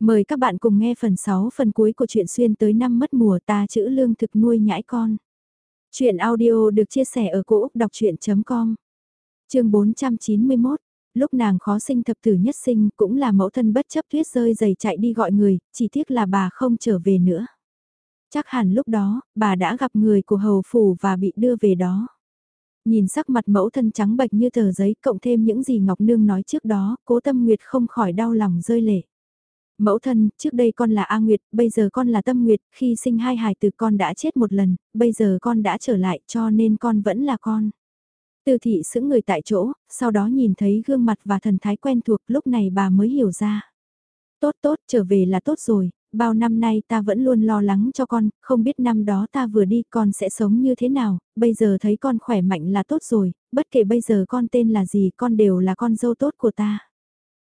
Mời các bạn cùng nghe phần 6 phần cuối của truyện xuyên tới năm mất mùa ta chữ lương thực nuôi nhãi con. Chuyện audio được chia sẻ ở cỗ đọc chuyện.com Trường 491 Lúc nàng khó sinh thập tử nhất sinh cũng là mẫu thân bất chấp tuyết rơi dày chạy đi gọi người, chỉ tiếc là bà không trở về nữa. Chắc hẳn lúc đó, bà đã gặp người của hầu phủ và bị đưa về đó. Nhìn sắc mặt mẫu thân trắng bệch như tờ giấy cộng thêm những gì Ngọc Nương nói trước đó, cố tâm nguyệt không khỏi đau lòng rơi lệ. Mẫu thân, trước đây con là A Nguyệt, bây giờ con là Tâm Nguyệt, khi sinh hai hài từ con đã chết một lần, bây giờ con đã trở lại cho nên con vẫn là con. Tư thị sững người tại chỗ, sau đó nhìn thấy gương mặt và thần thái quen thuộc lúc này bà mới hiểu ra. Tốt tốt, trở về là tốt rồi, bao năm nay ta vẫn luôn lo lắng cho con, không biết năm đó ta vừa đi con sẽ sống như thế nào, bây giờ thấy con khỏe mạnh là tốt rồi, bất kể bây giờ con tên là gì con đều là con dâu tốt của ta.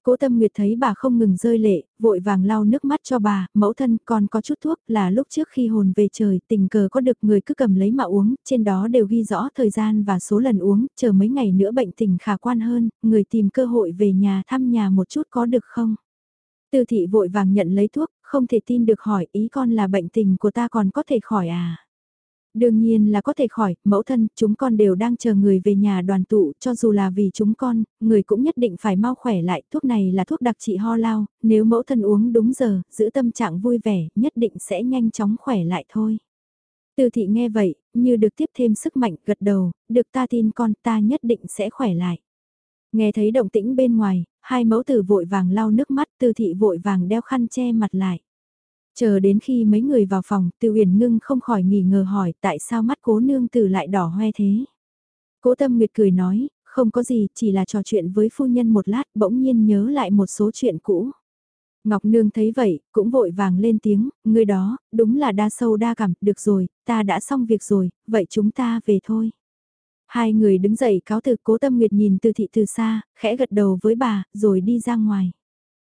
Cố Tâm Nguyệt thấy bà không ngừng rơi lệ, vội vàng lau nước mắt cho bà, mẫu thân còn có chút thuốc là lúc trước khi hồn về trời tình cờ có được người cứ cầm lấy mà uống, trên đó đều ghi rõ thời gian và số lần uống, chờ mấy ngày nữa bệnh tình khả quan hơn, người tìm cơ hội về nhà thăm nhà một chút có được không? Tư thị vội vàng nhận lấy thuốc, không thể tin được hỏi ý con là bệnh tình của ta còn có thể khỏi à? Đương nhiên là có thể khỏi, mẫu thân, chúng con đều đang chờ người về nhà đoàn tụ, cho dù là vì chúng con, người cũng nhất định phải mau khỏe lại, thuốc này là thuốc đặc trị ho lao, nếu mẫu thân uống đúng giờ, giữ tâm trạng vui vẻ, nhất định sẽ nhanh chóng khỏe lại thôi. Từ thị nghe vậy, như được tiếp thêm sức mạnh gật đầu, được ta tin con ta nhất định sẽ khỏe lại. Nghe thấy động tĩnh bên ngoài, hai mẫu tử vội vàng lau nước mắt, từ thị vội vàng đeo khăn che mặt lại. Chờ đến khi mấy người vào phòng, Từ Uyển Ngưng không khỏi nghỉ ngờ hỏi tại sao mắt cố nương tử lại đỏ hoe thế. Cố Tâm Nguyệt cười nói, không có gì, chỉ là trò chuyện với phu nhân một lát, bỗng nhiên nhớ lại một số chuyện cũ. Ngọc Nương thấy vậy, cũng vội vàng lên tiếng, người đó, đúng là đa sâu đa cảm, được rồi, ta đã xong việc rồi, vậy chúng ta về thôi. Hai người đứng dậy cáo từ cố tâm nguyệt nhìn từ thị từ xa, khẽ gật đầu với bà, rồi đi ra ngoài.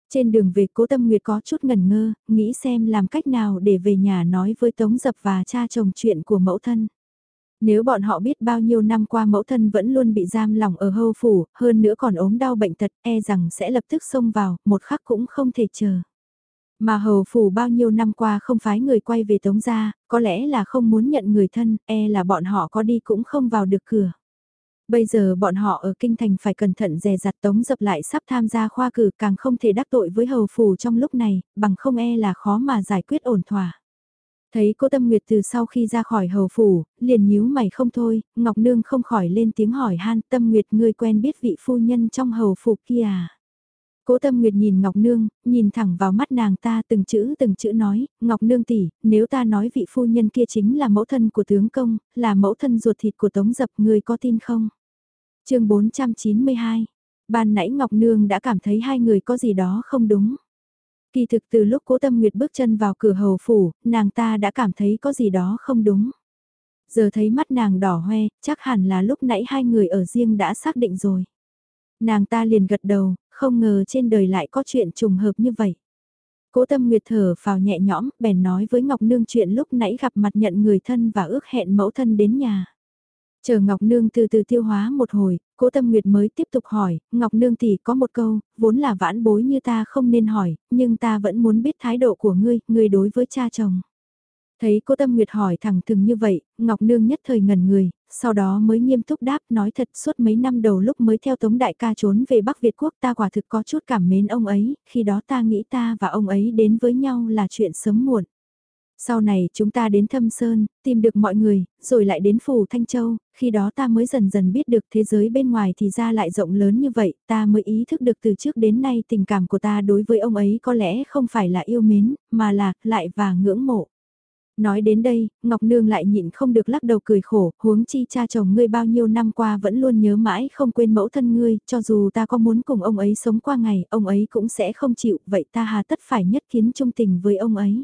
Trên đường về cố tâm nguyệt có chút ngần ngơ, nghĩ xem làm cách nào để về nhà nói với Tống Dập và cha chồng chuyện của mẫu thân. Nếu bọn họ biết bao nhiêu năm qua mẫu thân vẫn luôn bị giam lỏng ở hâu phủ, hơn nữa còn ốm đau bệnh tật, e rằng sẽ lập tức xông vào, một khắc cũng không thể chờ. Mà hầu phủ bao nhiêu năm qua không phái người quay về tống gia, có lẽ là không muốn nhận người thân, e là bọn họ có đi cũng không vào được cửa. Bây giờ bọn họ ở kinh thành phải cẩn thận dè dặt tống dập lại sắp tham gia khoa cử càng không thể đắc tội với hầu phủ trong lúc này, bằng không e là khó mà giải quyết ổn thỏa. Thấy cô Tâm Nguyệt từ sau khi ra khỏi hầu phủ, liền nhíu mày không thôi, Ngọc Nương không khỏi lên tiếng hỏi han Tâm Nguyệt ngươi quen biết vị phu nhân trong hầu phủ kia à. Cố Tâm Nguyệt nhìn Ngọc Nương, nhìn thẳng vào mắt nàng ta từng chữ từng chữ nói, Ngọc Nương tỷ, nếu ta nói vị phu nhân kia chính là mẫu thân của tướng công, là mẫu thân ruột thịt của Tống Dập, người có tin không? Chương 492, ban nãy Ngọc Nương đã cảm thấy hai người có gì đó không đúng. Kỳ thực từ lúc cố tâm nguyệt bước chân vào cửa hầu phủ, nàng ta đã cảm thấy có gì đó không đúng. Giờ thấy mắt nàng đỏ hoe, chắc hẳn là lúc nãy hai người ở riêng đã xác định rồi. Nàng ta liền gật đầu, không ngờ trên đời lại có chuyện trùng hợp như vậy. Cố tâm nguyệt thở vào nhẹ nhõm, bèn nói với Ngọc Nương chuyện lúc nãy gặp mặt nhận người thân và ước hẹn mẫu thân đến nhà. Chờ Ngọc Nương từ từ tiêu hóa một hồi, cố tâm nguyệt mới tiếp tục hỏi, Ngọc Nương tỷ có một câu, vốn là vãn bối như ta không nên hỏi, nhưng ta vẫn muốn biết thái độ của ngươi, ngươi đối với cha chồng. Thấy Cố Tâm Nguyệt hỏi thẳng thừng như vậy, Ngọc Nương nhất thời ngẩn người, sau đó mới nghiêm túc đáp nói thật suốt mấy năm đầu lúc mới theo Tống Đại ca trốn về Bắc Việt Quốc ta quả thực có chút cảm mến ông ấy, khi đó ta nghĩ ta và ông ấy đến với nhau là chuyện sớm muộn. Sau này chúng ta đến Thâm Sơn, tìm được mọi người, rồi lại đến Phủ Thanh Châu, khi đó ta mới dần dần biết được thế giới bên ngoài thì ra lại rộng lớn như vậy, ta mới ý thức được từ trước đến nay tình cảm của ta đối với ông ấy có lẽ không phải là yêu mến, mà là lại và ngưỡng mộ. Nói đến đây, Ngọc Nương lại nhịn không được lắc đầu cười khổ, huống chi cha chồng ngươi bao nhiêu năm qua vẫn luôn nhớ mãi không quên mẫu thân ngươi, cho dù ta có muốn cùng ông ấy sống qua ngày, ông ấy cũng sẽ không chịu, vậy ta hà tất phải nhất kiến trung tình với ông ấy.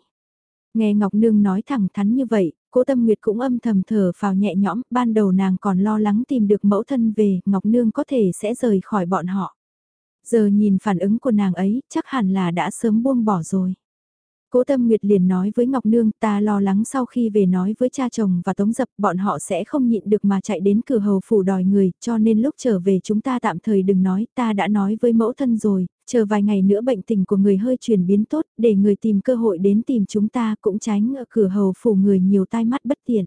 Nghe Ngọc Nương nói thẳng thắn như vậy, cố tâm nguyệt cũng âm thầm thở vào nhẹ nhõm, ban đầu nàng còn lo lắng tìm được mẫu thân về, Ngọc Nương có thể sẽ rời khỏi bọn họ. Giờ nhìn phản ứng của nàng ấy, chắc hẳn là đã sớm buông bỏ rồi. Cố Tâm Nguyệt liền nói với Ngọc Nương ta lo lắng sau khi về nói với cha chồng và Tống Dập bọn họ sẽ không nhịn được mà chạy đến cửa hầu phủ đòi người cho nên lúc trở về chúng ta tạm thời đừng nói ta đã nói với mẫu thân rồi, chờ vài ngày nữa bệnh tình của người hơi chuyển biến tốt, để người tìm cơ hội đến tìm chúng ta cũng tránh ở cửa hầu phủ người nhiều tai mắt bất tiện.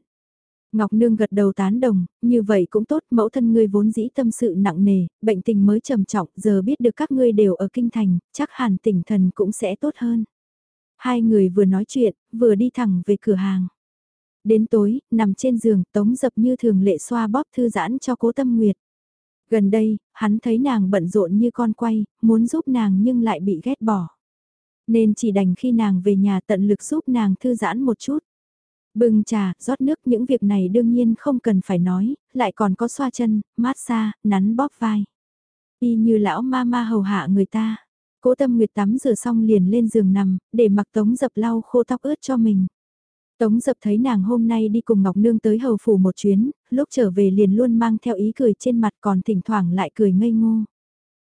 Ngọc Nương gật đầu tán đồng, như vậy cũng tốt, mẫu thân ngươi vốn dĩ tâm sự nặng nề, bệnh tình mới trầm trọng, giờ biết được các ngươi đều ở kinh thành, chắc hẳn tỉnh thần cũng sẽ tốt hơn. Hai người vừa nói chuyện, vừa đi thẳng về cửa hàng. Đến tối, nằm trên giường, tống dập như thường lệ xoa bóp thư giãn cho cố tâm nguyệt. Gần đây, hắn thấy nàng bận rộn như con quay, muốn giúp nàng nhưng lại bị ghét bỏ. Nên chỉ đành khi nàng về nhà tận lực giúp nàng thư giãn một chút. Bưng trà, rót nước những việc này đương nhiên không cần phải nói, lại còn có xoa chân, mát xa, nắn bóp vai. Y như lão ma ma hầu hạ người ta. Cố tâm nguyệt tắm rửa xong liền lên giường nằm, để mặc tống dập lau khô tóc ướt cho mình. Tống dập thấy nàng hôm nay đi cùng Ngọc Nương tới hầu phủ một chuyến, lúc trở về liền luôn mang theo ý cười trên mặt còn thỉnh thoảng lại cười ngây ngô.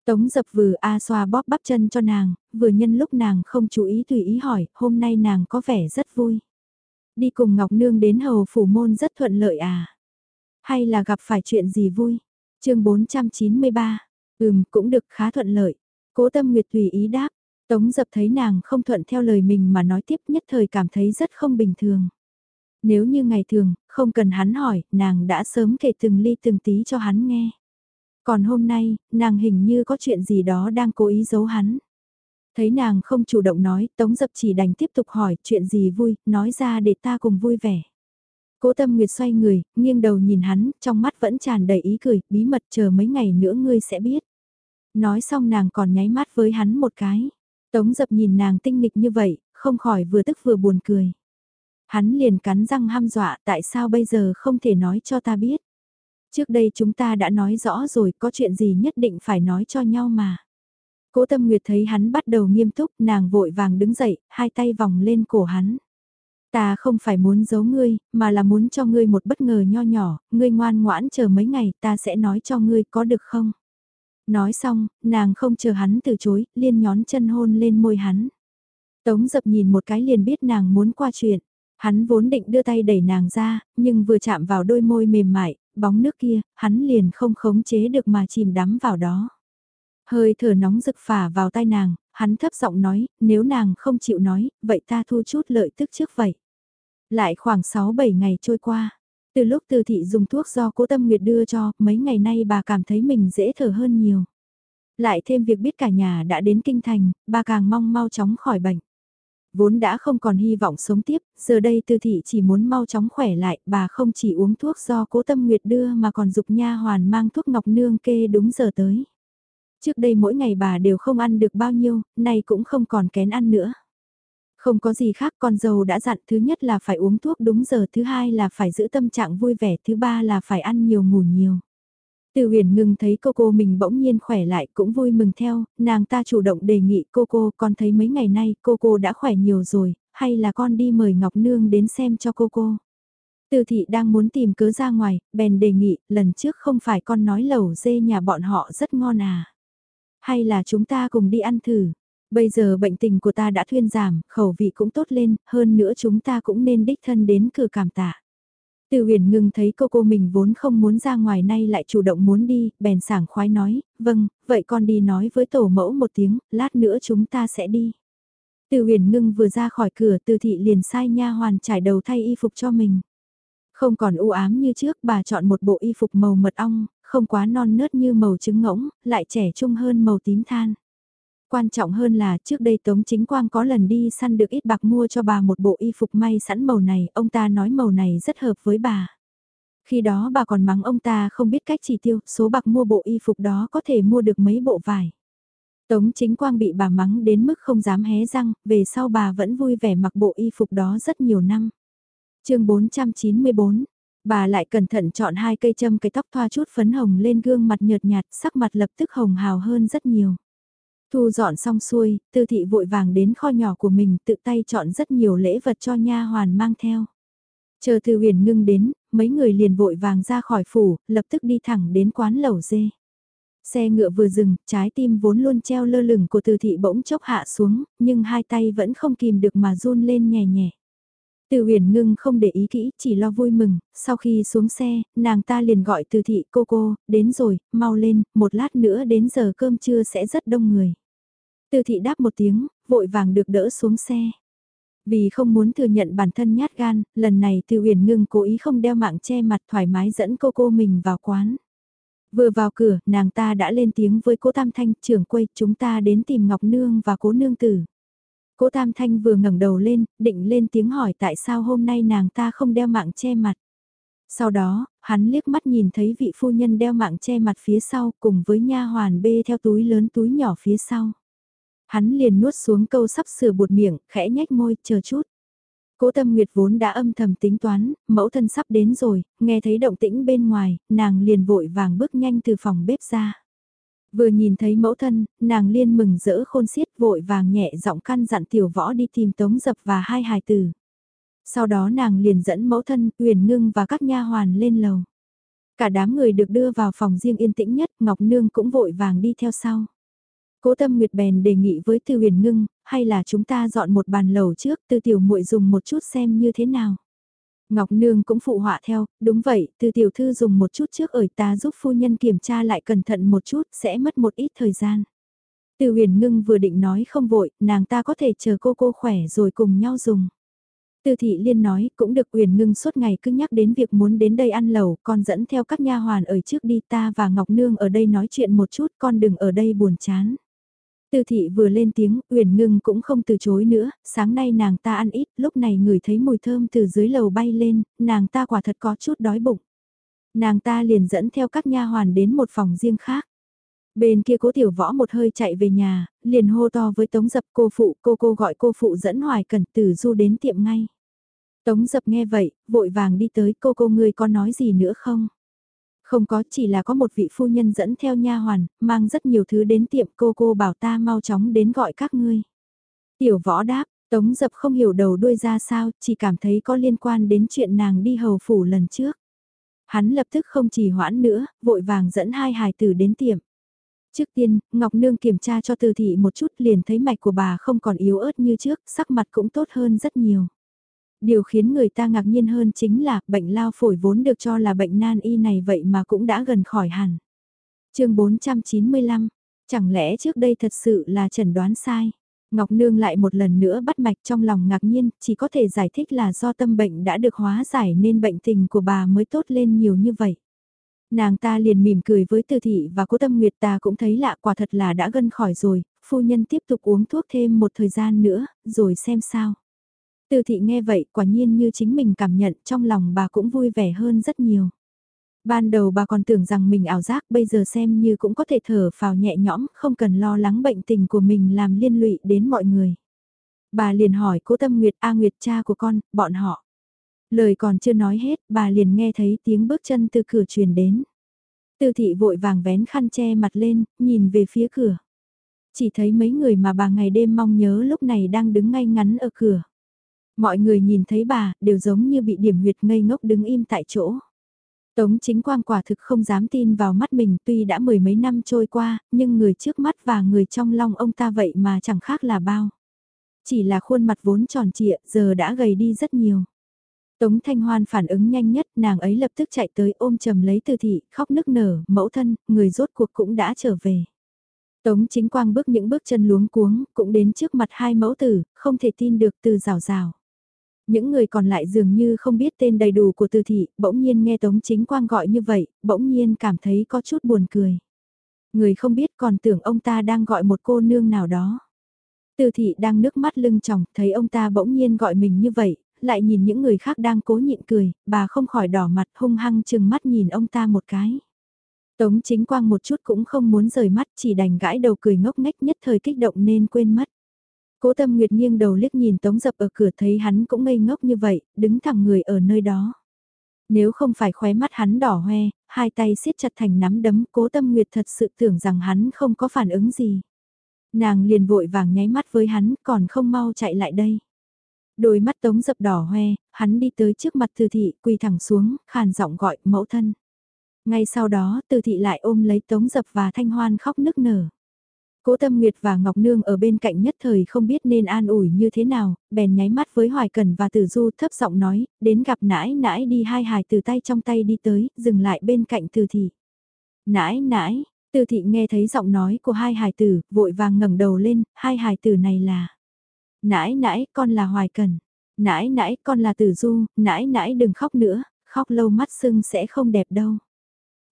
Tống dập vừa a xoa bóp bắp chân cho nàng, vừa nhân lúc nàng không chú ý tùy ý hỏi, hôm nay nàng có vẻ rất vui. Đi cùng Ngọc Nương đến hầu phủ môn rất thuận lợi à? Hay là gặp phải chuyện gì vui? chương 493, ừm cũng được khá thuận lợi. Cố tâm nguyệt tùy ý đáp, Tống dập thấy nàng không thuận theo lời mình mà nói tiếp nhất thời cảm thấy rất không bình thường. Nếu như ngày thường, không cần hắn hỏi, nàng đã sớm kể từng ly từng tí cho hắn nghe. Còn hôm nay, nàng hình như có chuyện gì đó đang cố ý giấu hắn. Thấy nàng không chủ động nói, Tống Dập chỉ đành tiếp tục hỏi chuyện gì vui, nói ra để ta cùng vui vẻ. Cố Tâm Nguyệt xoay người, nghiêng đầu nhìn hắn, trong mắt vẫn tràn đầy ý cười, bí mật chờ mấy ngày nữa ngươi sẽ biết. Nói xong nàng còn nháy mắt với hắn một cái. Tống Dập nhìn nàng tinh nghịch như vậy, không khỏi vừa tức vừa buồn cười. Hắn liền cắn răng ham dọa tại sao bây giờ không thể nói cho ta biết. Trước đây chúng ta đã nói rõ rồi có chuyện gì nhất định phải nói cho nhau mà. Cố Tâm Nguyệt thấy hắn bắt đầu nghiêm túc, nàng vội vàng đứng dậy, hai tay vòng lên cổ hắn. Ta không phải muốn giấu ngươi, mà là muốn cho ngươi một bất ngờ nho nhỏ, ngươi ngoan ngoãn chờ mấy ngày ta sẽ nói cho ngươi có được không? Nói xong, nàng không chờ hắn từ chối, liên nhón chân hôn lên môi hắn. Tống dập nhìn một cái liền biết nàng muốn qua chuyện. Hắn vốn định đưa tay đẩy nàng ra, nhưng vừa chạm vào đôi môi mềm mại, bóng nước kia, hắn liền không khống chế được mà chìm đắm vào đó. Hơi thở nóng rực phả vào tai nàng, hắn thấp giọng nói, nếu nàng không chịu nói, vậy ta thu chút lợi tức trước vậy. Lại khoảng 6-7 ngày trôi qua, từ lúc từ thị dùng thuốc do cố tâm nguyệt đưa cho, mấy ngày nay bà cảm thấy mình dễ thở hơn nhiều. Lại thêm việc biết cả nhà đã đến kinh thành, bà càng mong mau chóng khỏi bệnh. Vốn đã không còn hy vọng sống tiếp, giờ đây tư thị chỉ muốn mau chóng khỏe lại, bà không chỉ uống thuốc do cố tâm nguyệt đưa mà còn dục nha hoàn mang thuốc ngọc nương kê đúng giờ tới. Trước đây mỗi ngày bà đều không ăn được bao nhiêu, nay cũng không còn kén ăn nữa. Không có gì khác con dâu đã dặn thứ nhất là phải uống thuốc đúng giờ, thứ hai là phải giữ tâm trạng vui vẻ, thứ ba là phải ăn nhiều ngủ nhiều. Từ huyền ngừng thấy cô cô mình bỗng nhiên khỏe lại cũng vui mừng theo, nàng ta chủ động đề nghị cô cô con thấy mấy ngày nay cô cô đã khỏe nhiều rồi, hay là con đi mời Ngọc Nương đến xem cho cô cô. Từ thị đang muốn tìm cớ ra ngoài, bèn đề nghị, lần trước không phải con nói lẩu dê nhà bọn họ rất ngon à. Hay là chúng ta cùng đi ăn thử. Bây giờ bệnh tình của ta đã thuyên giảm, khẩu vị cũng tốt lên, hơn nữa chúng ta cũng nên đích thân đến cửa cảm tạ. Từ huyền ngưng thấy cô cô mình vốn không muốn ra ngoài nay lại chủ động muốn đi, bèn sảng khoái nói, vâng, vậy con đi nói với tổ mẫu một tiếng, lát nữa chúng ta sẽ đi. Từ huyền ngưng vừa ra khỏi cửa từ thị liền sai nha hoàn trải đầu thay y phục cho mình. Không còn u ám như trước bà chọn một bộ y phục màu mật ong, không quá non nớt như màu trứng ngỗng, lại trẻ trung hơn màu tím than. Quan trọng hơn là trước đây Tống Chính Quang có lần đi săn được ít bạc mua cho bà một bộ y phục may sẵn màu này, ông ta nói màu này rất hợp với bà. Khi đó bà còn mắng ông ta không biết cách chỉ tiêu, số bạc mua bộ y phục đó có thể mua được mấy bộ vải. Tống Chính Quang bị bà mắng đến mức không dám hé răng, về sau bà vẫn vui vẻ mặc bộ y phục đó rất nhiều năm. chương 494, bà lại cẩn thận chọn hai cây châm cây tóc thoa chút phấn hồng lên gương mặt nhợt nhạt, sắc mặt lập tức hồng hào hơn rất nhiều. Thu dọn xong xuôi, tư thị vội vàng đến kho nhỏ của mình tự tay chọn rất nhiều lễ vật cho nha hoàn mang theo. Chờ thư huyền ngưng đến, mấy người liền vội vàng ra khỏi phủ, lập tức đi thẳng đến quán lẩu dê. Xe ngựa vừa dừng, trái tim vốn luôn treo lơ lửng của từ thị bỗng chốc hạ xuống, nhưng hai tay vẫn không kìm được mà run lên nhẹ nhẹ. Từ huyền ngưng không để ý kỹ, chỉ lo vui mừng, sau khi xuống xe, nàng ta liền gọi từ thị cô cô, đến rồi, mau lên, một lát nữa đến giờ cơm trưa sẽ rất đông người. Tư thị đáp một tiếng, vội vàng được đỡ xuống xe. Vì không muốn thừa nhận bản thân nhát gan, lần này Từ Uyển Ngưng cố ý không đeo mạng che mặt thoải mái dẫn cô cô mình vào quán. Vừa vào cửa, nàng ta đã lên tiếng với cố Tam Thanh, trưởng quay, chúng ta đến tìm Ngọc Nương và cố Nương Tử. Cố Tam Thanh vừa ngẩng đầu lên, định lên tiếng hỏi tại sao hôm nay nàng ta không đeo mạng che mặt. Sau đó, hắn liếc mắt nhìn thấy vị phu nhân đeo mạng che mặt phía sau cùng với nha hoàn bê theo túi lớn túi nhỏ phía sau. Hắn liền nuốt xuống câu sắp sửa buột miệng, khẽ nhếch môi, chờ chút. Cố tâm nguyệt vốn đã âm thầm tính toán, mẫu thân sắp đến rồi, nghe thấy động tĩnh bên ngoài, nàng liền vội vàng bước nhanh từ phòng bếp ra. Vừa nhìn thấy mẫu thân, nàng liên mừng rỡ khôn xiết vội vàng nhẹ giọng căn dặn tiểu võ đi tìm tống dập và hai hài tử. Sau đó nàng liền dẫn mẫu thân, Uyển Ngưng và các nha hoàn lên lầu. Cả đám người được đưa vào phòng riêng yên tĩnh nhất, Ngọc Nương cũng vội vàng đi theo sau. Cố Tâm Nguyệt bèn đề nghị với Từ Huyền Ngưng, hay là chúng ta dọn một bàn lầu trước, Từ tiểu muội dùng một chút xem như thế nào. Ngọc Nương cũng phụ họa theo, đúng vậy, Từ tiểu thư dùng một chút trước ở ta giúp phu nhân kiểm tra lại cẩn thận một chút, sẽ mất một ít thời gian. Từ huyền ngưng vừa định nói không vội, nàng ta có thể chờ cô cô khỏe rồi cùng nhau dùng. Từ thị liên nói, cũng được Uyển Ngưng suốt ngày cứ nhắc đến việc muốn đến đây ăn lẩu, con dẫn theo các nha hoàn ở trước đi ta và Ngọc Nương ở đây nói chuyện một chút, con đừng ở đây buồn chán. Tư thị vừa lên tiếng, Uyển Ngưng cũng không từ chối nữa, sáng nay nàng ta ăn ít, lúc này ngửi thấy mùi thơm từ dưới lầu bay lên, nàng ta quả thật có chút đói bụng. Nàng ta liền dẫn theo các nha hoàn đến một phòng riêng khác. Bên kia cố tiểu võ một hơi chạy về nhà, liền hô to với tống dập cô phụ, cô cô gọi cô phụ dẫn hoài cẩn tử du đến tiệm ngay. Tống dập nghe vậy, vội vàng đi tới cô cô người có nói gì nữa không? Không có chỉ là có một vị phu nhân dẫn theo nha hoàn, mang rất nhiều thứ đến tiệm cô cô bảo ta mau chóng đến gọi các ngươi. Tiểu võ đáp, tống dập không hiểu đầu đuôi ra sao, chỉ cảm thấy có liên quan đến chuyện nàng đi hầu phủ lần trước. Hắn lập tức không chỉ hoãn nữa, vội vàng dẫn hai hài tử đến tiệm. Trước tiên, Ngọc Nương kiểm tra cho từ thị một chút liền thấy mạch của bà không còn yếu ớt như trước, sắc mặt cũng tốt hơn rất nhiều. Điều khiến người ta ngạc nhiên hơn chính là bệnh lao phổi vốn được cho là bệnh nan y này vậy mà cũng đã gần khỏi hẳn. chương 495, chẳng lẽ trước đây thật sự là chẩn đoán sai? Ngọc Nương lại một lần nữa bắt mạch trong lòng ngạc nhiên, chỉ có thể giải thích là do tâm bệnh đã được hóa giải nên bệnh tình của bà mới tốt lên nhiều như vậy. Nàng ta liền mỉm cười với tư thị và cố tâm nguyệt ta cũng thấy lạ quả thật là đã gân khỏi rồi, phu nhân tiếp tục uống thuốc thêm một thời gian nữa, rồi xem sao. Tư thị nghe vậy quả nhiên như chính mình cảm nhận trong lòng bà cũng vui vẻ hơn rất nhiều. Ban đầu bà còn tưởng rằng mình ảo giác bây giờ xem như cũng có thể thở phào nhẹ nhõm, không cần lo lắng bệnh tình của mình làm liên lụy đến mọi người. Bà liền hỏi cố tâm Nguyệt A Nguyệt cha của con, bọn họ. Lời còn chưa nói hết, bà liền nghe thấy tiếng bước chân từ cửa truyền đến. Tư thị vội vàng vén khăn che mặt lên, nhìn về phía cửa. Chỉ thấy mấy người mà bà ngày đêm mong nhớ lúc này đang đứng ngay ngắn ở cửa. Mọi người nhìn thấy bà, đều giống như bị điểm huyệt ngây ngốc đứng im tại chỗ. Tống chính quang quả thực không dám tin vào mắt mình tuy đã mười mấy năm trôi qua, nhưng người trước mắt và người trong lòng ông ta vậy mà chẳng khác là bao. Chỉ là khuôn mặt vốn tròn trịa, giờ đã gầy đi rất nhiều. Tống Thanh Hoan phản ứng nhanh nhất, nàng ấy lập tức chạy tới ôm chầm lấy từ thị, khóc nức nở, mẫu thân, người rốt cuộc cũng đã trở về. Tống chính quang bước những bước chân luống cuống, cũng đến trước mặt hai mẫu tử, không thể tin được từ rào rào. Những người còn lại dường như không biết tên đầy đủ của từ thị, bỗng nhiên nghe Tống chính quang gọi như vậy, bỗng nhiên cảm thấy có chút buồn cười. Người không biết còn tưởng ông ta đang gọi một cô nương nào đó. Từ thị đang nước mắt lưng tròng, thấy ông ta bỗng nhiên gọi mình như vậy, lại nhìn những người khác đang cố nhịn cười, bà không khỏi đỏ mặt hung hăng chừng mắt nhìn ông ta một cái. Tống chính quang một chút cũng không muốn rời mắt chỉ đành gãi đầu cười ngốc nghếch nhất thời kích động nên quên mất. Cố tâm nguyệt nghiêng đầu liếc nhìn tống dập ở cửa thấy hắn cũng ngây ngốc như vậy, đứng thẳng người ở nơi đó. Nếu không phải khóe mắt hắn đỏ hoe, hai tay siết chặt thành nắm đấm cố tâm nguyệt thật sự tưởng rằng hắn không có phản ứng gì. Nàng liền vội vàng nháy mắt với hắn còn không mau chạy lại đây. Đôi mắt tống dập đỏ hoe, hắn đi tới trước mặt từ thị, quỳ thẳng xuống, khàn giọng gọi mẫu thân. Ngay sau đó, từ thị lại ôm lấy tống dập và thanh hoan khóc nức nở. Cố Tâm Nguyệt và Ngọc Nương ở bên cạnh nhất thời không biết nên an ủi như thế nào, bèn nháy mắt với Hoài Cần và Tử Du thấp giọng nói, đến gặp nãi nãi đi hai hài từ tay trong tay đi tới, dừng lại bên cạnh Từ Thị. Nãi nãi, Từ thị nghe thấy giọng nói của hai hài tử, vội vàng ngẩng đầu lên, hai hài tử này là... Nãi nãi, con là Hoài Cần. Nãi nãi, con là Tử Du, nãi nãi đừng khóc nữa, khóc lâu mắt sưng sẽ không đẹp đâu.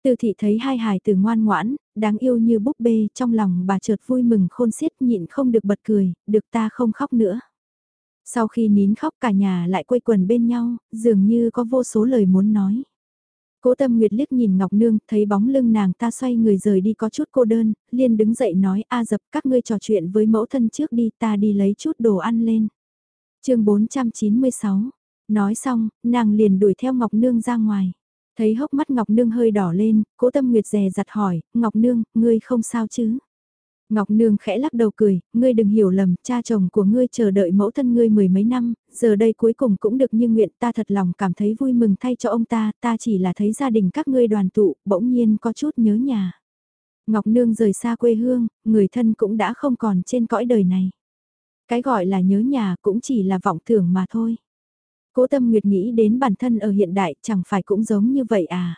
Từ thị thấy hai hài tử ngoan ngoãn, đáng yêu như búp bê, trong lòng bà chợt vui mừng khôn xiết nhịn không được bật cười, được ta không khóc nữa. Sau khi nín khóc cả nhà lại quây quần bên nhau, dường như có vô số lời muốn nói. Cố tâm nguyệt liếc nhìn Ngọc Nương, thấy bóng lưng nàng ta xoay người rời đi có chút cô đơn, liền đứng dậy nói a dập các ngươi trò chuyện với mẫu thân trước đi ta đi lấy chút đồ ăn lên. chương 496, nói xong, nàng liền đuổi theo Ngọc Nương ra ngoài. Thấy hốc mắt Ngọc Nương hơi đỏ lên, cố tâm nguyệt dè dặt hỏi, Ngọc Nương, ngươi không sao chứ? Ngọc Nương khẽ lắc đầu cười, ngươi đừng hiểu lầm, cha chồng của ngươi chờ đợi mẫu thân ngươi mười mấy năm, giờ đây cuối cùng cũng được như nguyện ta thật lòng cảm thấy vui mừng thay cho ông ta, ta chỉ là thấy gia đình các ngươi đoàn tụ, bỗng nhiên có chút nhớ nhà. Ngọc Nương rời xa quê hương, người thân cũng đã không còn trên cõi đời này. Cái gọi là nhớ nhà cũng chỉ là vọng tưởng mà thôi. Cố tâm nguyệt nghĩ đến bản thân ở hiện đại chẳng phải cũng giống như vậy à.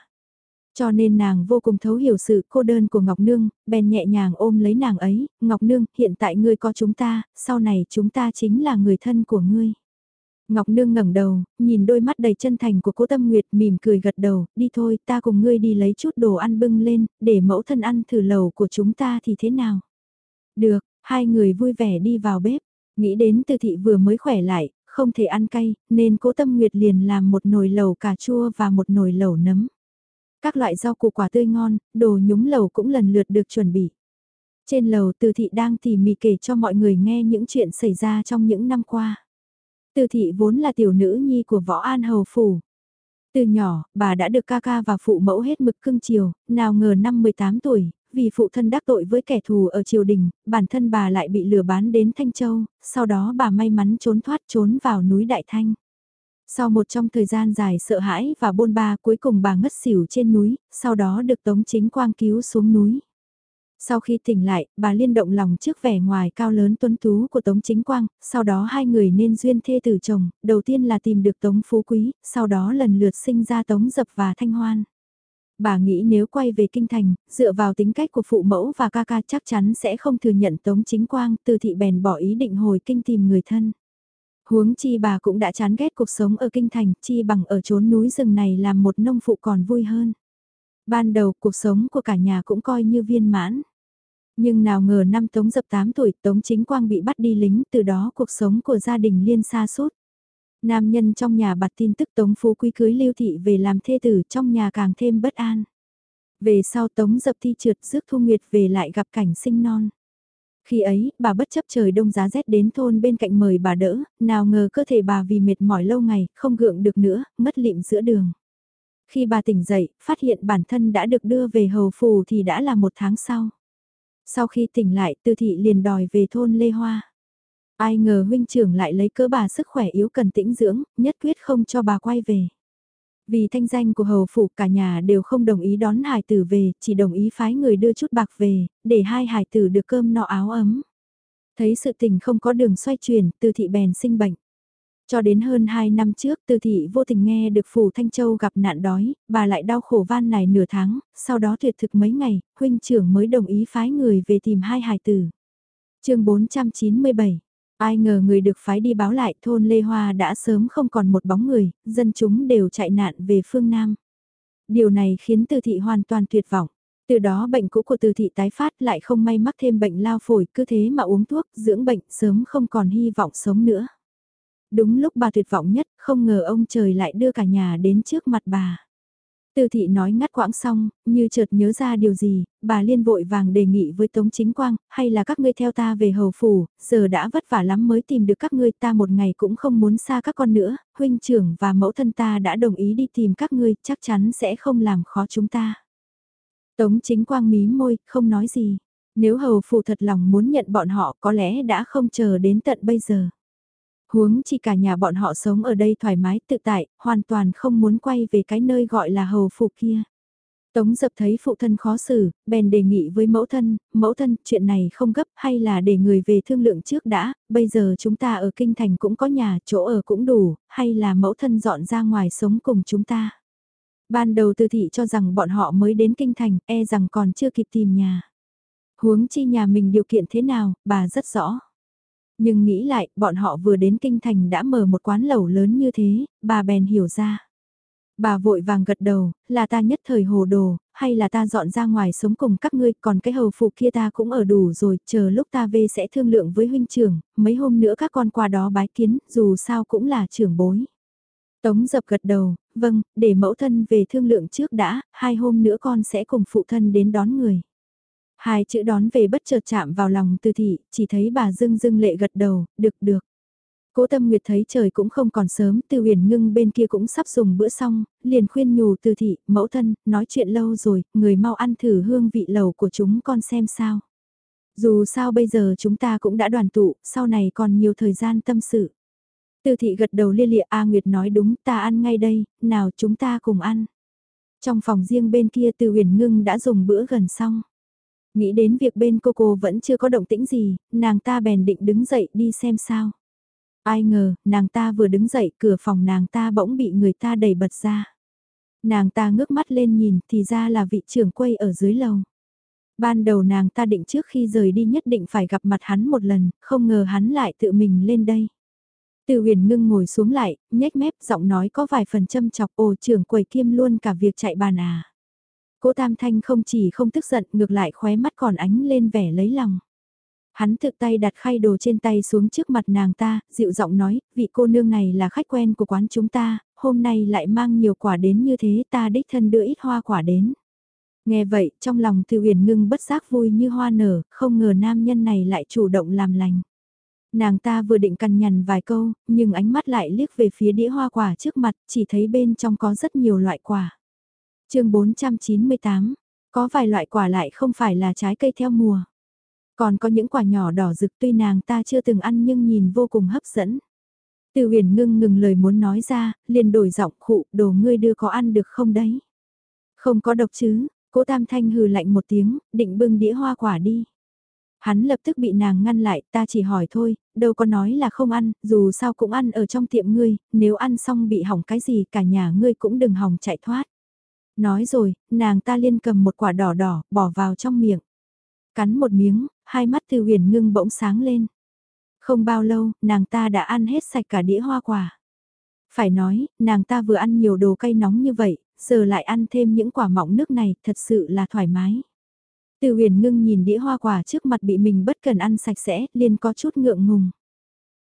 Cho nên nàng vô cùng thấu hiểu sự cô đơn của Ngọc Nương, bèn nhẹ nhàng ôm lấy nàng ấy, Ngọc Nương, hiện tại ngươi có chúng ta, sau này chúng ta chính là người thân của ngươi. Ngọc Nương ngẩng đầu, nhìn đôi mắt đầy chân thành của cố tâm nguyệt mỉm cười gật đầu, đi thôi, ta cùng ngươi đi lấy chút đồ ăn bưng lên, để mẫu thân ăn thử lầu của chúng ta thì thế nào? Được, hai người vui vẻ đi vào bếp, nghĩ đến từ thị vừa mới khỏe lại, không thể ăn cay, nên cố tâm nguyệt liền làm một nồi lẩu cà chua và một nồi lẩu nấm. Các loại rau củ quả tươi ngon, đồ nhúng lẩu cũng lần lượt được chuẩn bị. Trên lầu từ thị đang tỉ mỉ kể cho mọi người nghe những chuyện xảy ra trong những năm qua. Từ thị vốn là tiểu nữ nhi của võ an hầu phủ. Từ nhỏ, bà đã được ca ca và phụ mẫu hết mực cưng chiều, nào ngờ năm 18 tuổi, vì phụ thân đắc tội với kẻ thù ở triều đình, bản thân bà lại bị lừa bán đến Thanh Châu, sau đó bà may mắn trốn thoát trốn vào núi Đại Thanh. Sau một trong thời gian dài sợ hãi và bôn ba cuối cùng bà ngất xỉu trên núi, sau đó được Tống Chính Quang cứu xuống núi. Sau khi tỉnh lại, bà liên động lòng trước vẻ ngoài cao lớn tuấn tú của Tống Chính Quang, sau đó hai người nên duyên thê tử chồng, đầu tiên là tìm được Tống Phú Quý, sau đó lần lượt sinh ra Tống Dập và Thanh Hoan. Bà nghĩ nếu quay về kinh thành, dựa vào tính cách của phụ mẫu và ca ca chắc chắn sẽ không thừa nhận Tống Chính Quang, từ thị bèn bỏ ý định hồi kinh tìm người thân. Huống chi bà cũng đã chán ghét cuộc sống ở kinh thành, chi bằng ở chốn núi rừng này làm một nông phụ còn vui hơn. Ban đầu cuộc sống của cả nhà cũng coi như viên mãn. Nhưng nào ngờ năm Tống dập 8 tuổi Tống Chính Quang bị bắt đi lính từ đó cuộc sống của gia đình liên xa suốt. Nam nhân trong nhà bặt tin tức Tống Phú Quý cưới Lưu Thị về làm thê tử trong nhà càng thêm bất an. Về sau Tống dập thi trượt rước Thu Nguyệt về lại gặp cảnh sinh non. Khi ấy, bà bất chấp trời đông giá rét đến thôn bên cạnh mời bà đỡ, nào ngờ cơ thể bà vì mệt mỏi lâu ngày, không gượng được nữa, mất lịm giữa đường. Khi bà tỉnh dậy, phát hiện bản thân đã được đưa về hầu phù thì đã là một tháng sau. Sau khi tỉnh lại, tư thị liền đòi về thôn Lê Hoa. Ai ngờ huynh trưởng lại lấy cớ bà sức khỏe yếu cần tĩnh dưỡng, nhất quyết không cho bà quay về. Vì thanh danh của hầu phủ cả nhà đều không đồng ý đón hải tử về, chỉ đồng ý phái người đưa chút bạc về, để hai hải tử được cơm no áo ấm. Thấy sự tình không có đường xoay chuyển, từ thị bèn sinh bệnh. Cho đến hơn 2 năm trước từ thị vô tình nghe được phủ Thanh Châu gặp nạn đói, bà lại đau khổ van này nửa tháng, sau đó tuyệt thực mấy ngày, huynh trưởng mới đồng ý phái người về tìm hai hải tử. chương 497 Ai ngờ người được phái đi báo lại thôn Lê Hoa đã sớm không còn một bóng người, dân chúng đều chạy nạn về phương Nam. Điều này khiến từ thị hoàn toàn tuyệt vọng. Từ đó bệnh cũ của từ thị tái phát lại không may mắc thêm bệnh lao phổi cứ thế mà uống thuốc dưỡng bệnh sớm không còn hy vọng sống nữa. Đúng lúc bà tuyệt vọng nhất không ngờ ông trời lại đưa cả nhà đến trước mặt bà. Từ thị nói ngắt quãng xong, như chợt nhớ ra điều gì, bà liên vội vàng đề nghị với Tống Chính Quang, hay là các ngươi theo ta về hầu phủ, giờ đã vất vả lắm mới tìm được các ngươi ta một ngày cũng không muốn xa các con nữa, huynh trưởng và mẫu thân ta đã đồng ý đi tìm các ngươi, chắc chắn sẽ không làm khó chúng ta. Tống Chính Quang mí môi, không nói gì. Nếu hầu phủ thật lòng muốn nhận bọn họ có lẽ đã không chờ đến tận bây giờ. Huống chỉ cả nhà bọn họ sống ở đây thoải mái tự tại, hoàn toàn không muốn quay về cái nơi gọi là hầu phủ kia. Tống dập thấy phụ thân khó xử, bèn đề nghị với mẫu thân, mẫu thân, chuyện này không gấp hay là để người về thương lượng trước đã, bây giờ chúng ta ở kinh thành cũng có nhà, chỗ ở cũng đủ, hay là mẫu thân dọn ra ngoài sống cùng chúng ta. Ban đầu từ thị cho rằng bọn họ mới đến kinh thành, e rằng còn chưa kịp tìm nhà. Huống chi nhà mình điều kiện thế nào, bà rất rõ. Nhưng nghĩ lại, bọn họ vừa đến kinh thành đã mở một quán lẩu lớn như thế, bà bèn hiểu ra. Bà vội vàng gật đầu, là ta nhất thời hồ đồ, hay là ta dọn ra ngoài sống cùng các ngươi, còn cái hầu phụ kia ta cũng ở đủ rồi, chờ lúc ta về sẽ thương lượng với huynh trưởng, mấy hôm nữa các con qua đó bái kiến, dù sao cũng là trưởng bối. Tống dập gật đầu, vâng, để mẫu thân về thương lượng trước đã, hai hôm nữa con sẽ cùng phụ thân đến đón người. Hai chữ đón về bất chợt chạm vào lòng tư thị, chỉ thấy bà dưng dưng lệ gật đầu, được được. Cố Tâm Nguyệt thấy trời cũng không còn sớm, Từ Huyền Ngưng bên kia cũng sắp dùng bữa xong, liền khuyên nhủ Từ thị, mẫu thân, nói chuyện lâu rồi, người mau ăn thử hương vị lầu của chúng con xem sao. Dù sao bây giờ chúng ta cũng đã đoàn tụ, sau này còn nhiều thời gian tâm sự. Từ thị gật đầu lia lịa A Nguyệt nói đúng, ta ăn ngay đây, nào chúng ta cùng ăn. Trong phòng riêng bên kia Từ Huyền Ngưng đã dùng bữa gần xong. Nghĩ đến việc bên cô cô vẫn chưa có động tĩnh gì, nàng ta bèn định đứng dậy đi xem sao. Ai ngờ, nàng ta vừa đứng dậy cửa phòng nàng ta bỗng bị người ta đẩy bật ra. Nàng ta ngước mắt lên nhìn thì ra là vị trưởng quay ở dưới lầu. Ban đầu nàng ta định trước khi rời đi nhất định phải gặp mặt hắn một lần, không ngờ hắn lại tự mình lên đây. Từ huyền ngưng ngồi xuống lại, nhếch mép giọng nói có vài phần châm chọc ồ trưởng quầy kiêm luôn cả việc chạy bàn à. Cố Tam Thanh không chỉ không tức giận ngược lại khóe mắt còn ánh lên vẻ lấy lòng. Hắn thực tay đặt khay đồ trên tay xuống trước mặt nàng ta, dịu giọng nói, vị cô nương này là khách quen của quán chúng ta, hôm nay lại mang nhiều quả đến như thế ta đích thân đưa ít hoa quả đến. Nghe vậy, trong lòng Từ Huyền Ngưng bất giác vui như hoa nở, không ngờ nam nhân này lại chủ động làm lành. Nàng ta vừa định cằn nhằn vài câu, nhưng ánh mắt lại liếc về phía đĩa hoa quả trước mặt, chỉ thấy bên trong có rất nhiều loại quả chương 498, có vài loại quả lại không phải là trái cây theo mùa. Còn có những quả nhỏ đỏ rực tuy nàng ta chưa từng ăn nhưng nhìn vô cùng hấp dẫn. Từ huyền ngưng ngừng lời muốn nói ra, liền đổi giọng khụ, đồ ngươi đưa có ăn được không đấy? Không có độc chứ, cố tam thanh hừ lạnh một tiếng, định bưng đĩa hoa quả đi. Hắn lập tức bị nàng ngăn lại, ta chỉ hỏi thôi, đâu có nói là không ăn, dù sao cũng ăn ở trong tiệm ngươi, nếu ăn xong bị hỏng cái gì cả nhà ngươi cũng đừng hỏng chạy thoát. Nói rồi, nàng ta liên cầm một quả đỏ đỏ, bỏ vào trong miệng. Cắn một miếng, hai mắt từ huyền ngưng bỗng sáng lên. Không bao lâu, nàng ta đã ăn hết sạch cả đĩa hoa quả. Phải nói, nàng ta vừa ăn nhiều đồ cay nóng như vậy, giờ lại ăn thêm những quả mọng nước này, thật sự là thoải mái. Từ huyền ngưng nhìn đĩa hoa quả trước mặt bị mình bất cần ăn sạch sẽ, liền có chút ngượng ngùng.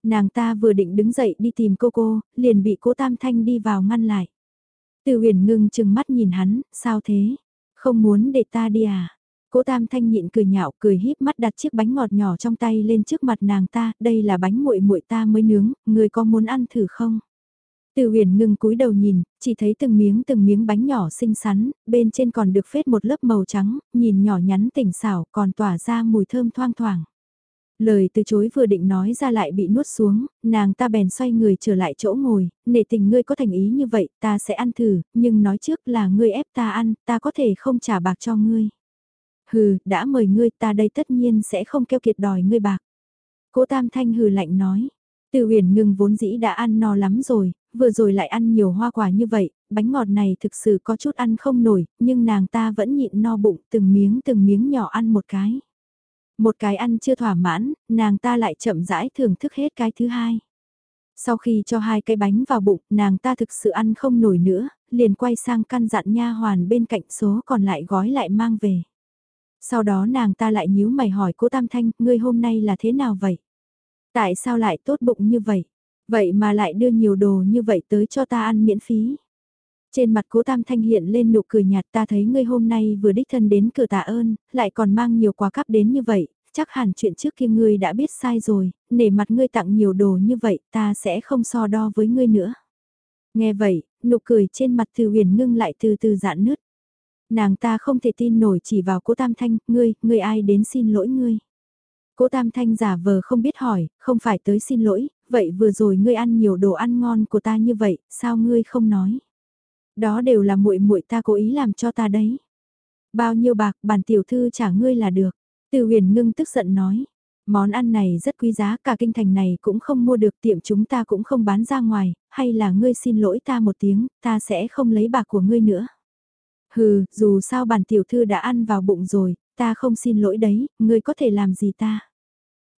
Nàng ta vừa định đứng dậy đi tìm cô cô, liền bị cố Tam Thanh đi vào ngăn lại. Từ huyền ngưng chừng mắt nhìn hắn, sao thế? Không muốn để ta đi à? Cố Tam Thanh nhịn cười nhạo, cười híp mắt đặt chiếc bánh ngọt nhỏ trong tay lên trước mặt nàng ta, đây là bánh muội muội ta mới nướng, người có muốn ăn thử không? Từ huyền ngưng cúi đầu nhìn, chỉ thấy từng miếng từng miếng bánh nhỏ xinh xắn, bên trên còn được phết một lớp màu trắng, nhìn nhỏ nhắn tỉnh xảo, còn tỏa ra mùi thơm thoang thoảng. Lời từ chối vừa định nói ra lại bị nuốt xuống, nàng ta bèn xoay người trở lại chỗ ngồi, nể tình ngươi có thành ý như vậy, ta sẽ ăn thử, nhưng nói trước là ngươi ép ta ăn, ta có thể không trả bạc cho ngươi. Hừ, đã mời ngươi ta đây tất nhiên sẽ không keo kiệt đòi ngươi bạc. Cố Tam Thanh hừ lạnh nói. Từ huyền ngừng vốn dĩ đã ăn no lắm rồi, vừa rồi lại ăn nhiều hoa quả như vậy, bánh ngọt này thực sự có chút ăn không nổi, nhưng nàng ta vẫn nhịn no bụng từng miếng từng miếng nhỏ ăn một cái. Một cái ăn chưa thỏa mãn, nàng ta lại chậm rãi thưởng thức hết cái thứ hai. Sau khi cho hai cái bánh vào bụng, nàng ta thực sự ăn không nổi nữa, liền quay sang căn dặn nha hoàn bên cạnh số còn lại gói lại mang về. Sau đó nàng ta lại nhíu mày hỏi cô Tam Thanh, ngươi hôm nay là thế nào vậy? Tại sao lại tốt bụng như vậy? Vậy mà lại đưa nhiều đồ như vậy tới cho ta ăn miễn phí? Trên mặt cố Tam Thanh hiện lên nụ cười nhạt ta thấy ngươi hôm nay vừa đích thân đến cửa tạ ơn, lại còn mang nhiều quà cắp đến như vậy, chắc hẳn chuyện trước kia ngươi đã biết sai rồi, nể mặt ngươi tặng nhiều đồ như vậy ta sẽ không so đo với ngươi nữa. Nghe vậy, nụ cười trên mặt từ huyền ngưng lại từ từ giãn nứt. Nàng ta không thể tin nổi chỉ vào cố Tam Thanh, ngươi, ngươi ai đến xin lỗi ngươi. Cố Tam Thanh giả vờ không biết hỏi, không phải tới xin lỗi, vậy vừa rồi ngươi ăn nhiều đồ ăn ngon của ta như vậy, sao ngươi không nói? Đó đều là muội muội ta cố ý làm cho ta đấy. Bao nhiêu bạc bản tiểu thư trả ngươi là được. Từ huyền ngưng tức giận nói. Món ăn này rất quý giá, cả kinh thành này cũng không mua được tiệm chúng ta cũng không bán ra ngoài, hay là ngươi xin lỗi ta một tiếng, ta sẽ không lấy bạc của ngươi nữa. Hừ, dù sao bản tiểu thư đã ăn vào bụng rồi, ta không xin lỗi đấy, ngươi có thể làm gì ta.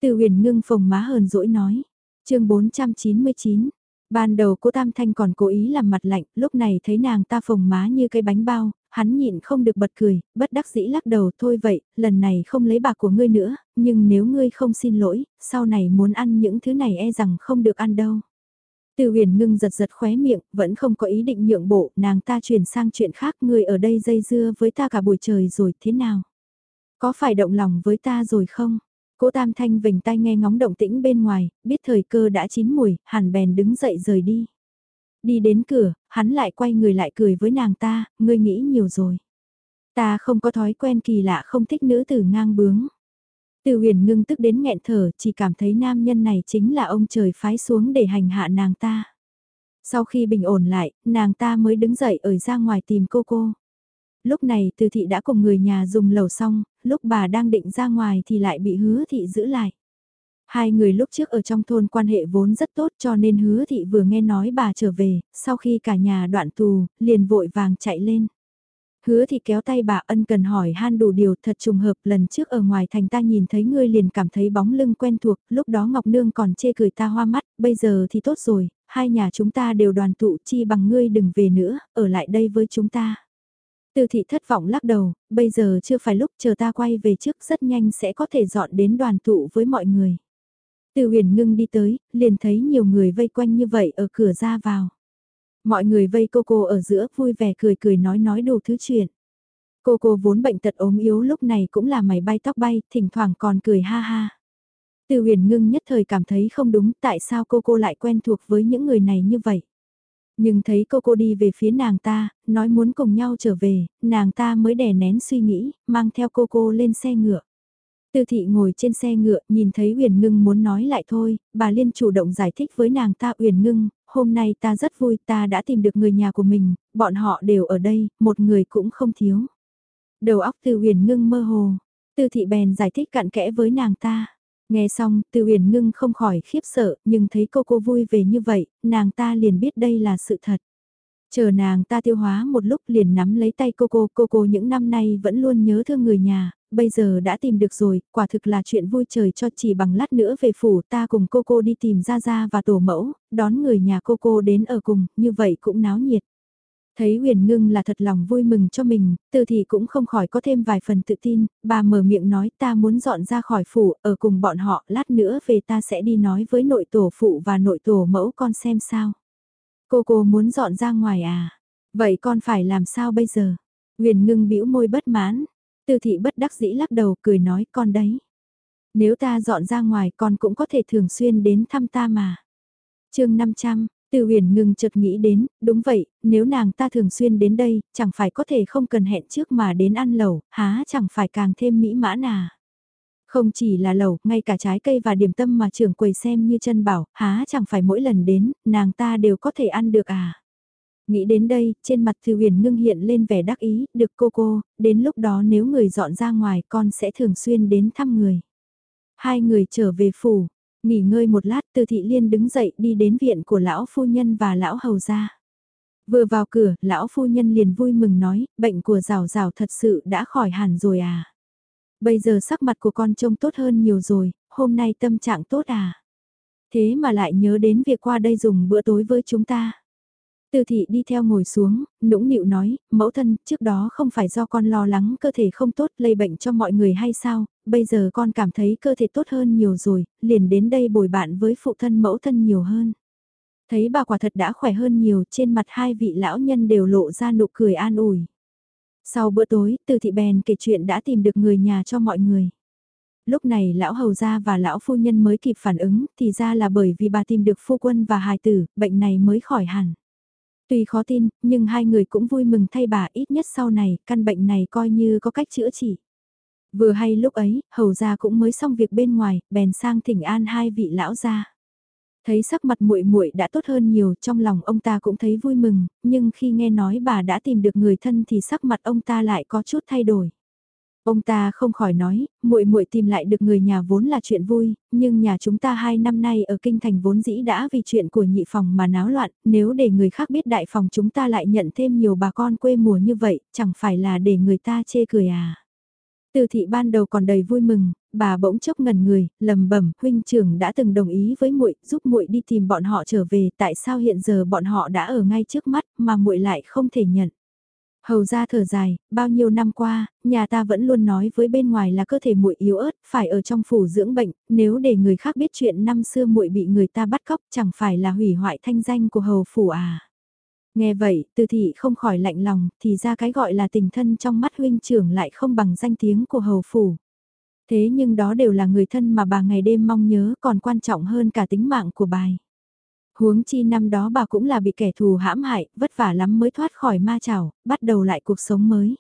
Từ huyền ngưng phồng má hờn dỗi nói. chương 499, ban đầu cô Tam Thanh còn cố ý làm mặt lạnh, lúc này thấy nàng ta phồng má như cây bánh bao, hắn nhịn không được bật cười, bất đắc dĩ lắc đầu thôi vậy, lần này không lấy bạc của ngươi nữa, nhưng nếu ngươi không xin lỗi, sau này muốn ăn những thứ này e rằng không được ăn đâu. Từ huyền ngưng giật giật khóe miệng, vẫn không có ý định nhượng bộ, nàng ta chuyển sang chuyện khác, ngươi ở đây dây dưa với ta cả buổi trời rồi, thế nào? Có phải động lòng với ta rồi không? Cố Tam Thanh vành tay nghe ngóng động tĩnh bên ngoài, biết thời cơ đã chín mùi, hàn bèn đứng dậy rời đi. Đi đến cửa, hắn lại quay người lại cười với nàng ta, ngươi nghĩ nhiều rồi. Ta không có thói quen kỳ lạ không thích nữ tử ngang bướng. Từ huyền ngưng tức đến nghẹn thở, chỉ cảm thấy nam nhân này chính là ông trời phái xuống để hành hạ nàng ta. Sau khi bình ổn lại, nàng ta mới đứng dậy ở ra ngoài tìm cô cô. Lúc này từ thị đã cùng người nhà dùng lầu xong, lúc bà đang định ra ngoài thì lại bị hứa thị giữ lại. Hai người lúc trước ở trong thôn quan hệ vốn rất tốt cho nên hứa thị vừa nghe nói bà trở về, sau khi cả nhà đoạn tù, liền vội vàng chạy lên. Hứa thị kéo tay bà ân cần hỏi han đủ điều thật trùng hợp lần trước ở ngoài thành ta nhìn thấy ngươi liền cảm thấy bóng lưng quen thuộc, lúc đó Ngọc Nương còn chê cười ta hoa mắt, bây giờ thì tốt rồi, hai nhà chúng ta đều đoàn tụ chi bằng ngươi đừng về nữa, ở lại đây với chúng ta. Từ thị thất vọng lắc đầu, bây giờ chưa phải lúc chờ ta quay về trước rất nhanh sẽ có thể dọn đến đoàn tụ với mọi người. Từ huyền ngưng đi tới, liền thấy nhiều người vây quanh như vậy ở cửa ra vào. Mọi người vây cô cô ở giữa vui vẻ cười cười nói nói đủ thứ chuyện. Cô cô vốn bệnh tật ốm yếu lúc này cũng là mày bay tóc bay, thỉnh thoảng còn cười ha ha. Từ huyền ngưng nhất thời cảm thấy không đúng tại sao cô cô lại quen thuộc với những người này như vậy. Nhưng thấy cô cô đi về phía nàng ta, nói muốn cùng nhau trở về, nàng ta mới đè nén suy nghĩ, mang theo cô cô lên xe ngựa. Tư thị ngồi trên xe ngựa, nhìn thấy Uyển Ngưng muốn nói lại thôi, bà Liên chủ động giải thích với nàng ta Uyển Ngưng, hôm nay ta rất vui ta đã tìm được người nhà của mình, bọn họ đều ở đây, một người cũng không thiếu. Đầu óc từ Uyển Ngưng mơ hồ, Tư thị bèn giải thích cặn kẽ với nàng ta. Nghe xong, Từ Uyển Ngưng không khỏi khiếp sợ, nhưng thấy cô cô vui về như vậy, nàng ta liền biết đây là sự thật. Chờ nàng ta tiêu hóa một lúc liền nắm lấy tay cô cô, cô cô những năm nay vẫn luôn nhớ thương người nhà, bây giờ đã tìm được rồi, quả thực là chuyện vui trời cho chỉ bằng lát nữa về phủ ta cùng cô cô đi tìm ra ra và tổ mẫu, đón người nhà cô cô đến ở cùng, như vậy cũng náo nhiệt. Thấy huyền ngưng là thật lòng vui mừng cho mình, từ thì cũng không khỏi có thêm vài phần tự tin, bà mở miệng nói ta muốn dọn ra khỏi phủ, ở cùng bọn họ, lát nữa về ta sẽ đi nói với nội tổ phụ và nội tổ mẫu con xem sao. Cô cô muốn dọn ra ngoài à? Vậy con phải làm sao bây giờ? Huyền ngưng bĩu môi bất mãn, từ thị bất đắc dĩ lắc đầu cười nói con đấy. Nếu ta dọn ra ngoài con cũng có thể thường xuyên đến thăm ta mà. chương 500, từ huyền ngừng chợt nghĩ đến, đúng vậy, nếu nàng ta thường xuyên đến đây, chẳng phải có thể không cần hẹn trước mà đến ăn lẩu, há chẳng phải càng thêm mỹ mãn à. Không chỉ là lẩu, ngay cả trái cây và điểm tâm mà trưởng quầy xem như chân bảo, há chẳng phải mỗi lần đến, nàng ta đều có thể ăn được à. Nghĩ đến đây, trên mặt Thư Huyền ngưng hiện lên vẻ đắc ý, được cô cô, đến lúc đó nếu người dọn ra ngoài con sẽ thường xuyên đến thăm người. Hai người trở về phủ, nghỉ ngơi một lát Từ Thị Liên đứng dậy đi đến viện của lão phu nhân và lão hầu gia. Vừa vào cửa, lão phu nhân liền vui mừng nói, bệnh của rào rào thật sự đã khỏi hẳn rồi à. Bây giờ sắc mặt của con trông tốt hơn nhiều rồi, hôm nay tâm trạng tốt à. Thế mà lại nhớ đến việc qua đây dùng bữa tối với chúng ta. Từ thị đi theo ngồi xuống, nũng nịu nói, mẫu thân, trước đó không phải do con lo lắng cơ thể không tốt lây bệnh cho mọi người hay sao, bây giờ con cảm thấy cơ thể tốt hơn nhiều rồi, liền đến đây bồi bạn với phụ thân mẫu thân nhiều hơn. Thấy bà quả thật đã khỏe hơn nhiều, trên mặt hai vị lão nhân đều lộ ra nụ cười an ủi. Sau bữa tối, từ thị bèn kể chuyện đã tìm được người nhà cho mọi người. Lúc này lão hầu gia và lão phu nhân mới kịp phản ứng, thì ra là bởi vì bà tìm được phu quân và hài tử, bệnh này mới khỏi hẳn. Tuy khó tin, nhưng hai người cũng vui mừng thay bà ít nhất sau này, căn bệnh này coi như có cách chữa trị. Vừa hay lúc ấy, hầu gia cũng mới xong việc bên ngoài, bèn sang thỉnh an hai vị lão gia. Thấy sắc mặt muội muội đã tốt hơn nhiều, trong lòng ông ta cũng thấy vui mừng, nhưng khi nghe nói bà đã tìm được người thân thì sắc mặt ông ta lại có chút thay đổi. Ông ta không khỏi nói, muội muội tìm lại được người nhà vốn là chuyện vui, nhưng nhà chúng ta hai năm nay ở kinh thành vốn dĩ đã vì chuyện của nhị phòng mà náo loạn, nếu để người khác biết đại phòng chúng ta lại nhận thêm nhiều bà con quê mùa như vậy, chẳng phải là để người ta chê cười à. Từ thị ban đầu còn đầy vui mừng, bà bỗng chốc ngẩn người, lầm bẩm, huynh trưởng đã từng đồng ý với muội, giúp muội đi tìm bọn họ trở về, tại sao hiện giờ bọn họ đã ở ngay trước mắt mà muội lại không thể nhận. Hầu ra thở dài, bao nhiêu năm qua, nhà ta vẫn luôn nói với bên ngoài là cơ thể muội yếu ớt, phải ở trong phủ dưỡng bệnh, nếu để người khác biết chuyện năm xưa muội bị người ta bắt cóc chẳng phải là hủy hoại thanh danh của hầu phủ à. Nghe vậy, từ thị không khỏi lạnh lòng, thì ra cái gọi là tình thân trong mắt huynh trưởng lại không bằng danh tiếng của hầu phủ. Thế nhưng đó đều là người thân mà bà ngày đêm mong nhớ còn quan trọng hơn cả tính mạng của bài. Huống chi năm đó bà cũng là bị kẻ thù hãm hại, vất vả lắm mới thoát khỏi ma chảo, bắt đầu lại cuộc sống mới.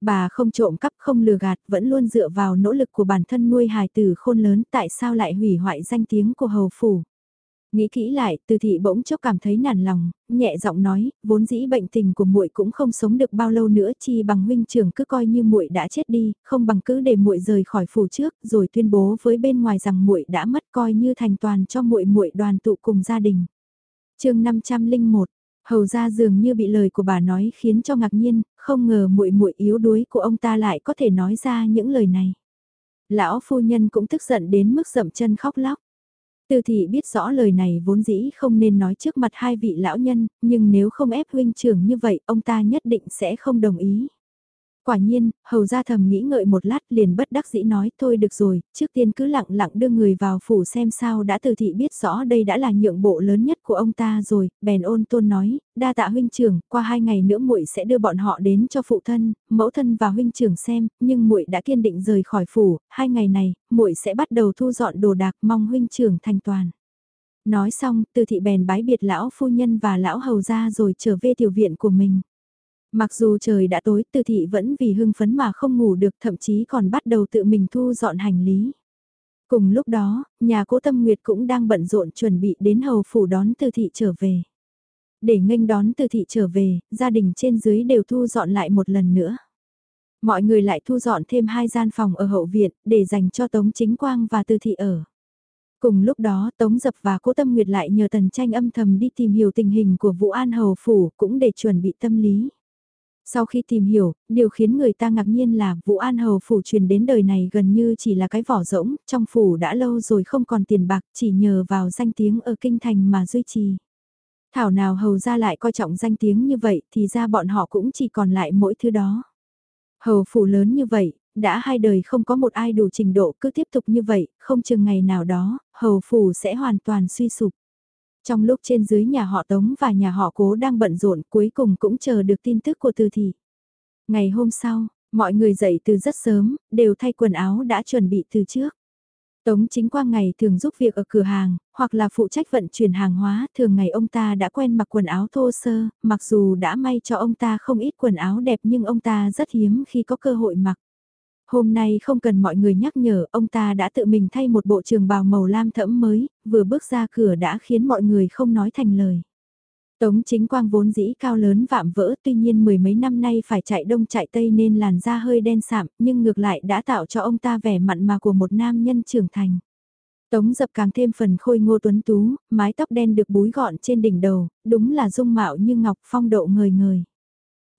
Bà không trộm cắp không lừa gạt, vẫn luôn dựa vào nỗ lực của bản thân nuôi hài tử khôn lớn, tại sao lại hủy hoại danh tiếng của hầu phủ. Nghĩ kỹ lại, từ thị bỗng chốc cảm thấy nản lòng, nhẹ giọng nói, vốn dĩ bệnh tình của muội cũng không sống được bao lâu nữa chi bằng huynh trưởng cứ coi như muội đã chết đi, không bằng cứ để muội rời khỏi phủ trước, rồi tuyên bố với bên ngoài rằng muội đã mất coi như thành toàn cho muội muội đoàn tụ cùng gia đình. Chương 501 Hầu ra dường như bị lời của bà nói khiến cho ngạc nhiên, không ngờ muội muội yếu đuối của ông ta lại có thể nói ra những lời này. Lão phu nhân cũng tức giận đến mức dậm chân khóc lóc. Từ thị biết rõ lời này vốn dĩ không nên nói trước mặt hai vị lão nhân, nhưng nếu không ép huynh trưởng như vậy, ông ta nhất định sẽ không đồng ý. Quả nhiên, hầu ra thầm nghĩ ngợi một lát liền bất đắc dĩ nói thôi được rồi, trước tiên cứ lặng lặng đưa người vào phủ xem sao đã từ thị biết rõ đây đã là nhượng bộ lớn nhất của ông ta rồi, bèn ôn tôn nói, đa tạ huynh trưởng, qua hai ngày nữa muội sẽ đưa bọn họ đến cho phụ thân, mẫu thân và huynh trưởng xem, nhưng muội đã kiên định rời khỏi phủ, hai ngày này, muội sẽ bắt đầu thu dọn đồ đạc mong huynh trưởng thành toàn. Nói xong, từ thị bèn bái biệt lão phu nhân và lão hầu ra rồi trở về tiểu viện của mình. Mặc dù trời đã tối, từ thị vẫn vì hưng phấn mà không ngủ được thậm chí còn bắt đầu tự mình thu dọn hành lý. Cùng lúc đó, nhà cố tâm nguyệt cũng đang bận rộn chuẩn bị đến hầu phủ đón từ thị trở về. Để nghênh đón từ thị trở về, gia đình trên dưới đều thu dọn lại một lần nữa. Mọi người lại thu dọn thêm hai gian phòng ở hậu viện để dành cho Tống Chính Quang và Từ Thị ở. Cùng lúc đó Tống Dập và Cố Tâm Nguyệt lại nhờ Tần Tranh âm thầm đi tìm hiểu tình hình của Vũ An Hầu Phủ cũng để chuẩn bị tâm lý. Sau khi tìm hiểu, điều khiến người ta ngạc nhiên là Vũ An Hầu phủ truyền đến đời này gần như chỉ là cái vỏ rỗng, trong phủ đã lâu rồi không còn tiền bạc, chỉ nhờ vào danh tiếng ở kinh thành mà duy trì. Thảo nào hầu ra lại coi trọng danh tiếng như vậy thì ra bọn họ cũng chỉ còn lại mỗi thứ đó. Hầu phủ lớn như vậy, đã hai đời không có một ai đủ trình độ cứ tiếp tục như vậy, không chừng ngày nào đó, hầu phủ sẽ hoàn toàn suy sụp. Trong lúc trên dưới nhà họ Tống và nhà họ Cố đang bận rộn cuối cùng cũng chờ được tin tức của Từ Thị. Ngày hôm sau, mọi người dậy từ rất sớm, đều thay quần áo đã chuẩn bị từ trước. Tống chính qua ngày thường giúp việc ở cửa hàng, hoặc là phụ trách vận chuyển hàng hóa, thường ngày ông ta đã quen mặc quần áo thô sơ, mặc dù đã may cho ông ta không ít quần áo đẹp nhưng ông ta rất hiếm khi có cơ hội mặc. Hôm nay không cần mọi người nhắc nhở, ông ta đã tự mình thay một bộ trường bào màu lam thẫm mới, vừa bước ra cửa đã khiến mọi người không nói thành lời. Tống chính quang vốn dĩ cao lớn vạm vỡ tuy nhiên mười mấy năm nay phải chạy đông chạy tây nên làn da hơi đen sạm nhưng ngược lại đã tạo cho ông ta vẻ mặn mà của một nam nhân trưởng thành. Tống dập càng thêm phần khôi ngô tuấn tú, mái tóc đen được búi gọn trên đỉnh đầu, đúng là dung mạo như ngọc phong độ ngời ngời.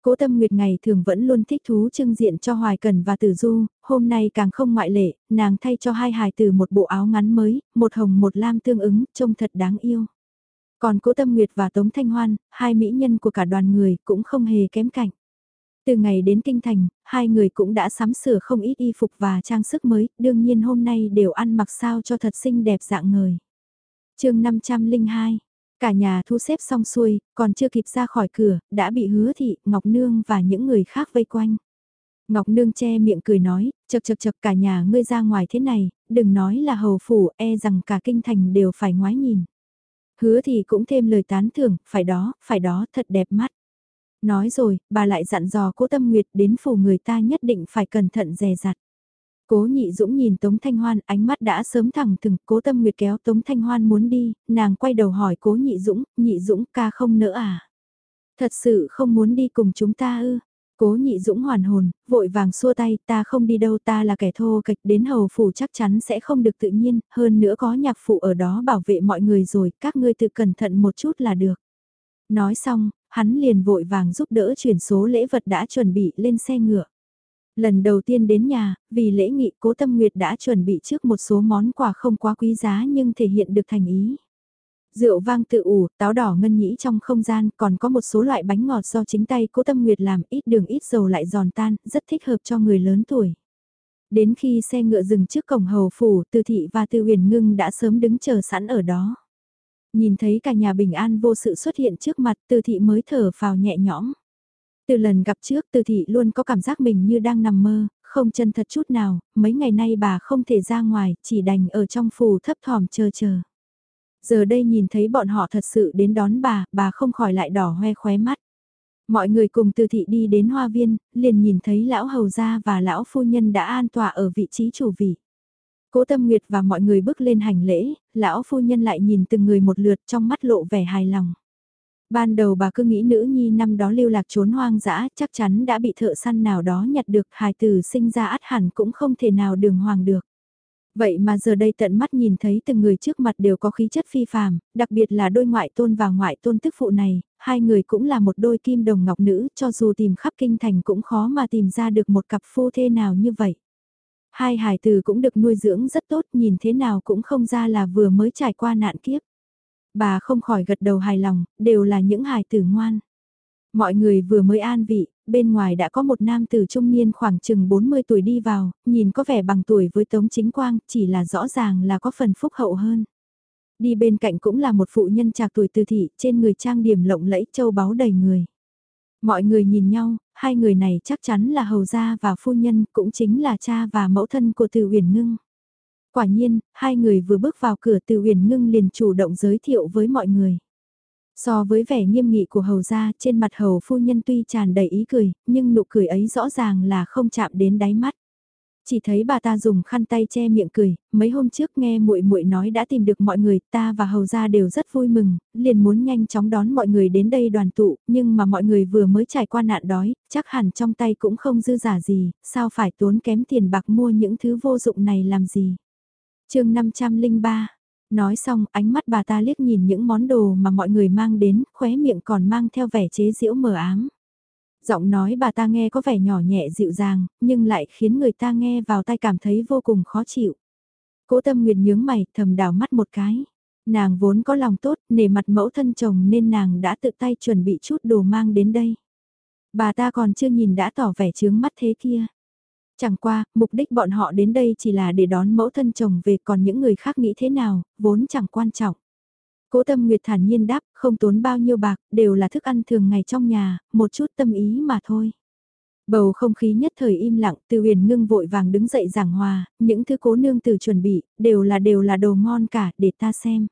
Cố Tâm Nguyệt ngày thường vẫn luôn thích thú trưng diện cho Hoài Cần và Tử Du, hôm nay càng không ngoại lệ, nàng thay cho hai hài tử một bộ áo ngắn mới, một hồng một lam tương ứng, trông thật đáng yêu. Còn Cố Tâm Nguyệt và Tống Thanh Hoan, hai mỹ nhân của cả đoàn người cũng không hề kém cạnh. Từ ngày đến Kinh Thành, hai người cũng đã sắm sửa không ít y phục và trang sức mới, đương nhiên hôm nay đều ăn mặc sao cho thật xinh đẹp dạng người. chương 502 Cả nhà thu xếp xong xuôi, còn chưa kịp ra khỏi cửa, đã bị hứa thị, Ngọc Nương và những người khác vây quanh. Ngọc Nương che miệng cười nói, chật chật chật cả nhà ngươi ra ngoài thế này, đừng nói là hầu phủ, e rằng cả kinh thành đều phải ngoái nhìn. Hứa thì cũng thêm lời tán thưởng, phải đó, phải đó, thật đẹp mắt. Nói rồi, bà lại dặn dò cố tâm nguyệt đến phủ người ta nhất định phải cẩn thận dè dặt. Cố nhị dũng nhìn Tống Thanh Hoan, ánh mắt đã sớm thẳng thừng, cố tâm nguyệt kéo Tống Thanh Hoan muốn đi, nàng quay đầu hỏi cố nhị dũng, nhị dũng ca không nữa à? Thật sự không muốn đi cùng chúng ta ư? Cố nhị dũng hoàn hồn, vội vàng xua tay, ta không đi đâu ta là kẻ thô kịch đến hầu phủ chắc chắn sẽ không được tự nhiên, hơn nữa có nhạc phụ ở đó bảo vệ mọi người rồi, các ngươi tự cẩn thận một chút là được. Nói xong, hắn liền vội vàng giúp đỡ chuyển số lễ vật đã chuẩn bị lên xe ngựa. Lần đầu tiên đến nhà, vì lễ nghị cố tâm nguyệt đã chuẩn bị trước một số món quà không quá quý giá nhưng thể hiện được thành ý. Rượu vang tự ủ, táo đỏ ngân nhĩ trong không gian, còn có một số loại bánh ngọt do chính tay cố tâm nguyệt làm, ít đường ít dầu lại giòn tan, rất thích hợp cho người lớn tuổi. Đến khi xe ngựa dừng trước cổng hầu phủ, Từ Thị và Tư Huyền Ngưng đã sớm đứng chờ sẵn ở đó. Nhìn thấy cả nhà bình an vô sự xuất hiện trước mặt, Từ Thị mới thở vào nhẹ nhõm. Từ lần gặp trước Từ Thị luôn có cảm giác mình như đang nằm mơ, không chân thật chút nào, mấy ngày nay bà không thể ra ngoài, chỉ đành ở trong phủ thấp thỏm chờ chờ. Giờ đây nhìn thấy bọn họ thật sự đến đón bà, bà không khỏi lại đỏ hoe khóe mắt. Mọi người cùng từ thị đi đến hoa viên, liền nhìn thấy lão hầu gia và lão phu nhân đã an tọa ở vị trí chủ vị. Cố Tâm Nguyệt và mọi người bước lên hành lễ, lão phu nhân lại nhìn từng người một lượt trong mắt lộ vẻ hài lòng. Ban đầu bà cứ nghĩ nữ nhi năm đó lưu lạc trốn hoang dã, chắc chắn đã bị thợ săn nào đó nhặt được, hài tử sinh ra át hẳn cũng không thể nào đường hoàng được. Vậy mà giờ đây tận mắt nhìn thấy từng người trước mặt đều có khí chất phi phàm, đặc biệt là đôi ngoại tôn và ngoại tôn tức phụ này, hai người cũng là một đôi kim đồng ngọc nữ, cho dù tìm khắp kinh thành cũng khó mà tìm ra được một cặp phu thê nào như vậy. Hai hài tử cũng được nuôi dưỡng rất tốt, nhìn thế nào cũng không ra là vừa mới trải qua nạn kiếp. Bà không khỏi gật đầu hài lòng, đều là những hài tử ngoan. Mọi người vừa mới an vị, bên ngoài đã có một nam tử trung niên khoảng chừng 40 tuổi đi vào, nhìn có vẻ bằng tuổi với Tống Chính Quang, chỉ là rõ ràng là có phần phúc hậu hơn. Đi bên cạnh cũng là một phụ nhân trạc tuổi từ thị, trên người trang điểm lộng lẫy châu báu đầy người. Mọi người nhìn nhau, hai người này chắc chắn là hầu gia và phu nhân, cũng chính là cha và mẫu thân của Từ Uyển Ngưng. Quả nhiên, hai người vừa bước vào cửa Từ huyền Ngưng liền chủ động giới thiệu với mọi người. So với vẻ nghiêm nghị của hầu gia trên mặt hầu phu nhân tuy tràn đầy ý cười, nhưng nụ cười ấy rõ ràng là không chạm đến đáy mắt. Chỉ thấy bà ta dùng khăn tay che miệng cười, mấy hôm trước nghe muội muội nói đã tìm được mọi người, ta và hầu gia đều rất vui mừng, liền muốn nhanh chóng đón mọi người đến đây đoàn tụ, nhưng mà mọi người vừa mới trải qua nạn đói, chắc hẳn trong tay cũng không dư giả gì, sao phải tốn kém tiền bạc mua những thứ vô dụng này làm gì chương 503 Nói xong, ánh mắt bà ta liếc nhìn những món đồ mà mọi người mang đến, khóe miệng còn mang theo vẻ chế giễu mờ ám. Giọng nói bà ta nghe có vẻ nhỏ nhẹ dịu dàng, nhưng lại khiến người ta nghe vào tai cảm thấy vô cùng khó chịu. Cố tâm nguyệt nhướng mày, thầm đào mắt một cái. Nàng vốn có lòng tốt, nể mặt mẫu thân chồng nên nàng đã tự tay chuẩn bị chút đồ mang đến đây. Bà ta còn chưa nhìn đã tỏ vẻ chướng mắt thế kia. Chẳng qua, mục đích bọn họ đến đây chỉ là để đón mẫu thân chồng về còn những người khác nghĩ thế nào, vốn chẳng quan trọng. Cố tâm nguyệt thản nhiên đáp, không tốn bao nhiêu bạc, đều là thức ăn thường ngày trong nhà, một chút tâm ý mà thôi. Bầu không khí nhất thời im lặng, từ huyền ngưng vội vàng đứng dậy giảng hòa, những thứ cố nương từ chuẩn bị, đều là đều là đồ ngon cả, để ta xem.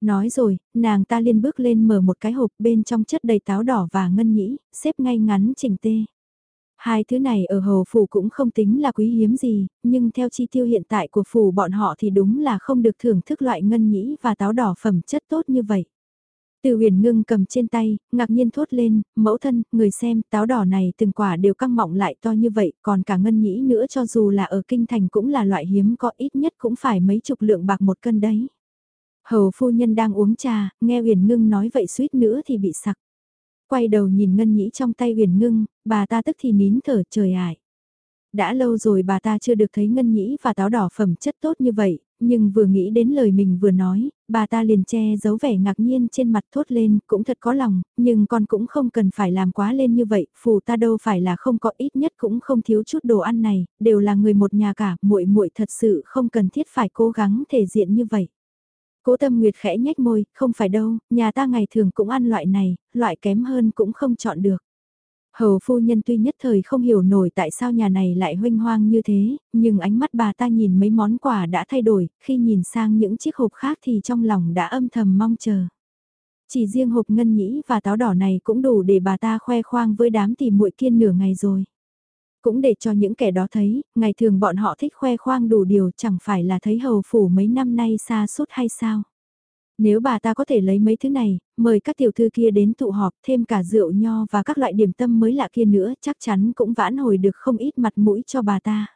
Nói rồi, nàng ta liên bước lên mở một cái hộp bên trong chất đầy táo đỏ và ngân nhĩ, xếp ngay ngắn chỉnh tê. Hai thứ này ở hầu phủ cũng không tính là quý hiếm gì, nhưng theo chi tiêu hiện tại của phủ bọn họ thì đúng là không được thưởng thức loại ngân nhĩ và táo đỏ phẩm chất tốt như vậy. Từ huyền ngưng cầm trên tay, ngạc nhiên thốt lên, mẫu thân, người xem, táo đỏ này từng quả đều căng mọng lại to như vậy, còn cả ngân nhĩ nữa cho dù là ở kinh thành cũng là loại hiếm có ít nhất cũng phải mấy chục lượng bạc một cân đấy. Hầu phu nhân đang uống trà, nghe huyền ngưng nói vậy suýt nữa thì bị sặc. Quay đầu nhìn ngân nhĩ trong tay huyền ngưng, bà ta tức thì nín thở trời ải. Đã lâu rồi bà ta chưa được thấy ngân nhĩ và táo đỏ phẩm chất tốt như vậy, nhưng vừa nghĩ đến lời mình vừa nói, bà ta liền che giấu vẻ ngạc nhiên trên mặt thốt lên, cũng thật có lòng, nhưng con cũng không cần phải làm quá lên như vậy, phù ta đâu phải là không có ít nhất cũng không thiếu chút đồ ăn này, đều là người một nhà cả, muội muội thật sự không cần thiết phải cố gắng thể diện như vậy. Cố tâm nguyệt khẽ nhếch môi, không phải đâu, nhà ta ngày thường cũng ăn loại này, loại kém hơn cũng không chọn được. Hầu phu nhân tuy nhất thời không hiểu nổi tại sao nhà này lại huynh hoang như thế, nhưng ánh mắt bà ta nhìn mấy món quà đã thay đổi, khi nhìn sang những chiếc hộp khác thì trong lòng đã âm thầm mong chờ. Chỉ riêng hộp ngân nhĩ và táo đỏ này cũng đủ để bà ta khoe khoang với đám tìm muội kiên nửa ngày rồi. Cũng để cho những kẻ đó thấy, ngày thường bọn họ thích khoe khoang đủ điều chẳng phải là thấy hầu phủ mấy năm nay xa suốt hay sao. Nếu bà ta có thể lấy mấy thứ này, mời các tiểu thư kia đến tụ họp thêm cả rượu nho và các loại điểm tâm mới lạ kia nữa chắc chắn cũng vãn hồi được không ít mặt mũi cho bà ta.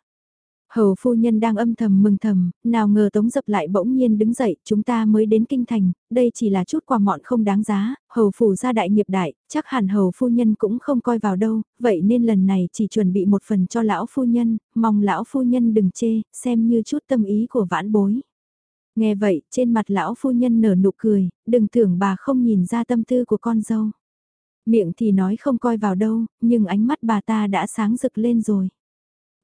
Hầu phu nhân đang âm thầm mừng thầm, nào ngờ tống dập lại bỗng nhiên đứng dậy, chúng ta mới đến kinh thành, đây chỉ là chút quà mọn không đáng giá, hầu phủ gia đại nghiệp đại, chắc hẳn hầu phu nhân cũng không coi vào đâu, vậy nên lần này chỉ chuẩn bị một phần cho lão phu nhân, mong lão phu nhân đừng chê, xem như chút tâm ý của vãn bối. Nghe vậy, trên mặt lão phu nhân nở nụ cười, đừng tưởng bà không nhìn ra tâm tư của con dâu. Miệng thì nói không coi vào đâu, nhưng ánh mắt bà ta đã sáng rực lên rồi.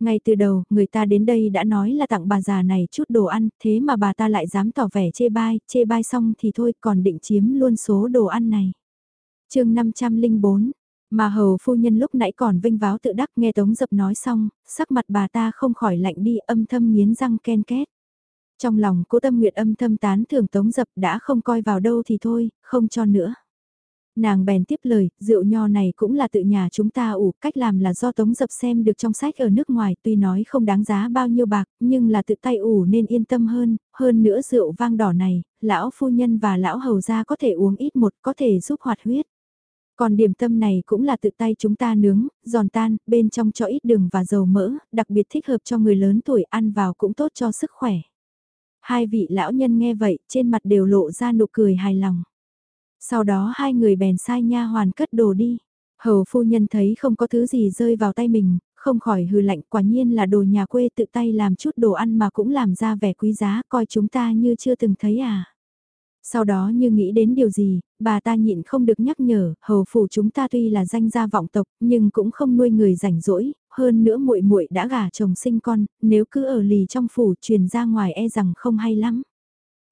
Ngay từ đầu, người ta đến đây đã nói là tặng bà già này chút đồ ăn, thế mà bà ta lại dám tỏ vẻ chê bai, chê bai xong thì thôi còn định chiếm luôn số đồ ăn này. chương 504, mà hầu phu nhân lúc nãy còn vinh váo tự đắc nghe Tống Dập nói xong, sắc mặt bà ta không khỏi lạnh đi âm thâm nghiến răng ken két. Trong lòng cố tâm nguyện âm thâm tán thường Tống Dập đã không coi vào đâu thì thôi, không cho nữa. Nàng bèn tiếp lời, rượu nho này cũng là tự nhà chúng ta ủ, cách làm là do Tống Dập xem được trong sách ở nước ngoài, tuy nói không đáng giá bao nhiêu bạc, nhưng là tự tay ủ nên yên tâm hơn, hơn nữa rượu vang đỏ này, lão phu nhân và lão hầu gia có thể uống ít một, có thể giúp hoạt huyết. Còn điểm tâm này cũng là tự tay chúng ta nướng, giòn tan, bên trong cho ít đường và dầu mỡ, đặc biệt thích hợp cho người lớn tuổi ăn vào cũng tốt cho sức khỏe. Hai vị lão nhân nghe vậy, trên mặt đều lộ ra nụ cười hài lòng. Sau đó hai người bèn sai nha hoàn cất đồ đi. Hầu phu nhân thấy không có thứ gì rơi vào tay mình, không khỏi hừ lạnh quả nhiên là đồ nhà quê tự tay làm chút đồ ăn mà cũng làm ra vẻ quý giá coi chúng ta như chưa từng thấy à. Sau đó như nghĩ đến điều gì, bà ta nhịn không được nhắc nhở, hầu phủ chúng ta tuy là danh gia vọng tộc, nhưng cũng không nuôi người rảnh rỗi, hơn nữa muội muội đã gả chồng sinh con, nếu cứ ở lì trong phủ truyền ra ngoài e rằng không hay lắm.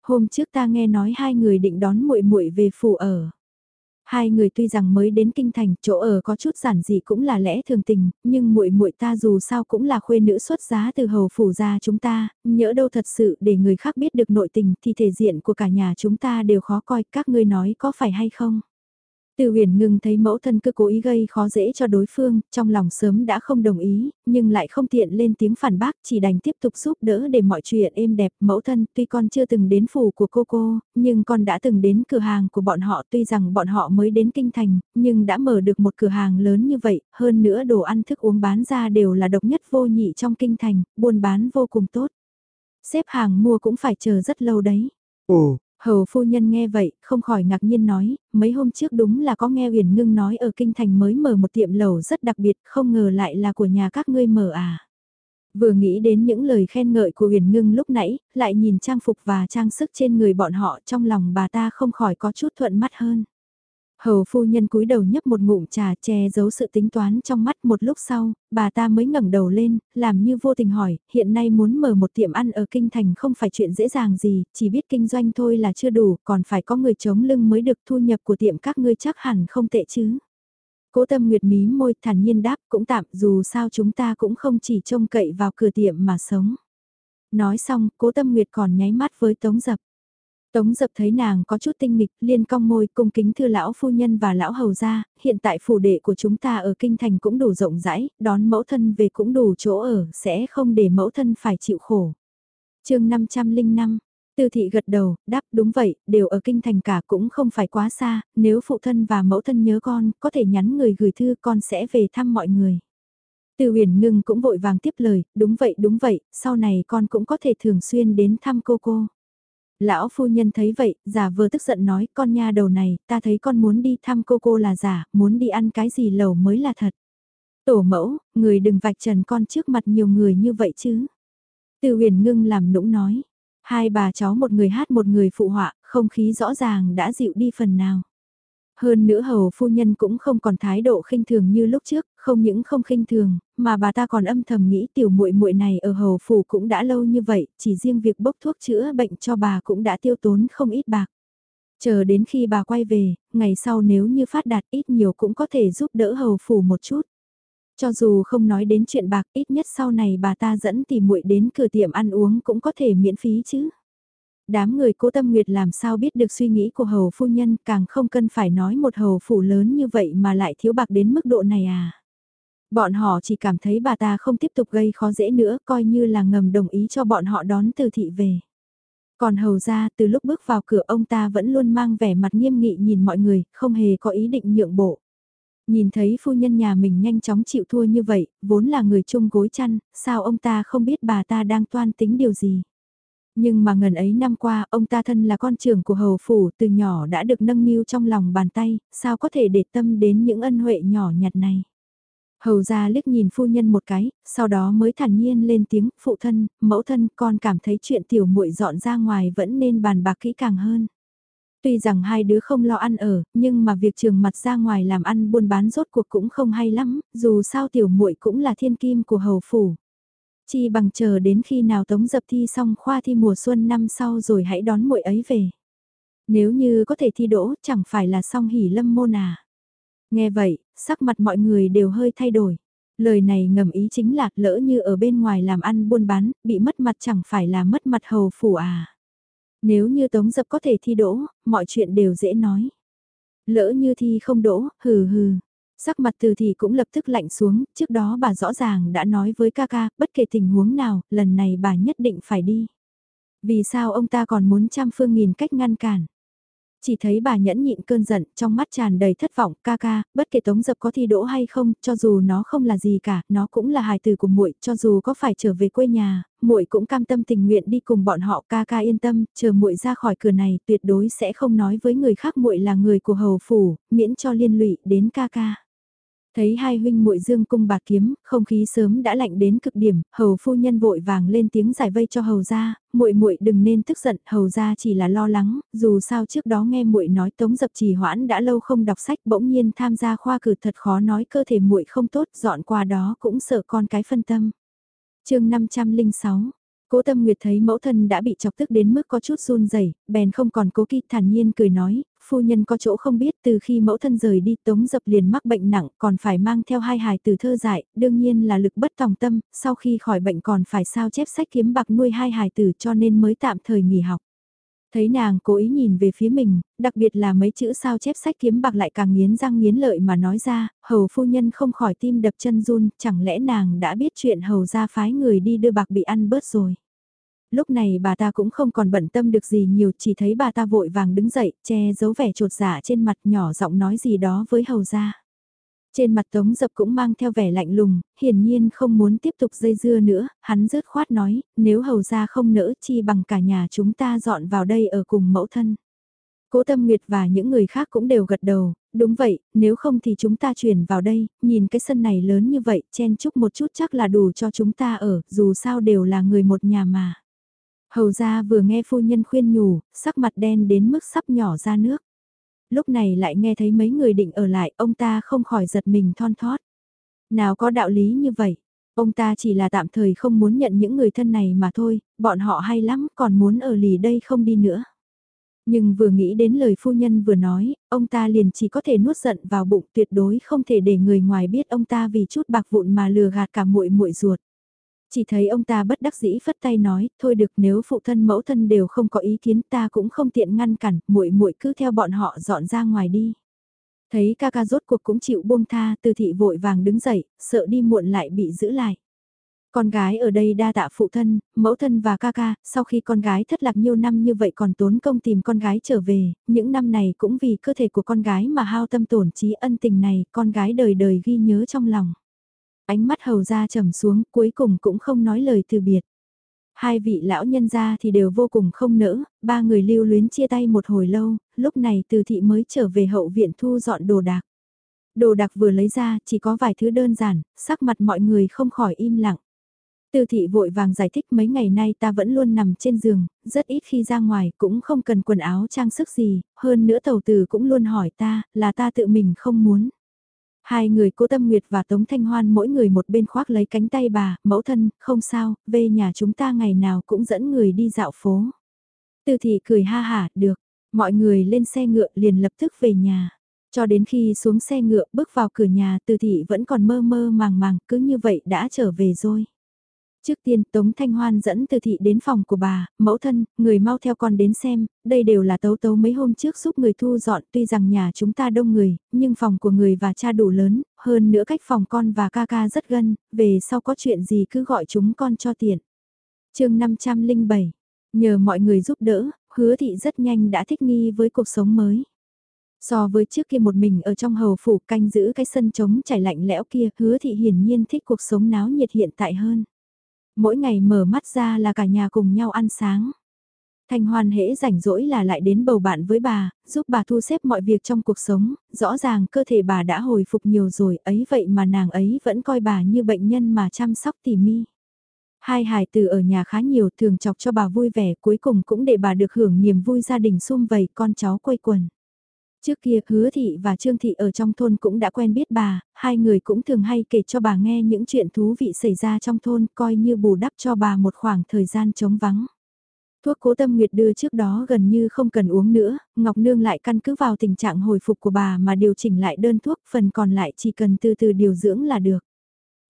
Hôm trước ta nghe nói hai người định đón muội muội về phủ ở. Hai người tuy rằng mới đến kinh thành, chỗ ở có chút giản dị cũng là lẽ thường tình, nhưng muội muội ta dù sao cũng là khuê nữ xuất giá từ hầu phủ ra chúng ta, nhỡ đâu thật sự để người khác biết được nội tình thì thể diện của cả nhà chúng ta đều khó coi, các ngươi nói có phải hay không? Từ huyền ngừng thấy mẫu thân cứ cố ý gây khó dễ cho đối phương, trong lòng sớm đã không đồng ý, nhưng lại không tiện lên tiếng phản bác, chỉ đành tiếp tục giúp đỡ để mọi chuyện êm đẹp. Mẫu thân, tuy con chưa từng đến phủ của cô cô, nhưng con đã từng đến cửa hàng của bọn họ tuy rằng bọn họ mới đến kinh thành, nhưng đã mở được một cửa hàng lớn như vậy, hơn nữa đồ ăn thức uống bán ra đều là độc nhất vô nhị trong kinh thành, buôn bán vô cùng tốt. Xếp hàng mua cũng phải chờ rất lâu đấy. Ồ, Hầu phu nhân nghe vậy, không khỏi ngạc nhiên nói, mấy hôm trước đúng là có nghe uyển Ngưng nói ở Kinh Thành mới mở một tiệm lẩu rất đặc biệt, không ngờ lại là của nhà các ngươi mở à. Vừa nghĩ đến những lời khen ngợi của uyển Ngưng lúc nãy, lại nhìn trang phục và trang sức trên người bọn họ trong lòng bà ta không khỏi có chút thuận mắt hơn. Hầu phu nhân cúi đầu nhấp một ngụm trà che giấu sự tính toán trong mắt một lúc sau, bà ta mới ngẩng đầu lên, làm như vô tình hỏi, hiện nay muốn mở một tiệm ăn ở kinh thành không phải chuyện dễ dàng gì, chỉ biết kinh doanh thôi là chưa đủ, còn phải có người chống lưng mới được thu nhập của tiệm các ngươi chắc hẳn không tệ chứ. Cố tâm nguyệt mí môi thản nhiên đáp cũng tạm dù sao chúng ta cũng không chỉ trông cậy vào cửa tiệm mà sống. Nói xong, cố tâm nguyệt còn nháy mắt với tống dập. Tống dập thấy nàng có chút tinh nghịch, liên cong môi cung kính thưa lão phu nhân và lão hầu gia, hiện tại phủ đệ của chúng ta ở kinh thành cũng đủ rộng rãi, đón mẫu thân về cũng đủ chỗ ở, sẽ không để mẫu thân phải chịu khổ. chương 505, Tư thị gật đầu, đáp đúng vậy, đều ở kinh thành cả cũng không phải quá xa, nếu phụ thân và mẫu thân nhớ con, có thể nhắn người gửi thư con sẽ về thăm mọi người. Từ huyền ngưng cũng vội vàng tiếp lời, đúng vậy đúng vậy, sau này con cũng có thể thường xuyên đến thăm cô cô. Lão phu nhân thấy vậy, giả vờ tức giận nói, con nha đầu này, ta thấy con muốn đi thăm cô cô là giả, muốn đi ăn cái gì lẩu mới là thật. Tổ mẫu, người đừng vạch trần con trước mặt nhiều người như vậy chứ. Từ huyền ngưng làm nũng nói, hai bà cháu một người hát một người phụ họa, không khí rõ ràng đã dịu đi phần nào. Hơn nữa hầu phu nhân cũng không còn thái độ khinh thường như lúc trước, không những không khinh thường, mà bà ta còn âm thầm nghĩ tiểu muội muội này ở hầu phủ cũng đã lâu như vậy, chỉ riêng việc bốc thuốc chữa bệnh cho bà cũng đã tiêu tốn không ít bạc. Chờ đến khi bà quay về, ngày sau nếu như phát đạt ít nhiều cũng có thể giúp đỡ hầu phủ một chút. Cho dù không nói đến chuyện bạc, ít nhất sau này bà ta dẫn tìm muội đến cửa tiệm ăn uống cũng có thể miễn phí chứ. Đám người cố tâm nguyệt làm sao biết được suy nghĩ của hầu phu nhân càng không cần phải nói một hầu phủ lớn như vậy mà lại thiếu bạc đến mức độ này à. Bọn họ chỉ cảm thấy bà ta không tiếp tục gây khó dễ nữa coi như là ngầm đồng ý cho bọn họ đón từ thị về. Còn hầu ra từ lúc bước vào cửa ông ta vẫn luôn mang vẻ mặt nghiêm nghị nhìn mọi người, không hề có ý định nhượng bộ. Nhìn thấy phu nhân nhà mình nhanh chóng chịu thua như vậy, vốn là người chung gối chăn, sao ông ta không biết bà ta đang toan tính điều gì. Nhưng mà ngần ấy năm qua, ông ta thân là con trưởng của hầu phủ từ nhỏ đã được nâng niu trong lòng bàn tay, sao có thể để tâm đến những ân huệ nhỏ nhặt này. Hầu ra liếc nhìn phu nhân một cái, sau đó mới thản nhiên lên tiếng, phụ thân, mẫu thân, con cảm thấy chuyện tiểu muội dọn ra ngoài vẫn nên bàn bạc kỹ càng hơn. Tuy rằng hai đứa không lo ăn ở, nhưng mà việc trường mặt ra ngoài làm ăn buôn bán rốt cuộc cũng không hay lắm, dù sao tiểu muội cũng là thiên kim của hầu phủ. Chi bằng chờ đến khi nào tống dập thi xong khoa thi mùa xuân năm sau rồi hãy đón muội ấy về. Nếu như có thể thi đỗ chẳng phải là xong hỉ lâm môn à. Nghe vậy, sắc mặt mọi người đều hơi thay đổi. Lời này ngầm ý chính là lỡ như ở bên ngoài làm ăn buôn bán, bị mất mặt chẳng phải là mất mặt hầu phủ à. Nếu như Tống Dập có thể thi đỗ, mọi chuyện đều dễ nói. Lỡ như thi không đỗ, hừ hừ. Sắc mặt từ thì cũng lập tức lạnh xuống, trước đó bà rõ ràng đã nói với ca ca, bất kể tình huống nào, lần này bà nhất định phải đi. Vì sao ông ta còn muốn trăm phương nghìn cách ngăn cản? Chỉ thấy bà nhẫn nhịn cơn giận, trong mắt tràn đầy thất vọng, ca ca, bất kể tống dập có thi đỗ hay không, cho dù nó không là gì cả, nó cũng là hài tử của muội, cho dù có phải trở về quê nhà, muội cũng cam tâm tình nguyện đi cùng bọn họ, ca ca yên tâm, chờ muội ra khỏi cửa này, tuyệt đối sẽ không nói với người khác muội là người của hầu phủ, miễn cho liên lụy đến ca ca. Thấy hai huynh muội dương cung bạc kiếm, không khí sớm đã lạnh đến cực điểm, hầu phu nhân vội vàng lên tiếng giải vây cho hầu gia, muội muội đừng nên tức giận, hầu gia chỉ là lo lắng, dù sao trước đó nghe muội nói Tống Dập Trì hoãn đã lâu không đọc sách, bỗng nhiên tham gia khoa cử thật khó nói cơ thể muội không tốt, dọn qua đó cũng sợ con cái phân tâm. Chương 506 Cố Tâm Nguyệt thấy mẫu thân đã bị chọc tức đến mức có chút run rẩy, bèn không còn cố kỵ thản nhiên cười nói, phu nhân có chỗ không biết từ khi mẫu thân rời đi tống dập liền mắc bệnh nặng còn phải mang theo hai hài từ thơ dại, đương nhiên là lực bất tòng tâm, sau khi khỏi bệnh còn phải sao chép sách kiếm bạc nuôi hai hài tử cho nên mới tạm thời nghỉ học. Thấy nàng cố ý nhìn về phía mình, đặc biệt là mấy chữ sao chép sách kiếm bạc lại càng nghiến răng nghiến lợi mà nói ra, hầu phu nhân không khỏi tim đập chân run, chẳng lẽ nàng đã biết chuyện hầu ra phái người đi đưa bạc bị ăn bớt rồi lúc này bà ta cũng không còn bận tâm được gì nhiều, chỉ thấy bà ta vội vàng đứng dậy, che giấu vẻ trột dạ trên mặt nhỏ giọng nói gì đó với hầu gia. Trên mặt Tống Dập cũng mang theo vẻ lạnh lùng, hiển nhiên không muốn tiếp tục dây dưa nữa, hắn rớt khoát nói, nếu hầu gia không nỡ chi bằng cả nhà chúng ta dọn vào đây ở cùng mẫu thân. Cố Tâm Nguyệt và những người khác cũng đều gật đầu, đúng vậy, nếu không thì chúng ta chuyển vào đây, nhìn cái sân này lớn như vậy, chen chúc một chút chắc là đủ cho chúng ta ở, dù sao đều là người một nhà mà. Hầu ra vừa nghe phu nhân khuyên nhủ, sắc mặt đen đến mức sắp nhỏ ra nước. Lúc này lại nghe thấy mấy người định ở lại, ông ta không khỏi giật mình thon thót. Nào có đạo lý như vậy, ông ta chỉ là tạm thời không muốn nhận những người thân này mà thôi, bọn họ hay lắm, còn muốn ở lì đây không đi nữa. Nhưng vừa nghĩ đến lời phu nhân vừa nói, ông ta liền chỉ có thể nuốt giận vào bụng tuyệt đối không thể để người ngoài biết ông ta vì chút bạc vụn mà lừa gạt cả muội muội ruột. Chỉ thấy ông ta bất đắc dĩ phất tay nói, thôi được nếu phụ thân mẫu thân đều không có ý kiến ta cũng không tiện ngăn cản, muội muội cứ theo bọn họ dọn ra ngoài đi. Thấy ca ca rốt cuộc cũng chịu buông tha, từ thị vội vàng đứng dậy, sợ đi muộn lại bị giữ lại. Con gái ở đây đa tạ phụ thân, mẫu thân và ca ca, sau khi con gái thất lạc nhiều năm như vậy còn tốn công tìm con gái trở về, những năm này cũng vì cơ thể của con gái mà hao tâm tổn trí ân tình này, con gái đời đời ghi nhớ trong lòng. Ánh mắt hầu ra trầm xuống, cuối cùng cũng không nói lời từ biệt. Hai vị lão nhân ra thì đều vô cùng không nỡ, ba người lưu luyến chia tay một hồi lâu, lúc này từ thị mới trở về hậu viện thu dọn đồ đạc. Đồ đạc vừa lấy ra, chỉ có vài thứ đơn giản, sắc mặt mọi người không khỏi im lặng. Từ thị vội vàng giải thích mấy ngày nay ta vẫn luôn nằm trên giường, rất ít khi ra ngoài, cũng không cần quần áo trang sức gì, hơn nữa tàu tử cũng luôn hỏi ta, là ta tự mình không muốn. Hai người cố Tâm Nguyệt và Tống Thanh Hoan mỗi người một bên khoác lấy cánh tay bà, mẫu thân, không sao, về nhà chúng ta ngày nào cũng dẫn người đi dạo phố. Từ thị cười ha hả, được, mọi người lên xe ngựa liền lập tức về nhà. Cho đến khi xuống xe ngựa bước vào cửa nhà từ thị vẫn còn mơ mơ màng màng, cứ như vậy đã trở về rồi. Trước tiên Tống Thanh Hoan dẫn từ thị đến phòng của bà, mẫu thân, người mau theo con đến xem, đây đều là tấu tấu mấy hôm trước giúp người thu dọn tuy rằng nhà chúng ta đông người, nhưng phòng của người và cha đủ lớn, hơn nữa cách phòng con và ca ca rất gần, về sau có chuyện gì cứ gọi chúng con cho tiện. chương 507 Nhờ mọi người giúp đỡ, hứa thị rất nhanh đã thích nghi với cuộc sống mới. So với trước kia một mình ở trong hầu phủ canh giữ cái sân trống trải lạnh lẽo kia, hứa thị hiển nhiên thích cuộc sống náo nhiệt hiện tại hơn. Mỗi ngày mở mắt ra là cả nhà cùng nhau ăn sáng. Thanh Hoan hễ rảnh rỗi là lại đến bầu bạn với bà, giúp bà thu xếp mọi việc trong cuộc sống, rõ ràng cơ thể bà đã hồi phục nhiều rồi, ấy vậy mà nàng ấy vẫn coi bà như bệnh nhân mà chăm sóc tỉ mi. Hai hài từ ở nhà khá nhiều thường chọc cho bà vui vẻ cuối cùng cũng để bà được hưởng niềm vui gia đình sum vầy con cháu quây quần. Trước kia hứa thị và trương thị ở trong thôn cũng đã quen biết bà, hai người cũng thường hay kể cho bà nghe những chuyện thú vị xảy ra trong thôn coi như bù đắp cho bà một khoảng thời gian trống vắng. Thuốc cố tâm nguyệt đưa trước đó gần như không cần uống nữa, Ngọc Nương lại căn cứ vào tình trạng hồi phục của bà mà điều chỉnh lại đơn thuốc, phần còn lại chỉ cần từ từ điều dưỡng là được.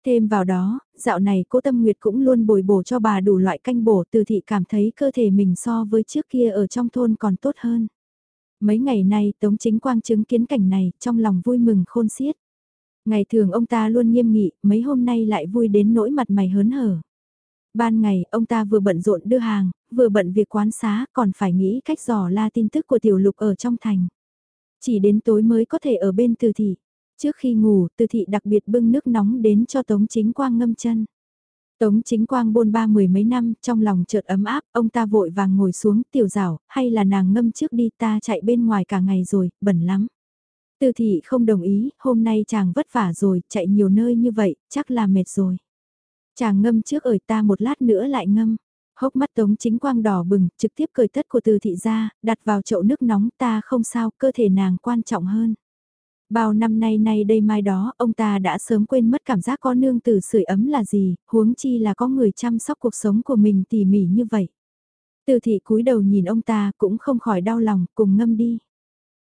Thêm vào đó, dạo này cố tâm nguyệt cũng luôn bồi bổ cho bà đủ loại canh bổ từ thị cảm thấy cơ thể mình so với trước kia ở trong thôn còn tốt hơn. Mấy ngày nay Tống Chính Quang chứng kiến cảnh này trong lòng vui mừng khôn xiết. Ngày thường ông ta luôn nghiêm nghị, mấy hôm nay lại vui đến nỗi mặt mày hớn hở. Ban ngày, ông ta vừa bận rộn đưa hàng, vừa bận việc quán xá, còn phải nghĩ cách dò la tin tức của tiểu lục ở trong thành. Chỉ đến tối mới có thể ở bên từ thị. Trước khi ngủ, từ thị đặc biệt bưng nước nóng đến cho Tống Chính Quang ngâm chân. Tống Chính Quang bôn ba mười mấy năm, trong lòng chợt ấm áp, ông ta vội vàng ngồi xuống, tiểu rảo, hay là nàng ngâm trước đi ta chạy bên ngoài cả ngày rồi, bẩn lắm. Từ thị không đồng ý, hôm nay chàng vất vả rồi, chạy nhiều nơi như vậy, chắc là mệt rồi. Chàng ngâm trước ở ta một lát nữa lại ngâm. Hốc mắt Tống Chính Quang đỏ bừng, trực tiếp cởi tất của từ thị ra, đặt vào chậu nước nóng ta không sao, cơ thể nàng quan trọng hơn. Bao năm nay nay đây mai đó, ông ta đã sớm quên mất cảm giác có nương tử sưởi ấm là gì, huống chi là có người chăm sóc cuộc sống của mình tỉ mỉ như vậy. Từ thị cúi đầu nhìn ông ta cũng không khỏi đau lòng, cùng ngâm đi.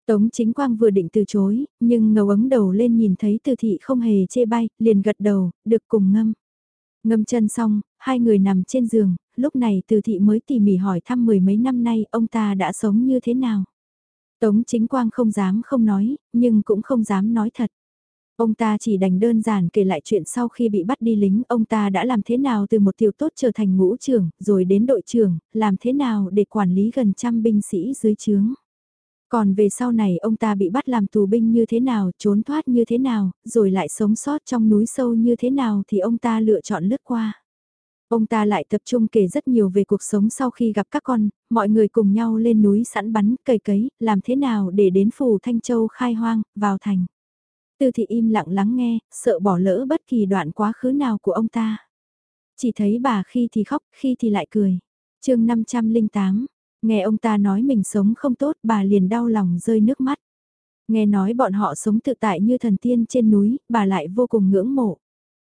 Tống chính quang vừa định từ chối, nhưng ngầu ấm đầu lên nhìn thấy từ thị không hề chê bay, liền gật đầu, được cùng ngâm. Ngâm chân xong, hai người nằm trên giường, lúc này từ thị mới tỉ mỉ hỏi thăm mười mấy năm nay ông ta đã sống như thế nào. Tống chính quang không dám không nói, nhưng cũng không dám nói thật. Ông ta chỉ đành đơn giản kể lại chuyện sau khi bị bắt đi lính, ông ta đã làm thế nào từ một tiểu tốt trở thành ngũ trưởng, rồi đến đội trưởng, làm thế nào để quản lý gần trăm binh sĩ dưới trướng. Còn về sau này ông ta bị bắt làm tù binh như thế nào, trốn thoát như thế nào, rồi lại sống sót trong núi sâu như thế nào thì ông ta lựa chọn lướt qua. Ông ta lại tập trung kể rất nhiều về cuộc sống sau khi gặp các con, mọi người cùng nhau lên núi sẵn bắn, cày cấy, làm thế nào để đến phủ Thanh Châu khai hoang, vào thành. Tư thị im lặng lắng nghe, sợ bỏ lỡ bất kỳ đoạn quá khứ nào của ông ta. Chỉ thấy bà khi thì khóc, khi thì lại cười. chương 508, nghe ông ta nói mình sống không tốt, bà liền đau lòng rơi nước mắt. Nghe nói bọn họ sống tự tại như thần tiên trên núi, bà lại vô cùng ngưỡng mộ.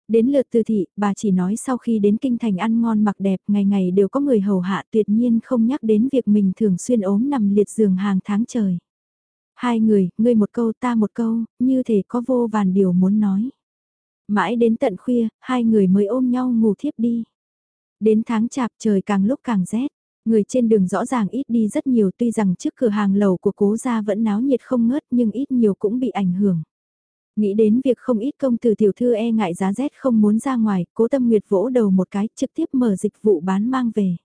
Đến lượt từ thị, bà chỉ nói sau khi đến kinh thành ăn ngon mặc đẹp, ngày ngày đều có người hầu hạ tuyệt nhiên không nhắc đến việc mình thường xuyên ốm nằm liệt giường hàng tháng trời. Hai người, ngươi một câu ta một câu, như thể có vô vàn điều muốn nói. Mãi đến tận khuya, hai người mới ôm nhau ngủ thiếp đi. Đến tháng chạp trời càng lúc càng rét, người trên đường rõ ràng ít đi rất nhiều tuy rằng trước cửa hàng lầu của cố gia vẫn náo nhiệt không ngớt nhưng ít nhiều cũng bị ảnh hưởng. Nghĩ đến việc không ít công tử tiểu thư e ngại giá rét không muốn ra ngoài, cố tâm nguyệt vỗ đầu một cái trực tiếp mở dịch vụ bán mang về.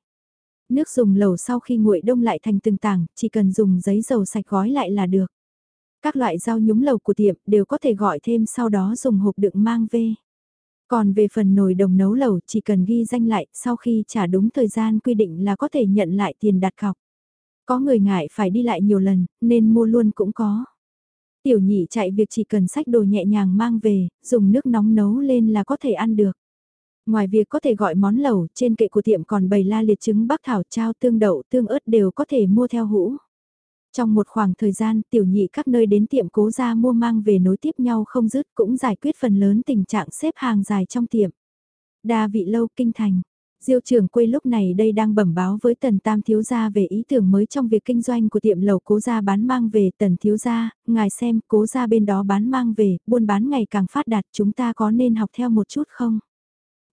Nước dùng lầu sau khi nguội đông lại thành từng tảng, chỉ cần dùng giấy dầu sạch gói lại là được. Các loại rau nhúng lầu của tiệm đều có thể gọi thêm sau đó dùng hộp đựng mang về. Còn về phần nồi đồng nấu lẩu chỉ cần ghi danh lại sau khi trả đúng thời gian quy định là có thể nhận lại tiền đặt cọc. Có người ngại phải đi lại nhiều lần nên mua luôn cũng có. Tiểu nhị chạy việc chỉ cần sách đồ nhẹ nhàng mang về, dùng nước nóng nấu lên là có thể ăn được. Ngoài việc có thể gọi món lẩu, trên kệ của tiệm còn bày la liệt trứng bắc thảo trao tương đậu tương ớt đều có thể mua theo hũ. Trong một khoảng thời gian, tiểu nhị các nơi đến tiệm cố ra mua mang về nối tiếp nhau không dứt cũng giải quyết phần lớn tình trạng xếp hàng dài trong tiệm. Đa vị lâu kinh thành, Diêu trưởng quê lúc này đây đang bẩm báo với tần tam thiếu gia về ý tưởng mới trong việc kinh doanh của tiệm lầu cố gia bán mang về tần thiếu gia, ngài xem cố gia bên đó bán mang về, buôn bán ngày càng phát đạt chúng ta có nên học theo một chút không?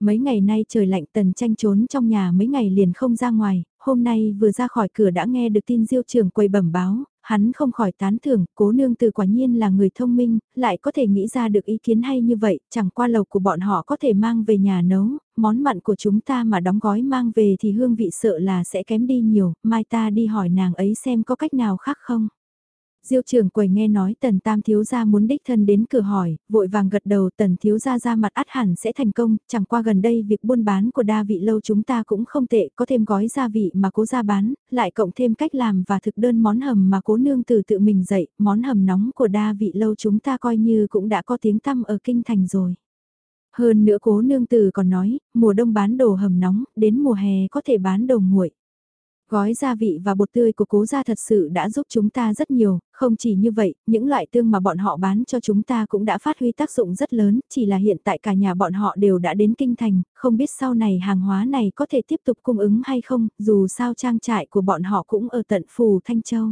Mấy ngày nay trời lạnh tần tranh trốn trong nhà mấy ngày liền không ra ngoài, hôm nay vừa ra khỏi cửa đã nghe được tin diêu trưởng quầy bẩm báo, hắn không khỏi tán thưởng, cố nương từ quả nhiên là người thông minh, lại có thể nghĩ ra được ý kiến hay như vậy, chẳng qua lầu của bọn họ có thể mang về nhà nấu, món mặn của chúng ta mà đóng gói mang về thì hương vị sợ là sẽ kém đi nhiều, mai ta đi hỏi nàng ấy xem có cách nào khác không. Diêu trưởng quầy nghe nói tần tam thiếu gia muốn đích thân đến cửa hỏi, vội vàng gật đầu tần thiếu gia ra mặt át hẳn sẽ thành công, chẳng qua gần đây việc buôn bán của đa vị lâu chúng ta cũng không tệ, có thêm gói gia vị mà cố ra bán, lại cộng thêm cách làm và thực đơn món hầm mà cố nương từ tự mình dạy, món hầm nóng của đa vị lâu chúng ta coi như cũng đã có tiếng tăm ở kinh thành rồi. Hơn nữa cố nương từ còn nói, mùa đông bán đồ hầm nóng, đến mùa hè có thể bán đồ nguội. Gói gia vị và bột tươi của cố gia thật sự đã giúp chúng ta rất nhiều, không chỉ như vậy, những loại tương mà bọn họ bán cho chúng ta cũng đã phát huy tác dụng rất lớn, chỉ là hiện tại cả nhà bọn họ đều đã đến kinh thành, không biết sau này hàng hóa này có thể tiếp tục cung ứng hay không, dù sao trang trại của bọn họ cũng ở tận phù Thanh Châu.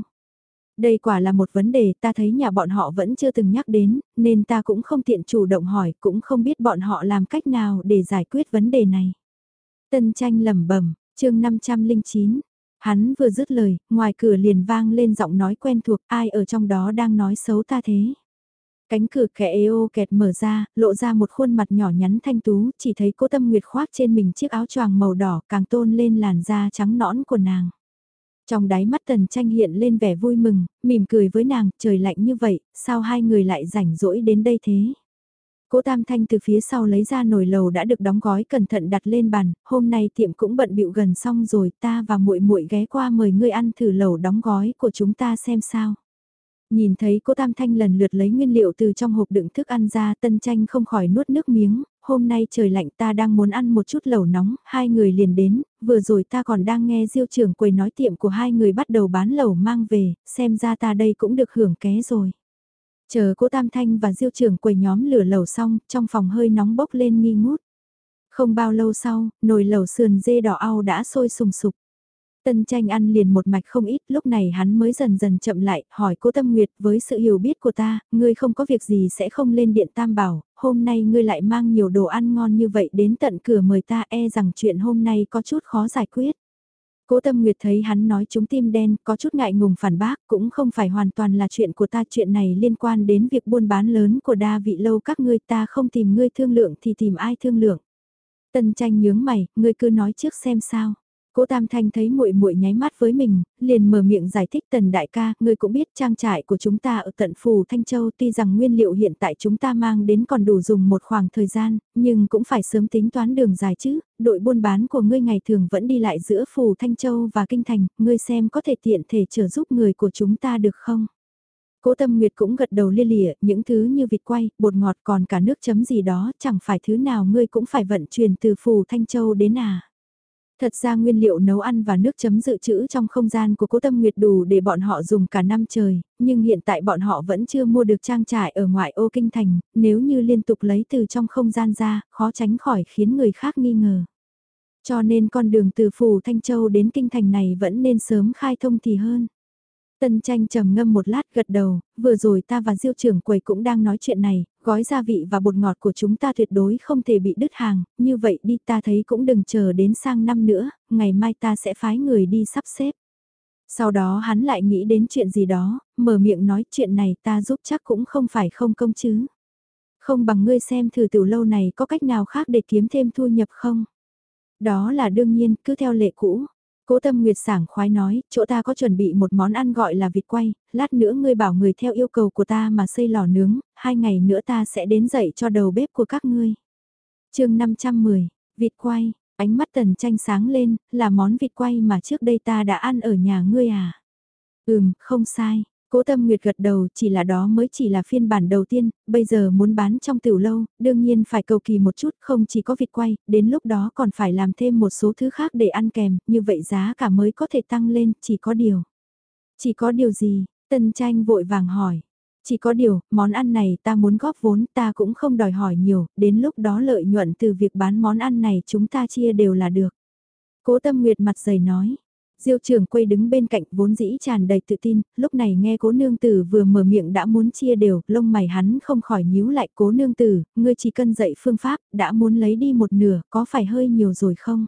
Đây quả là một vấn đề ta thấy nhà bọn họ vẫn chưa từng nhắc đến, nên ta cũng không tiện chủ động hỏi, cũng không biết bọn họ làm cách nào để giải quyết vấn đề này. Tân tranh lẩm bẩm chương 509 Hắn vừa dứt lời, ngoài cửa liền vang lên giọng nói quen thuộc ai ở trong đó đang nói xấu ta thế. Cánh cửa kẻ eo kẹt mở ra, lộ ra một khuôn mặt nhỏ nhắn thanh tú, chỉ thấy cô tâm nguyệt khoác trên mình chiếc áo choàng màu đỏ càng tôn lên làn da trắng nõn của nàng. Trong đáy mắt tần tranh hiện lên vẻ vui mừng, mỉm cười với nàng, trời lạnh như vậy, sao hai người lại rảnh rỗi đến đây thế? Cố Tam Thanh từ phía sau lấy ra nồi lầu đã được đóng gói cẩn thận đặt lên bàn, hôm nay tiệm cũng bận bịu gần xong rồi, ta và muội muội ghé qua mời ngươi ăn thử lẩu đóng gói của chúng ta xem sao. Nhìn thấy cô Tam Thanh lần lượt lấy nguyên liệu từ trong hộp đựng thức ăn ra, Tân Tranh không khỏi nuốt nước miếng, hôm nay trời lạnh ta đang muốn ăn một chút lẩu nóng, hai người liền đến, vừa rồi ta còn đang nghe diêu trưởng quầy nói tiệm của hai người bắt đầu bán lẩu mang về, xem ra ta đây cũng được hưởng ké rồi. Chờ cô Tam Thanh và Diêu trưởng quầy nhóm lửa lẩu xong, trong phòng hơi nóng bốc lên nghi ngút. Không bao lâu sau, nồi lẩu sườn dê đỏ au đã sôi sùng sục. Tân tranh ăn liền một mạch không ít, lúc này hắn mới dần dần chậm lại, hỏi cô Tâm Nguyệt với sự hiểu biết của ta, ngươi không có việc gì sẽ không lên điện tam bảo, hôm nay ngươi lại mang nhiều đồ ăn ngon như vậy đến tận cửa mời ta e rằng chuyện hôm nay có chút khó giải quyết. Cố Tâm Nguyệt thấy hắn nói chúng tim đen, có chút ngại ngùng phản bác, cũng không phải hoàn toàn là chuyện của ta, chuyện này liên quan đến việc buôn bán lớn của đa vị lâu các ngươi ta không tìm ngươi thương lượng thì tìm ai thương lượng. Tần tranh nhướng mày, ngươi cứ nói trước xem sao. Cố Tam Thanh thấy muội muội nháy mắt với mình, liền mở miệng giải thích tần đại ca, ngươi cũng biết trang trại của chúng ta ở tận phủ Thanh Châu tuy rằng nguyên liệu hiện tại chúng ta mang đến còn đủ dùng một khoảng thời gian, nhưng cũng phải sớm tính toán đường dài chứ, đội buôn bán của ngươi ngày thường vẫn đi lại giữa phủ Thanh Châu và Kinh Thành, ngươi xem có thể tiện thể trợ giúp người của chúng ta được không? Cố Tâm Nguyệt cũng gật đầu lia lịa, những thứ như vịt quay, bột ngọt còn cả nước chấm gì đó, chẳng phải thứ nào ngươi cũng phải vận chuyển từ phủ Thanh Châu đến à. Thật ra nguyên liệu nấu ăn và nước chấm dự trữ trong không gian của cố tâm nguyệt đủ để bọn họ dùng cả năm trời, nhưng hiện tại bọn họ vẫn chưa mua được trang trại ở ngoại ô kinh thành, nếu như liên tục lấy từ trong không gian ra, khó tránh khỏi khiến người khác nghi ngờ. Cho nên con đường từ phủ Thanh Châu đến kinh thành này vẫn nên sớm khai thông thì hơn. Tân tranh trầm ngâm một lát gật đầu, vừa rồi ta và diêu trưởng quầy cũng đang nói chuyện này, gói gia vị và bột ngọt của chúng ta tuyệt đối không thể bị đứt hàng, như vậy đi ta thấy cũng đừng chờ đến sang năm nữa, ngày mai ta sẽ phái người đi sắp xếp. Sau đó hắn lại nghĩ đến chuyện gì đó, mở miệng nói chuyện này ta giúp chắc cũng không phải không công chứ. Không bằng ngươi xem thử tiểu lâu này có cách nào khác để kiếm thêm thu nhập không? Đó là đương nhiên, cứ theo lệ cũ, Cố tâm nguyệt sảng khoái nói, chỗ ta có chuẩn bị một món ăn gọi là vịt quay, lát nữa ngươi bảo người theo yêu cầu của ta mà xây lò nướng, hai ngày nữa ta sẽ đến dậy cho đầu bếp của các ngươi. chương 510, vịt quay, ánh mắt tần tranh sáng lên, là món vịt quay mà trước đây ta đã ăn ở nhà ngươi à? Ừm, không sai. Cố Tâm Nguyệt gật đầu chỉ là đó mới chỉ là phiên bản đầu tiên, bây giờ muốn bán trong tiểu lâu, đương nhiên phải cầu kỳ một chút, không chỉ có vịt quay, đến lúc đó còn phải làm thêm một số thứ khác để ăn kèm, như vậy giá cả mới có thể tăng lên, chỉ có điều. Chỉ có điều gì? Tân tranh vội vàng hỏi. Chỉ có điều, món ăn này ta muốn góp vốn, ta cũng không đòi hỏi nhiều, đến lúc đó lợi nhuận từ việc bán món ăn này chúng ta chia đều là được. Cố Tâm Nguyệt mặt dày nói, Diêu trường quay đứng bên cạnh vốn dĩ tràn đầy tự tin, lúc này nghe cố nương tử vừa mở miệng đã muốn chia đều, lông mày hắn không khỏi nhíu lại cố nương tử, ngươi chỉ cần dạy phương pháp, đã muốn lấy đi một nửa, có phải hơi nhiều rồi không?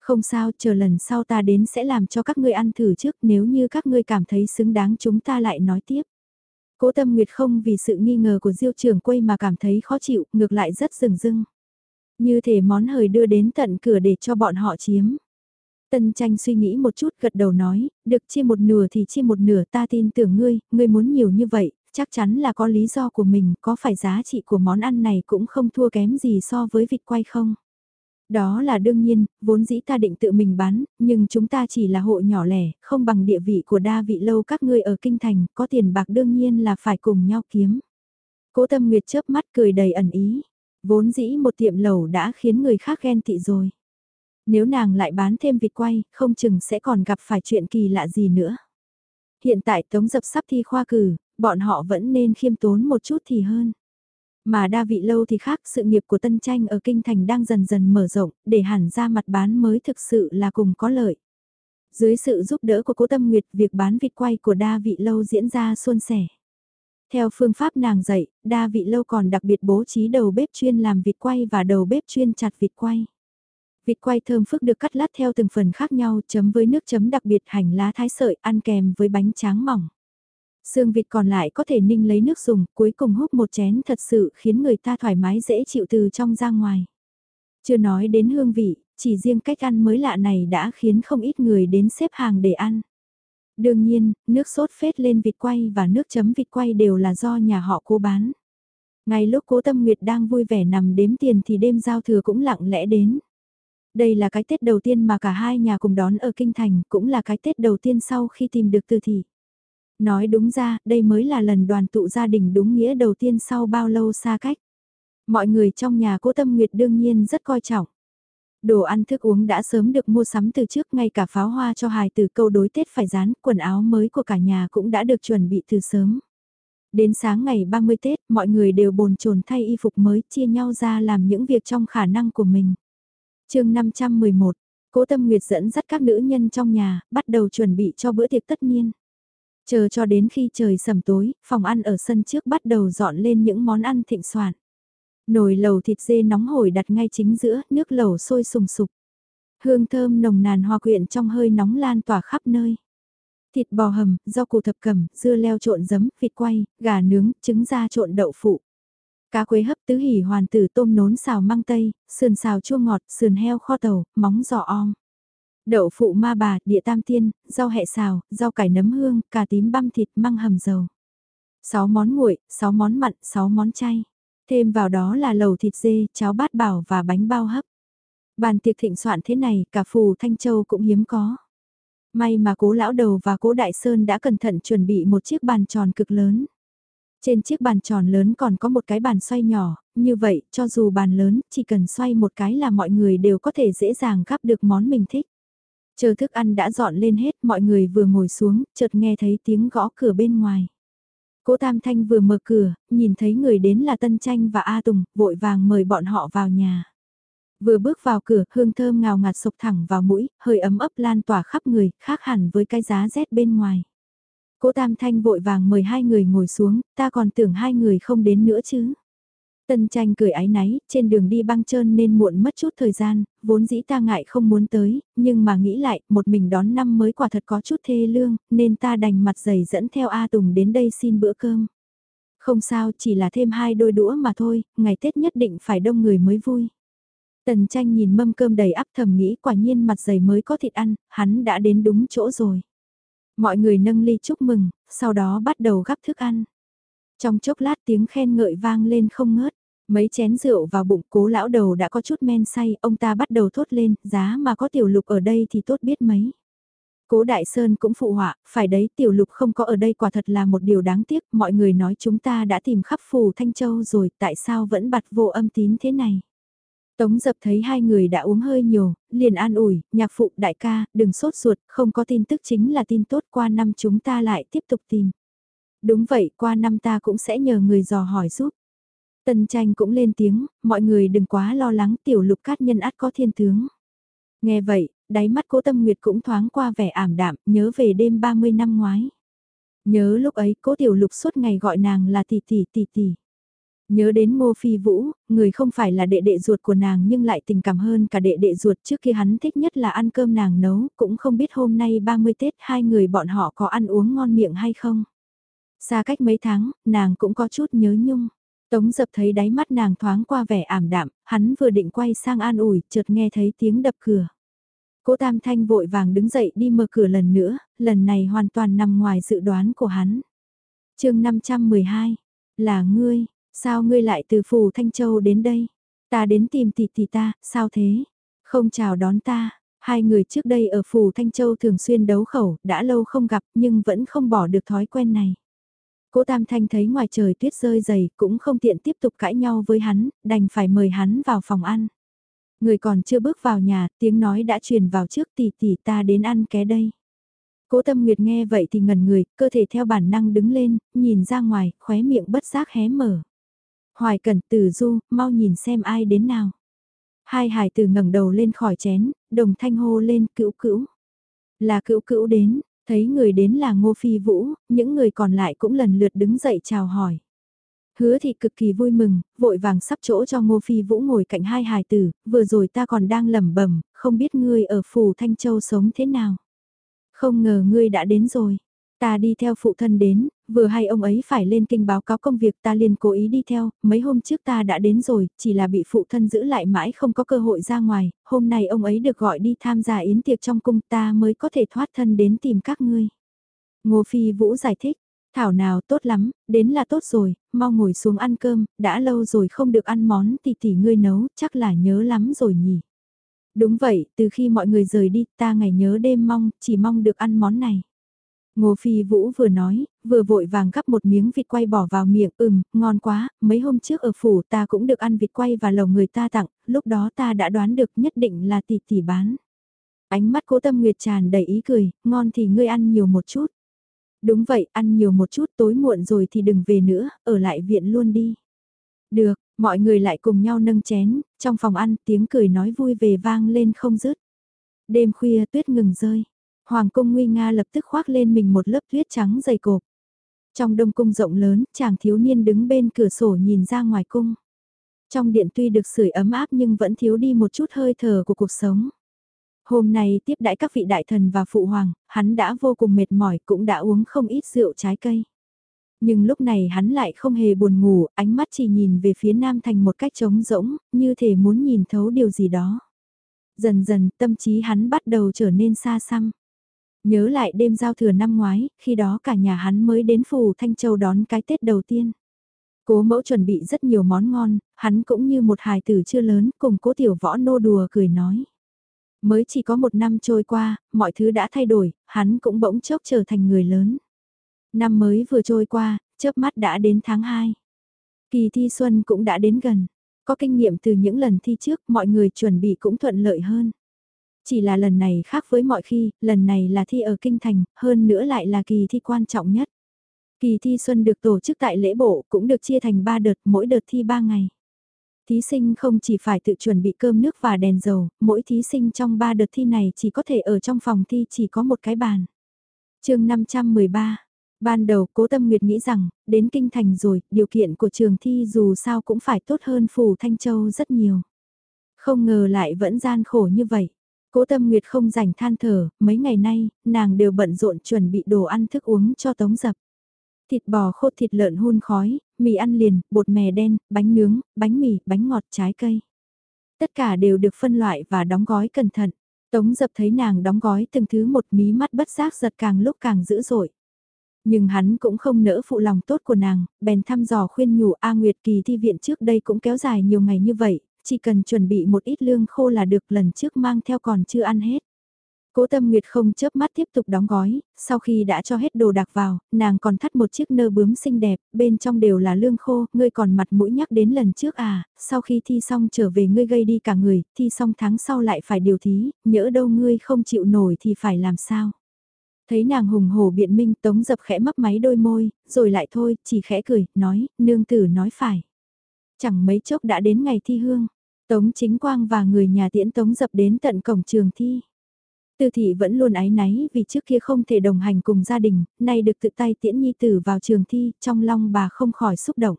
Không sao, chờ lần sau ta đến sẽ làm cho các ngươi ăn thử trước nếu như các ngươi cảm thấy xứng đáng chúng ta lại nói tiếp. Cố tâm nguyệt không vì sự nghi ngờ của diêu Trường quay mà cảm thấy khó chịu, ngược lại rất rừng rưng. Như thể món hời đưa đến tận cửa để cho bọn họ chiếm. Tân tranh suy nghĩ một chút gật đầu nói, được chia một nửa thì chia một nửa ta tin tưởng ngươi, ngươi muốn nhiều như vậy, chắc chắn là có lý do của mình, có phải giá trị của món ăn này cũng không thua kém gì so với vịt quay không? Đó là đương nhiên, vốn dĩ ta định tự mình bán, nhưng chúng ta chỉ là hộ nhỏ lẻ, không bằng địa vị của đa vị lâu các ngươi ở kinh thành, có tiền bạc đương nhiên là phải cùng nhau kiếm. Cố tâm nguyệt chớp mắt cười đầy ẩn ý, vốn dĩ một tiệm lẩu đã khiến người khác ghen tị rồi. Nếu nàng lại bán thêm vịt quay, không chừng sẽ còn gặp phải chuyện kỳ lạ gì nữa. Hiện tại Tống Dập sắp thi khoa cử, bọn họ vẫn nên khiêm tốn một chút thì hơn. Mà đa vị lâu thì khác, sự nghiệp của Tân Tranh ở Kinh Thành đang dần dần mở rộng, để hẳn ra mặt bán mới thực sự là cùng có lợi. Dưới sự giúp đỡ của cố tâm nguyệt, việc bán vịt quay của đa vị lâu diễn ra suôn sẻ. Theo phương pháp nàng dạy, đa vị lâu còn đặc biệt bố trí đầu bếp chuyên làm vịt quay và đầu bếp chuyên chặt vịt quay. Vịt quay thơm phức được cắt lát theo từng phần khác nhau chấm với nước chấm đặc biệt hành lá thái sợi ăn kèm với bánh tráng mỏng. Xương vịt còn lại có thể ninh lấy nước dùng, cuối cùng hút một chén thật sự khiến người ta thoải mái dễ chịu từ trong ra ngoài. Chưa nói đến hương vị, chỉ riêng cách ăn mới lạ này đã khiến không ít người đến xếp hàng để ăn. Đương nhiên, nước sốt phết lên vịt quay và nước chấm vịt quay đều là do nhà họ cố bán. Ngay lúc cố tâm nguyệt đang vui vẻ nằm đếm tiền thì đêm giao thừa cũng lặng lẽ đến. Đây là cái Tết đầu tiên mà cả hai nhà cùng đón ở Kinh Thành, cũng là cái Tết đầu tiên sau khi tìm được từ thị. Nói đúng ra, đây mới là lần đoàn tụ gia đình đúng nghĩa đầu tiên sau bao lâu xa cách. Mọi người trong nhà cố tâm nguyệt đương nhiên rất coi trọng. Đồ ăn thức uống đã sớm được mua sắm từ trước ngay cả pháo hoa cho hài từ câu đối Tết phải dán, quần áo mới của cả nhà cũng đã được chuẩn bị từ sớm. Đến sáng ngày 30 Tết, mọi người đều bồn chồn thay y phục mới chia nhau ra làm những việc trong khả năng của mình chương 511, Cố Tâm Nguyệt dẫn dắt các nữ nhân trong nhà, bắt đầu chuẩn bị cho bữa tiệc tất niên. Chờ cho đến khi trời sầm tối, phòng ăn ở sân trước bắt đầu dọn lên những món ăn thịnh soạn. Nồi lẩu thịt dê nóng hổi đặt ngay chính giữa, nước lẩu sôi sùng sục. Hương thơm nồng nàn hòa quyện trong hơi nóng lan tỏa khắp nơi. Thịt bò hầm, rau củ thập cẩm, dưa leo trộn giấm, vịt quay, gà nướng, trứng da trộn đậu phụ. Cá quế hấp tứ hỉ hoàn tử tôm nốn xào măng tây, sườn xào chua ngọt, sườn heo kho tàu, móng giò om. Đậu phụ ma bà, địa tam tiên, rau hẹ xào, rau cải nấm hương, cà tím băm thịt măng hầm dầu. 6 món nguội, 6 món mặn, 6 món chay. Thêm vào đó là lẩu thịt dê, cháo bát bảo và bánh bao hấp. Bàn tiệc thịnh soạn thế này, cả phù Thanh Châu cũng hiếm có. May mà cố lão đầu và cố đại sơn đã cẩn thận chuẩn bị một chiếc bàn tròn cực lớn. Trên chiếc bàn tròn lớn còn có một cái bàn xoay nhỏ, như vậy cho dù bàn lớn chỉ cần xoay một cái là mọi người đều có thể dễ dàng gắp được món mình thích. Chờ thức ăn đã dọn lên hết, mọi người vừa ngồi xuống, chợt nghe thấy tiếng gõ cửa bên ngoài. Cố Tam Thanh vừa mở cửa, nhìn thấy người đến là Tân Tranh và A Tùng, vội vàng mời bọn họ vào nhà. Vừa bước vào cửa, hương thơm ngào ngạt sộc thẳng vào mũi, hơi ấm ấp lan tỏa khắp người, khác hẳn với cái giá rét bên ngoài. Cố Tam Thanh vội vàng mời hai người ngồi xuống, ta còn tưởng hai người không đến nữa chứ. Tân tranh cười ái náy, trên đường đi băng trơn nên muộn mất chút thời gian, vốn dĩ ta ngại không muốn tới, nhưng mà nghĩ lại, một mình đón năm mới quả thật có chút thê lương, nên ta đành mặt dày dẫn theo A Tùng đến đây xin bữa cơm. Không sao, chỉ là thêm hai đôi đũa mà thôi, ngày Tết nhất định phải đông người mới vui. Tần tranh nhìn mâm cơm đầy ắp thầm nghĩ quả nhiên mặt dày mới có thịt ăn, hắn đã đến đúng chỗ rồi. Mọi người nâng ly chúc mừng, sau đó bắt đầu gắp thức ăn. Trong chốc lát tiếng khen ngợi vang lên không ngớt. Mấy chén rượu vào bụng cố lão đầu đã có chút men say, ông ta bắt đầu thốt lên, giá mà có tiểu lục ở đây thì tốt biết mấy. Cố Đại Sơn cũng phụ họa, phải đấy tiểu lục không có ở đây quả thật là một điều đáng tiếc, mọi người nói chúng ta đã tìm khắp phù Thanh Châu rồi, tại sao vẫn bặt vô âm tín thế này. Tống dập thấy hai người đã uống hơi nhiều, liền an ủi, nhạc phụ đại ca, đừng sốt ruột, không có tin tức chính là tin tốt qua năm chúng ta lại tiếp tục tìm. Đúng vậy, qua năm ta cũng sẽ nhờ người dò hỏi giúp. Tần tranh cũng lên tiếng, mọi người đừng quá lo lắng tiểu lục cát nhân át có thiên tướng. Nghe vậy, đáy mắt cố tâm nguyệt cũng thoáng qua vẻ ảm đạm, nhớ về đêm 30 năm ngoái. Nhớ lúc ấy cố tiểu lục suốt ngày gọi nàng là tỷ tỷ tỷ tỷ. Nhớ đến Ngô Phi Vũ, người không phải là đệ đệ ruột của nàng nhưng lại tình cảm hơn cả đệ đệ ruột trước kia hắn thích nhất là ăn cơm nàng nấu, cũng không biết hôm nay 30 Tết hai người bọn họ có ăn uống ngon miệng hay không. Xa cách mấy tháng, nàng cũng có chút nhớ nhung. Tống dập thấy đáy mắt nàng thoáng qua vẻ ảm đạm, hắn vừa định quay sang an ủi, chợt nghe thấy tiếng đập cửa. Cố Tam Thanh vội vàng đứng dậy đi mở cửa lần nữa, lần này hoàn toàn nằm ngoài dự đoán của hắn. chương 512, là ngươi, sao ngươi lại từ phủ Thanh Châu đến đây? Ta đến tìm tỷ tỷ ta, sao thế? Không chào đón ta, hai người trước đây ở phủ Thanh Châu thường xuyên đấu khẩu, đã lâu không gặp nhưng vẫn không bỏ được thói quen này. Cố Tam Thanh thấy ngoài trời tuyết rơi dày cũng không tiện tiếp tục cãi nhau với hắn, đành phải mời hắn vào phòng ăn. Người còn chưa bước vào nhà, tiếng nói đã truyền vào trước tỷ tỷ ta đến ăn ké đây. Cố Tâm Nguyệt nghe vậy thì ngẩn người, cơ thể theo bản năng đứng lên, nhìn ra ngoài, khóe miệng bất giác hé mở. Hoài Cẩn Tử Du, mau nhìn xem ai đến nào. Hai hải tử ngẩng đầu lên khỏi chén, đồng thanh hô lên cữu cữu. Là cữu cữu đến, Thấy người đến là Ngô Phi Vũ, những người còn lại cũng lần lượt đứng dậy chào hỏi. Hứa thì cực kỳ vui mừng, vội vàng sắp chỗ cho Ngô Phi Vũ ngồi cạnh hai hài tử, vừa rồi ta còn đang lẩm bẩm, không biết ngươi ở phủ Thanh Châu sống thế nào. Không ngờ ngươi đã đến rồi. Ta đi theo phụ thân đến, vừa hay ông ấy phải lên kinh báo cáo công việc ta liền cố ý đi theo, mấy hôm trước ta đã đến rồi, chỉ là bị phụ thân giữ lại mãi không có cơ hội ra ngoài, hôm nay ông ấy được gọi đi tham gia yến tiệc trong cung ta mới có thể thoát thân đến tìm các ngươi. Ngô Phi Vũ giải thích, Thảo nào tốt lắm, đến là tốt rồi, mau ngồi xuống ăn cơm, đã lâu rồi không được ăn món thì tỷ ngươi nấu, chắc là nhớ lắm rồi nhỉ. Đúng vậy, từ khi mọi người rời đi, ta ngày nhớ đêm mong, chỉ mong được ăn món này. Ngô Phi Vũ vừa nói, vừa vội vàng gắp một miếng vịt quay bỏ vào miệng, ừm, ngon quá, mấy hôm trước ở phủ ta cũng được ăn vịt quay và lầu người ta tặng, lúc đó ta đã đoán được nhất định là tỷ tỷ bán. Ánh mắt cố tâm nguyệt tràn đầy ý cười, ngon thì ngươi ăn nhiều một chút. Đúng vậy, ăn nhiều một chút tối muộn rồi thì đừng về nữa, ở lại viện luôn đi. Được, mọi người lại cùng nhau nâng chén, trong phòng ăn tiếng cười nói vui về vang lên không dứt. Đêm khuya tuyết ngừng rơi. Hoàng cung nguy nga lập tức khoác lên mình một lớp tuyết trắng dày cộp. Trong đông cung rộng lớn, chàng thiếu niên đứng bên cửa sổ nhìn ra ngoài cung. Trong điện tuy được sưởi ấm áp nhưng vẫn thiếu đi một chút hơi thở của cuộc sống. Hôm nay tiếp đãi các vị đại thần và phụ hoàng, hắn đã vô cùng mệt mỏi cũng đã uống không ít rượu trái cây. Nhưng lúc này hắn lại không hề buồn ngủ, ánh mắt chỉ nhìn về phía nam thành một cách trống rỗng, như thể muốn nhìn thấu điều gì đó. Dần dần tâm trí hắn bắt đầu trở nên xa xăm. Nhớ lại đêm giao thừa năm ngoái, khi đó cả nhà hắn mới đến phủ Thanh Châu đón cái Tết đầu tiên. Cố mẫu chuẩn bị rất nhiều món ngon, hắn cũng như một hài tử chưa lớn cùng cố tiểu võ nô đùa cười nói. Mới chỉ có một năm trôi qua, mọi thứ đã thay đổi, hắn cũng bỗng chốc trở thành người lớn. Năm mới vừa trôi qua, chớp mắt đã đến tháng 2. Kỳ thi xuân cũng đã đến gần. Có kinh nghiệm từ những lần thi trước, mọi người chuẩn bị cũng thuận lợi hơn. Chỉ là lần này khác với mọi khi, lần này là thi ở Kinh Thành, hơn nữa lại là kỳ thi quan trọng nhất. Kỳ thi xuân được tổ chức tại lễ bộ cũng được chia thành 3 đợt, mỗi đợt thi 3 ngày. Thí sinh không chỉ phải tự chuẩn bị cơm nước và đèn dầu, mỗi thí sinh trong 3 đợt thi này chỉ có thể ở trong phòng thi chỉ có một cái bàn. chương 513 Ban đầu cố tâm nguyệt nghĩ rằng, đến kinh thành rồi, điều kiện của trường thi dù sao cũng phải tốt hơn phủ Thanh Châu rất nhiều. Không ngờ lại vẫn gian khổ như vậy. Cố Tâm Nguyệt không rảnh than thở, mấy ngày nay, nàng đều bận rộn chuẩn bị đồ ăn thức uống cho tống dập. Thịt bò khô thịt lợn hun khói, mì ăn liền, bột mè đen, bánh nướng, bánh mì, bánh ngọt, trái cây. Tất cả đều được phân loại và đóng gói cẩn thận. Tống dập thấy nàng đóng gói từng thứ một mí mắt bất giác giật càng lúc càng dữ dội. Nhưng hắn cũng không nỡ phụ lòng tốt của nàng, bèn thăm dò khuyên nhủ A Nguyệt kỳ thi viện trước đây cũng kéo dài nhiều ngày như vậy, chỉ cần chuẩn bị một ít lương khô là được lần trước mang theo còn chưa ăn hết. Cố Tâm Nguyệt không chớp mắt tiếp tục đóng gói, sau khi đã cho hết đồ đạc vào, nàng còn thắt một chiếc nơ bướm xinh đẹp, bên trong đều là lương khô, ngươi còn mặt mũi nhắc đến lần trước à, sau khi thi xong trở về ngươi gây đi cả người, thi xong tháng sau lại phải điều thí, nhỡ đâu ngươi không chịu nổi thì phải làm sao. Thấy nàng hùng hổ biện minh tống dập khẽ mấp máy đôi môi, rồi lại thôi, chỉ khẽ cười, nói, nương tử nói phải. Chẳng mấy chốc đã đến ngày thi hương. Tống Chính Quang và người nhà tiễn Tống dập đến tận cổng trường thi. Tư thị vẫn luôn ái náy vì trước kia không thể đồng hành cùng gia đình, nay được tự tay tiễn nhi tử vào trường thi, trong lòng bà không khỏi xúc động.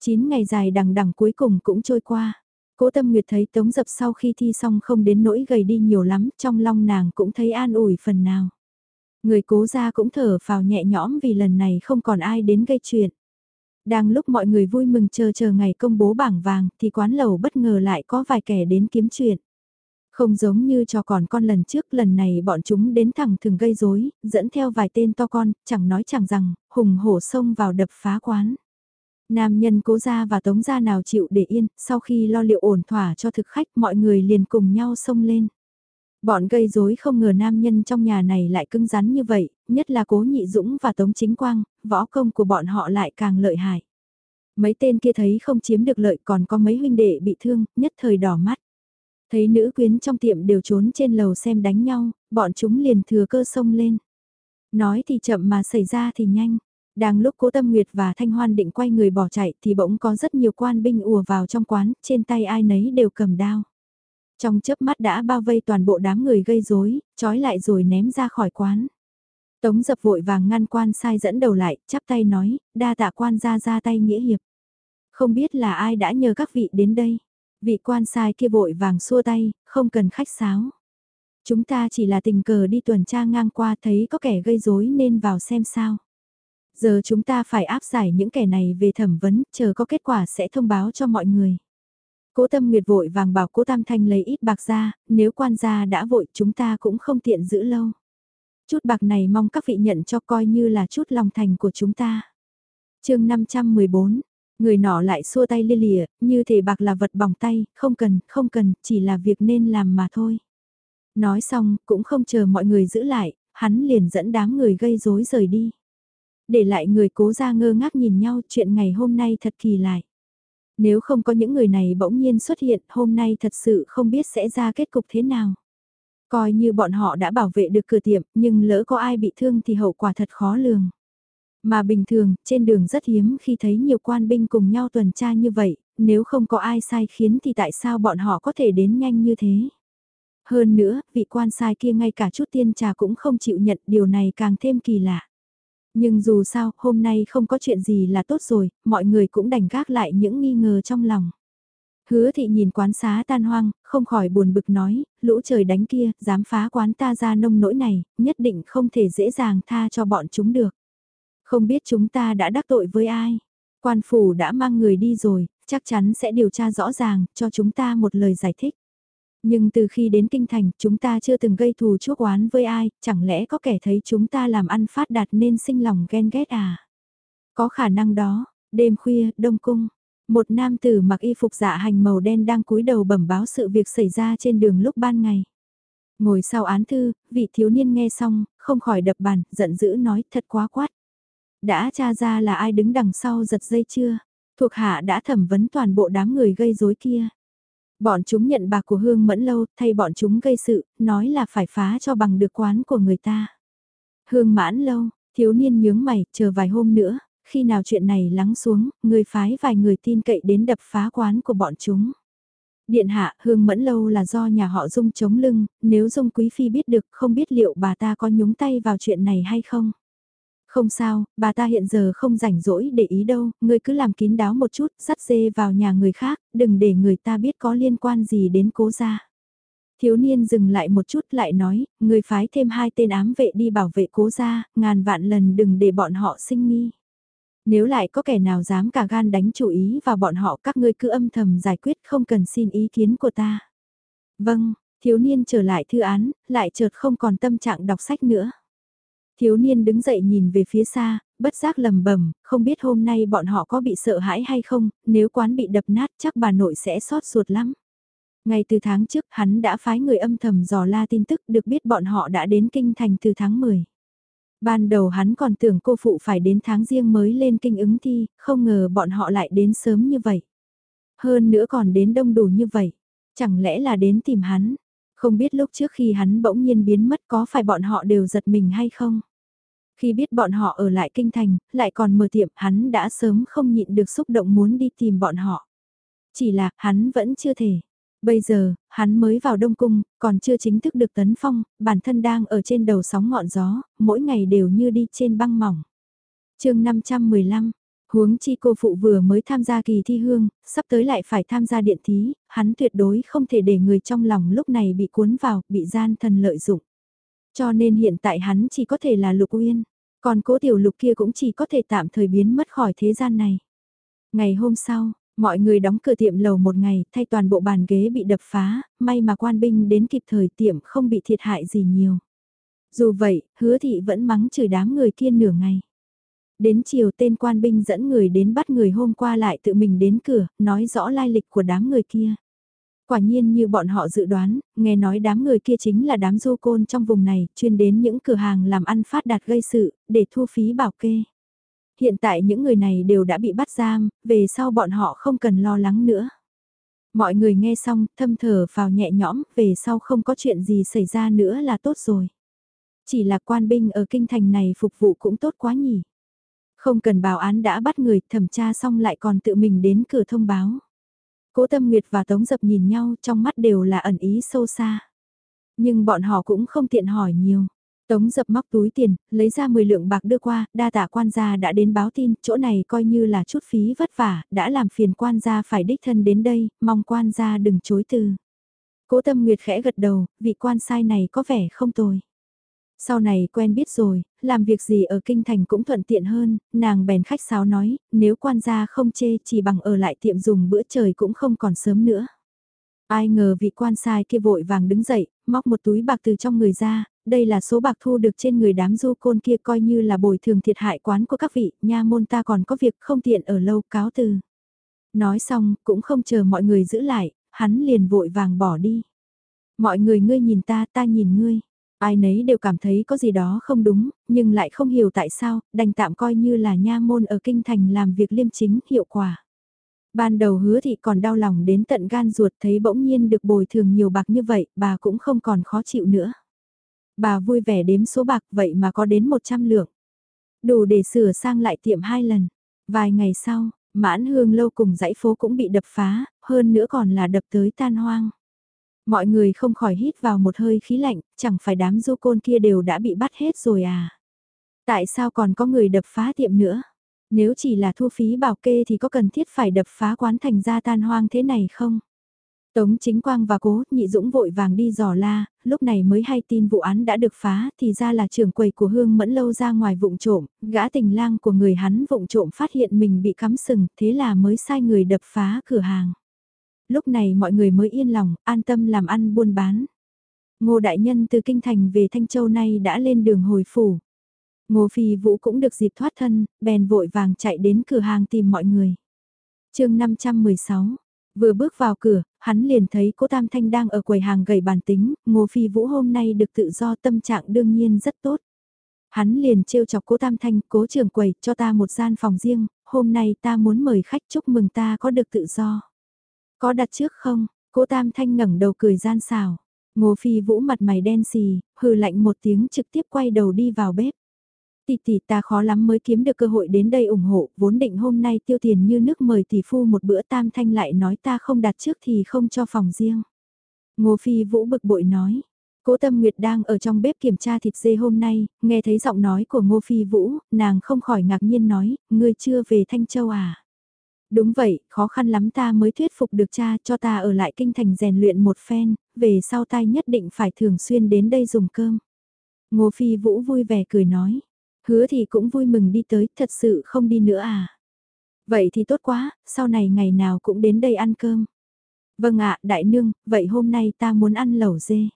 9 ngày dài đằng đằng cuối cùng cũng trôi qua. Cố Tâm Nguyệt thấy Tống Dập sau khi thi xong không đến nỗi gầy đi nhiều lắm, trong lòng nàng cũng thấy an ủi phần nào. Người cố ra cũng thở phào nhẹ nhõm vì lần này không còn ai đến gây chuyện. Đang lúc mọi người vui mừng chờ chờ ngày công bố bảng vàng thì quán lầu bất ngờ lại có vài kẻ đến kiếm chuyện. Không giống như cho còn con lần trước lần này bọn chúng đến thẳng thường gây rối, dẫn theo vài tên to con, chẳng nói chẳng rằng, hùng hổ xông vào đập phá quán. Nam nhân cố gia và tống gia nào chịu để yên, sau khi lo liệu ổn thỏa cho thực khách mọi người liền cùng nhau xông lên. Bọn gây rối không ngờ nam nhân trong nhà này lại cứng rắn như vậy, nhất là cố nhị dũng và tống chính quang, võ công của bọn họ lại càng lợi hại. Mấy tên kia thấy không chiếm được lợi còn có mấy huynh đệ bị thương, nhất thời đỏ mắt. Thấy nữ quyến trong tiệm đều trốn trên lầu xem đánh nhau, bọn chúng liền thừa cơ sông lên. Nói thì chậm mà xảy ra thì nhanh. Đang lúc cố tâm nguyệt và thanh hoan định quay người bỏ chạy thì bỗng có rất nhiều quan binh ùa vào trong quán, trên tay ai nấy đều cầm đao. Trong chớp mắt đã bao vây toàn bộ đám người gây rối, trói lại rồi ném ra khỏi quán. Tống dập vội vàng ngăn quan sai dẫn đầu lại, chắp tay nói, đa tạ quan ra ra tay nghĩa hiệp. Không biết là ai đã nhờ các vị đến đây. Vị quan sai kia vội vàng xua tay, không cần khách sáo. Chúng ta chỉ là tình cờ đi tuần tra ngang qua thấy có kẻ gây rối nên vào xem sao. Giờ chúng ta phải áp giải những kẻ này về thẩm vấn, chờ có kết quả sẽ thông báo cho mọi người. Cố tâm nguyệt vội vàng bảo cố tam thanh lấy ít bạc ra, nếu quan gia đã vội chúng ta cũng không tiện giữ lâu. Chút bạc này mong các vị nhận cho coi như là chút lòng thành của chúng ta. chương 514, người nọ lại xua tay lia lìa, như thể bạc là vật bỏng tay, không cần, không cần, chỉ là việc nên làm mà thôi. Nói xong, cũng không chờ mọi người giữ lại, hắn liền dẫn đám người gây rối rời đi. Để lại người cố ra ngơ ngác nhìn nhau chuyện ngày hôm nay thật kỳ lại. Nếu không có những người này bỗng nhiên xuất hiện hôm nay thật sự không biết sẽ ra kết cục thế nào. Coi như bọn họ đã bảo vệ được cửa tiệm nhưng lỡ có ai bị thương thì hậu quả thật khó lường. Mà bình thường, trên đường rất hiếm khi thấy nhiều quan binh cùng nhau tuần tra như vậy, nếu không có ai sai khiến thì tại sao bọn họ có thể đến nhanh như thế? Hơn nữa, vị quan sai kia ngay cả chút tiên trà cũng không chịu nhận điều này càng thêm kỳ lạ. Nhưng dù sao, hôm nay không có chuyện gì là tốt rồi, mọi người cũng đành gác lại những nghi ngờ trong lòng. Hứa thị nhìn quán xá tan hoang, không khỏi buồn bực nói, lũ trời đánh kia, dám phá quán ta ra nông nỗi này, nhất định không thể dễ dàng tha cho bọn chúng được. Không biết chúng ta đã đắc tội với ai. Quan phủ đã mang người đi rồi, chắc chắn sẽ điều tra rõ ràng, cho chúng ta một lời giải thích. Nhưng từ khi đến kinh thành, chúng ta chưa từng gây thù chuốc oán với ai, chẳng lẽ có kẻ thấy chúng ta làm ăn phát đạt nên sinh lòng ghen ghét à? Có khả năng đó, đêm khuya, đông cung, một nam tử mặc y phục dạ hành màu đen đang cúi đầu bẩm báo sự việc xảy ra trên đường lúc ban ngày. Ngồi sau án thư, vị thiếu niên nghe xong, không khỏi đập bàn, giận dữ nói thật quá quát. Đã tra ra là ai đứng đằng sau giật dây chưa? Thuộc hạ đã thẩm vấn toàn bộ đám người gây rối kia. Bọn chúng nhận bạc của Hương Mẫn Lâu, thay bọn chúng gây sự, nói là phải phá cho bằng được quán của người ta. Hương mãn lâu, thiếu niên nhướng mày, chờ vài hôm nữa, khi nào chuyện này lắng xuống, người phái vài người tin cậy đến đập phá quán của bọn chúng. Điện hạ, Hương Mẫn Lâu là do nhà họ Dung chống lưng, nếu Dung Quý Phi biết được không biết liệu bà ta có nhúng tay vào chuyện này hay không. Không sao, bà ta hiện giờ không rảnh rỗi để ý đâu, ngươi cứ làm kín đáo một chút, dắt dê vào nhà người khác, đừng để người ta biết có liên quan gì đến cố gia. Thiếu niên dừng lại một chút lại nói, người phái thêm hai tên ám vệ đi bảo vệ cố gia, ngàn vạn lần đừng để bọn họ sinh nghi. Nếu lại có kẻ nào dám cả gan đánh chủ ý vào bọn họ các ngươi cứ âm thầm giải quyết không cần xin ý kiến của ta. Vâng, thiếu niên trở lại thư án, lại chợt không còn tâm trạng đọc sách nữa. Thiếu niên đứng dậy nhìn về phía xa, bất giác lầm bẩm không biết hôm nay bọn họ có bị sợ hãi hay không, nếu quán bị đập nát chắc bà nội sẽ xót ruột lắm. Ngay từ tháng trước hắn đã phái người âm thầm dò la tin tức được biết bọn họ đã đến kinh thành từ tháng 10. Ban đầu hắn còn tưởng cô phụ phải đến tháng riêng mới lên kinh ứng thi, không ngờ bọn họ lại đến sớm như vậy. Hơn nữa còn đến đông đủ như vậy. Chẳng lẽ là đến tìm hắn? Không biết lúc trước khi hắn bỗng nhiên biến mất có phải bọn họ đều giật mình hay không? Khi biết bọn họ ở lại kinh thành, lại còn mở tiệm, hắn đã sớm không nhịn được xúc động muốn đi tìm bọn họ. Chỉ là, hắn vẫn chưa thể. Bây giờ, hắn mới vào Đông Cung, còn chưa chính thức được tấn phong, bản thân đang ở trên đầu sóng ngọn gió, mỗi ngày đều như đi trên băng mỏng. chương 515, Huống chi cô phụ vừa mới tham gia kỳ thi hương, sắp tới lại phải tham gia điện thí, hắn tuyệt đối không thể để người trong lòng lúc này bị cuốn vào, bị gian thần lợi dụng. Cho nên hiện tại hắn chỉ có thể là Lục Uyên, còn cố tiểu lục kia cũng chỉ có thể tạm thời biến mất khỏi thế gian này. Ngày hôm sau, mọi người đóng cửa tiệm lầu một ngày, thay toàn bộ bàn ghế bị đập phá, may mà quan binh đến kịp thời tiệm không bị thiệt hại gì nhiều. Dù vậy, hứa thị vẫn mắng chửi đám người kia nửa ngày. Đến chiều tên quan binh dẫn người đến bắt người hôm qua lại tự mình đến cửa, nói rõ lai lịch của đám người kia. Quả nhiên như bọn họ dự đoán, nghe nói đám người kia chính là đám du côn trong vùng này, chuyên đến những cửa hàng làm ăn phát đạt gây sự, để thu phí bảo kê. Hiện tại những người này đều đã bị bắt giam, về sau bọn họ không cần lo lắng nữa. Mọi người nghe xong, thâm thở vào nhẹ nhõm, về sau không có chuyện gì xảy ra nữa là tốt rồi. Chỉ là quan binh ở kinh thành này phục vụ cũng tốt quá nhỉ. Không cần báo án đã bắt người, thẩm tra xong lại còn tự mình đến cửa thông báo. Cố Tâm Nguyệt và Tống Dập nhìn nhau trong mắt đều là ẩn ý sâu xa. Nhưng bọn họ cũng không tiện hỏi nhiều. Tống dập móc túi tiền, lấy ra 10 lượng bạc đưa qua, đa tạ quan gia đã đến báo tin, chỗ này coi như là chút phí vất vả, đã làm phiền quan gia phải đích thân đến đây, mong quan gia đừng chối từ. Cố tâm nguyệt khẽ gật đầu, vị quan sai này có vẻ không tồi. Sau này quen biết rồi, làm việc gì ở kinh thành cũng thuận tiện hơn, nàng bèn khách sáo nói, nếu quan gia không chê chỉ bằng ở lại tiệm dùng bữa trời cũng không còn sớm nữa. Ai ngờ vị quan sai kia vội vàng đứng dậy, móc một túi bạc từ trong người ra, đây là số bạc thu được trên người đám du côn kia coi như là bồi thường thiệt hại quán của các vị, nha môn ta còn có việc không tiện ở lâu cáo từ. Nói xong, cũng không chờ mọi người giữ lại, hắn liền vội vàng bỏ đi. Mọi người ngươi nhìn ta, ta nhìn ngươi. Ai nấy đều cảm thấy có gì đó không đúng, nhưng lại không hiểu tại sao, đành tạm coi như là nha môn ở kinh thành làm việc liêm chính hiệu quả. Ban đầu hứa thị còn đau lòng đến tận gan ruột thấy bỗng nhiên được bồi thường nhiều bạc như vậy, bà cũng không còn khó chịu nữa. Bà vui vẻ đếm số bạc vậy mà có đến 100 lượng. Đủ để sửa sang lại tiệm hai lần. Vài ngày sau, mãn hương lâu cùng dãy phố cũng bị đập phá, hơn nữa còn là đập tới tan hoang. Mọi người không khỏi hít vào một hơi khí lạnh, chẳng phải đám du côn kia đều đã bị bắt hết rồi à. Tại sao còn có người đập phá tiệm nữa? Nếu chỉ là thu phí bảo kê thì có cần thiết phải đập phá quán thành ra tan hoang thế này không? Tống chính quang và cố nhị dũng vội vàng đi dò la, lúc này mới hay tin vụ án đã được phá thì ra là trưởng quầy của hương mẫn lâu ra ngoài vụng trộm, gã tình lang của người hắn vụng trộm phát hiện mình bị cắm sừng, thế là mới sai người đập phá cửa hàng. Lúc này mọi người mới yên lòng, an tâm làm ăn buôn bán. Ngô Đại Nhân từ Kinh Thành về Thanh Châu nay đã lên đường hồi phủ. Ngô Phi Vũ cũng được dịp thoát thân, bèn vội vàng chạy đến cửa hàng tìm mọi người. chương 516 Vừa bước vào cửa, hắn liền thấy cô Tam Thanh đang ở quầy hàng gầy bàn tính, Ngô Phi Vũ hôm nay được tự do tâm trạng đương nhiên rất tốt. Hắn liền trêu chọc cố Tam Thanh, cố trưởng quầy, cho ta một gian phòng riêng, hôm nay ta muốn mời khách chúc mừng ta có được tự do. Có đặt trước không? Cố Tam Thanh ngẩng đầu cười gian xào. Ngô Phi Vũ mặt mày đen xì, hừ lạnh một tiếng trực tiếp quay đầu đi vào bếp. Tỷ tỷ ta khó lắm mới kiếm được cơ hội đến đây ủng hộ, vốn định hôm nay tiêu tiền như nước mời tỷ phu một bữa tam thanh lại nói ta không đặt trước thì không cho phòng riêng. Ngô Phi Vũ bực bội nói. Cố Tâm Nguyệt đang ở trong bếp kiểm tra thịt dê hôm nay, nghe thấy giọng nói của Ngô Phi Vũ, nàng không khỏi ngạc nhiên nói, ngươi chưa về Thanh Châu à? Đúng vậy, khó khăn lắm ta mới thuyết phục được cha cho ta ở lại kinh thành rèn luyện một phen, về sau tai nhất định phải thường xuyên đến đây dùng cơm. Ngô Phi Vũ vui vẻ cười nói, hứa thì cũng vui mừng đi tới, thật sự không đi nữa à. Vậy thì tốt quá, sau này ngày nào cũng đến đây ăn cơm. Vâng ạ, đại nương, vậy hôm nay ta muốn ăn lẩu dê.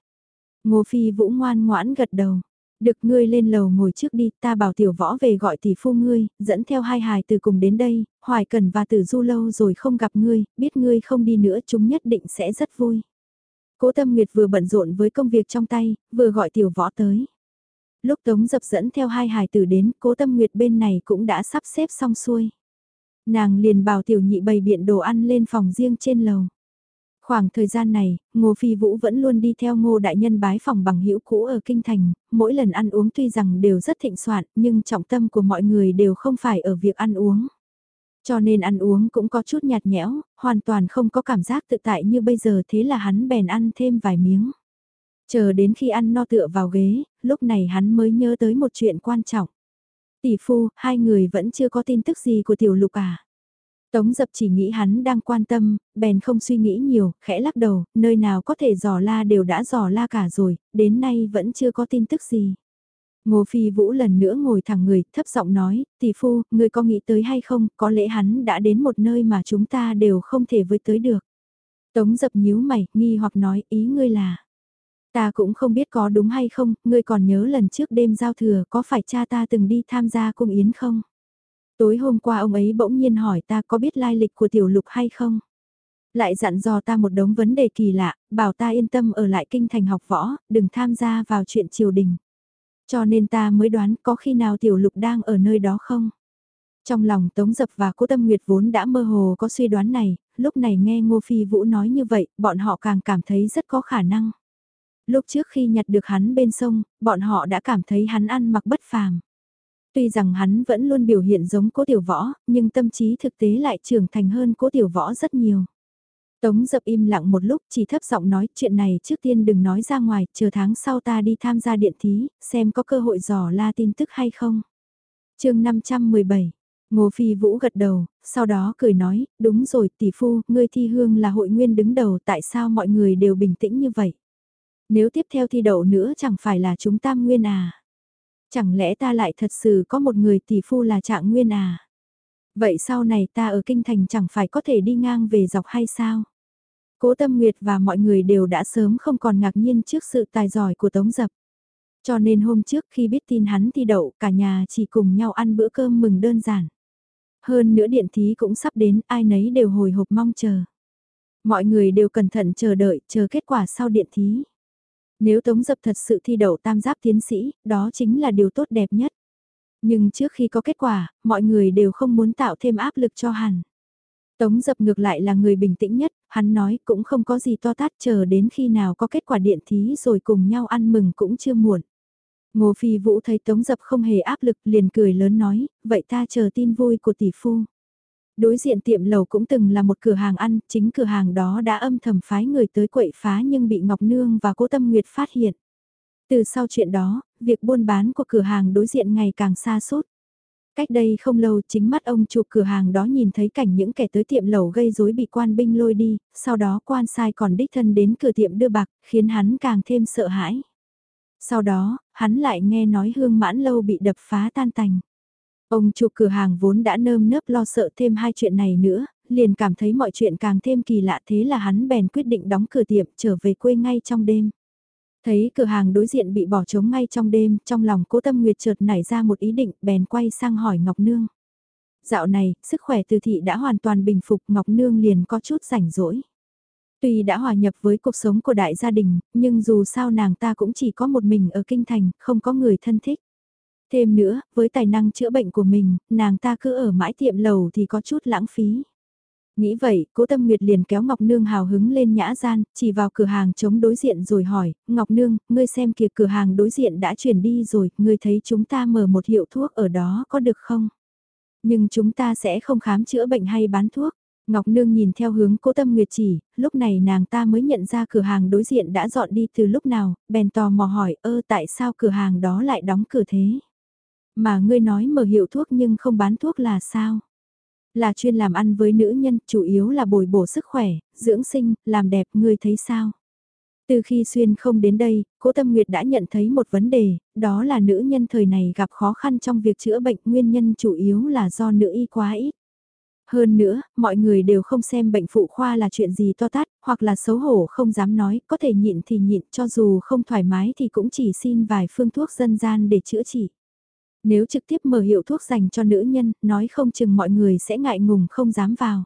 Ngô Phi Vũ ngoan ngoãn gật đầu. Được ngươi lên lầu ngồi trước đi, ta bảo tiểu võ về gọi tỷ phu ngươi, dẫn theo hai hài từ cùng đến đây, hoài cần và tử du lâu rồi không gặp ngươi, biết ngươi không đi nữa chúng nhất định sẽ rất vui. Cố Tâm Nguyệt vừa bận rộn với công việc trong tay, vừa gọi tiểu võ tới. Lúc Tống dập dẫn theo hai hài tử đến, cố tâm nguyệt bên này cũng đã sắp xếp xong xuôi. Nàng liền bảo tiểu nhị bày biện đồ ăn lên phòng riêng trên lầu. Khoảng thời gian này, Ngô Phi Vũ vẫn luôn đi theo Ngô Đại Nhân bái phòng bằng hữu cũ ở Kinh Thành, mỗi lần ăn uống tuy rằng đều rất thịnh soạn, nhưng trọng tâm của mọi người đều không phải ở việc ăn uống. Cho nên ăn uống cũng có chút nhạt nhẽo, hoàn toàn không có cảm giác tự tại như bây giờ thế là hắn bèn ăn thêm vài miếng. Chờ đến khi ăn no tựa vào ghế, lúc này hắn mới nhớ tới một chuyện quan trọng. Tỷ phu, hai người vẫn chưa có tin tức gì của tiểu lục à? Tống dập chỉ nghĩ hắn đang quan tâm, bèn không suy nghĩ nhiều, khẽ lắc đầu, nơi nào có thể dò la đều đã dò la cả rồi, đến nay vẫn chưa có tin tức gì. Ngô Phi Vũ lần nữa ngồi thẳng người, thấp giọng nói, tỷ phu, người có nghĩ tới hay không, có lẽ hắn đã đến một nơi mà chúng ta đều không thể với tới được. Tống dập nhíu mày, nghi hoặc nói, ý ngươi là, ta cũng không biết có đúng hay không, ngươi còn nhớ lần trước đêm giao thừa có phải cha ta từng đi tham gia cung yến không? Tối hôm qua ông ấy bỗng nhiên hỏi ta có biết lai lịch của tiểu lục hay không? Lại dặn dò ta một đống vấn đề kỳ lạ, bảo ta yên tâm ở lại kinh thành học võ, đừng tham gia vào chuyện triều đình. Cho nên ta mới đoán có khi nào tiểu lục đang ở nơi đó không? Trong lòng Tống Dập và Cố Tâm Nguyệt vốn đã mơ hồ có suy đoán này, lúc này nghe Ngô Phi Vũ nói như vậy, bọn họ càng cảm thấy rất có khả năng. Lúc trước khi nhặt được hắn bên sông, bọn họ đã cảm thấy hắn ăn mặc bất phàm. Tuy rằng hắn vẫn luôn biểu hiện giống cố tiểu võ, nhưng tâm trí thực tế lại trưởng thành hơn cố tiểu võ rất nhiều. Tống dập im lặng một lúc chỉ thấp giọng nói chuyện này trước tiên đừng nói ra ngoài, chờ tháng sau ta đi tham gia điện thí, xem có cơ hội dò la tin tức hay không. chương 517 Ngô Phi Vũ gật đầu, sau đó cười nói, đúng rồi tỷ phu, ngươi thi hương là hội nguyên đứng đầu tại sao mọi người đều bình tĩnh như vậy. Nếu tiếp theo thi đậu nữa chẳng phải là chúng tam nguyên à. Chẳng lẽ ta lại thật sự có một người tỷ phu là trạng nguyên à? Vậy sau này ta ở kinh thành chẳng phải có thể đi ngang về dọc hay sao? Cố Tâm Nguyệt và mọi người đều đã sớm không còn ngạc nhiên trước sự tài giỏi của Tống Dập. Cho nên hôm trước khi biết tin hắn thi đậu, cả nhà chỉ cùng nhau ăn bữa cơm mừng đơn giản. Hơn nữa điện thí cũng sắp đến, ai nấy đều hồi hộp mong chờ. Mọi người đều cẩn thận chờ đợi, chờ kết quả sau điện thí. Nếu Tống Dập thật sự thi đậu tam giáp tiến sĩ, đó chính là điều tốt đẹp nhất. Nhưng trước khi có kết quả, mọi người đều không muốn tạo thêm áp lực cho hắn. Tống Dập ngược lại là người bình tĩnh nhất, hắn nói cũng không có gì to tát chờ đến khi nào có kết quả điện thí rồi cùng nhau ăn mừng cũng chưa muộn. Ngô Phi Vũ thấy Tống Dập không hề áp lực liền cười lớn nói, vậy ta chờ tin vui của tỷ phu. Đối diện tiệm lầu cũng từng là một cửa hàng ăn, chính cửa hàng đó đã âm thầm phái người tới quậy phá nhưng bị Ngọc Nương và Cố Tâm Nguyệt phát hiện. Từ sau chuyện đó, việc buôn bán của cửa hàng đối diện ngày càng xa sút Cách đây không lâu chính mắt ông chụp cửa hàng đó nhìn thấy cảnh những kẻ tới tiệm lầu gây rối bị quan binh lôi đi, sau đó quan sai còn đích thân đến cửa tiệm đưa bạc, khiến hắn càng thêm sợ hãi. Sau đó, hắn lại nghe nói hương mãn lâu bị đập phá tan tành. Ông chủ cửa hàng vốn đã nơm nớp lo sợ thêm hai chuyện này nữa, liền cảm thấy mọi chuyện càng thêm kỳ lạ thế là hắn bèn quyết định đóng cửa tiệm trở về quê ngay trong đêm. Thấy cửa hàng đối diện bị bỏ trống ngay trong đêm, trong lòng cố tâm nguyệt chợt nảy ra một ý định bèn quay sang hỏi Ngọc Nương. Dạo này, sức khỏe từ thị đã hoàn toàn bình phục Ngọc Nương liền có chút rảnh rỗi. Tuy đã hòa nhập với cuộc sống của đại gia đình, nhưng dù sao nàng ta cũng chỉ có một mình ở kinh thành, không có người thân thích. Thêm nữa, với tài năng chữa bệnh của mình, nàng ta cứ ở mãi tiệm lầu thì có chút lãng phí. Nghĩ vậy, cố tâm nguyệt liền kéo Ngọc Nương hào hứng lên nhã gian, chỉ vào cửa hàng chống đối diện rồi hỏi, Ngọc Nương, ngươi xem kìa cửa hàng đối diện đã chuyển đi rồi, ngươi thấy chúng ta mở một hiệu thuốc ở đó có được không? Nhưng chúng ta sẽ không khám chữa bệnh hay bán thuốc. Ngọc Nương nhìn theo hướng cố tâm nguyệt chỉ, lúc này nàng ta mới nhận ra cửa hàng đối diện đã dọn đi từ lúc nào, bèn tò mò hỏi ơ tại sao cửa hàng đó lại đóng cửa thế? Mà ngươi nói mở hiệu thuốc nhưng không bán thuốc là sao? Là chuyên làm ăn với nữ nhân, chủ yếu là bồi bổ sức khỏe, dưỡng sinh, làm đẹp, ngươi thấy sao? Từ khi Xuyên không đến đây, Cố Tâm Nguyệt đã nhận thấy một vấn đề, đó là nữ nhân thời này gặp khó khăn trong việc chữa bệnh nguyên nhân chủ yếu là do nữ y quá ít. Hơn nữa, mọi người đều không xem bệnh phụ khoa là chuyện gì to tát, hoặc là xấu hổ không dám nói, có thể nhịn thì nhịn cho dù không thoải mái thì cũng chỉ xin vài phương thuốc dân gian để chữa trị. Nếu trực tiếp mở hiệu thuốc dành cho nữ nhân, nói không chừng mọi người sẽ ngại ngùng không dám vào.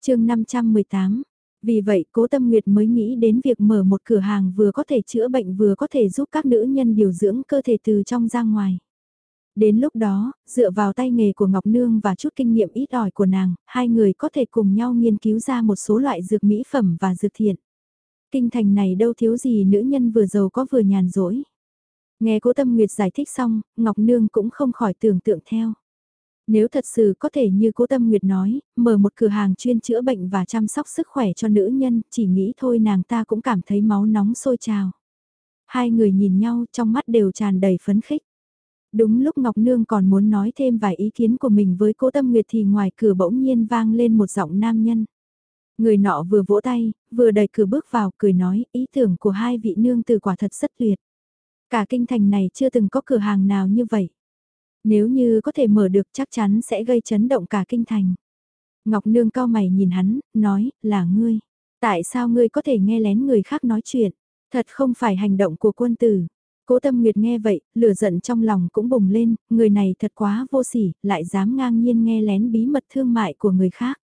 chương 518 Vì vậy cố tâm nguyệt mới nghĩ đến việc mở một cửa hàng vừa có thể chữa bệnh vừa có thể giúp các nữ nhân điều dưỡng cơ thể từ trong ra ngoài. Đến lúc đó, dựa vào tay nghề của Ngọc Nương và chút kinh nghiệm ít ỏi của nàng, hai người có thể cùng nhau nghiên cứu ra một số loại dược mỹ phẩm và dược thiện. Kinh thành này đâu thiếu gì nữ nhân vừa giàu có vừa nhàn rỗi. Nghe cố tâm nguyệt giải thích xong, Ngọc Nương cũng không khỏi tưởng tượng theo. Nếu thật sự có thể như cố tâm nguyệt nói, mở một cửa hàng chuyên chữa bệnh và chăm sóc sức khỏe cho nữ nhân, chỉ nghĩ thôi nàng ta cũng cảm thấy máu nóng sôi trào. Hai người nhìn nhau trong mắt đều tràn đầy phấn khích. Đúng lúc Ngọc Nương còn muốn nói thêm vài ý kiến của mình với cố Tâm Nguyệt thì ngoài cửa bỗng nhiên vang lên một giọng nam nhân. Người nọ vừa vỗ tay, vừa đẩy cửa bước vào cười nói ý tưởng của hai vị nương từ quả thật rất tuyệt. Cả kinh thành này chưa từng có cửa hàng nào như vậy. Nếu như có thể mở được chắc chắn sẽ gây chấn động cả kinh thành. Ngọc Nương cao mày nhìn hắn, nói, là ngươi. Tại sao ngươi có thể nghe lén người khác nói chuyện? Thật không phải hành động của quân tử. Cố Tâm Nguyệt nghe vậy, lửa giận trong lòng cũng bùng lên, người này thật quá vô sỉ, lại dám ngang nhiên nghe lén bí mật thương mại của người khác.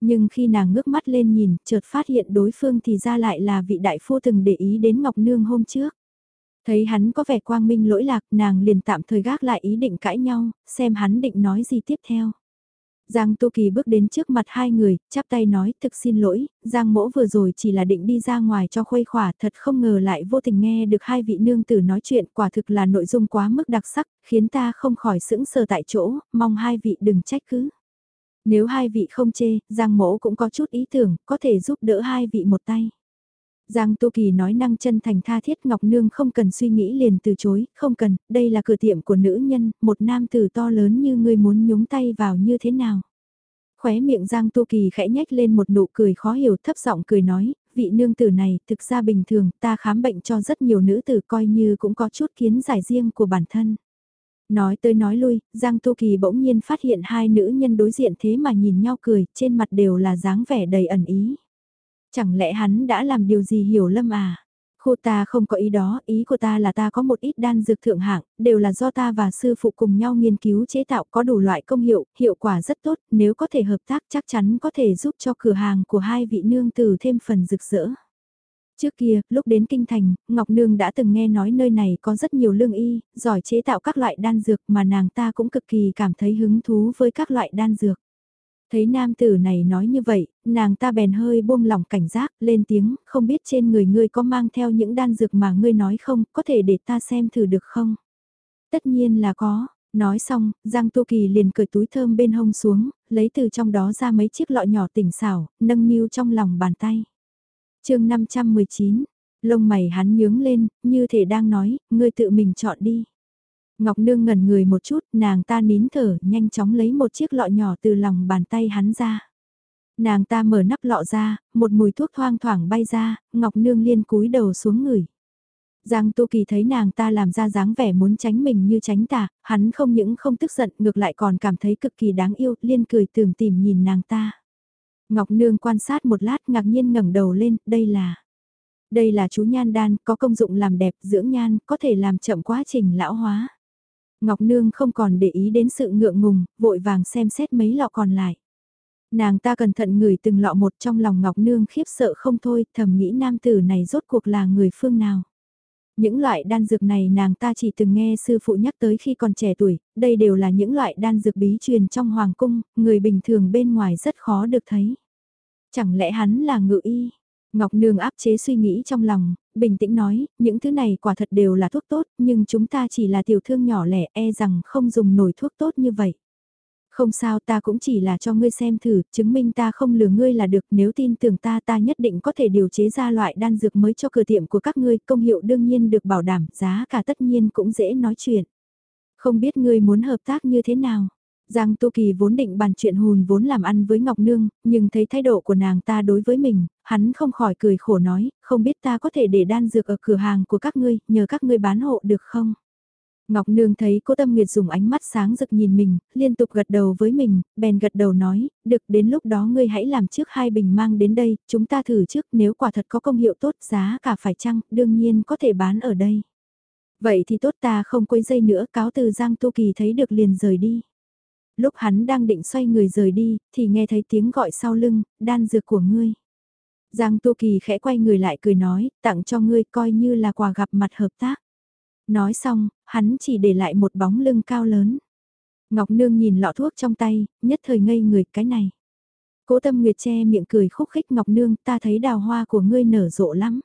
Nhưng khi nàng ngước mắt lên nhìn, chợt phát hiện đối phương thì ra lại là vị đại phu từng để ý đến Ngọc Nương hôm trước. Thấy hắn có vẻ quang minh lỗi lạc, nàng liền tạm thời gác lại ý định cãi nhau, xem hắn định nói gì tiếp theo. Giang Tu Kỳ bước đến trước mặt hai người, chắp tay nói thực xin lỗi, Giang mỗ vừa rồi chỉ là định đi ra ngoài cho khuây khỏa thật không ngờ lại vô tình nghe được hai vị nương tử nói chuyện quả thực là nội dung quá mức đặc sắc, khiến ta không khỏi sững sờ tại chỗ, mong hai vị đừng trách cứ. Nếu hai vị không chê, Giang mỗ cũng có chút ý tưởng, có thể giúp đỡ hai vị một tay. Giang Tu Kỳ nói năng chân thành tha thiết Ngọc Nương không cần suy nghĩ liền từ chối, không cần, đây là cửa tiệm của nữ nhân, một nam tử to lớn như ngươi muốn nhúng tay vào như thế nào. Khóe miệng Giang Tu Kỳ khẽ nhếch lên một nụ cười khó hiểu thấp giọng cười nói, vị nương tử này thực ra bình thường ta khám bệnh cho rất nhiều nữ tử coi như cũng có chút kiến giải riêng của bản thân. Nói tới nói lui, Giang Tu Kỳ bỗng nhiên phát hiện hai nữ nhân đối diện thế mà nhìn nhau cười, trên mặt đều là dáng vẻ đầy ẩn ý. Chẳng lẽ hắn đã làm điều gì hiểu lâm à? Khu ta không có ý đó, ý của ta là ta có một ít đan dược thượng hạng, đều là do ta và sư phụ cùng nhau nghiên cứu chế tạo có đủ loại công hiệu, hiệu quả rất tốt, nếu có thể hợp tác chắc chắn có thể giúp cho cửa hàng của hai vị nương tử thêm phần rực rỡ. Trước kia, lúc đến Kinh Thành, Ngọc Nương đã từng nghe nói nơi này có rất nhiều lương y, giỏi chế tạo các loại đan dược mà nàng ta cũng cực kỳ cảm thấy hứng thú với các loại đan dược. Thấy nam tử này nói như vậy, nàng ta bèn hơi buông lỏng cảnh giác, lên tiếng, không biết trên người ngươi có mang theo những đan dược mà ngươi nói không, có thể để ta xem thử được không? Tất nhiên là có, nói xong, Giang Tu Kỳ liền cởi túi thơm bên hông xuống, lấy từ trong đó ra mấy chiếc lọ nhỏ tỉnh xảo, nâng niu trong lòng bàn tay. chương 519, lông mày hắn nhướng lên, như thể đang nói, ngươi tự mình chọn đi. Ngọc Nương ngẩn người một chút, nàng ta nín thở, nhanh chóng lấy một chiếc lọ nhỏ từ lòng bàn tay hắn ra. Nàng ta mở nắp lọ ra, một mùi thuốc thoang thoảng bay ra, Ngọc Nương liên cúi đầu xuống người. Giang Tu Kỳ thấy nàng ta làm ra dáng vẻ muốn tránh mình như tránh tà, hắn không những không tức giận ngược lại còn cảm thấy cực kỳ đáng yêu, liên cười tườm tìm nhìn nàng ta. Ngọc Nương quan sát một lát ngạc nhiên ngẩng đầu lên, đây là... Đây là chú nhan đan, có công dụng làm đẹp, dưỡng nhan, có thể làm chậm quá trình lão hóa. Ngọc Nương không còn để ý đến sự ngượng ngùng, vội vàng xem xét mấy lọ còn lại. Nàng ta cẩn thận ngửi từng lọ một trong lòng Ngọc Nương khiếp sợ không thôi, thầm nghĩ nam tử này rốt cuộc là người phương nào. Những loại đan dược này nàng ta chỉ từng nghe sư phụ nhắc tới khi còn trẻ tuổi, đây đều là những loại đan dược bí truyền trong hoàng cung, người bình thường bên ngoài rất khó được thấy. Chẳng lẽ hắn là ngự y? Ngọc Nương áp chế suy nghĩ trong lòng, bình tĩnh nói, những thứ này quả thật đều là thuốc tốt, nhưng chúng ta chỉ là tiểu thương nhỏ lẻ e rằng không dùng nổi thuốc tốt như vậy. Không sao ta cũng chỉ là cho ngươi xem thử, chứng minh ta không lừa ngươi là được, nếu tin tưởng ta ta nhất định có thể điều chế ra loại đan dược mới cho cửa tiệm của các ngươi, công hiệu đương nhiên được bảo đảm, giá cả tất nhiên cũng dễ nói chuyện. Không biết ngươi muốn hợp tác như thế nào? Giang Tu Kỳ vốn định bàn chuyện hùn vốn làm ăn với Ngọc Nương, nhưng thấy thái độ của nàng ta đối với mình, hắn không khỏi cười khổ nói, không biết ta có thể để đan dược ở cửa hàng của các ngươi, nhờ các ngươi bán hộ được không? Ngọc Nương thấy cô Tâm Nguyệt dùng ánh mắt sáng rực nhìn mình, liên tục gật đầu với mình, bèn gật đầu nói, được đến lúc đó ngươi hãy làm trước hai bình mang đến đây, chúng ta thử trước nếu quả thật có công hiệu tốt giá cả phải chăng, đương nhiên có thể bán ở đây. Vậy thì tốt ta không quấy dây nữa cáo từ Giang Tu Kỳ thấy được liền rời đi. Lúc hắn đang định xoay người rời đi, thì nghe thấy tiếng gọi sau lưng, đan dược của ngươi. Giang Tô Kỳ khẽ quay người lại cười nói, tặng cho ngươi coi như là quà gặp mặt hợp tác. Nói xong, hắn chỉ để lại một bóng lưng cao lớn. Ngọc Nương nhìn lọ thuốc trong tay, nhất thời ngây người cái này. Cố tâm nguyệt che miệng cười khúc khích Ngọc Nương ta thấy đào hoa của ngươi nở rộ lắm.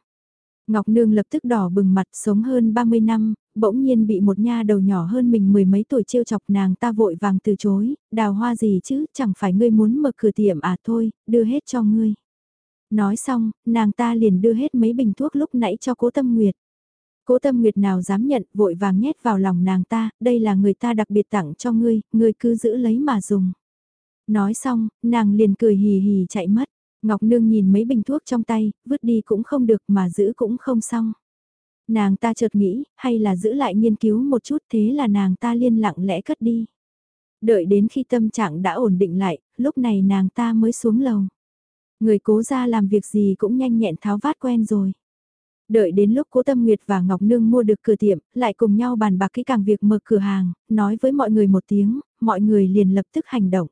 Ngọc Nương lập tức đỏ bừng mặt sống hơn 30 năm, bỗng nhiên bị một nha đầu nhỏ hơn mình mười mấy tuổi trêu chọc nàng ta vội vàng từ chối, đào hoa gì chứ, chẳng phải ngươi muốn mở cửa tiệm à thôi, đưa hết cho ngươi. Nói xong, nàng ta liền đưa hết mấy bình thuốc lúc nãy cho cố tâm nguyệt. Cố tâm nguyệt nào dám nhận, vội vàng nhét vào lòng nàng ta, đây là người ta đặc biệt tặng cho ngươi, ngươi cứ giữ lấy mà dùng. Nói xong, nàng liền cười hì hì chạy mất. Ngọc Nương nhìn mấy bình thuốc trong tay, vứt đi cũng không được mà giữ cũng không xong. Nàng ta chợt nghĩ, hay là giữ lại nghiên cứu một chút thế là nàng ta liên lặng lẽ cất đi. Đợi đến khi tâm trạng đã ổn định lại, lúc này nàng ta mới xuống lầu. Người cố ra làm việc gì cũng nhanh nhẹn tháo vát quen rồi. Đợi đến lúc Cố Tâm Nguyệt và Ngọc Nương mua được cửa tiệm, lại cùng nhau bàn bạc kỹ càng việc mở cửa hàng, nói với mọi người một tiếng, mọi người liền lập tức hành động.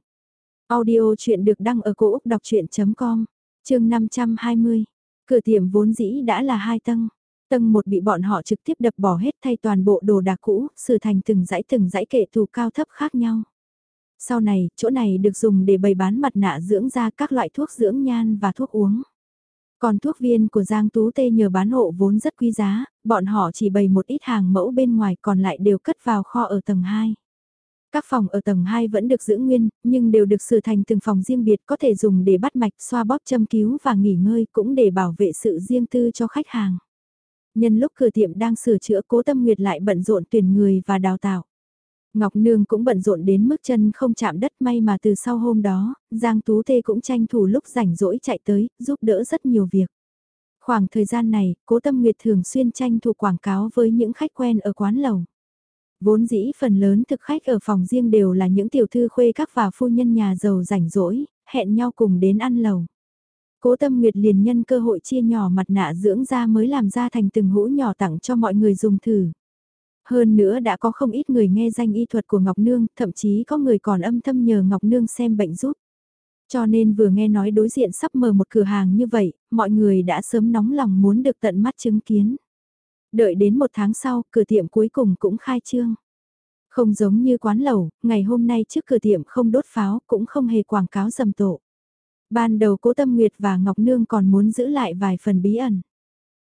Audio chuyện được đăng ở cổ Úc đọc chuyện.com, chương 520. Cửa tiệm vốn dĩ đã là hai tầng. Tầng một bị bọn họ trực tiếp đập bỏ hết thay toàn bộ đồ đạc cũ, sửa thành từng dãy từng dãy kệ tủ cao thấp khác nhau. Sau này, chỗ này được dùng để bày bán mặt nạ dưỡng da các loại thuốc dưỡng nhan và thuốc uống. Còn thuốc viên của Giang Tú Tê nhờ bán hộ vốn rất quý giá, bọn họ chỉ bày một ít hàng mẫu bên ngoài còn lại đều cất vào kho ở tầng 2. Các phòng ở tầng 2 vẫn được giữ nguyên, nhưng đều được sửa thành từng phòng riêng biệt có thể dùng để bắt mạch, xoa bóp châm cứu và nghỉ ngơi cũng để bảo vệ sự riêng tư cho khách hàng. Nhân lúc cửa tiệm đang sửa chữa cố tâm nguyệt lại bận rộn tuyển người và đào tạo. Ngọc Nương cũng bận rộn đến mức chân không chạm đất may mà từ sau hôm đó, Giang Tú Tê cũng tranh thủ lúc rảnh rỗi chạy tới, giúp đỡ rất nhiều việc. Khoảng thời gian này, Cố Tâm Nguyệt thường xuyên tranh thủ quảng cáo với những khách quen ở quán lầu. Vốn dĩ phần lớn thực khách ở phòng riêng đều là những tiểu thư khuê các và phu nhân nhà giàu rảnh rỗi, hẹn nhau cùng đến ăn lầu. Cố Tâm Nguyệt liền nhân cơ hội chia nhỏ mặt nạ dưỡng da mới làm ra thành từng hũ nhỏ tặng cho mọi người dùng thử. Hơn nữa đã có không ít người nghe danh y thuật của Ngọc Nương, thậm chí có người còn âm thầm nhờ Ngọc Nương xem bệnh giúp. Cho nên vừa nghe nói đối diện sắp mở một cửa hàng như vậy, mọi người đã sớm nóng lòng muốn được tận mắt chứng kiến. Đợi đến một tháng sau, cửa tiệm cuối cùng cũng khai trương. Không giống như quán lẩu, ngày hôm nay trước cửa tiệm không đốt pháo, cũng không hề quảng cáo dầm tổ. Ban đầu Cố Tâm Nguyệt và Ngọc Nương còn muốn giữ lại vài phần bí ẩn.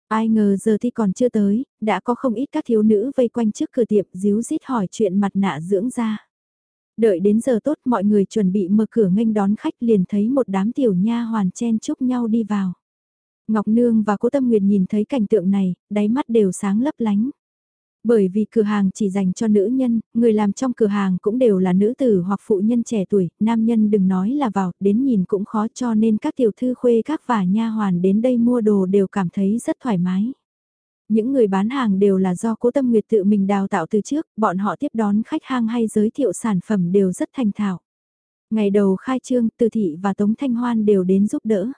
Ai ngờ giờ thì còn chưa tới, đã có không ít các thiếu nữ vây quanh trước cửa tiệm díu dít hỏi chuyện mặt nạ dưỡng da. Đợi đến giờ tốt mọi người chuẩn bị mở cửa nghênh đón khách liền thấy một đám tiểu nha hoàn chen chúc nhau đi vào. Ngọc Nương và Cố Tâm Nguyệt nhìn thấy cảnh tượng này, đáy mắt đều sáng lấp lánh. Bởi vì cửa hàng chỉ dành cho nữ nhân, người làm trong cửa hàng cũng đều là nữ tử hoặc phụ nhân trẻ tuổi, nam nhân đừng nói là vào, đến nhìn cũng khó cho nên các tiểu thư khuê các và nha hoàn đến đây mua đồ đều cảm thấy rất thoải mái. Những người bán hàng đều là do cố tâm nguyệt tự mình đào tạo từ trước, bọn họ tiếp đón khách hàng hay giới thiệu sản phẩm đều rất thành thạo. Ngày đầu khai trương, Từ Thị và Tống Thanh Hoan đều đến giúp đỡ.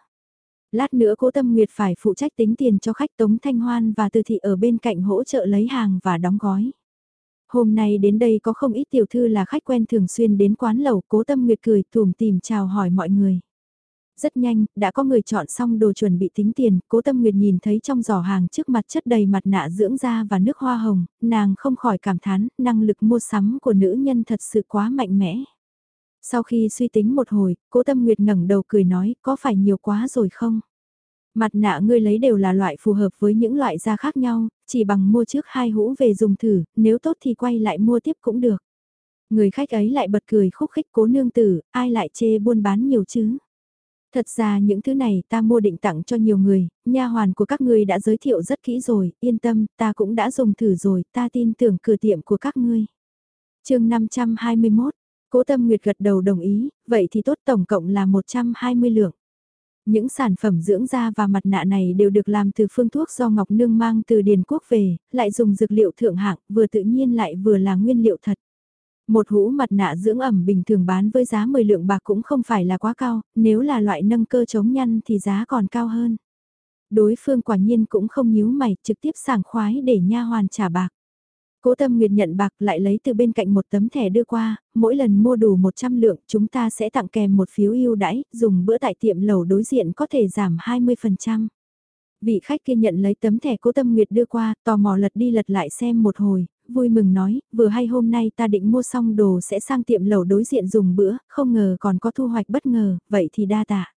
Lát nữa cố tâm nguyệt phải phụ trách tính tiền cho khách Tống Thanh Hoan và Từ Thị ở bên cạnh hỗ trợ lấy hàng và đóng gói. Hôm nay đến đây có không ít tiểu thư là khách quen thường xuyên đến quán lẩu cố tâm nguyệt cười tùm tìm chào hỏi mọi người. Rất nhanh, đã có người chọn xong đồ chuẩn bị tính tiền, cố tâm nguyệt nhìn thấy trong giỏ hàng trước mặt chất đầy mặt nạ dưỡng da và nước hoa hồng, nàng không khỏi cảm thán, năng lực mua sắm của nữ nhân thật sự quá mạnh mẽ. Sau khi suy tính một hồi, cố tâm nguyệt ngẩng đầu cười nói, có phải nhiều quá rồi không? Mặt nạ ngươi lấy đều là loại phù hợp với những loại da khác nhau, chỉ bằng mua trước hai hũ về dùng thử, nếu tốt thì quay lại mua tiếp cũng được. Người khách ấy lại bật cười khúc khích cố nương tử, ai lại chê buôn bán nhiều chứ? Thật ra những thứ này ta mua định tặng cho nhiều người, nha hoàn của các ngươi đã giới thiệu rất kỹ rồi, yên tâm, ta cũng đã dùng thử rồi, ta tin tưởng cửa tiệm của các ngươi. chương 521, Cố Tâm Nguyệt gật đầu đồng ý, vậy thì tốt tổng cộng là 120 lượng. Những sản phẩm dưỡng da và mặt nạ này đều được làm từ phương thuốc do Ngọc Nương mang từ Điền Quốc về, lại dùng dược liệu thượng hạng, vừa tự nhiên lại vừa là nguyên liệu thật. Một hũ mặt nạ dưỡng ẩm bình thường bán với giá 10 lượng bạc cũng không phải là quá cao, nếu là loại nâng cơ chống nhăn thì giá còn cao hơn. Đối phương quả nhiên cũng không nhíu mày, trực tiếp sảng khoái để nha hoàn trả bạc. Cố Tâm Nguyệt nhận bạc lại lấy từ bên cạnh một tấm thẻ đưa qua, mỗi lần mua đủ 100 lượng chúng ta sẽ tặng kèm một phiếu ưu đãi, dùng bữa tại tiệm lầu đối diện có thể giảm 20%. Vị khách kia nhận lấy tấm thẻ Cố Tâm Nguyệt đưa qua, tò mò lật đi lật lại xem một hồi, vui mừng nói, vừa hay hôm nay ta định mua xong đồ sẽ sang tiệm lầu đối diện dùng bữa, không ngờ còn có thu hoạch bất ngờ, vậy thì đa tạ.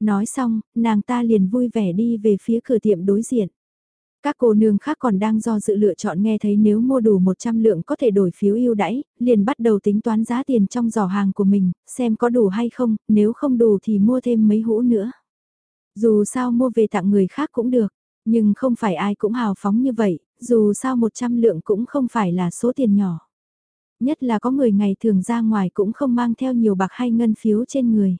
Nói xong, nàng ta liền vui vẻ đi về phía cửa tiệm đối diện. Các cô nương khác còn đang do dự lựa chọn nghe thấy nếu mua đủ 100 lượng có thể đổi phiếu ưu đãi, liền bắt đầu tính toán giá tiền trong giỏ hàng của mình, xem có đủ hay không, nếu không đủ thì mua thêm mấy hũ nữa. Dù sao mua về tặng người khác cũng được, nhưng không phải ai cũng hào phóng như vậy, dù sao 100 lượng cũng không phải là số tiền nhỏ. Nhất là có người ngày thường ra ngoài cũng không mang theo nhiều bạc hay ngân phiếu trên người.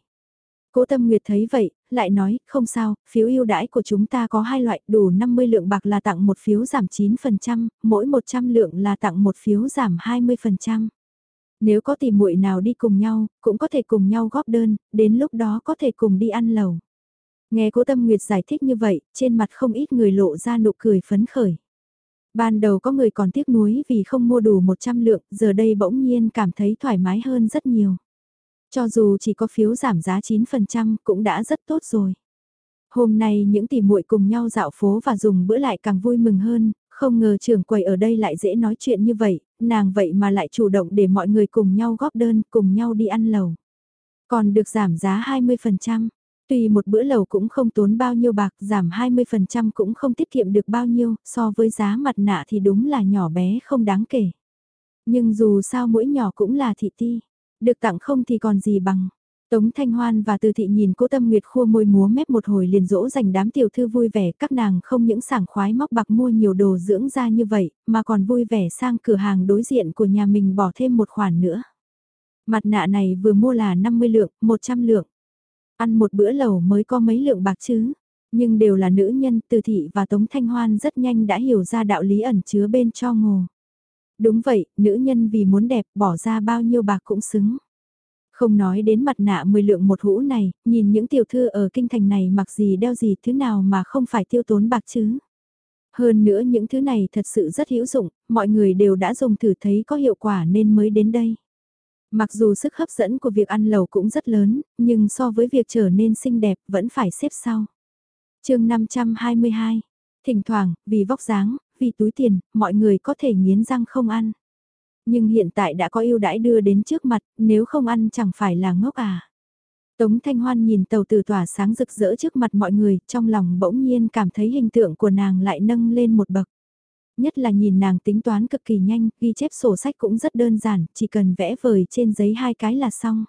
Cố Tâm Nguyệt thấy vậy, lại nói, không sao, phiếu ưu đãi của chúng ta có hai loại, đủ 50 lượng bạc là tặng một phiếu giảm 9%, mỗi 100 lượng là tặng một phiếu giảm 20%. Nếu có tìm muội nào đi cùng nhau, cũng có thể cùng nhau góp đơn, đến lúc đó có thể cùng đi ăn lẩu. Nghe Cố Tâm Nguyệt giải thích như vậy, trên mặt không ít người lộ ra nụ cười phấn khởi. Ban đầu có người còn tiếc nuối vì không mua đủ 100 lượng, giờ đây bỗng nhiên cảm thấy thoải mái hơn rất nhiều. Cho dù chỉ có phiếu giảm giá 9% cũng đã rất tốt rồi. Hôm nay những tỷ muội cùng nhau dạo phố và dùng bữa lại càng vui mừng hơn, không ngờ trưởng quầy ở đây lại dễ nói chuyện như vậy, nàng vậy mà lại chủ động để mọi người cùng nhau góp đơn, cùng nhau đi ăn lầu. Còn được giảm giá 20%, Tùy một bữa lầu cũng không tốn bao nhiêu bạc, giảm 20% cũng không tiết kiệm được bao nhiêu, so với giá mặt nạ thì đúng là nhỏ bé không đáng kể. Nhưng dù sao mỗi nhỏ cũng là thị ti, được tặng không thì còn gì bằng. Tống Thanh Hoan và Từ Thị nhìn cố Tâm Nguyệt khua môi múa mép một hồi liền dỗ dành đám tiểu thư vui vẻ các nàng không những sảng khoái móc bạc mua nhiều đồ dưỡng da như vậy, mà còn vui vẻ sang cửa hàng đối diện của nhà mình bỏ thêm một khoản nữa. Mặt nạ này vừa mua là 50 lượng, 100 lượng. Ăn một bữa lẩu mới có mấy lượng bạc chứ. Nhưng đều là nữ nhân, Từ Thị và Tống Thanh Hoan rất nhanh đã hiểu ra đạo lý ẩn chứa bên cho ngồ. Đúng vậy, nữ nhân vì muốn đẹp bỏ ra bao nhiêu bạc cũng xứng. Không nói đến mặt nạ 10 lượng một hũ này, nhìn những tiểu thư ở kinh thành này mặc gì đeo gì thứ nào mà không phải tiêu tốn bạc chứ. Hơn nữa những thứ này thật sự rất hữu dụng, mọi người đều đã dùng thử thấy có hiệu quả nên mới đến đây. Mặc dù sức hấp dẫn của việc ăn lẩu cũng rất lớn, nhưng so với việc trở nên xinh đẹp vẫn phải xếp sau. chương 522, thỉnh thoảng, vì vóc dáng, vì túi tiền, mọi người có thể nghiến răng không ăn. Nhưng hiện tại đã có yêu đãi đưa đến trước mặt, nếu không ăn chẳng phải là ngốc à. Tống Thanh Hoan nhìn tàu từ tỏa sáng rực rỡ trước mặt mọi người, trong lòng bỗng nhiên cảm thấy hình tượng của nàng lại nâng lên một bậc. Nhất là nhìn nàng tính toán cực kỳ nhanh, ghi chép sổ sách cũng rất đơn giản, chỉ cần vẽ vời trên giấy hai cái là xong.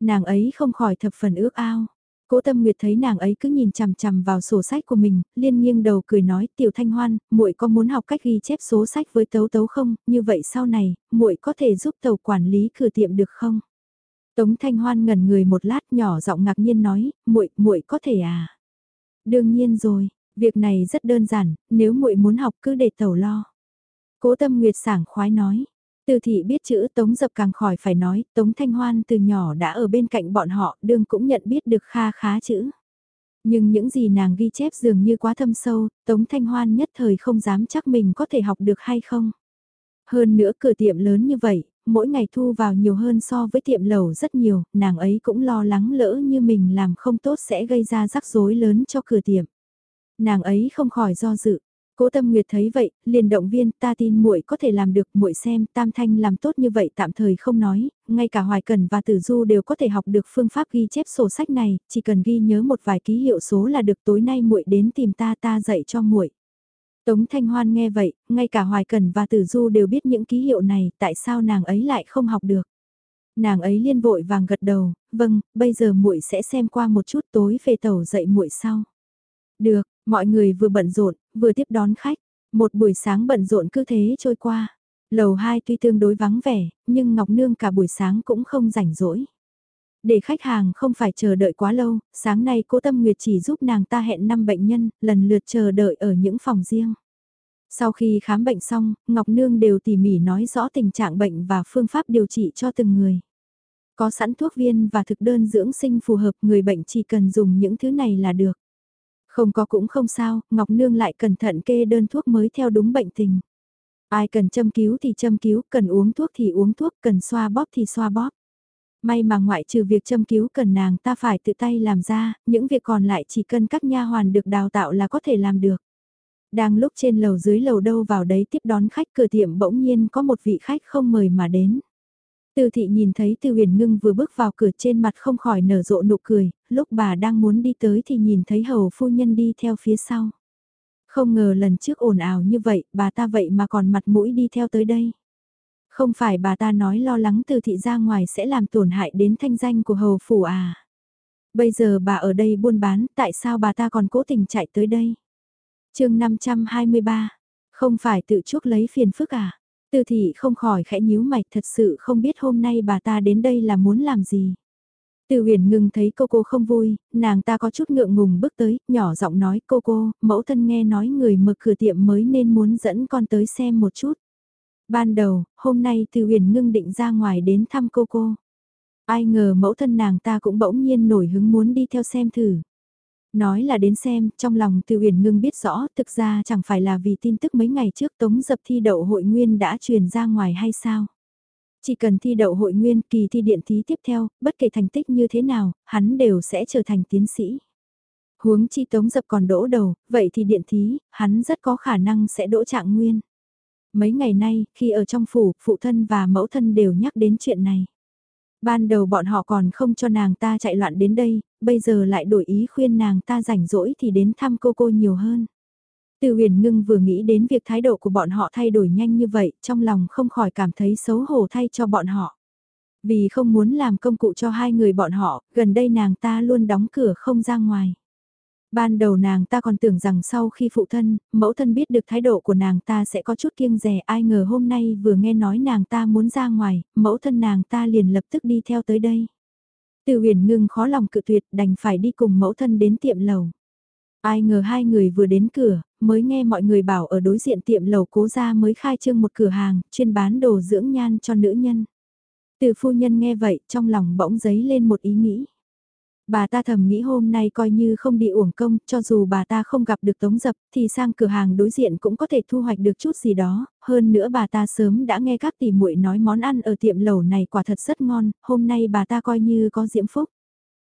Nàng ấy không khỏi thập phần ước ao. Cố Tâm Nguyệt thấy nàng ấy cứ nhìn chằm chằm vào sổ sách của mình, liên nghiêng đầu cười nói, "Tiểu Thanh Hoan, muội có muốn học cách ghi chép số sách với Tấu Tấu không? Như vậy sau này, muội có thể giúp tẩu quản lý cửa tiệm được không?" Tống Thanh Hoan ngẩn người một lát, nhỏ giọng ngạc nhiên nói, "Muội, muội có thể à?" "Đương nhiên rồi, việc này rất đơn giản, nếu muội muốn học cứ để tẩu lo." Cố Tâm Nguyệt sảng khoái nói. Từ thị biết chữ Tống Dập càng khỏi phải nói, Tống Thanh Hoan từ nhỏ đã ở bên cạnh bọn họ, đương cũng nhận biết được kha khá chữ. Nhưng những gì nàng ghi chép dường như quá thâm sâu, Tống Thanh Hoan nhất thời không dám chắc mình có thể học được hay không. Hơn nữa cửa tiệm lớn như vậy, mỗi ngày thu vào nhiều hơn so với tiệm lầu rất nhiều, nàng ấy cũng lo lắng lỡ như mình làm không tốt sẽ gây ra rắc rối lớn cho cửa tiệm. Nàng ấy không khỏi do dự, Cố Tâm Nguyệt thấy vậy, liền động viên, ta tin muội có thể làm được, muội xem, Tam Thanh làm tốt như vậy tạm thời không nói, ngay cả Hoài Cần và Tử Du đều có thể học được phương pháp ghi chép sổ sách này, chỉ cần ghi nhớ một vài ký hiệu số là được, tối nay muội đến tìm ta ta dạy cho muội. Tống Thanh Hoan nghe vậy, ngay cả Hoài Cần và Tử Du đều biết những ký hiệu này, tại sao nàng ấy lại không học được? Nàng ấy liên vội vàng gật đầu, vâng, bây giờ muội sẽ xem qua một chút tối về tàu dạy muội sau. Được, mọi người vừa bận rộn, vừa tiếp đón khách. Một buổi sáng bận rộn cứ thế trôi qua. Lầu 2 tuy tương đối vắng vẻ, nhưng Ngọc Nương cả buổi sáng cũng không rảnh rỗi. Để khách hàng không phải chờ đợi quá lâu, sáng nay cô Tâm Nguyệt chỉ giúp nàng ta hẹn 5 bệnh nhân, lần lượt chờ đợi ở những phòng riêng. Sau khi khám bệnh xong, Ngọc Nương đều tỉ mỉ nói rõ tình trạng bệnh và phương pháp điều trị cho từng người. Có sẵn thuốc viên và thực đơn dưỡng sinh phù hợp người bệnh chỉ cần dùng những thứ này là được. Không có cũng không sao, Ngọc Nương lại cẩn thận kê đơn thuốc mới theo đúng bệnh tình. Ai cần châm cứu thì châm cứu, cần uống thuốc thì uống thuốc, cần xoa bóp thì xoa bóp. May mà ngoại trừ việc châm cứu cần nàng ta phải tự tay làm ra, những việc còn lại chỉ cần các nha hoàn được đào tạo là có thể làm được. Đang lúc trên lầu dưới lầu đâu vào đấy tiếp đón khách cửa tiệm bỗng nhiên có một vị khách không mời mà đến. Từ thị nhìn thấy Từ huyền ngưng vừa bước vào cửa trên mặt không khỏi nở rộ nụ cười, lúc bà đang muốn đi tới thì nhìn thấy hầu phu nhân đi theo phía sau. Không ngờ lần trước ồn ào như vậy, bà ta vậy mà còn mặt mũi đi theo tới đây. Không phải bà ta nói lo lắng từ thị ra ngoài sẽ làm tổn hại đến thanh danh của hầu phủ à. Bây giờ bà ở đây buôn bán, tại sao bà ta còn cố tình chạy tới đây? chương 523, Không phải tự chuốc lấy phiền phức à? Từ thị không khỏi khẽ nhíu mạch thật sự không biết hôm nay bà ta đến đây là muốn làm gì. Từ huyền ngừng thấy cô cô không vui, nàng ta có chút ngượng ngùng bước tới, nhỏ giọng nói cô cô, mẫu thân nghe nói người mở cửa tiệm mới nên muốn dẫn con tới xem một chút. Ban đầu, hôm nay từ huyền ngưng định ra ngoài đến thăm cô cô. Ai ngờ mẫu thân nàng ta cũng bỗng nhiên nổi hứng muốn đi theo xem thử. Nói là đến xem, trong lòng từ Uyển ngưng biết rõ, thực ra chẳng phải là vì tin tức mấy ngày trước tống dập thi đậu hội nguyên đã truyền ra ngoài hay sao. Chỉ cần thi đậu hội nguyên kỳ thi điện thí tiếp theo, bất kể thành tích như thế nào, hắn đều sẽ trở thành tiến sĩ. Huống chi tống dập còn đỗ đầu, vậy thì điện thí, hắn rất có khả năng sẽ đỗ trạng nguyên. Mấy ngày nay, khi ở trong phủ, phụ thân và mẫu thân đều nhắc đến chuyện này. Ban đầu bọn họ còn không cho nàng ta chạy loạn đến đây, bây giờ lại đổi ý khuyên nàng ta rảnh rỗi thì đến thăm cô cô nhiều hơn. Từ huyền ngưng vừa nghĩ đến việc thái độ của bọn họ thay đổi nhanh như vậy, trong lòng không khỏi cảm thấy xấu hổ thay cho bọn họ. Vì không muốn làm công cụ cho hai người bọn họ, gần đây nàng ta luôn đóng cửa không ra ngoài. Ban đầu nàng ta còn tưởng rằng sau khi phụ thân, mẫu thân biết được thái độ của nàng ta sẽ có chút kiêng rẻ ai ngờ hôm nay vừa nghe nói nàng ta muốn ra ngoài, mẫu thân nàng ta liền lập tức đi theo tới đây. Từ huyền ngưng khó lòng cự tuyệt đành phải đi cùng mẫu thân đến tiệm lầu. Ai ngờ hai người vừa đến cửa, mới nghe mọi người bảo ở đối diện tiệm lầu cố gia mới khai trương một cửa hàng, chuyên bán đồ dưỡng nhan cho nữ nhân. Từ phu nhân nghe vậy, trong lòng bỗng dấy lên một ý nghĩ. Bà ta thầm nghĩ hôm nay coi như không đi uổng công, cho dù bà ta không gặp được tống dập, thì sang cửa hàng đối diện cũng có thể thu hoạch được chút gì đó, hơn nữa bà ta sớm đã nghe các tỷ muội nói món ăn ở tiệm lẩu này quả thật rất ngon, hôm nay bà ta coi như có diễm phúc.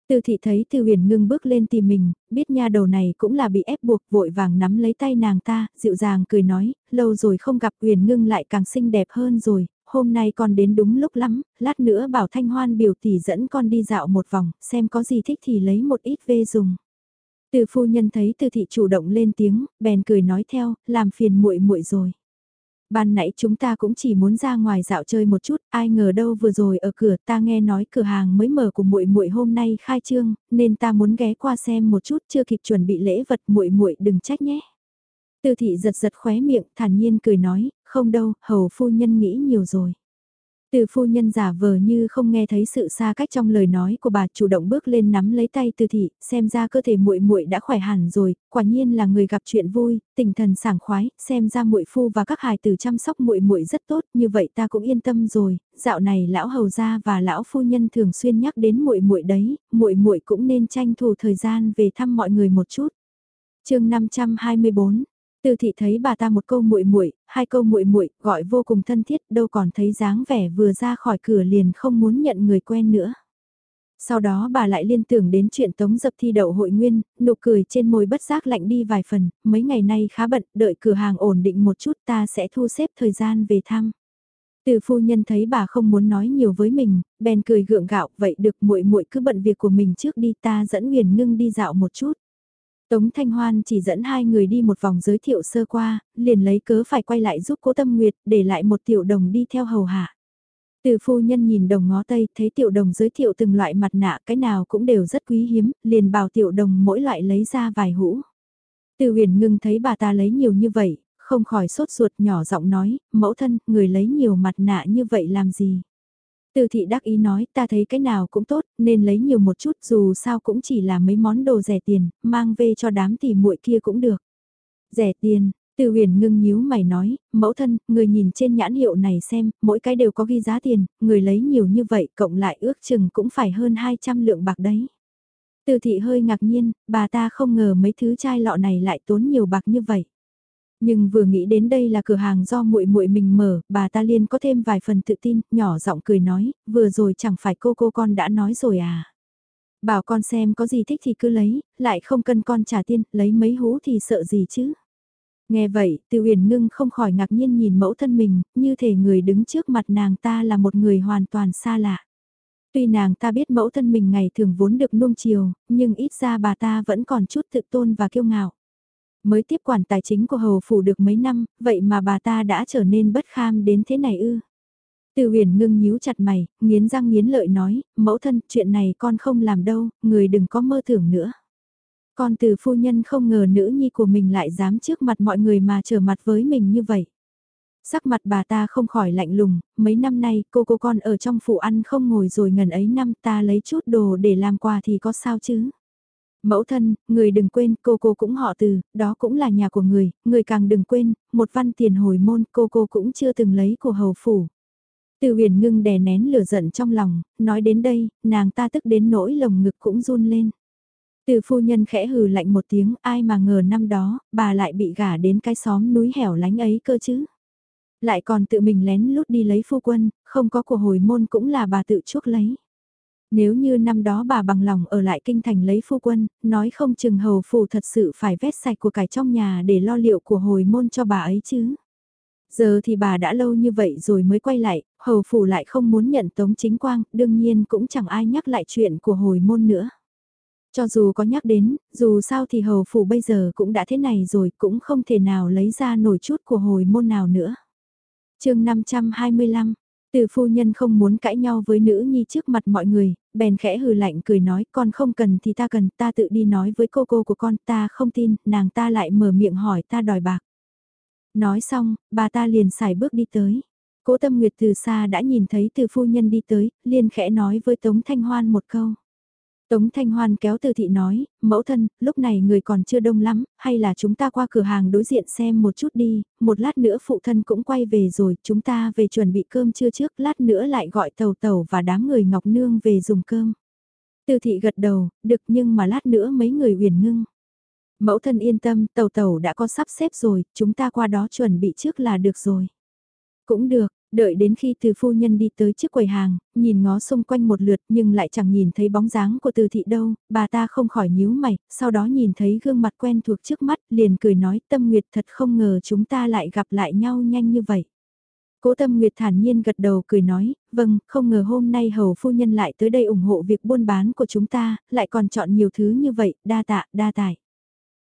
Từ thị thấy từ huyền ngưng bước lên tìm mình, biết nha đầu này cũng là bị ép buộc vội vàng nắm lấy tay nàng ta, dịu dàng cười nói, lâu rồi không gặp huyền ngưng lại càng xinh đẹp hơn rồi, hôm nay con đến đúng lúc lắm, lát nữa bảo Thanh Hoan biểu tỷ dẫn con đi dạo một vòng, xem có gì thích thì lấy một ít về dùng. Từ phu nhân thấy từ thị chủ động lên tiếng, bèn cười nói theo, làm phiền muội muội rồi. Ban nãy chúng ta cũng chỉ muốn ra ngoài dạo chơi một chút, ai ngờ đâu vừa rồi ở cửa ta nghe nói cửa hàng mới mở của muội muội hôm nay khai trương, nên ta muốn ghé qua xem một chút chưa kịp chuẩn bị lễ vật muội muội đừng trách nhé. Từ thị giật giật khóe miệng, thản nhiên cười nói, không đâu, hầu phu nhân nghĩ nhiều rồi. Từ phu nhân giả vờ như không nghe thấy sự xa cách trong lời nói của bà chủ động bước lên nắm lấy tay từ thị, xem ra cơ thể muội muội đã khỏe hẳn rồi, quả nhiên là người gặp chuyện vui, tinh thần sảng khoái, xem ra muội phu và các hài tử chăm sóc muội muội rất tốt, như vậy ta cũng yên tâm rồi, dạo này lão hầu gia và lão phu nhân thường xuyên nhắc đến muội muội đấy, muội muội cũng nên tranh thủ thời gian về thăm mọi người một chút. Chương 524 từ thị thấy bà ta một câu muội muội, hai câu muội muội, gọi vô cùng thân thiết, đâu còn thấy dáng vẻ vừa ra khỏi cửa liền không muốn nhận người quen nữa. Sau đó bà lại liên tưởng đến chuyện tống dập thi đậu hội nguyên, nụ cười trên môi bất giác lạnh đi vài phần, mấy ngày nay khá bận, đợi cửa hàng ổn định một chút ta sẽ thu xếp thời gian về thăm. Từ phu nhân thấy bà không muốn nói nhiều với mình, bèn cười gượng gạo, vậy được muội muội cứ bận việc của mình trước đi ta dẫn huyền ngưng đi dạo một chút. Tống Thanh Hoan chỉ dẫn hai người đi một vòng giới thiệu sơ qua, liền lấy cớ phải quay lại giúp cố tâm nguyệt, để lại một tiểu đồng đi theo hầu hạ. Từ phu nhân nhìn đồng ngó tây, thấy tiểu đồng giới thiệu từng loại mặt nạ, cái nào cũng đều rất quý hiếm, liền bảo tiểu đồng mỗi loại lấy ra vài hũ. Từ huyền ngưng thấy bà ta lấy nhiều như vậy, không khỏi sốt ruột nhỏ giọng nói, mẫu thân, người lấy nhiều mặt nạ như vậy làm gì? Từ thị đắc ý nói ta thấy cái nào cũng tốt nên lấy nhiều một chút dù sao cũng chỉ là mấy món đồ rẻ tiền, mang về cho đám tỷ muội kia cũng được. Rẻ tiền, từ huyền ngưng nhíu mày nói, mẫu thân, người nhìn trên nhãn hiệu này xem, mỗi cái đều có ghi giá tiền, người lấy nhiều như vậy cộng lại ước chừng cũng phải hơn 200 lượng bạc đấy. Từ thị hơi ngạc nhiên, bà ta không ngờ mấy thứ chai lọ này lại tốn nhiều bạc như vậy. Nhưng vừa nghĩ đến đây là cửa hàng do muội muội mình mở, bà ta liên có thêm vài phần tự tin, nhỏ giọng cười nói, vừa rồi chẳng phải cô cô con đã nói rồi à. Bảo con xem có gì thích thì cứ lấy, lại không cần con trả tiền, lấy mấy hú thì sợ gì chứ. Nghe vậy, Từ Uyển Ngưng không khỏi ngạc nhiên nhìn mẫu thân mình, như thể người đứng trước mặt nàng ta là một người hoàn toàn xa lạ. Tuy nàng ta biết mẫu thân mình ngày thường vốn được nuông chiều, nhưng ít ra bà ta vẫn còn chút tự tôn và kiêu ngạo. Mới tiếp quản tài chính của hầu phủ được mấy năm, vậy mà bà ta đã trở nên bất kham đến thế này ư. Từ huyền ngưng nhíu chặt mày, nghiến răng nghiến lợi nói, mẫu thân, chuyện này con không làm đâu, người đừng có mơ tưởng nữa. Con từ phu nhân không ngờ nữ nhi của mình lại dám trước mặt mọi người mà trở mặt với mình như vậy. Sắc mặt bà ta không khỏi lạnh lùng, mấy năm nay cô cô con ở trong phủ ăn không ngồi rồi ngần ấy năm ta lấy chút đồ để làm quà thì có sao chứ. Mẫu thân, người đừng quên cô cô cũng họ từ, đó cũng là nhà của người, người càng đừng quên, một văn tiền hồi môn cô cô cũng chưa từng lấy của hầu phủ. Từ huyền ngưng đè nén lửa giận trong lòng, nói đến đây, nàng ta tức đến nỗi lồng ngực cũng run lên. Từ phu nhân khẽ hừ lạnh một tiếng, ai mà ngờ năm đó, bà lại bị gả đến cái xóm núi hẻo lánh ấy cơ chứ. Lại còn tự mình lén lút đi lấy phu quân, không có của hồi môn cũng là bà tự chuốc lấy. Nếu như năm đó bà bằng lòng ở lại kinh thành lấy phu quân, nói không chừng hầu phù thật sự phải vét sạch của cải trong nhà để lo liệu của hồi môn cho bà ấy chứ. Giờ thì bà đã lâu như vậy rồi mới quay lại, hầu phủ lại không muốn nhận tống chính quang, đương nhiên cũng chẳng ai nhắc lại chuyện của hồi môn nữa. Cho dù có nhắc đến, dù sao thì hầu phủ bây giờ cũng đã thế này rồi, cũng không thể nào lấy ra nổi chút của hồi môn nào nữa. chương 525, từ phu nhân không muốn cãi nhau với nữ nhi trước mặt mọi người, bèn khẽ hừ lạnh cười nói con không cần thì ta cần, ta tự đi nói với cô cô của con, ta không tin, nàng ta lại mở miệng hỏi ta đòi bạc. Nói xong, bà ta liền xài bước đi tới. Cố tâm nguyệt từ xa đã nhìn thấy từ phu nhân đi tới, liền khẽ nói với Tống Thanh Hoan một câu. Tống Thanh Hoan kéo từ thị nói, mẫu thân, lúc này người còn chưa đông lắm, hay là chúng ta qua cửa hàng đối diện xem một chút đi, một lát nữa phụ thân cũng quay về rồi, chúng ta về chuẩn bị cơm trưa trước, lát nữa lại gọi tàu tàu và đám người Ngọc Nương về dùng cơm. Từ thị gật đầu, được nhưng mà lát nữa mấy người huyền ngưng. Mẫu thân yên tâm, tàu tàu đã có sắp xếp rồi, chúng ta qua đó chuẩn bị trước là được rồi. Cũng được, Đợi đến khi từ phu nhân đi tới trước quầy hàng, nhìn ngó xung quanh một lượt nhưng lại chẳng nhìn thấy bóng dáng của từ thị đâu, bà ta không khỏi nhíu mày, sau đó nhìn thấy gương mặt quen thuộc trước mắt, liền cười nói tâm nguyệt thật không ngờ chúng ta lại gặp lại nhau nhanh như vậy. Cố Tâm Nguyệt thản nhiên gật đầu cười nói, vâng, không ngờ hôm nay hầu phu nhân lại tới đây ủng hộ việc buôn bán của chúng ta, lại còn chọn nhiều thứ như vậy, đa tạ, đa tài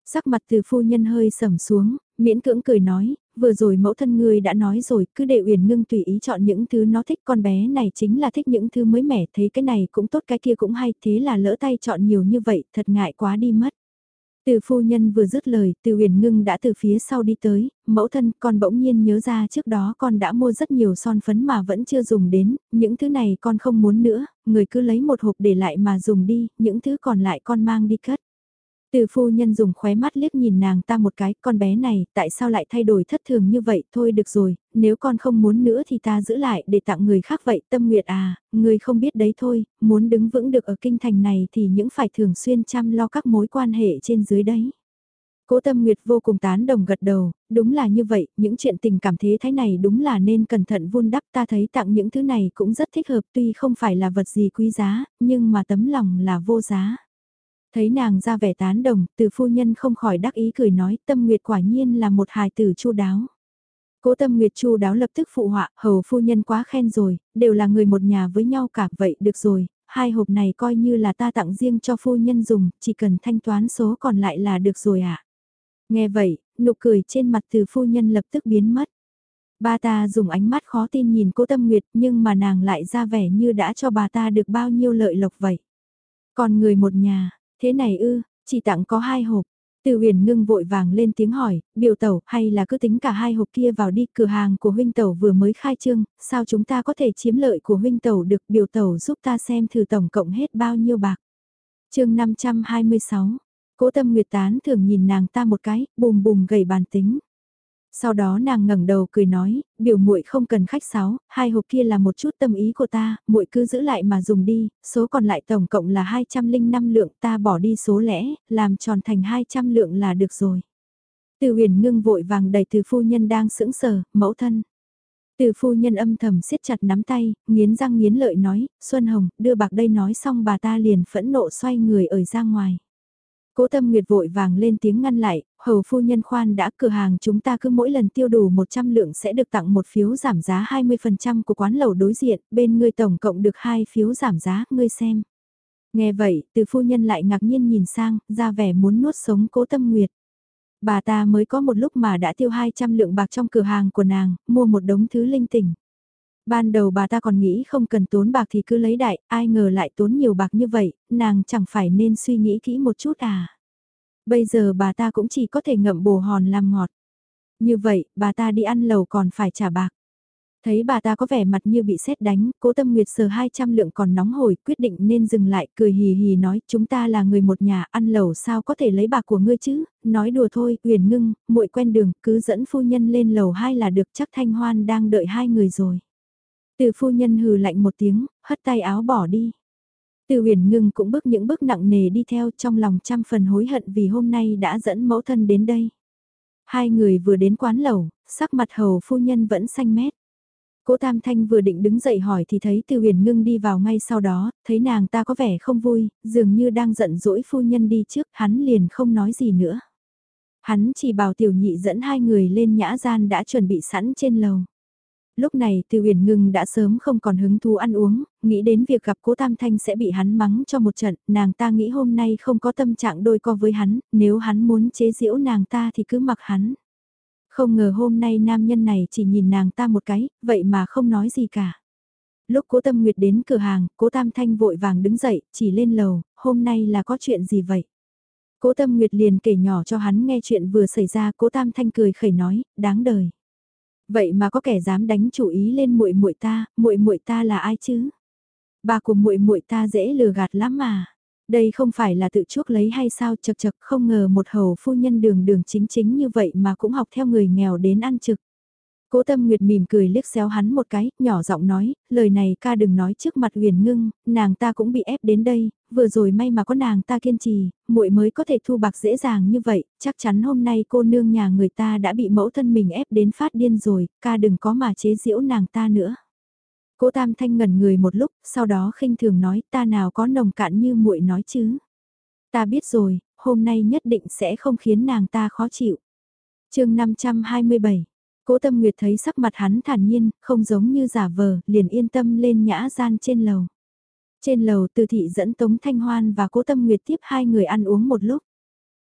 Sắc mặt từ phu nhân hơi sầm xuống, miễn cưỡng cười nói, vừa rồi mẫu thân ngươi đã nói rồi, cứ để Uyển Ngưng tùy ý chọn những thứ nó thích, con bé này chính là thích những thứ mới mẻ, thấy cái này cũng tốt cái kia cũng hay, thế là lỡ tay chọn nhiều như vậy, thật ngại quá đi mất. Từ phu nhân vừa dứt lời, từ huyền ngưng đã từ phía sau đi tới, mẫu thân con bỗng nhiên nhớ ra trước đó con đã mua rất nhiều son phấn mà vẫn chưa dùng đến, những thứ này con không muốn nữa, người cứ lấy một hộp để lại mà dùng đi, những thứ còn lại con mang đi cất. Từ phu nhân dùng khóe mắt liếc nhìn nàng ta một cái, con bé này, tại sao lại thay đổi thất thường như vậy, thôi được rồi, nếu con không muốn nữa thì ta giữ lại để tặng người khác vậy, tâm nguyệt à, người không biết đấy thôi, muốn đứng vững được ở kinh thành này thì những phải thường xuyên chăm lo các mối quan hệ trên dưới đấy. Cố Tâm Nguyệt vô cùng tán đồng gật đầu, đúng là như vậy, những chuyện tình cảm thế thái này đúng là nên cẩn thận vun đắp ta thấy tặng những thứ này cũng rất thích hợp tuy không phải là vật gì quý giá, nhưng mà tấm lòng là vô giá. Thấy nàng ra vẻ tán đồng, từ phu nhân không khỏi đắc ý cười nói tâm nguyệt quả nhiên là một hài tử chu đáo. Cố tâm nguyệt chu đáo lập tức phụ họa, hầu phu nhân quá khen rồi, đều là người một nhà với nhau cả vậy được rồi, hai hộp này coi như là ta tặng riêng cho phu nhân dùng, chỉ cần thanh toán số còn lại là được rồi ạ. À? Nghe vậy, nụ cười trên mặt từ phu nhân lập tức biến mất. Ba ta dùng ánh mắt khó tin nhìn cố tâm nguyệt nhưng mà nàng lại ra vẻ như đã cho bà ta được bao nhiêu lợi lộc vậy. Còn người một nhà, Thế này ư, chỉ tặng có hai hộp. Từ huyền ngưng vội vàng lên tiếng hỏi, biểu tẩu hay là cứ tính cả hai hộp kia vào đi cửa hàng của huynh tẩu vừa mới khai trương, sao chúng ta có thể chiếm lợi của huynh tẩu được biểu tẩu giúp ta xem thử tổng cộng hết bao nhiêu bạc. chương 526, cố tâm nguyệt tán thường nhìn nàng ta một cái, bùm bùm gầy bàn tính. Sau đó nàng ngẩng đầu cười nói, biểu muội không cần khách sáo, hai hộp kia là một chút tâm ý của ta, muội cứ giữ lại mà dùng đi, số còn lại tổng cộng là 205 lượng, ta bỏ đi số lẻ, làm tròn thành 200 lượng là được rồi. Từ huyền ngưng vội vàng đẩy từ phu nhân đang sững sờ, mẫu thân. Từ phu nhân âm thầm siết chặt nắm tay, nghiến răng nghiến lợi nói, Xuân Hồng, đưa bạc đây nói xong bà ta liền phẫn nộ xoay người ở ra ngoài. Cố tâm nguyệt vội vàng lên tiếng ngăn lại, hầu phu nhân khoan đã cửa hàng chúng ta cứ mỗi lần tiêu đủ 100 lượng sẽ được tặng một phiếu giảm giá 20% của quán lẩu đối diện, bên ngươi tổng cộng được hai phiếu giảm giá, ngươi xem. Nghe vậy, từ phu nhân lại ngạc nhiên nhìn sang, ra vẻ muốn nuốt sống cố tâm nguyệt. Bà ta mới có một lúc mà đã tiêu 200 lượng bạc trong cửa hàng của nàng, mua một đống thứ linh tinh. Ban đầu bà ta còn nghĩ không cần tốn bạc thì cứ lấy đại, ai ngờ lại tốn nhiều bạc như vậy, nàng chẳng phải nên suy nghĩ kỹ một chút à. Bây giờ bà ta cũng chỉ có thể ngậm bồ hòn làm ngọt. Như vậy, bà ta đi ăn lầu còn phải trả bạc. Thấy bà ta có vẻ mặt như bị sét đánh, cố tâm nguyệt sờ 200 lượng còn nóng hổi, quyết định nên dừng lại, cười hì hì nói, chúng ta là người một nhà, ăn lẩu sao có thể lấy bạc của ngươi chứ, nói đùa thôi, huyền ngưng, muội quen đường, cứ dẫn phu nhân lên lầu hai là được, chắc thanh hoan đang đợi hai người rồi. Từ phu nhân hừ lạnh một tiếng, hất tay áo bỏ đi. Từ huyền ngưng cũng bước những bước nặng nề đi theo trong lòng trăm phần hối hận vì hôm nay đã dẫn mẫu thân đến đây. Hai người vừa đến quán lẩu, sắc mặt hầu phu nhân vẫn xanh mét. Cố Tam Thanh vừa định đứng dậy hỏi thì thấy Từ Huyền Ngưng đi vào ngay sau đó, thấy nàng ta có vẻ không vui, dường như đang giận dỗi phu nhân đi trước, hắn liền không nói gì nữa. Hắn chỉ bảo tiểu nhị dẫn hai người lên nhã gian đã chuẩn bị sẵn trên lầu. Lúc này Từ uyển Ngưng đã sớm không còn hứng thú ăn uống, nghĩ đến việc gặp Cố Tam Thanh sẽ bị hắn mắng cho một trận, nàng ta nghĩ hôm nay không có tâm trạng đôi co với hắn, nếu hắn muốn chế giễu nàng ta thì cứ mặc hắn. Không ngờ hôm nay nam nhân này chỉ nhìn nàng ta một cái, vậy mà không nói gì cả. Lúc cố tâm nguyệt đến cửa hàng, cố tam thanh vội vàng đứng dậy, chỉ lên lầu, hôm nay là có chuyện gì vậy? Cố tâm nguyệt liền kể nhỏ cho hắn nghe chuyện vừa xảy ra, cố tam thanh cười khẩy nói, đáng đời. Vậy mà có kẻ dám đánh chủ ý lên muội muội ta, muội muội ta là ai chứ? Bà của muội muội ta dễ lừa gạt lắm mà. Đây không phải là tự chuốc lấy hay sao chật chật không ngờ một hầu phu nhân đường đường chính chính như vậy mà cũng học theo người nghèo đến ăn trực. Cố tâm nguyệt mỉm cười liếc xéo hắn một cái, nhỏ giọng nói, lời này ca đừng nói trước mặt huyền ngưng, nàng ta cũng bị ép đến đây, vừa rồi may mà có nàng ta kiên trì, muội mới có thể thu bạc dễ dàng như vậy, chắc chắn hôm nay cô nương nhà người ta đã bị mẫu thân mình ép đến phát điên rồi, ca đừng có mà chế giễu nàng ta nữa. Cố Tam Thanh ngẩn người một lúc, sau đó khinh thường nói ta nào có nồng cạn như muội nói chứ. Ta biết rồi, hôm nay nhất định sẽ không khiến nàng ta khó chịu. chương 527, Cố Tâm Nguyệt thấy sắc mặt hắn thản nhiên, không giống như giả vờ, liền yên tâm lên nhã gian trên lầu. Trên lầu Từ Thị dẫn Tống Thanh Hoan và Cố Tâm Nguyệt tiếp hai người ăn uống một lúc.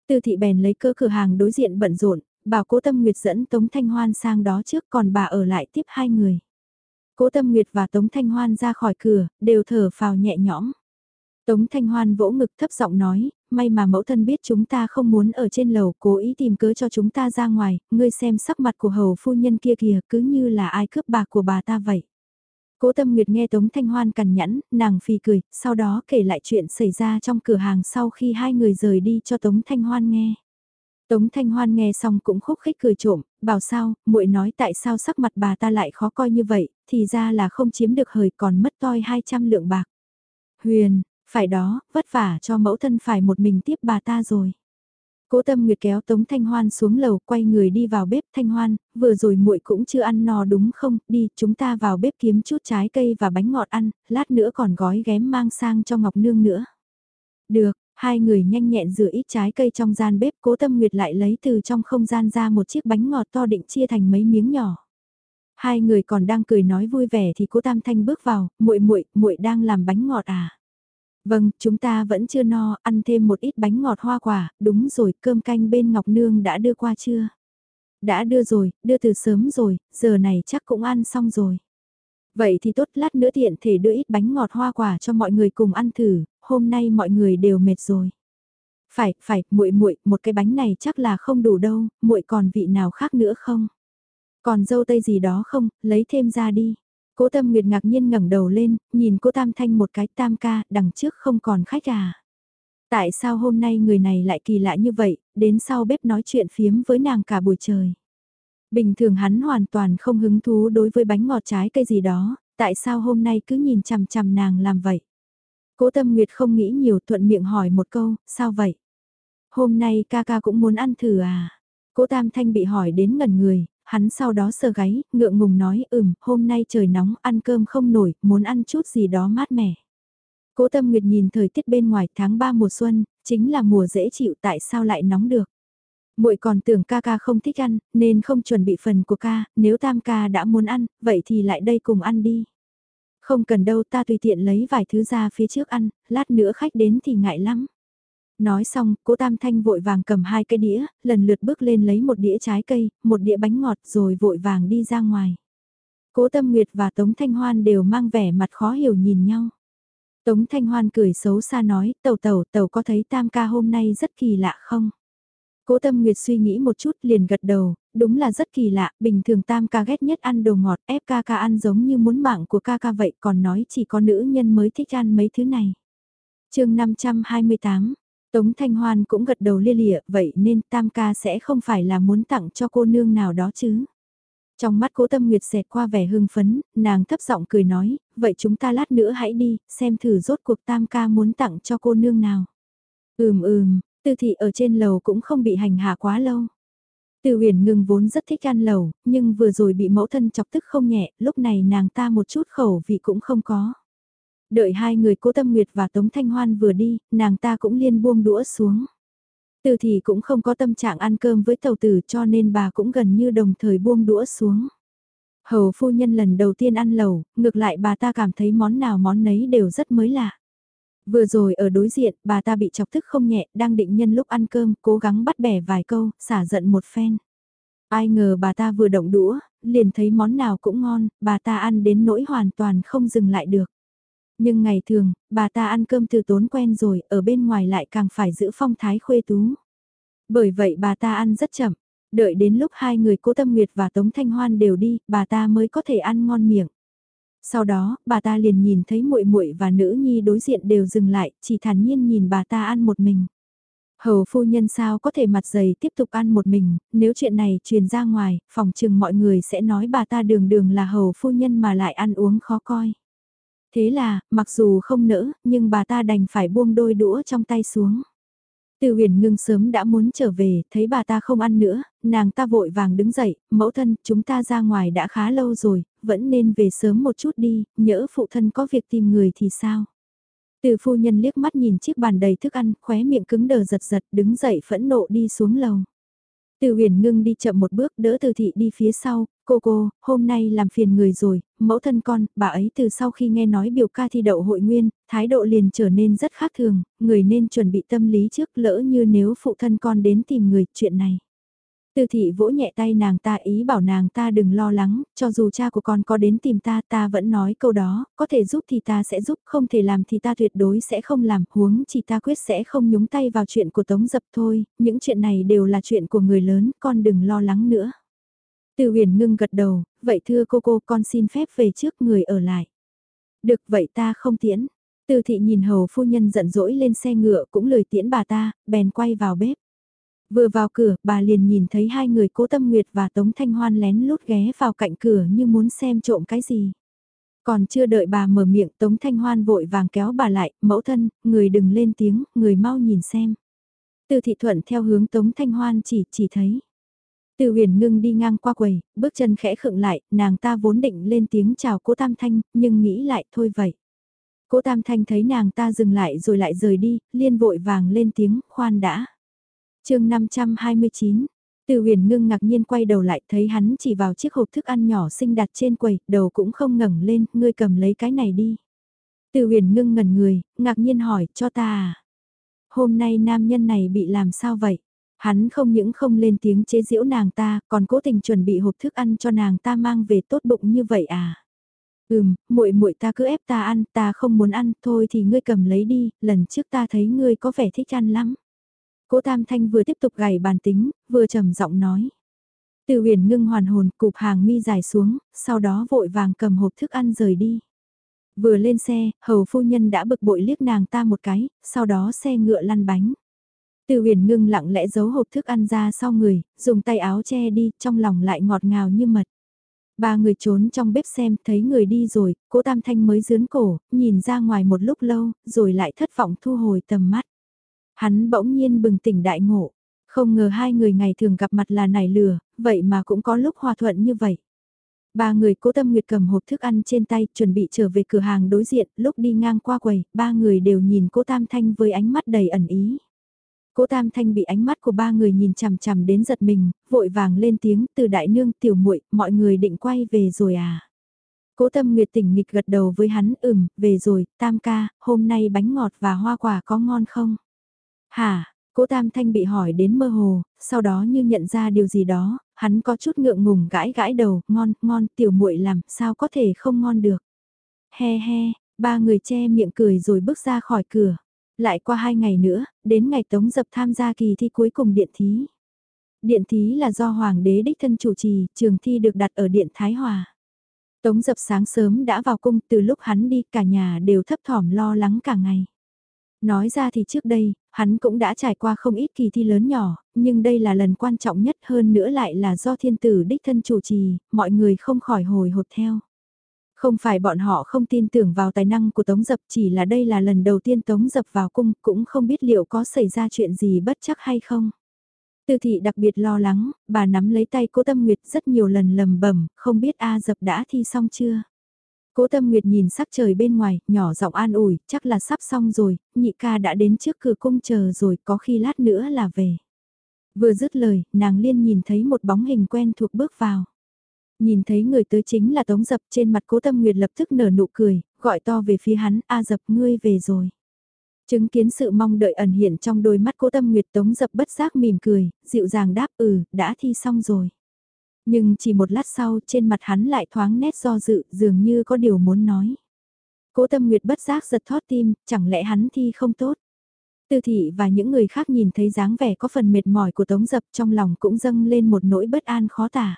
Từ Thị bèn lấy cơ cửa hàng đối diện bận rộn, bảo Cố Tâm Nguyệt dẫn Tống Thanh Hoan sang đó trước còn bà ở lại tiếp hai người. Cố Tâm Nguyệt và Tống Thanh Hoan ra khỏi cửa, đều thở phào nhẹ nhõm. Tống Thanh Hoan vỗ ngực thấp giọng nói, may mà mẫu thân biết chúng ta không muốn ở trên lầu, cố ý tìm cớ cho chúng ta ra ngoài, ngươi xem sắc mặt của hầu phu nhân kia kìa cứ như là ai cướp bạc của bà ta vậy. Cố Tâm Nguyệt nghe Tống Thanh Hoan cằn nhẫn, nàng phì cười, sau đó kể lại chuyện xảy ra trong cửa hàng sau khi hai người rời đi cho Tống Thanh Hoan nghe. Tống Thanh Hoan nghe xong cũng khúc khích cười trộm, bảo sao, muội nói tại sao sắc mặt bà ta lại khó coi như vậy, thì ra là không chiếm được hời còn mất toi 200 lượng bạc. Huyền, phải đó, vất vả cho mẫu thân phải một mình tiếp bà ta rồi. Cố Tâm Nguyệt kéo Tống Thanh Hoan xuống lầu, quay người đi vào bếp Thanh Hoan, vừa rồi muội cũng chưa ăn no đúng không, đi, chúng ta vào bếp kiếm chút trái cây và bánh ngọt ăn, lát nữa còn gói ghém mang sang cho Ngọc Nương nữa. Được, hai người nhanh nhẹn rửa ít trái cây trong gian bếp, Cố Tâm Nguyệt lại lấy từ trong không gian ra một chiếc bánh ngọt to định chia thành mấy miếng nhỏ. Hai người còn đang cười nói vui vẻ thì Cố Tam Thanh bước vào, "Muội muội, muội đang làm bánh ngọt à?" Vâng, chúng ta vẫn chưa no, ăn thêm một ít bánh ngọt hoa quả, đúng rồi, cơm canh bên Ngọc Nương đã đưa qua chưa? Đã đưa rồi, đưa từ sớm rồi, giờ này chắc cũng ăn xong rồi. Vậy thì tốt, lát nữa tiện thể đưa ít bánh ngọt hoa quả cho mọi người cùng ăn thử, hôm nay mọi người đều mệt rồi. Phải, phải, muội muội, một cái bánh này chắc là không đủ đâu, muội còn vị nào khác nữa không? Còn dâu tây gì đó không, lấy thêm ra đi. Cố Tâm Nguyệt ngạc nhiên ngẩng đầu lên, nhìn Cố Tam Thanh một cái tam ca, đằng trước không còn khách à. Tại sao hôm nay người này lại kỳ lạ như vậy, đến sau bếp nói chuyện phiếm với nàng cả buổi trời. Bình thường hắn hoàn toàn không hứng thú đối với bánh ngọt trái cây gì đó, tại sao hôm nay cứ nhìn chằm chằm nàng làm vậy. Cố Tâm Nguyệt không nghĩ nhiều thuận miệng hỏi một câu, sao vậy? Hôm nay ca ca cũng muốn ăn thử à? Cố Tam Thanh bị hỏi đến ngẩn người, hắn sau đó sờ gáy, ngượng ngùng nói ừm, hôm nay trời nóng, ăn cơm không nổi, muốn ăn chút gì đó mát mẻ. Cố Tâm Nguyệt nhìn thời tiết bên ngoài tháng 3 mùa xuân, chính là mùa dễ chịu tại sao lại nóng được. Muội còn tưởng ca ca không thích ăn, nên không chuẩn bị phần của ca, nếu tam ca đã muốn ăn, vậy thì lại đây cùng ăn đi. Không cần đâu ta tùy tiện lấy vài thứ ra phía trước ăn, lát nữa khách đến thì ngại lắm. Nói xong, cố Tam Thanh vội vàng cầm hai cái đĩa, lần lượt bước lên lấy một đĩa trái cây, một đĩa bánh ngọt rồi vội vàng đi ra ngoài. Cố Tâm Nguyệt và Tống Thanh Hoan đều mang vẻ mặt khó hiểu nhìn nhau. Tống Thanh Hoan cười xấu xa nói, tàu tàu tàu có thấy Tam ca hôm nay rất kỳ lạ không? Cố Tâm Nguyệt suy nghĩ một chút liền gật đầu, đúng là rất kỳ lạ, bình thường tam ca ghét nhất ăn đồ ngọt, ép ca ca ăn giống như muốn mạng của ca ca vậy, còn nói chỉ có nữ nhân mới thích ăn mấy thứ này. chương 528, Tống Thanh Hoan cũng gật đầu lia lịa, vậy nên tam ca sẽ không phải là muốn tặng cho cô nương nào đó chứ. Trong mắt cố tâm nguyệt xẹt qua vẻ hưng phấn, nàng thấp giọng cười nói, vậy chúng ta lát nữa hãy đi, xem thử rốt cuộc tam ca muốn tặng cho cô nương nào. Ừm ừm, tư thị ở trên lầu cũng không bị hành hạ quá lâu. Từ huyền ngừng vốn rất thích ăn lầu, nhưng vừa rồi bị mẫu thân chọc tức không nhẹ, lúc này nàng ta một chút khẩu vị cũng không có. Đợi hai người cố tâm nguyệt và Tống Thanh Hoan vừa đi, nàng ta cũng liên buông đũa xuống. Từ thì cũng không có tâm trạng ăn cơm với tàu tử cho nên bà cũng gần như đồng thời buông đũa xuống. Hầu phu nhân lần đầu tiên ăn lẩu, ngược lại bà ta cảm thấy món nào món nấy đều rất mới lạ. Vừa rồi ở đối diện, bà ta bị chọc tức không nhẹ, đang định nhân lúc ăn cơm, cố gắng bắt bẻ vài câu, xả giận một phen. Ai ngờ bà ta vừa động đũa, liền thấy món nào cũng ngon, bà ta ăn đến nỗi hoàn toàn không dừng lại được. Nhưng ngày thường, bà ta ăn cơm từ tốn quen rồi, ở bên ngoài lại càng phải giữ phong thái khuê tú. Bởi vậy bà ta ăn rất chậm, đợi đến lúc hai người cố tâm nguyệt và Tống Thanh Hoan đều đi, bà ta mới có thể ăn ngon miệng. Sau đó, bà ta liền nhìn thấy muội muội và nữ nhi đối diện đều dừng lại, chỉ thản nhiên nhìn bà ta ăn một mình. Hầu phu nhân sao có thể mặt dày tiếp tục ăn một mình, nếu chuyện này truyền ra ngoài, phòng chừng mọi người sẽ nói bà ta đường đường là hầu phu nhân mà lại ăn uống khó coi. Thế là, mặc dù không nỡ, nhưng bà ta đành phải buông đôi đũa trong tay xuống. Từ huyền ngưng sớm đã muốn trở về, thấy bà ta không ăn nữa, nàng ta vội vàng đứng dậy, mẫu thân, chúng ta ra ngoài đã khá lâu rồi, vẫn nên về sớm một chút đi, nhỡ phụ thân có việc tìm người thì sao? Từ phu nhân liếc mắt nhìn chiếc bàn đầy thức ăn, khóe miệng cứng đờ giật giật, đứng dậy phẫn nộ đi xuống lầu. Từ huyền ngưng đi chậm một bước đỡ từ thị đi phía sau, cô cô, hôm nay làm phiền người rồi, mẫu thân con, bà ấy từ sau khi nghe nói biểu ca thi đậu hội nguyên, thái độ liền trở nên rất khác thường, người nên chuẩn bị tâm lý trước lỡ như nếu phụ thân con đến tìm người chuyện này. Từ thị vỗ nhẹ tay nàng ta ý bảo nàng ta đừng lo lắng, cho dù cha của con có đến tìm ta ta vẫn nói câu đó, có thể giúp thì ta sẽ giúp, không thể làm thì ta tuyệt đối sẽ không làm, huống chỉ ta quyết sẽ không nhúng tay vào chuyện của Tống Dập thôi, những chuyện này đều là chuyện của người lớn, con đừng lo lắng nữa. Từ huyền ngưng gật đầu, vậy thưa cô cô con xin phép về trước người ở lại. Được vậy ta không tiễn. Từ thị nhìn hầu phu nhân giận dỗi lên xe ngựa cũng lời tiễn bà ta, bèn quay vào bếp. Vừa vào cửa, bà liền nhìn thấy hai người cố tâm nguyệt và Tống Thanh Hoan lén lút ghé vào cạnh cửa như muốn xem trộm cái gì. Còn chưa đợi bà mở miệng Tống Thanh Hoan vội vàng kéo bà lại, mẫu thân, người đừng lên tiếng, người mau nhìn xem. Từ thị thuận theo hướng Tống Thanh Hoan chỉ, chỉ thấy. Từ huyền ngưng đi ngang qua quầy, bước chân khẽ khựng lại, nàng ta vốn định lên tiếng chào cố Tam Thanh, nhưng nghĩ lại thôi vậy. Cố Tam Thanh thấy nàng ta dừng lại rồi lại rời đi, liên vội vàng lên tiếng, khoan đã chương 529, từ huyền ngưng ngạc nhiên quay đầu lại thấy hắn chỉ vào chiếc hộp thức ăn nhỏ xinh đặt trên quầy, đầu cũng không ngẩng lên, ngươi cầm lấy cái này đi. Từ huyền ngưng ngẩn người, ngạc nhiên hỏi, cho ta à? Hôm nay nam nhân này bị làm sao vậy? Hắn không những không lên tiếng chế giễu nàng ta, còn cố tình chuẩn bị hộp thức ăn cho nàng ta mang về tốt bụng như vậy à? Ừm, muội muội ta cứ ép ta ăn, ta không muốn ăn, thôi thì ngươi cầm lấy đi, lần trước ta thấy ngươi có vẻ thích ăn lắm. Cố Tam Thanh vừa tiếp tục gảy bàn tính, vừa trầm giọng nói. Từ huyền ngưng hoàn hồn cụp hàng mi dài xuống, sau đó vội vàng cầm hộp thức ăn rời đi. Vừa lên xe, hầu phu nhân đã bực bội liếc nàng ta một cái, sau đó xe ngựa lăn bánh. Từ huyền ngưng lặng lẽ giấu hộp thức ăn ra sau người, dùng tay áo che đi, trong lòng lại ngọt ngào như mật. Ba người trốn trong bếp xem, thấy người đi rồi, cố tam thanh mới dướn cổ, nhìn ra ngoài một lúc lâu, rồi lại thất vọng thu hồi tầm mắt. Hắn bỗng nhiên bừng tỉnh đại ngộ, không ngờ hai người ngày thường gặp mặt là nảy lửa, vậy mà cũng có lúc hòa thuận như vậy. Ba người cố tâm nguyệt cầm hộp thức ăn trên tay chuẩn bị trở về cửa hàng đối diện, lúc đi ngang qua quầy, ba người đều nhìn cố Tam Thanh với ánh mắt đầy ẩn ý. Cố Tam Thanh bị ánh mắt của ba người nhìn chằm chằm đến giật mình, vội vàng lên tiếng từ đại nương tiểu muội mọi người định quay về rồi à. Cố Tâm Nguyệt tỉnh nghịch gật đầu với hắn ừm, về rồi, Tam ca, hôm nay bánh ngọt và hoa quả có ngon không? Hả, cố Tam Thanh bị hỏi đến mơ hồ, sau đó như nhận ra điều gì đó, hắn có chút ngượng ngùng gãi gãi đầu, ngon, ngon, tiểu muội làm, sao có thể không ngon được. He he, ba người che miệng cười rồi bước ra khỏi cửa. Lại qua hai ngày nữa, đến ngày Tống Dập tham gia kỳ thi cuối cùng điện thí. Điện thí là do Hoàng đế đích thân chủ trì, trường thi được đặt ở Điện Thái Hòa. Tống dập sáng sớm đã vào cung từ lúc hắn đi cả nhà đều thấp thỏm lo lắng cả ngày. Nói ra thì trước đây, hắn cũng đã trải qua không ít kỳ thi lớn nhỏ, nhưng đây là lần quan trọng nhất hơn nữa lại là do thiên tử đích thân chủ trì, mọi người không khỏi hồi hộp theo. Không phải bọn họ không tin tưởng vào tài năng của Tống Dập chỉ là đây là lần đầu tiên Tống Dập vào cung cũng không biết liệu có xảy ra chuyện gì bất chắc hay không. Tư thị đặc biệt lo lắng, bà nắm lấy tay cố tâm nguyệt rất nhiều lần lầm bẩm không biết A Dập đã thi xong chưa. Cố Tâm Nguyệt nhìn sắc trời bên ngoài, nhỏ giọng an ủi, chắc là sắp xong rồi, nhị ca đã đến trước cửa cung chờ rồi, có khi lát nữa là về. Vừa dứt lời, nàng liên nhìn thấy một bóng hình quen thuộc bước vào. Nhìn thấy người tới chính là Tống Dập trên mặt Cố Tâm Nguyệt lập tức nở nụ cười, gọi to về phía hắn, A Dập ngươi về rồi. Chứng kiến sự mong đợi ẩn hiện trong đôi mắt Cố Tâm Nguyệt Tống Dập bất giác mỉm cười, dịu dàng đáp ừ, đã thi xong rồi. Nhưng chỉ một lát sau trên mặt hắn lại thoáng nét do dự dường như có điều muốn nói. Cố tâm nguyệt bất giác giật thót tim, chẳng lẽ hắn thi không tốt. Tư thị và những người khác nhìn thấy dáng vẻ có phần mệt mỏi của Tống Dập trong lòng cũng dâng lên một nỗi bất an khó tả.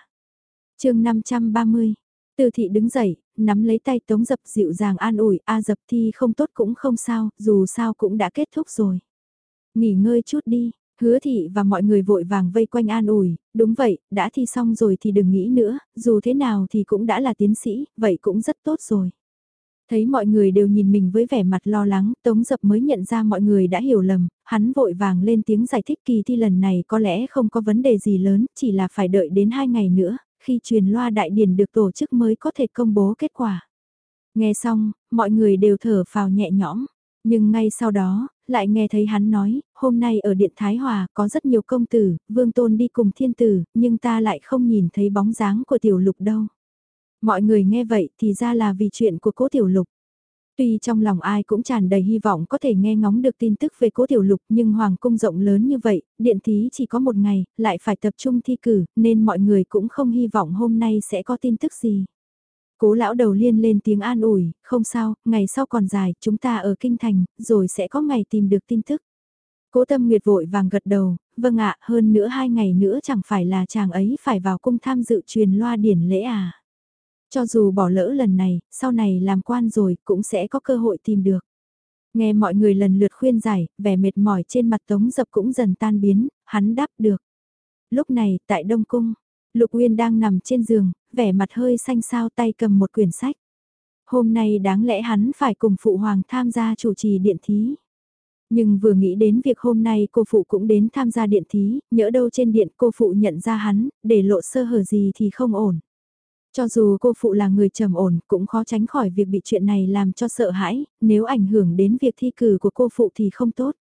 chương 530, Tư thị đứng dậy, nắm lấy tay Tống Dập dịu dàng an ủi, A Dập thi không tốt cũng không sao, dù sao cũng đã kết thúc rồi. Nghỉ ngơi chút đi, Hứa thị và mọi người vội vàng vây quanh an ủi, đúng vậy, đã thi xong rồi thì đừng nghĩ nữa, dù thế nào thì cũng đã là tiến sĩ, vậy cũng rất tốt rồi. Thấy mọi người đều nhìn mình với vẻ mặt lo lắng, Tống Dập mới nhận ra mọi người đã hiểu lầm, hắn vội vàng lên tiếng giải thích kỳ thi lần này có lẽ không có vấn đề gì lớn, chỉ là phải đợi đến hai ngày nữa, khi truyền loa đại điển được tổ chức mới có thể công bố kết quả. Nghe xong, mọi người đều thở phào nhẹ nhõm, nhưng ngay sau đó, lại nghe thấy hắn nói, hôm nay ở Điện Thái Hòa có rất nhiều công tử, vương tôn đi cùng thiên tử, nhưng ta lại không nhìn thấy bóng dáng của tiểu lục đâu. Mọi người nghe vậy thì ra là vì chuyện của cố tiểu lục. Tuy trong lòng ai cũng tràn đầy hy vọng có thể nghe ngóng được tin tức về cố tiểu lục nhưng hoàng cung rộng lớn như vậy, điện thí chỉ có một ngày, lại phải tập trung thi cử, nên mọi người cũng không hy vọng hôm nay sẽ có tin tức gì. Cố lão đầu liên lên tiếng an ủi, không sao, ngày sau còn dài, chúng ta ở kinh thành, rồi sẽ có ngày tìm được tin tức. Cố tâm nguyệt vội vàng gật đầu, vâng ạ, hơn nữa hai ngày nữa chẳng phải là chàng ấy phải vào cung tham dự truyền loa điển lễ à. Cho dù bỏ lỡ lần này, sau này làm quan rồi cũng sẽ có cơ hội tìm được. Nghe mọi người lần lượt khuyên giải, vẻ mệt mỏi trên mặt tống dập cũng dần tan biến, hắn đáp được. Lúc này, tại Đông Cung, Lục Uyên đang nằm trên giường, vẻ mặt hơi xanh xao tay cầm một quyển sách. Hôm nay đáng lẽ hắn phải cùng Phụ Hoàng tham gia chủ trì điện thí. Nhưng vừa nghĩ đến việc hôm nay cô Phụ cũng đến tham gia điện thí, nhỡ đâu trên điện cô Phụ nhận ra hắn, để lộ sơ hở gì thì không ổn. Cho dù cô Phụ là người trầm ổn, cũng khó tránh khỏi việc bị chuyện này làm cho sợ hãi, nếu ảnh hưởng đến việc thi cử của cô Phụ thì không tốt.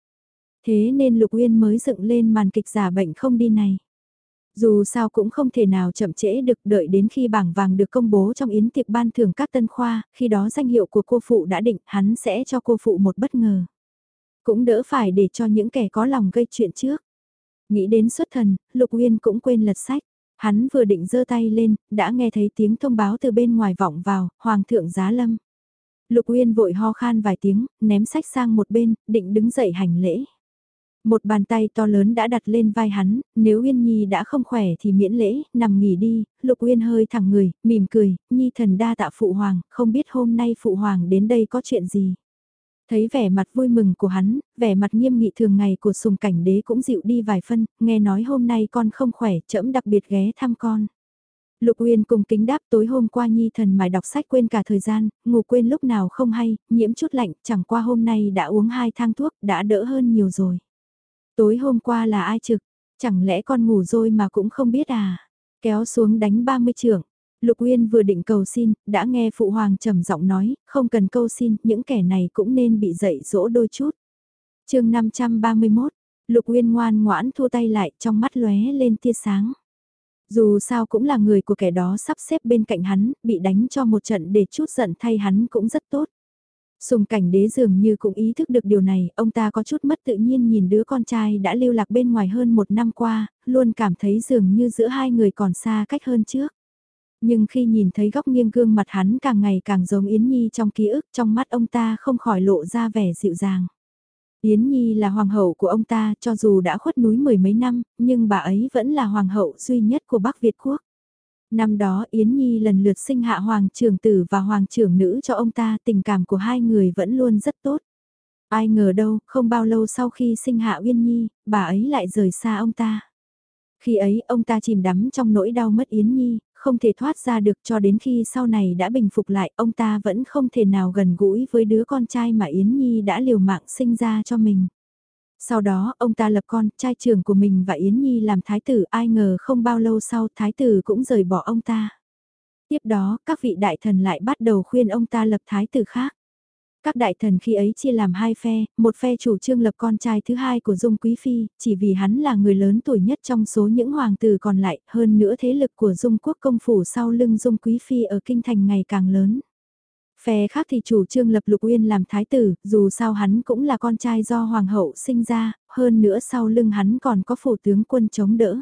Thế nên Lục Uyên mới dựng lên màn kịch giả bệnh không đi này. Dù sao cũng không thể nào chậm trễ được đợi đến khi bảng vàng được công bố trong yến tiệc ban thưởng các tân khoa, khi đó danh hiệu của cô phụ đã định hắn sẽ cho cô phụ một bất ngờ. Cũng đỡ phải để cho những kẻ có lòng gây chuyện trước. Nghĩ đến xuất thần, Lục Uyên cũng quên lật sách. Hắn vừa định giơ tay lên, đã nghe thấy tiếng thông báo từ bên ngoài vọng vào, Hoàng thượng giá lâm. Lục Uyên vội ho khan vài tiếng, ném sách sang một bên, định đứng dậy hành lễ. Một bàn tay to lớn đã đặt lên vai hắn, nếu Uyên Nhi đã không khỏe thì miễn lễ, nằm nghỉ đi, Lục Uyên hơi thẳng người, mỉm cười, Nhi thần đa tạ Phụ Hoàng, không biết hôm nay Phụ Hoàng đến đây có chuyện gì. Thấy vẻ mặt vui mừng của hắn, vẻ mặt nghiêm nghị thường ngày của sùng cảnh đế cũng dịu đi vài phân, nghe nói hôm nay con không khỏe, trẫm đặc biệt ghé thăm con. Lục Uyên cùng kính đáp tối hôm qua Nhi thần mải đọc sách quên cả thời gian, ngủ quên lúc nào không hay, nhiễm chút lạnh, chẳng qua hôm nay đã uống hai thang thuốc, đã đỡ hơn nhiều rồi. Tối hôm qua là ai trực, chẳng lẽ con ngủ rồi mà cũng không biết à? Kéo xuống đánh 30 trưởng. Lục Uyên vừa định cầu xin, đã nghe Phụ Hoàng trầm giọng nói, không cần câu xin, những kẻ này cũng nên bị dạy dỗ đôi chút. chương 531, Lục Uyên ngoan ngoãn thua tay lại trong mắt lóe lên tia sáng. Dù sao cũng là người của kẻ đó sắp xếp bên cạnh hắn, bị đánh cho một trận để chút giận thay hắn cũng rất tốt. Sùng cảnh đế dường như cũng ý thức được điều này, ông ta có chút mất tự nhiên nhìn đứa con trai đã lưu lạc bên ngoài hơn một năm qua, luôn cảm thấy dường như giữa hai người còn xa cách hơn trước. Nhưng khi nhìn thấy góc nghiêng gương mặt hắn càng ngày càng giống Yến Nhi trong ký ức, trong mắt ông ta không khỏi lộ ra vẻ dịu dàng. Yến Nhi là hoàng hậu của ông ta, cho dù đã khuất núi mười mấy năm, nhưng bà ấy vẫn là hoàng hậu duy nhất của Bắc Việt Quốc. Năm đó Yến Nhi lần lượt sinh hạ hoàng trưởng tử và hoàng trưởng nữ cho ông ta, tình cảm của hai người vẫn luôn rất tốt. Ai ngờ đâu, không bao lâu sau khi sinh hạ Uyên Nhi, bà ấy lại rời xa ông ta. Khi ấy ông ta chìm đắm trong nỗi đau mất Yến Nhi, không thể thoát ra được cho đến khi sau này đã bình phục lại ông ta vẫn không thể nào gần gũi với đứa con trai mà Yến Nhi đã liều mạng sinh ra cho mình. Sau đó ông ta lập con trai trưởng của mình và Yến Nhi làm thái tử ai ngờ không bao lâu sau thái tử cũng rời bỏ ông ta. Tiếp đó các vị đại thần lại bắt đầu khuyên ông ta lập thái tử khác. Các đại thần khi ấy chia làm hai phe, một phe chủ trương lập con trai thứ hai của Dung Quý Phi, chỉ vì hắn là người lớn tuổi nhất trong số những hoàng tử còn lại, hơn nữa thế lực của Dung Quốc công phủ sau lưng Dung Quý Phi ở Kinh Thành ngày càng lớn. Phe khác thì chủ trương lập Lục Uyên làm thái tử, dù sao hắn cũng là con trai do hoàng hậu sinh ra, hơn nữa sau lưng hắn còn có phủ tướng quân chống đỡ.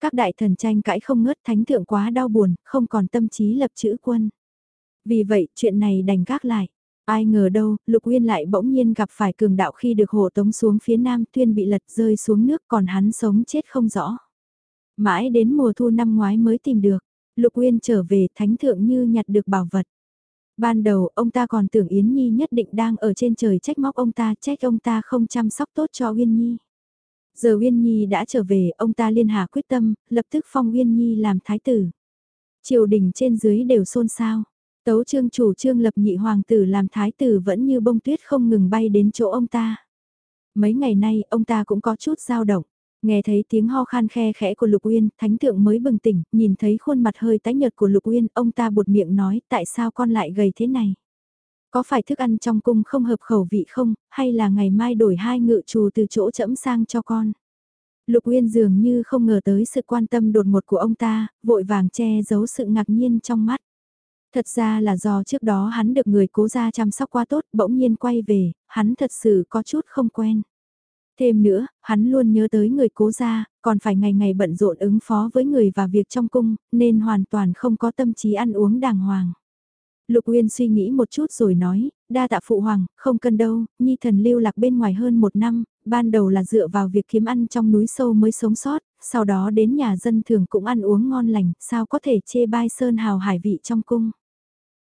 Các đại thần tranh cãi không ngớt thánh thượng quá đau buồn, không còn tâm trí lập chữ quân. Vì vậy, chuyện này đành gác lại. Ai ngờ đâu, Lục Uyên lại bỗng nhiên gặp phải cường đạo khi được hộ tống xuống phía nam tuyên bị lật rơi xuống nước còn hắn sống chết không rõ. Mãi đến mùa thu năm ngoái mới tìm được, Lục Uyên trở về thánh thượng như nhặt được bảo vật. Ban đầu ông ta còn tưởng Yến Nhi nhất định đang ở trên trời trách móc ông ta, trách ông ta không chăm sóc tốt cho Uyên Nhi. Giờ Uyên Nhi đã trở về, ông ta liên hà quyết tâm, lập tức phong Uyên Nhi làm thái tử. Triều đình trên dưới đều xôn xao. Tấu trương chủ trương lập nhị hoàng tử làm thái tử vẫn như bông tuyết không ngừng bay đến chỗ ông ta. Mấy ngày nay ông ta cũng có chút dao động. Nghe thấy tiếng ho khan khe khẽ của Lục Uyên, thánh thượng mới bừng tỉnh, nhìn thấy khuôn mặt hơi tái nhợt của Lục Uyên, ông ta buột miệng nói, tại sao con lại gầy thế này? Có phải thức ăn trong cung không hợp khẩu vị không, hay là ngày mai đổi hai ngự trù từ chỗ chẫm sang cho con? Lục Uyên dường như không ngờ tới sự quan tâm đột ngột của ông ta, vội vàng che giấu sự ngạc nhiên trong mắt. Thật ra là do trước đó hắn được người cố gia chăm sóc quá tốt, bỗng nhiên quay về, hắn thật sự có chút không quen. Thêm nữa, hắn luôn nhớ tới người cố gia, còn phải ngày ngày bận rộn ứng phó với người và việc trong cung, nên hoàn toàn không có tâm trí ăn uống đàng hoàng. Lục Uyên suy nghĩ một chút rồi nói, đa tạ phụ hoàng, không cần đâu, nhi thần lưu lạc bên ngoài hơn một năm, ban đầu là dựa vào việc kiếm ăn trong núi sâu mới sống sót, sau đó đến nhà dân thường cũng ăn uống ngon lành, sao có thể chê bai sơn hào hải vị trong cung.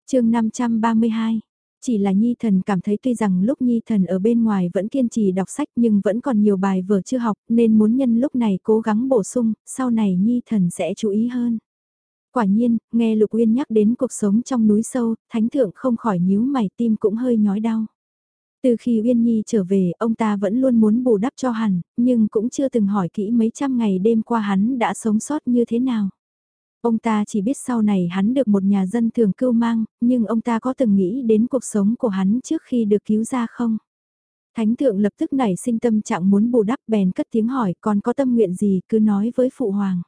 chương 532 chỉ là Nhi Thần cảm thấy tuy rằng lúc Nhi Thần ở bên ngoài vẫn kiên trì đọc sách nhưng vẫn còn nhiều bài vở chưa học nên muốn nhân lúc này cố gắng bổ sung, sau này Nhi Thần sẽ chú ý hơn. Quả nhiên, nghe Lục Uyên nhắc đến cuộc sống trong núi sâu, Thánh Thượng không khỏi nhíu mày tim cũng hơi nhói đau. Từ khi Uyên Nhi trở về, ông ta vẫn luôn muốn bù đắp cho hắn nhưng cũng chưa từng hỏi kỹ mấy trăm ngày đêm qua hắn đã sống sót như thế nào. Ông ta chỉ biết sau này hắn được một nhà dân thường cưu mang, nhưng ông ta có từng nghĩ đến cuộc sống của hắn trước khi được cứu ra không? Thánh thượng lập tức nảy sinh tâm trạng muốn bù đắp bèn cất tiếng hỏi còn có tâm nguyện gì cứ nói với phụ hoàng.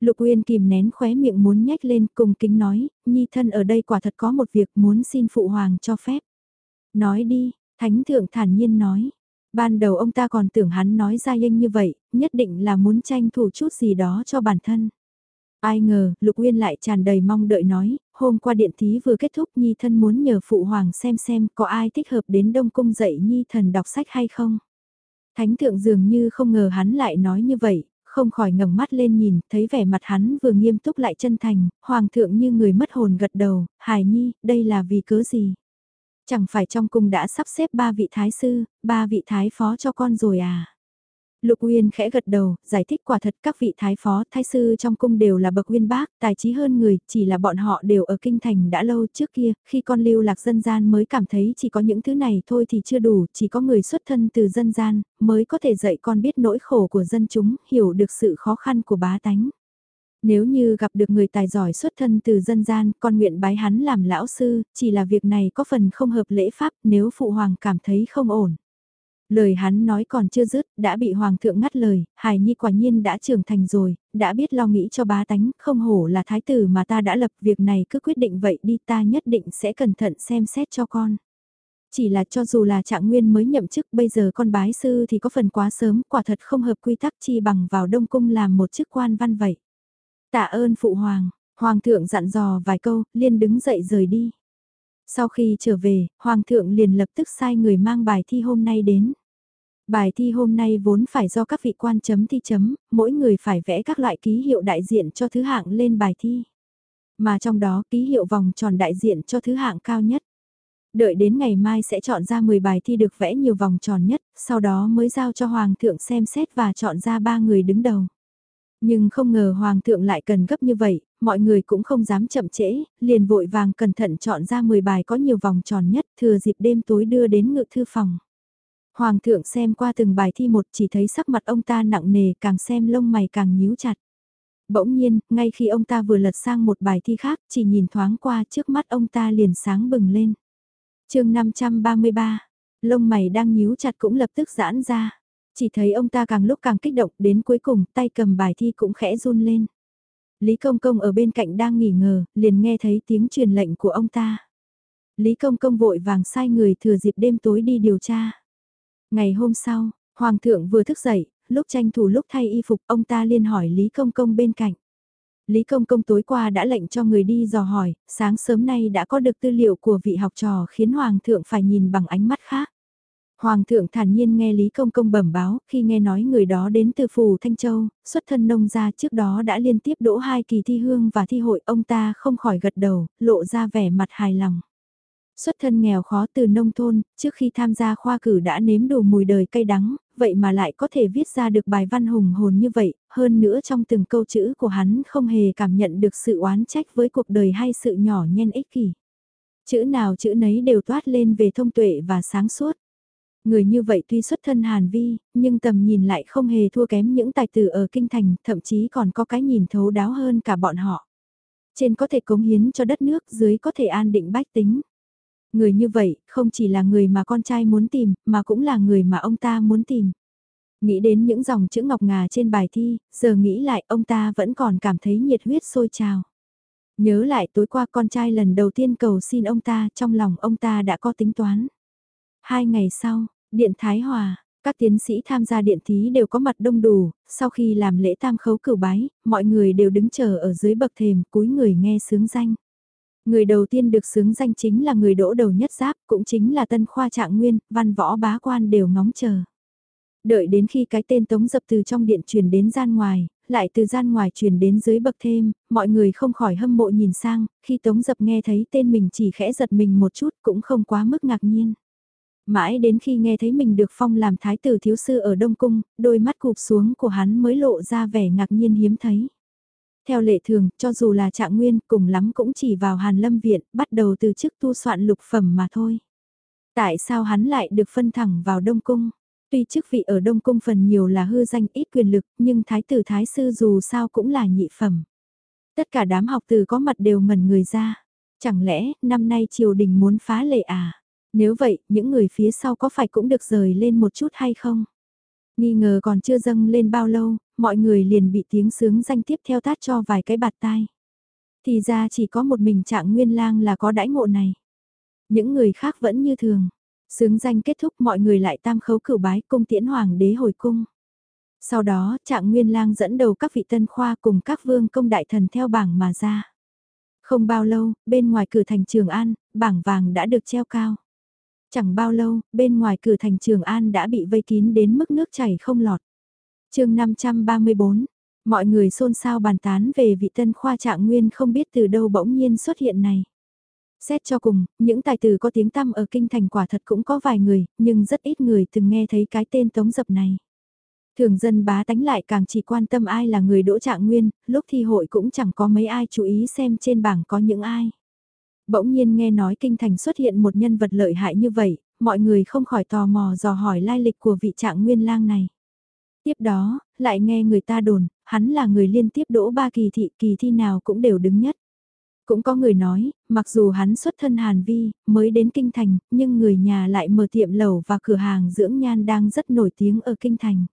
Lục Uyên kìm nén khóe miệng muốn nhếch lên cùng kính nói, nhi thân ở đây quả thật có một việc muốn xin phụ hoàng cho phép. Nói đi, thánh thượng thản nhiên nói. Ban đầu ông ta còn tưởng hắn nói ra nhanh như vậy, nhất định là muốn tranh thủ chút gì đó cho bản thân. Ai ngờ, Lục Uyên lại tràn đầy mong đợi nói, hôm qua điện thí vừa kết thúc Nhi thân muốn nhờ Phụ Hoàng xem xem có ai thích hợp đến Đông Cung dạy Nhi thần đọc sách hay không. Thánh thượng dường như không ngờ hắn lại nói như vậy, không khỏi ngẩng mắt lên nhìn, thấy vẻ mặt hắn vừa nghiêm túc lại chân thành, Hoàng thượng như người mất hồn gật đầu, Hải Nhi, đây là vì cớ gì? Chẳng phải trong cung đã sắp xếp ba vị thái sư, ba vị thái phó cho con rồi à? Lục Uyên khẽ gật đầu, giải thích quả thật các vị thái phó, thái sư trong cung đều là bậc uyên bác, tài trí hơn người, chỉ là bọn họ đều ở kinh thành đã lâu trước kia, khi con lưu lạc dân gian mới cảm thấy chỉ có những thứ này thôi thì chưa đủ, chỉ có người xuất thân từ dân gian, mới có thể dạy con biết nỗi khổ của dân chúng, hiểu được sự khó khăn của bá tánh. Nếu như gặp được người tài giỏi xuất thân từ dân gian, con nguyện bái hắn làm lão sư, chỉ là việc này có phần không hợp lễ pháp nếu phụ hoàng cảm thấy không ổn. Lời hắn nói còn chưa dứt, đã bị hoàng thượng ngắt lời, hài nhi quả nhiên đã trưởng thành rồi, đã biết lo nghĩ cho bá tánh, không hổ là thái tử mà ta đã lập việc này cứ quyết định vậy đi ta nhất định sẽ cẩn thận xem xét cho con. Chỉ là cho dù là trạng nguyên mới nhậm chức bây giờ con bái sư thì có phần quá sớm, quả thật không hợp quy tắc chi bằng vào đông cung làm một chức quan văn vậy. Tạ ơn phụ hoàng, hoàng thượng dặn dò vài câu, liên đứng dậy rời đi. Sau khi trở về, hoàng thượng liền lập tức sai người mang bài thi hôm nay đến. Bài thi hôm nay vốn phải do các vị quan chấm thi chấm, mỗi người phải vẽ các loại ký hiệu đại diện cho thứ hạng lên bài thi. Mà trong đó ký hiệu vòng tròn đại diện cho thứ hạng cao nhất. Đợi đến ngày mai sẽ chọn ra 10 bài thi được vẽ nhiều vòng tròn nhất, sau đó mới giao cho Hoàng thượng xem xét và chọn ra ba người đứng đầu. Nhưng không ngờ Hoàng thượng lại cần gấp như vậy, mọi người cũng không dám chậm trễ, liền vội vàng cẩn thận chọn ra 10 bài có nhiều vòng tròn nhất thừa dịp đêm tối đưa đến ngự thư phòng. Hoàng thượng xem qua từng bài thi một chỉ thấy sắc mặt ông ta nặng nề càng xem lông mày càng nhíu chặt. Bỗng nhiên, ngay khi ông ta vừa lật sang một bài thi khác, chỉ nhìn thoáng qua trước mắt ông ta liền sáng bừng lên. chương 533, lông mày đang nhíu chặt cũng lập tức giãn ra. Chỉ thấy ông ta càng lúc càng kích động đến cuối cùng tay cầm bài thi cũng khẽ run lên. Lý Công Công ở bên cạnh đang nghỉ ngờ, liền nghe thấy tiếng truyền lệnh của ông ta. Lý Công Công vội vàng sai người thừa dịp đêm tối đi điều tra. Ngày hôm sau, Hoàng thượng vừa thức dậy, lúc tranh thủ lúc thay y phục ông ta liên hỏi Lý Công Công bên cạnh. Lý Công Công tối qua đã lệnh cho người đi dò hỏi, sáng sớm nay đã có được tư liệu của vị học trò khiến Hoàng thượng phải nhìn bằng ánh mắt khác. Hoàng thượng thản nhiên nghe Lý Công Công bẩm báo, khi nghe nói người đó đến từ phủ Thanh Châu, xuất thân nông gia trước đó đã liên tiếp đỗ hai kỳ thi hương và thi hội, ông ta không khỏi gật đầu, lộ ra vẻ mặt hài lòng. Xuất thân nghèo khó từ nông thôn, trước khi tham gia khoa cử đã nếm đủ mùi đời cay đắng, vậy mà lại có thể viết ra được bài văn hùng hồn như vậy, hơn nữa trong từng câu chữ của hắn không hề cảm nhận được sự oán trách với cuộc đời hay sự nhỏ nhen ích kỷ. Chữ nào chữ nấy đều toát lên về thông tuệ và sáng suốt. Người như vậy tuy xuất thân hàn vi, nhưng tầm nhìn lại không hề thua kém những tài tử ở kinh thành, thậm chí còn có cái nhìn thấu đáo hơn cả bọn họ. Trên có thể cống hiến cho đất nước, dưới có thể an định bách tính. Người như vậy, không chỉ là người mà con trai muốn tìm, mà cũng là người mà ông ta muốn tìm. Nghĩ đến những dòng chữ ngọc ngà trên bài thi, giờ nghĩ lại ông ta vẫn còn cảm thấy nhiệt huyết sôi trào. Nhớ lại tối qua con trai lần đầu tiên cầu xin ông ta, trong lòng ông ta đã có tính toán. Hai ngày sau, Điện Thái Hòa, các tiến sĩ tham gia điện thí đều có mặt đông đủ, sau khi làm lễ tam khấu cửu bái, mọi người đều đứng chờ ở dưới bậc thềm cúi người nghe sướng danh. Người đầu tiên được xướng danh chính là người đỗ đầu nhất giáp, cũng chính là tân khoa trạng nguyên, văn võ bá quan đều ngóng chờ. Đợi đến khi cái tên tống dập từ trong điện truyền đến gian ngoài, lại từ gian ngoài truyền đến dưới bậc thêm, mọi người không khỏi hâm mộ nhìn sang, khi tống dập nghe thấy tên mình chỉ khẽ giật mình một chút cũng không quá mức ngạc nhiên. Mãi đến khi nghe thấy mình được phong làm thái tử thiếu sư ở Đông Cung, đôi mắt cụp xuống của hắn mới lộ ra vẻ ngạc nhiên hiếm thấy. Theo lệ thường, cho dù là trạng nguyên, cùng lắm cũng chỉ vào Hàn Lâm Viện, bắt đầu từ chức tu soạn lục phẩm mà thôi. Tại sao hắn lại được phân thẳng vào Đông Cung? Tuy chức vị ở Đông Cung phần nhiều là hư danh ít quyền lực, nhưng Thái tử Thái sư dù sao cũng là nhị phẩm. Tất cả đám học từ có mặt đều ngẩn người ra. Chẳng lẽ, năm nay triều đình muốn phá lệ à? Nếu vậy, những người phía sau có phải cũng được rời lên một chút hay không? Nghi ngờ còn chưa dâng lên bao lâu, mọi người liền bị tiếng sướng danh tiếp theo tát cho vài cái bạt tai. Thì ra chỉ có một mình trạng nguyên lang là có đãi ngộ này. Những người khác vẫn như thường. Sướng danh kết thúc mọi người lại tam khấu cửu bái cung tiễn hoàng đế hồi cung. Sau đó, trạng nguyên lang dẫn đầu các vị tân khoa cùng các vương công đại thần theo bảng mà ra. Không bao lâu, bên ngoài cửa thành Trường An, bảng vàng đã được treo cao. Chẳng bao lâu, bên ngoài cửa thành Trường An đã bị vây kín đến mức nước chảy không lọt chương 534, mọi người xôn xao bàn tán về vị tân khoa trạng nguyên không biết từ đâu bỗng nhiên xuất hiện này. Xét cho cùng, những tài tử có tiếng tăm ở kinh thành quả thật cũng có vài người, nhưng rất ít người từng nghe thấy cái tên tống dập này. Thường dân bá tánh lại càng chỉ quan tâm ai là người đỗ trạng nguyên, lúc thi hội cũng chẳng có mấy ai chú ý xem trên bảng có những ai. Bỗng nhiên nghe nói kinh thành xuất hiện một nhân vật lợi hại như vậy, mọi người không khỏi tò mò dò hỏi lai lịch của vị trạng nguyên lang này. Tiếp đó, lại nghe người ta đồn, hắn là người liên tiếp đỗ ba kỳ thị kỳ thi nào cũng đều đứng nhất. Cũng có người nói, mặc dù hắn xuất thân Hàn Vi, mới đến Kinh Thành, nhưng người nhà lại mở tiệm lẩu và cửa hàng dưỡng nhan đang rất nổi tiếng ở Kinh Thành.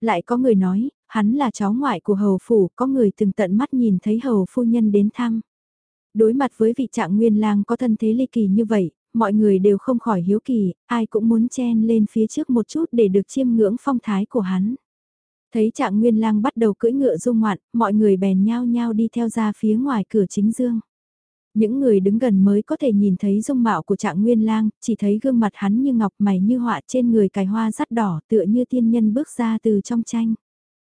Lại có người nói, hắn là cháu ngoại của hầu phủ, có người từng tận mắt nhìn thấy hầu phu nhân đến thăm. Đối mặt với vị trạng nguyên lang có thân thế ly kỳ như vậy, mọi người đều không khỏi hiếu kỳ, ai cũng muốn chen lên phía trước một chút để được chiêm ngưỡng phong thái của hắn. Thấy trạng nguyên lang bắt đầu cưỡi ngựa dung ngoạn, mọi người bèn nhao nhao đi theo ra phía ngoài cửa chính dương. Những người đứng gần mới có thể nhìn thấy dung mạo của trạng nguyên lang, chỉ thấy gương mặt hắn như ngọc mày như họa trên người cài hoa rắt đỏ tựa như tiên nhân bước ra từ trong tranh.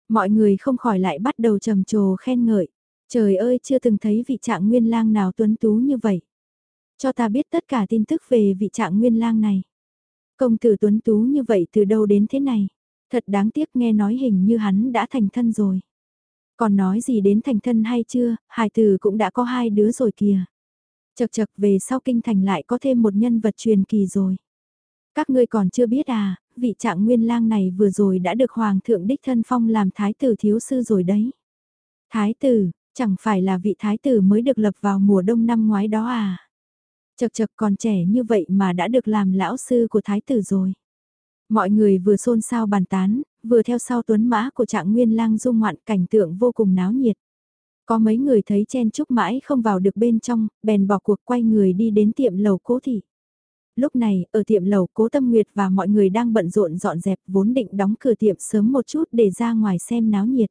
Mọi người không khỏi lại bắt đầu trầm trồ khen ngợi. Trời ơi chưa từng thấy vị trạng nguyên lang nào tuấn tú như vậy. Cho ta biết tất cả tin tức về vị trạng nguyên lang này. Công tử tuấn tú như vậy từ đâu đến thế này? Thật đáng tiếc nghe nói hình như hắn đã thành thân rồi. Còn nói gì đến thành thân hay chưa, hài tử cũng đã có hai đứa rồi kìa. Chật chật về sau kinh thành lại có thêm một nhân vật truyền kỳ rồi. Các ngươi còn chưa biết à, vị trạng nguyên lang này vừa rồi đã được Hoàng thượng Đích Thân Phong làm thái tử thiếu sư rồi đấy. Thái tử, chẳng phải là vị thái tử mới được lập vào mùa đông năm ngoái đó à? Chật chật còn trẻ như vậy mà đã được làm lão sư của thái tử rồi. Mọi người vừa xôn xao bàn tán, vừa theo sau tuấn mã của trạng nguyên lang dung ngoạn cảnh tượng vô cùng náo nhiệt. Có mấy người thấy chen chúc mãi không vào được bên trong, bèn bỏ cuộc quay người đi đến tiệm lầu cố thị. Lúc này, ở tiệm lầu cố tâm nguyệt và mọi người đang bận rộn dọn dẹp vốn định đóng cửa tiệm sớm một chút để ra ngoài xem náo nhiệt.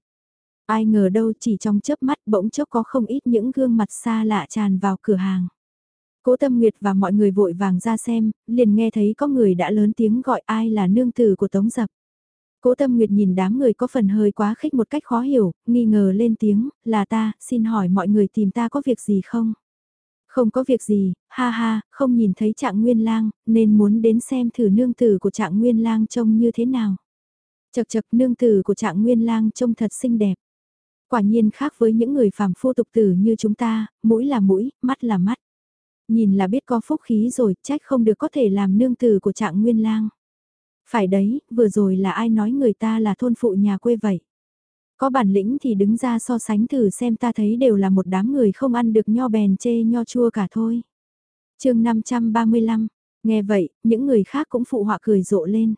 Ai ngờ đâu chỉ trong chớp mắt bỗng chốc có không ít những gương mặt xa lạ tràn vào cửa hàng. Cố Tâm Nguyệt và mọi người vội vàng ra xem, liền nghe thấy có người đã lớn tiếng gọi ai là nương tử của Tống Dập. Cố Tâm Nguyệt nhìn đám người có phần hơi quá khích một cách khó hiểu, nghi ngờ lên tiếng, là ta, xin hỏi mọi người tìm ta có việc gì không? Không có việc gì, ha ha, không nhìn thấy trạng nguyên lang, nên muốn đến xem thử nương tử của trạng nguyên lang trông như thế nào. Chật chật nương tử của trạng nguyên lang trông thật xinh đẹp. Quả nhiên khác với những người phàm phu tục tử như chúng ta, mũi là mũi, mắt là mắt. Nhìn là biết có phúc khí rồi, trách không được có thể làm nương tử của trạng nguyên lang. Phải đấy, vừa rồi là ai nói người ta là thôn phụ nhà quê vậy? Có bản lĩnh thì đứng ra so sánh thử xem ta thấy đều là một đám người không ăn được nho bèn chê nho chua cả thôi. chương 535, nghe vậy, những người khác cũng phụ họa cười rộ lên.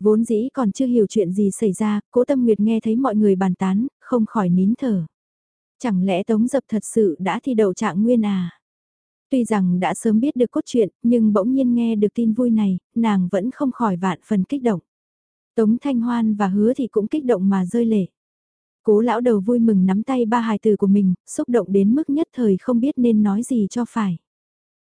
Vốn dĩ còn chưa hiểu chuyện gì xảy ra, cố tâm nguyệt nghe thấy mọi người bàn tán, không khỏi nín thở. Chẳng lẽ Tống Dập thật sự đã thi đậu trạng nguyên à? Tuy rằng đã sớm biết được cốt truyện, nhưng bỗng nhiên nghe được tin vui này, nàng vẫn không khỏi vạn phần kích động. Tống Thanh Hoan và hứa thì cũng kích động mà rơi lệ. Cố lão đầu vui mừng nắm tay ba hài tử của mình, xúc động đến mức nhất thời không biết nên nói gì cho phải.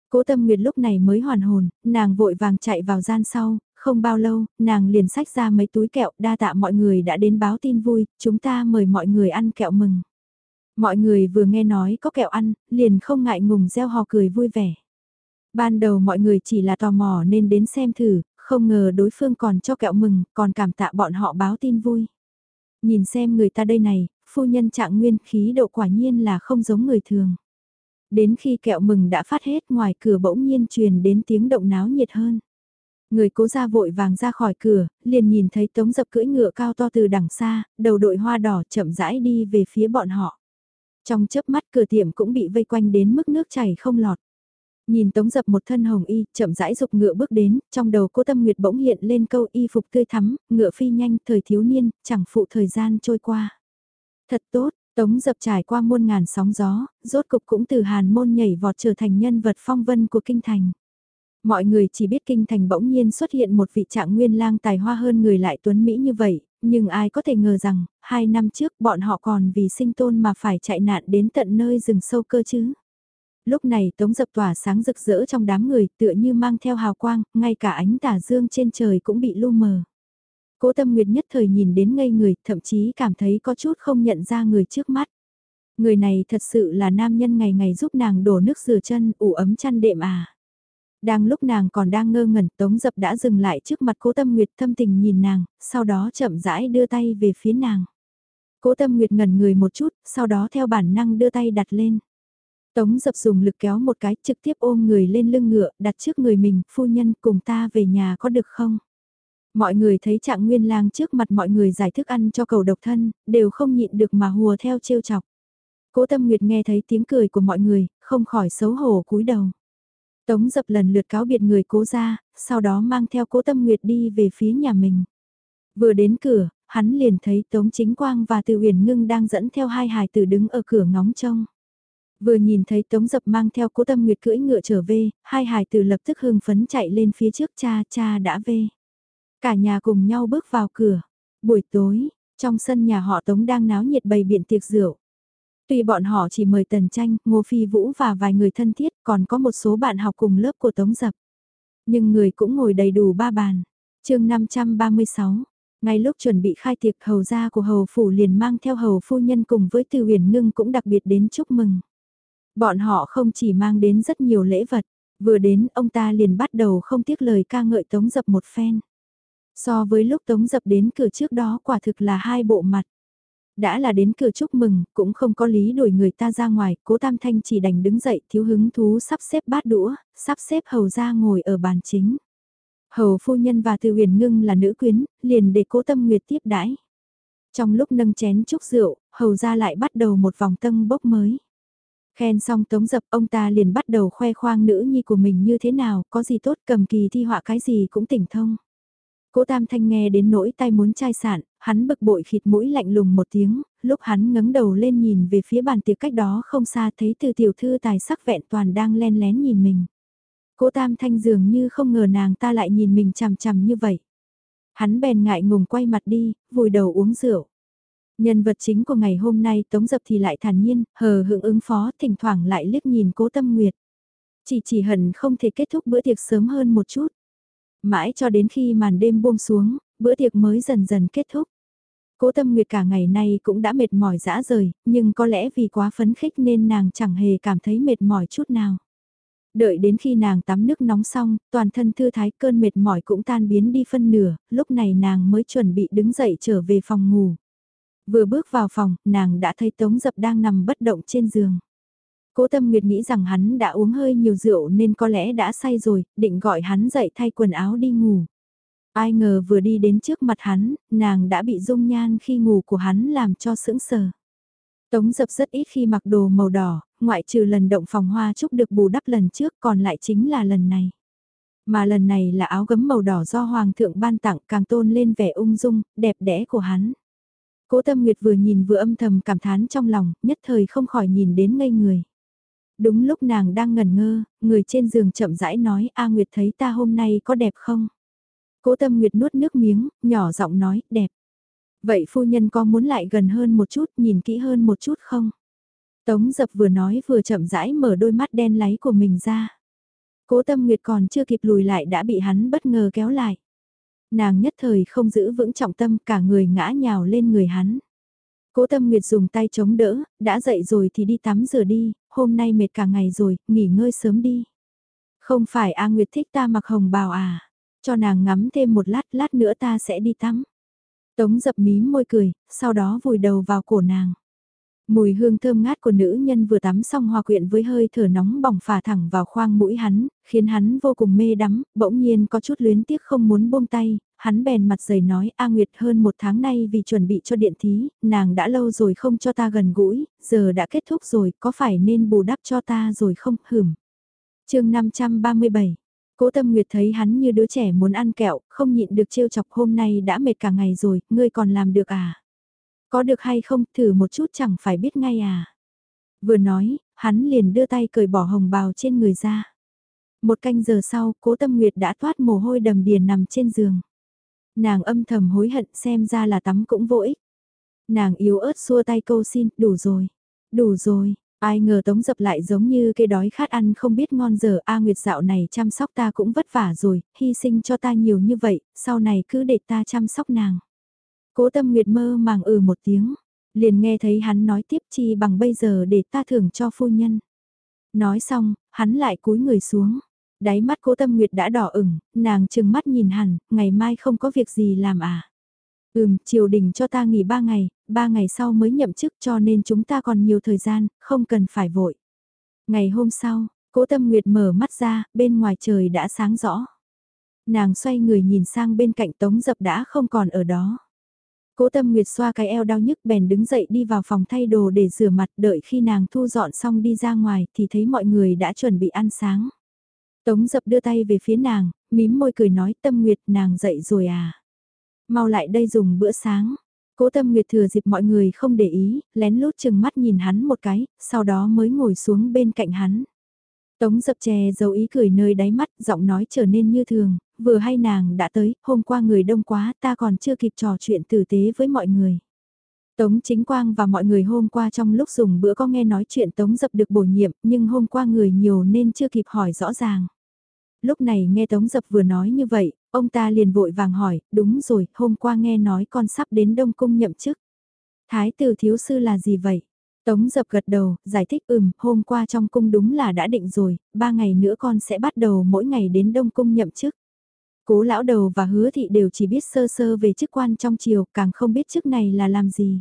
Cố tâm nguyệt lúc này mới hoàn hồn, nàng vội vàng chạy vào gian sau, không bao lâu, nàng liền sách ra mấy túi kẹo đa tạ mọi người đã đến báo tin vui, chúng ta mời mọi người ăn kẹo mừng. Mọi người vừa nghe nói có kẹo ăn, liền không ngại ngùng gieo hò cười vui vẻ. Ban đầu mọi người chỉ là tò mò nên đến xem thử, không ngờ đối phương còn cho kẹo mừng, còn cảm tạ bọn họ báo tin vui. Nhìn xem người ta đây này, phu nhân trạng nguyên khí độ quả nhiên là không giống người thường. Đến khi kẹo mừng đã phát hết ngoài cửa bỗng nhiên truyền đến tiếng động náo nhiệt hơn. Người cố ra vội vàng ra khỏi cửa, liền nhìn thấy tống dập cưỡi ngựa cao to từ đằng xa, đầu đội hoa đỏ chậm rãi đi về phía bọn họ. Trong chớp mắt cửa tiệm cũng bị vây quanh đến mức nước chảy không lọt. Nhìn Tống Dập một thân hồng y, chậm rãi dục ngựa bước đến, trong đầu cô Tâm Nguyệt bỗng hiện lên câu y phục tươi thắm, ngựa phi nhanh, thời thiếu niên, chẳng phụ thời gian trôi qua. Thật tốt, Tống Dập trải qua muôn ngàn sóng gió, rốt cục cũng từ hàn môn nhảy vọt trở thành nhân vật phong vân của kinh thành. Mọi người chỉ biết kinh thành bỗng nhiên xuất hiện một vị trạng nguyên lang tài hoa hơn người lại tuấn Mỹ như vậy, nhưng ai có thể ngờ rằng, hai năm trước bọn họ còn vì sinh tôn mà phải chạy nạn đến tận nơi rừng sâu cơ chứ. Lúc này tống dập tỏa sáng rực rỡ trong đám người tựa như mang theo hào quang, ngay cả ánh tà dương trên trời cũng bị lu mờ. Cố tâm nguyệt nhất thời nhìn đến ngây người, thậm chí cảm thấy có chút không nhận ra người trước mắt. Người này thật sự là nam nhân ngày ngày giúp nàng đổ nước rửa chân, ủ ấm chăn đệm à. Đang lúc nàng còn đang ngơ ngẩn Tống Dập đã dừng lại trước mặt cố tâm nguyệt thâm tình nhìn nàng, sau đó chậm rãi đưa tay về phía nàng. Cố tâm nguyệt ngẩn người một chút, sau đó theo bản năng đưa tay đặt lên. Tống Dập dùng lực kéo một cái trực tiếp ôm người lên lưng ngựa, đặt trước người mình, phu nhân cùng ta về nhà có được không? Mọi người thấy trạng nguyên lang trước mặt mọi người giải thức ăn cho cầu độc thân, đều không nhịn được mà hùa theo trêu chọc. Cố Tâm Nguyệt nghe thấy tiếng cười của mọi người, không khỏi xấu hổ cúi đầu. Tống dập lần lượt cáo biệt người cố ra, sau đó mang theo cố tâm nguyệt đi về phía nhà mình. Vừa đến cửa, hắn liền thấy Tống Chính Quang và Từ Uyển Ngưng đang dẫn theo hai hài tử đứng ở cửa ngóng trông. Vừa nhìn thấy Tống Dập mang theo cố tâm nguyệt cưỡi ngựa trở về, hai hài tử lập tức hưng phấn chạy lên phía trước cha cha đã về. Cả nhà cùng nhau bước vào cửa. Buổi tối, trong sân nhà họ Tống đang náo nhiệt bày biện tiệc rượu. Tuy bọn họ chỉ mời Tần Tranh, Ngô Phi Vũ và vài người thân thiết, còn có một số bạn học cùng lớp của Tống Dập. Nhưng người cũng ngồi đầy đủ ba bàn. chương 536, ngay lúc chuẩn bị khai tiệc hầu gia của hầu phủ liền mang theo hầu phu nhân cùng với từ huyền ngưng cũng đặc biệt đến chúc mừng. Bọn họ không chỉ mang đến rất nhiều lễ vật, vừa đến ông ta liền bắt đầu không tiếc lời ca ngợi tống dập một phen. So với lúc tống dập đến cửa trước đó quả thực là hai bộ mặt. Đã là đến cửa chúc mừng, cũng không có lý đuổi người ta ra ngoài, cố tam thanh chỉ đành đứng dậy thiếu hứng thú sắp xếp bát đũa, sắp xếp hầu ra ngồi ở bàn chính. Hầu phu nhân và Từ Huyền Ngưng là nữ quyến, liền để Cố Tâm Nguyệt tiếp đãi. Trong lúc nâng chén chúc rượu, hầu ra lại bắt đầu một vòng tân bốc mới. Khen xong tống dập ông ta liền bắt đầu khoe khoang nữ nhi của mình như thế nào, có gì tốt cầm kỳ thi họa cái gì cũng tỉnh thông. Cố Tam Thanh nghe đến nỗi tai muốn chai sạn, hắn bực bội khịt mũi lạnh lùng một tiếng, lúc hắn ngẩng đầu lên nhìn về phía bàn tiệc cách đó không xa thấy từ tiểu thư tài sắc vẹn toàn đang len lén nhìn mình. Cố Tam Thanh dường như không ngờ nàng ta lại nhìn mình chằm chằm như vậy. Hắn bèn ngại ngùng quay mặt đi, vùi đầu uống rượu. Nhân vật chính của ngày hôm nay Tống Dập thì lại thản nhiên, hờ hững ứng phó, thỉnh thoảng lại liếc nhìn cố tâm nguyệt. Chỉ chỉ hận không thể kết thúc bữa tiệc sớm hơn một chút. Mãi cho đến khi màn đêm buông xuống, bữa tiệc mới dần dần kết thúc. Cố tâm nguyệt cả ngày nay cũng đã mệt mỏi dã rời, nhưng có lẽ vì quá phấn khích nên nàng chẳng hề cảm thấy mệt mỏi chút nào. Đợi đến khi nàng tắm nước nóng xong, toàn thân thư thái cơn mệt mỏi cũng tan biến đi phân nửa, lúc này nàng mới chuẩn bị đứng dậy trở về phòng ngủ. Vừa bước vào phòng, nàng đã thấy Tống Dập đang nằm bất động trên giường. Cố Tâm Nguyệt nghĩ rằng hắn đã uống hơi nhiều rượu nên có lẽ đã say rồi, định gọi hắn dậy thay quần áo đi ngủ. Ai ngờ vừa đi đến trước mặt hắn, nàng đã bị dung nhan khi ngủ của hắn làm cho sững sờ. Tống dập rất ít khi mặc đồ màu đỏ, ngoại trừ lần động phòng hoa chúc được bù đắp lần trước còn lại chính là lần này. Mà lần này là áo gấm màu đỏ do Hoàng thượng ban tặng càng tôn lên vẻ ung dung, đẹp đẽ của hắn. Cố Tâm Nguyệt vừa nhìn vừa âm thầm cảm thán trong lòng, nhất thời không khỏi nhìn đến ngây người. Đúng lúc nàng đang ngẩn ngơ, người trên giường chậm rãi nói A Nguyệt thấy ta hôm nay có đẹp không? Cố Tâm Nguyệt nuốt nước miếng, nhỏ giọng nói, đẹp. Vậy phu nhân có muốn lại gần hơn một chút, nhìn kỹ hơn một chút không? Tống dập vừa nói vừa chậm rãi mở đôi mắt đen láy của mình ra. Cố tâm nguyệt còn chưa kịp lùi lại đã bị hắn bất ngờ kéo lại. Nàng nhất thời không giữ vững trọng tâm cả người ngã nhào lên người hắn. Cố tâm nguyệt dùng tay chống đỡ, đã dậy rồi thì đi tắm rửa đi, hôm nay mệt cả ngày rồi, nghỉ ngơi sớm đi. Không phải A Nguyệt thích ta mặc hồng bào à, cho nàng ngắm thêm một lát, lát nữa ta sẽ đi tắm. Tống dập mím môi cười, sau đó vùi đầu vào cổ nàng. Mùi hương thơm ngát của nữ nhân vừa tắm xong hòa quyện với hơi thở nóng bỏng phả thẳng vào khoang mũi hắn, khiến hắn vô cùng mê đắm, bỗng nhiên có chút luyến tiếc không muốn buông tay, hắn bèn mặt dày nói A Nguyệt hơn một tháng nay vì chuẩn bị cho điện thí, nàng đã lâu rồi không cho ta gần gũi, giờ đã kết thúc rồi, có phải nên bù đắp cho ta rồi không, hửm. chương 537 Cố Tâm Nguyệt thấy hắn như đứa trẻ muốn ăn kẹo, không nhịn được trêu chọc hôm nay đã mệt cả ngày rồi, ngươi còn làm được à? Có được hay không, thử một chút chẳng phải biết ngay à? Vừa nói, hắn liền đưa tay cởi bỏ hồng bào trên người ra. Một canh giờ sau, cố tâm nguyệt đã thoát mồ hôi đầm đìa nằm trên giường. Nàng âm thầm hối hận xem ra là tắm cũng vô ích. Nàng yếu ớt xua tay câu xin, đủ rồi, đủ rồi, Ai ngờ tống dập lại giống như cây đói khát ăn không biết ngon giờ A Nguyệt dạo này chăm sóc ta cũng vất vả rồi, hy sinh cho ta nhiều như vậy, sau này cứ để ta chăm sóc nàng. Cố tâm Nguyệt mơ màng ừ một tiếng, liền nghe thấy hắn nói tiếp chi bằng bây giờ để ta thưởng cho phu nhân. Nói xong, hắn lại cúi người xuống. Đáy mắt cố tâm Nguyệt đã đỏ ửng, nàng chừng mắt nhìn hẳn, ngày mai không có việc gì làm à. Ừm, triều đình cho ta nghỉ ba ngày, ba ngày sau mới nhậm chức cho nên chúng ta còn nhiều thời gian, không cần phải vội. Ngày hôm sau, cố tâm nguyệt mở mắt ra, bên ngoài trời đã sáng rõ. Nàng xoay người nhìn sang bên cạnh tống dập đã không còn ở đó. Cố tâm nguyệt xoa cái eo đau nhức bèn đứng dậy đi vào phòng thay đồ để rửa mặt đợi khi nàng thu dọn xong đi ra ngoài thì thấy mọi người đã chuẩn bị ăn sáng. Tống dập đưa tay về phía nàng, mím môi cười nói tâm nguyệt nàng dậy rồi à. Mau lại đây dùng bữa sáng. Cố tâm nguyệt thừa dịp mọi người không để ý, lén lút chừng mắt nhìn hắn một cái, sau đó mới ngồi xuống bên cạnh hắn. Tống dập chè dấu ý cười nơi đáy mắt, giọng nói trở nên như thường, vừa hay nàng đã tới, hôm qua người đông quá ta còn chưa kịp trò chuyện tử tế với mọi người. Tống Chính Quang và mọi người hôm qua trong lúc dùng bữa có nghe nói chuyện Tống Dập được bổ nhiệm nhưng hôm qua người nhiều nên chưa kịp hỏi rõ ràng. Lúc này nghe Tống Dập vừa nói như vậy, ông ta liền vội vàng hỏi, đúng rồi, hôm qua nghe nói con sắp đến Đông Cung nhậm chức. Thái tử thiếu sư là gì vậy? Tống dập gật đầu, giải thích ừm, hôm qua trong cung đúng là đã định rồi, ba ngày nữa con sẽ bắt đầu mỗi ngày đến Đông Cung nhậm chức. Cố lão đầu và hứa thị đều chỉ biết sơ sơ về chức quan trong triều, càng không biết chức này là làm gì.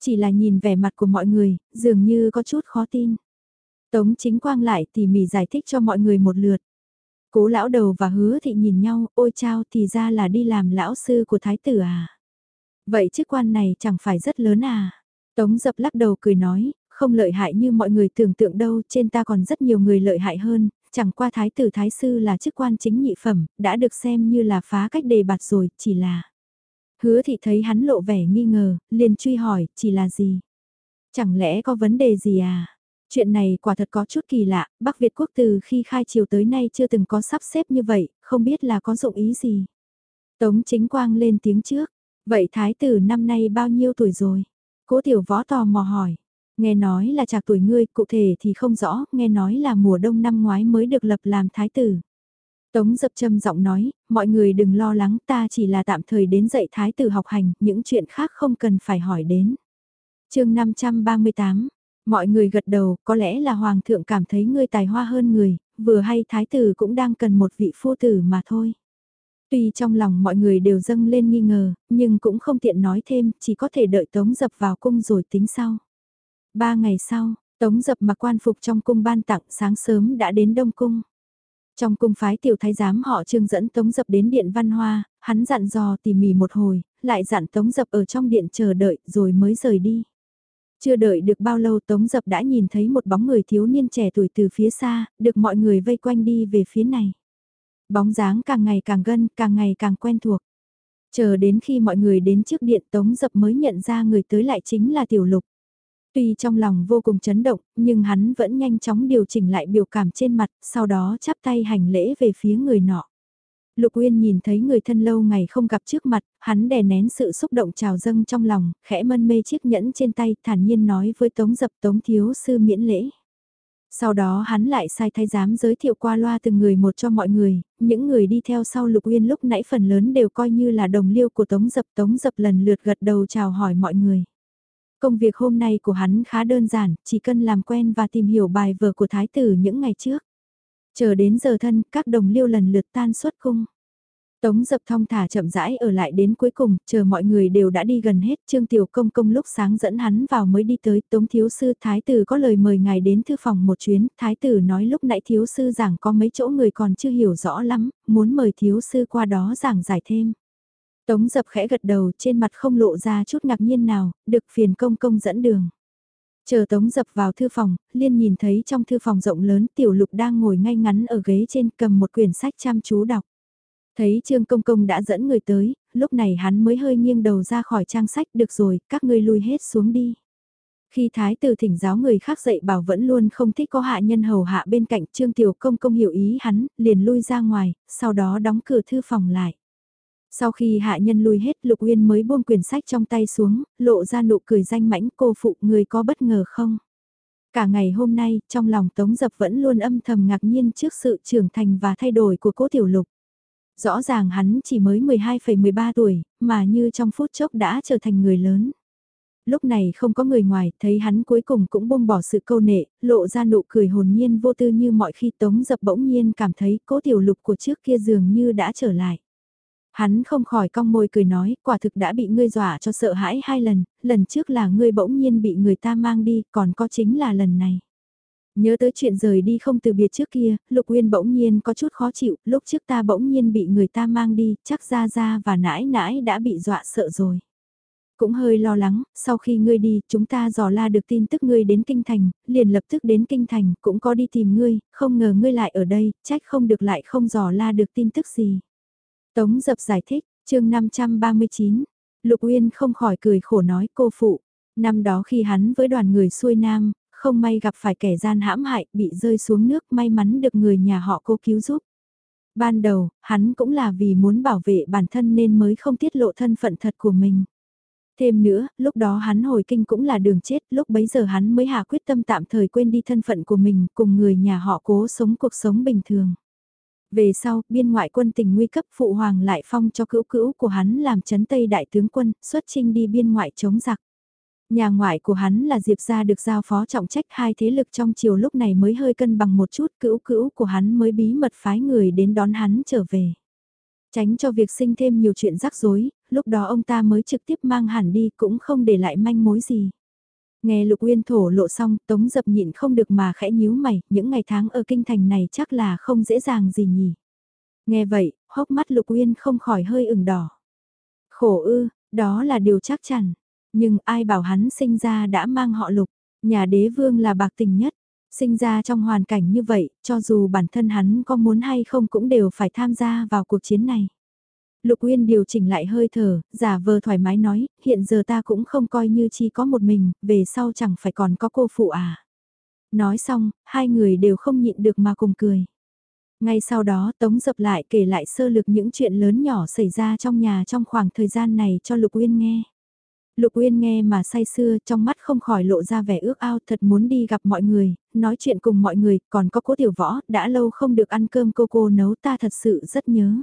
Chỉ là nhìn vẻ mặt của mọi người, dường như có chút khó tin. Tống chính quang lại tỉ mỉ giải thích cho mọi người một lượt. Cố lão đầu và hứa thị nhìn nhau, ôi chao thì ra là đi làm lão sư của thái tử à. Vậy chức quan này chẳng phải rất lớn à. Tống dập lắc đầu cười nói, không lợi hại như mọi người tưởng tượng đâu, trên ta còn rất nhiều người lợi hại hơn, chẳng qua thái tử thái sư là chức quan chính nhị phẩm, đã được xem như là phá cách đề bạt rồi, chỉ là... Hứa thị thấy hắn lộ vẻ nghi ngờ, liền truy hỏi, chỉ là gì? Chẳng lẽ có vấn đề gì à? Chuyện này quả thật có chút kỳ lạ, Bắc Việt quốc từ khi khai triều tới nay chưa từng có sắp xếp như vậy, không biết là có dụng ý gì. Tống chính quang lên tiếng trước, vậy thái tử năm nay bao nhiêu tuổi rồi? Cố tiểu võ tò mò hỏi, nghe nói là chạc tuổi ngươi, cụ thể thì không rõ, nghe nói là mùa đông năm ngoái mới được lập làm thái tử. Tống dập châm giọng nói, mọi người đừng lo lắng ta chỉ là tạm thời đến dạy thái tử học hành, những chuyện khác không cần phải hỏi đến. chương 538, mọi người gật đầu, có lẽ là hoàng thượng cảm thấy ngươi tài hoa hơn người, vừa hay thái tử cũng đang cần một vị phu tử mà thôi. Tuy trong lòng mọi người đều dâng lên nghi ngờ, nhưng cũng không tiện nói thêm, chỉ có thể đợi Tống Dập vào cung rồi tính sau. Ba ngày sau, Tống Dập mặc quan phục trong cung ban tặng sáng sớm đã đến Đông Cung. Trong cung phái tiểu thái giám họ trương dẫn Tống Dập đến điện văn hoa, hắn dặn dò tỉ mỉ một hồi, lại dặn Tống Dập ở trong điện chờ đợi rồi mới rời đi. Chưa đợi được bao lâu Tống Dập đã nhìn thấy một bóng người thiếu niên trẻ tuổi từ phía xa, được mọi người vây quanh đi về phía này. Bóng dáng càng ngày càng gân, càng ngày càng quen thuộc. Chờ đến khi mọi người đến trước điện Tống Dập mới nhận ra người tới lại chính là Tiểu Lục. Tuy trong lòng vô cùng chấn động, nhưng hắn vẫn nhanh chóng điều chỉnh lại biểu cảm trên mặt, sau đó chắp tay hành lễ về phía người nọ. Lục Uyên nhìn thấy người thân lâu ngày không gặp trước mặt, hắn đè nén sự xúc động trào dâng trong lòng, khẽ mân mê chiếc nhẫn trên tay, thản nhiên nói với Tống Dập Tống Thiếu Sư miễn lễ. Sau đó hắn lại sai thay giám giới thiệu qua loa từng người một cho mọi người, những người đi theo sau Lục Uyên lúc nãy phần lớn đều coi như là đồng liêu của Tống Dập. Tống Dập lần lượt gật đầu chào hỏi mọi người. Công việc hôm nay của hắn khá đơn giản, chỉ cần làm quen và tìm hiểu bài vở của Thái tử những ngày trước. Chờ đến giờ thân, các đồng liêu lần lượt tan xuất cung. Tống dập thong thả chậm rãi ở lại đến cuối cùng, chờ mọi người đều đã đi gần hết, Trương Tiểu Công Công lúc sáng dẫn hắn vào mới đi tới, Tống Thiếu Sư Thái Tử có lời mời ngài đến thư phòng một chuyến, Thái Tử nói lúc nãy Thiếu Sư giảng có mấy chỗ người còn chưa hiểu rõ lắm, muốn mời Thiếu Sư qua đó giảng giải thêm. Tống dập khẽ gật đầu trên mặt không lộ ra chút ngạc nhiên nào, được phiền công công dẫn đường. Chờ Tống dập vào thư phòng, Liên nhìn thấy trong thư phòng rộng lớn tiểu lục đang ngồi ngay ngắn ở ghế trên cầm một quyển sách chăm chú đọc. Thấy Trương Công Công đã dẫn người tới, lúc này hắn mới hơi nghiêng đầu ra khỏi trang sách được rồi, các ngươi lui hết xuống đi. Khi thái tử thỉnh giáo người khác dạy bảo vẫn luôn không thích có hạ nhân hầu hạ bên cạnh Trương Tiểu Công Công hiểu ý hắn, liền lui ra ngoài, sau đó đóng cửa thư phòng lại. Sau khi hạ nhân lui hết Lục Uyên mới buông quyển sách trong tay xuống, lộ ra nụ cười danh mãnh cô phụ người có bất ngờ không? Cả ngày hôm nay, trong lòng Tống Dập vẫn luôn âm thầm ngạc nhiên trước sự trưởng thành và thay đổi của cố Tiểu Lục. Rõ ràng hắn chỉ mới 12,13 tuổi, mà như trong phút chốc đã trở thành người lớn. Lúc này không có người ngoài, thấy hắn cuối cùng cũng buông bỏ sự câu nệ, lộ ra nụ cười hồn nhiên vô tư như mọi khi Tống Dập bỗng nhiên cảm thấy cố tiểu lục của trước kia dường như đã trở lại. Hắn không khỏi cong môi cười nói, quả thực đã bị ngươi dọa cho sợ hãi hai lần, lần trước là ngươi bỗng nhiên bị người ta mang đi, còn có chính là lần này. Nhớ tới chuyện rời đi không từ biệt trước kia, Lục Uyên bỗng nhiên có chút khó chịu, lúc trước ta bỗng nhiên bị người ta mang đi, chắc ra ra và nãi nãi đã bị dọa sợ rồi. Cũng hơi lo lắng, sau khi ngươi đi, chúng ta dò la được tin tức ngươi đến Kinh Thành, liền lập tức đến Kinh Thành, cũng có đi tìm ngươi, không ngờ ngươi lại ở đây, trách không được lại không dò la được tin tức gì. Tống dập giải thích, chương 539, Lục Uyên không khỏi cười khổ nói cô phụ. Năm đó khi hắn với đoàn người xuôi nam, không may gặp phải kẻ gian hãm hại, bị rơi xuống nước, may mắn được người nhà họ cô cứu giúp. Ban đầu, hắn cũng là vì muốn bảo vệ bản thân nên mới không tiết lộ thân phận thật của mình. Thêm nữa, lúc đó hắn hồi kinh cũng là đường chết, lúc bấy giờ hắn mới hạ quyết tâm tạm thời quên đi thân phận của mình, cùng người nhà họ cố sống cuộc sống bình thường. Về sau, biên ngoại quân tình nguy cấp phụ hoàng lại phong cho cữu cữu của hắn làm chấn tây đại tướng quân, xuất chinh đi biên ngoại chống giặc. Nhà ngoại của hắn là Diệp gia được giao phó trọng trách hai thế lực trong chiều lúc này mới hơi cân bằng một chút cữu cữu của hắn mới bí mật phái người đến đón hắn trở về. Tránh cho việc sinh thêm nhiều chuyện rắc rối, lúc đó ông ta mới trực tiếp mang hẳn đi cũng không để lại manh mối gì. Nghe Lục Uyên thổ lộ xong, Tống Dập nhịn không được mà khẽ nhíu mày, những ngày tháng ở kinh thành này chắc là không dễ dàng gì nhỉ. Nghe vậy, hốc mắt Lục Uyên không khỏi hơi ửng đỏ. Khổ ư, đó là điều chắc chắn. Nhưng ai bảo hắn sinh ra đã mang họ Lục, nhà đế vương là bạc tình nhất. Sinh ra trong hoàn cảnh như vậy, cho dù bản thân hắn có muốn hay không cũng đều phải tham gia vào cuộc chiến này. Lục Uyên điều chỉnh lại hơi thở, giả vờ thoải mái nói, hiện giờ ta cũng không coi như chỉ có một mình, về sau chẳng phải còn có cô phụ à. Nói xong, hai người đều không nhịn được mà cùng cười. Ngay sau đó Tống dập lại kể lại sơ lược những chuyện lớn nhỏ xảy ra trong nhà trong khoảng thời gian này cho Lục Uyên nghe. Lục Uyên nghe mà say sưa trong mắt không khỏi lộ ra vẻ ước ao thật muốn đi gặp mọi người, nói chuyện cùng mọi người, còn có cố tiểu võ, đã lâu không được ăn cơm cô cô nấu ta thật sự rất nhớ.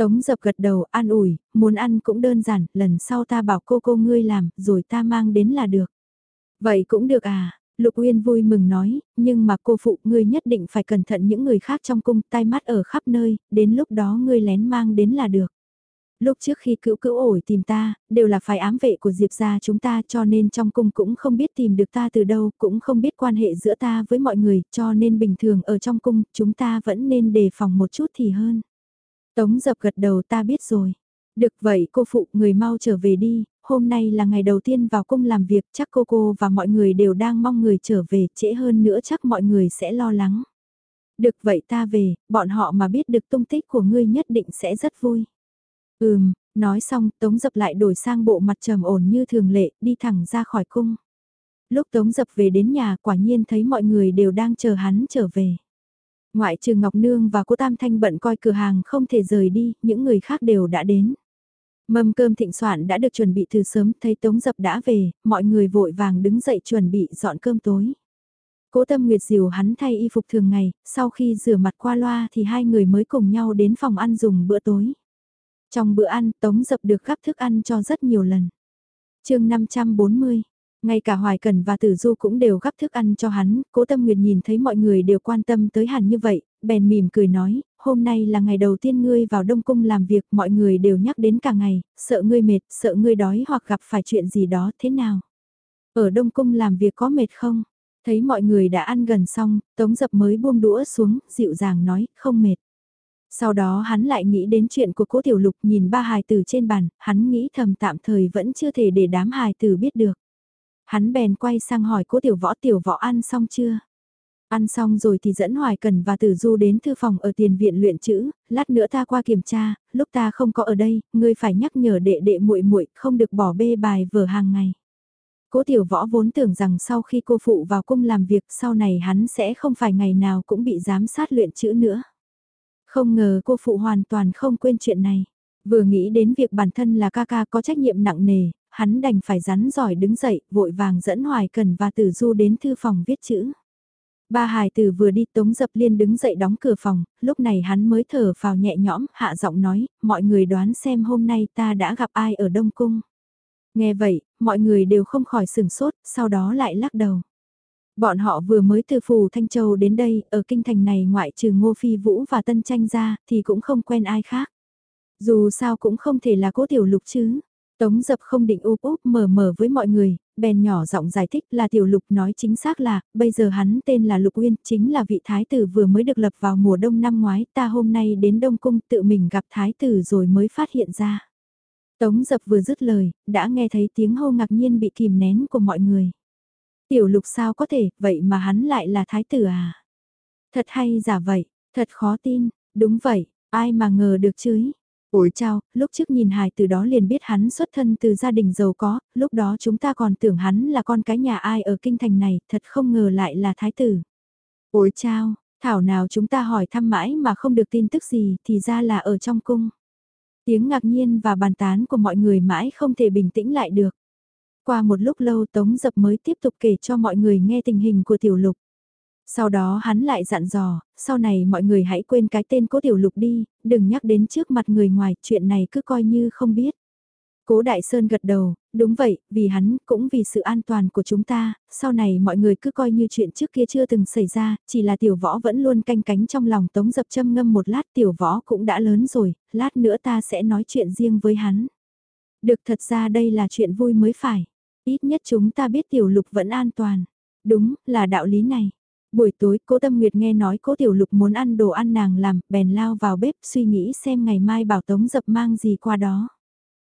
Tống dập gật đầu an ủi, muốn ăn cũng đơn giản, lần sau ta bảo cô cô ngươi làm, rồi ta mang đến là được. Vậy cũng được à, Lục Uyên vui mừng nói, nhưng mà cô phụ ngươi nhất định phải cẩn thận những người khác trong cung, tai mắt ở khắp nơi, đến lúc đó ngươi lén mang đến là được. Lúc trước khi cữu cữu ổi tìm ta, đều là phải ám vệ của Diệp gia chúng ta cho nên trong cung cũng không biết tìm được ta từ đâu, cũng không biết quan hệ giữa ta với mọi người, cho nên bình thường ở trong cung, chúng ta vẫn nên đề phòng một chút thì hơn. Tống dập gật đầu ta biết rồi. Được vậy cô phụ người mau trở về đi, hôm nay là ngày đầu tiên vào cung làm việc chắc cô cô và mọi người đều đang mong người trở về trễ hơn nữa chắc mọi người sẽ lo lắng. Được vậy ta về, bọn họ mà biết được tung tích của ngươi nhất định sẽ rất vui. Ừm, nói xong Tống Dập lại đổi sang bộ mặt trầm ổn như thường lệ, đi thẳng ra khỏi cung. Lúc Tống Dập về đến nhà quả nhiên thấy mọi người đều đang chờ hắn trở về. Ngoại trừ Ngọc Nương và cô Tam Thanh bận coi cửa hàng không thể rời đi, những người khác đều đã đến. Mâm cơm thịnh soạn đã được chuẩn bị từ sớm, thấy Tống Dập đã về, mọi người vội vàng đứng dậy chuẩn bị dọn cơm tối. Cố Tâm Nguyệt dìu hắn thay y phục thường ngày, sau khi rửa mặt qua loa thì hai người mới cùng nhau đến phòng ăn dùng bữa tối. Trong bữa ăn, Tống Dập được gắp thức ăn cho rất nhiều lần. chương 540 ngay cả Hoài Cần và Tử Du cũng đều gắp thức ăn cho hắn, cố tâm nguyệt nhìn thấy mọi người đều quan tâm tới hắn như vậy, bèn mỉm cười nói, hôm nay là ngày đầu tiên ngươi vào Đông Cung làm việc, mọi người đều nhắc đến cả ngày, sợ ngươi mệt, sợ ngươi đói hoặc gặp phải chuyện gì đó, thế nào? Ở Đông Cung làm việc có mệt không? Thấy mọi người đã ăn gần xong, Tống Dập mới buông đũa xuống, dịu dàng nói, không mệt. Sau đó hắn lại nghĩ đến chuyện của cố tiểu lục nhìn ba hài tử trên bàn, hắn nghĩ thầm tạm thời vẫn chưa thể để đám hài tử biết được. Hắn bèn quay sang hỏi cố tiểu võ tiểu võ ăn xong chưa? Ăn xong rồi thì dẫn Hoài Cần và Tử Du đến thư phòng ở tiền viện luyện chữ, lát nữa ta qua kiểm tra, lúc ta không có ở đây, ngươi phải nhắc nhở đệ đệ muội muội không được bỏ bê bài vở hàng ngày. Cố tiểu võ vốn tưởng rằng sau khi cô phụ vào cung làm việc sau này hắn sẽ không phải ngày nào cũng bị giám sát luyện chữ nữa. Không ngờ cô phụ hoàn toàn không quên chuyện này. Vừa nghĩ đến việc bản thân là ca ca có trách nhiệm nặng nề, hắn đành phải rắn giỏi đứng dậy, vội vàng dẫn Hoài Cần và Tử Du đến thư phòng viết chữ. Ba hài tử vừa đi Tống Dập Liên đứng dậy đóng cửa phòng, lúc này hắn mới thở vào nhẹ nhõm, hạ giọng nói, mọi người đoán xem hôm nay ta đã gặp ai ở Đông Cung. Nghe vậy, mọi người đều không khỏi sửng sốt, sau đó lại lắc đầu. Bọn họ vừa mới từ Phù Thanh Châu đến đây, ở kinh thành này ngoại trừ Ngô Phi Vũ và Tân Tranh ra, thì cũng không quen ai khác. Dù sao cũng không thể là cố tiểu lục chứ. Tống dập không định úp úp mờ mờ với mọi người, bèn nhỏ giọng giải thích là tiểu lục nói chính xác là, bây giờ hắn tên là Lục Uyên, chính là vị thái tử vừa mới được lập vào mùa đông năm ngoái, ta hôm nay đến Đông Cung tự mình gặp thái tử rồi mới phát hiện ra. Tống dập vừa dứt lời, đã nghe thấy tiếng hô ngạc nhiên bị kìm nén của mọi người. Tiểu lục sao có thể, vậy mà hắn lại là thái tử à? Thật hay giả vậy, thật khó tin, đúng vậy, ai mà ngờ được chứ? Ôi chao, lúc trước nhìn hài từ đó liền biết hắn xuất thân từ gia đình giàu có, lúc đó chúng ta còn tưởng hắn là con cái nhà ai ở kinh thành này, thật không ngờ lại là thái tử. Ôi chao, thảo nào chúng ta hỏi thăm mãi mà không được tin tức gì thì ra là ở trong cung. Tiếng ngạc nhiên và bàn tán của mọi người mãi không thể bình tĩnh lại được. Qua một lúc lâu Tống Dập mới tiếp tục kể cho mọi người nghe tình hình của Tiểu Lục. Sau đó hắn lại dặn dò, sau này mọi người hãy quên cái tên cố Tiểu Lục đi, đừng nhắc đến trước mặt người ngoài, chuyện này cứ coi như không biết. Cố Đại Sơn gật đầu, đúng vậy, vì hắn, cũng vì sự an toàn của chúng ta, sau này mọi người cứ coi như chuyện trước kia chưa từng xảy ra, chỉ là tiểu võ vẫn luôn canh cánh trong lòng tống dập châm ngâm một lát tiểu võ cũng đã lớn rồi, lát nữa ta sẽ nói chuyện riêng với hắn. Được thật ra đây là chuyện vui mới phải, ít nhất chúng ta biết tiểu lục vẫn an toàn, đúng, là đạo lý này. Buổi tối, cố Tâm Nguyệt nghe nói cố Tiểu Lục muốn ăn đồ ăn nàng làm, bèn lao vào bếp suy nghĩ xem ngày mai bảo Tống Dập mang gì qua đó.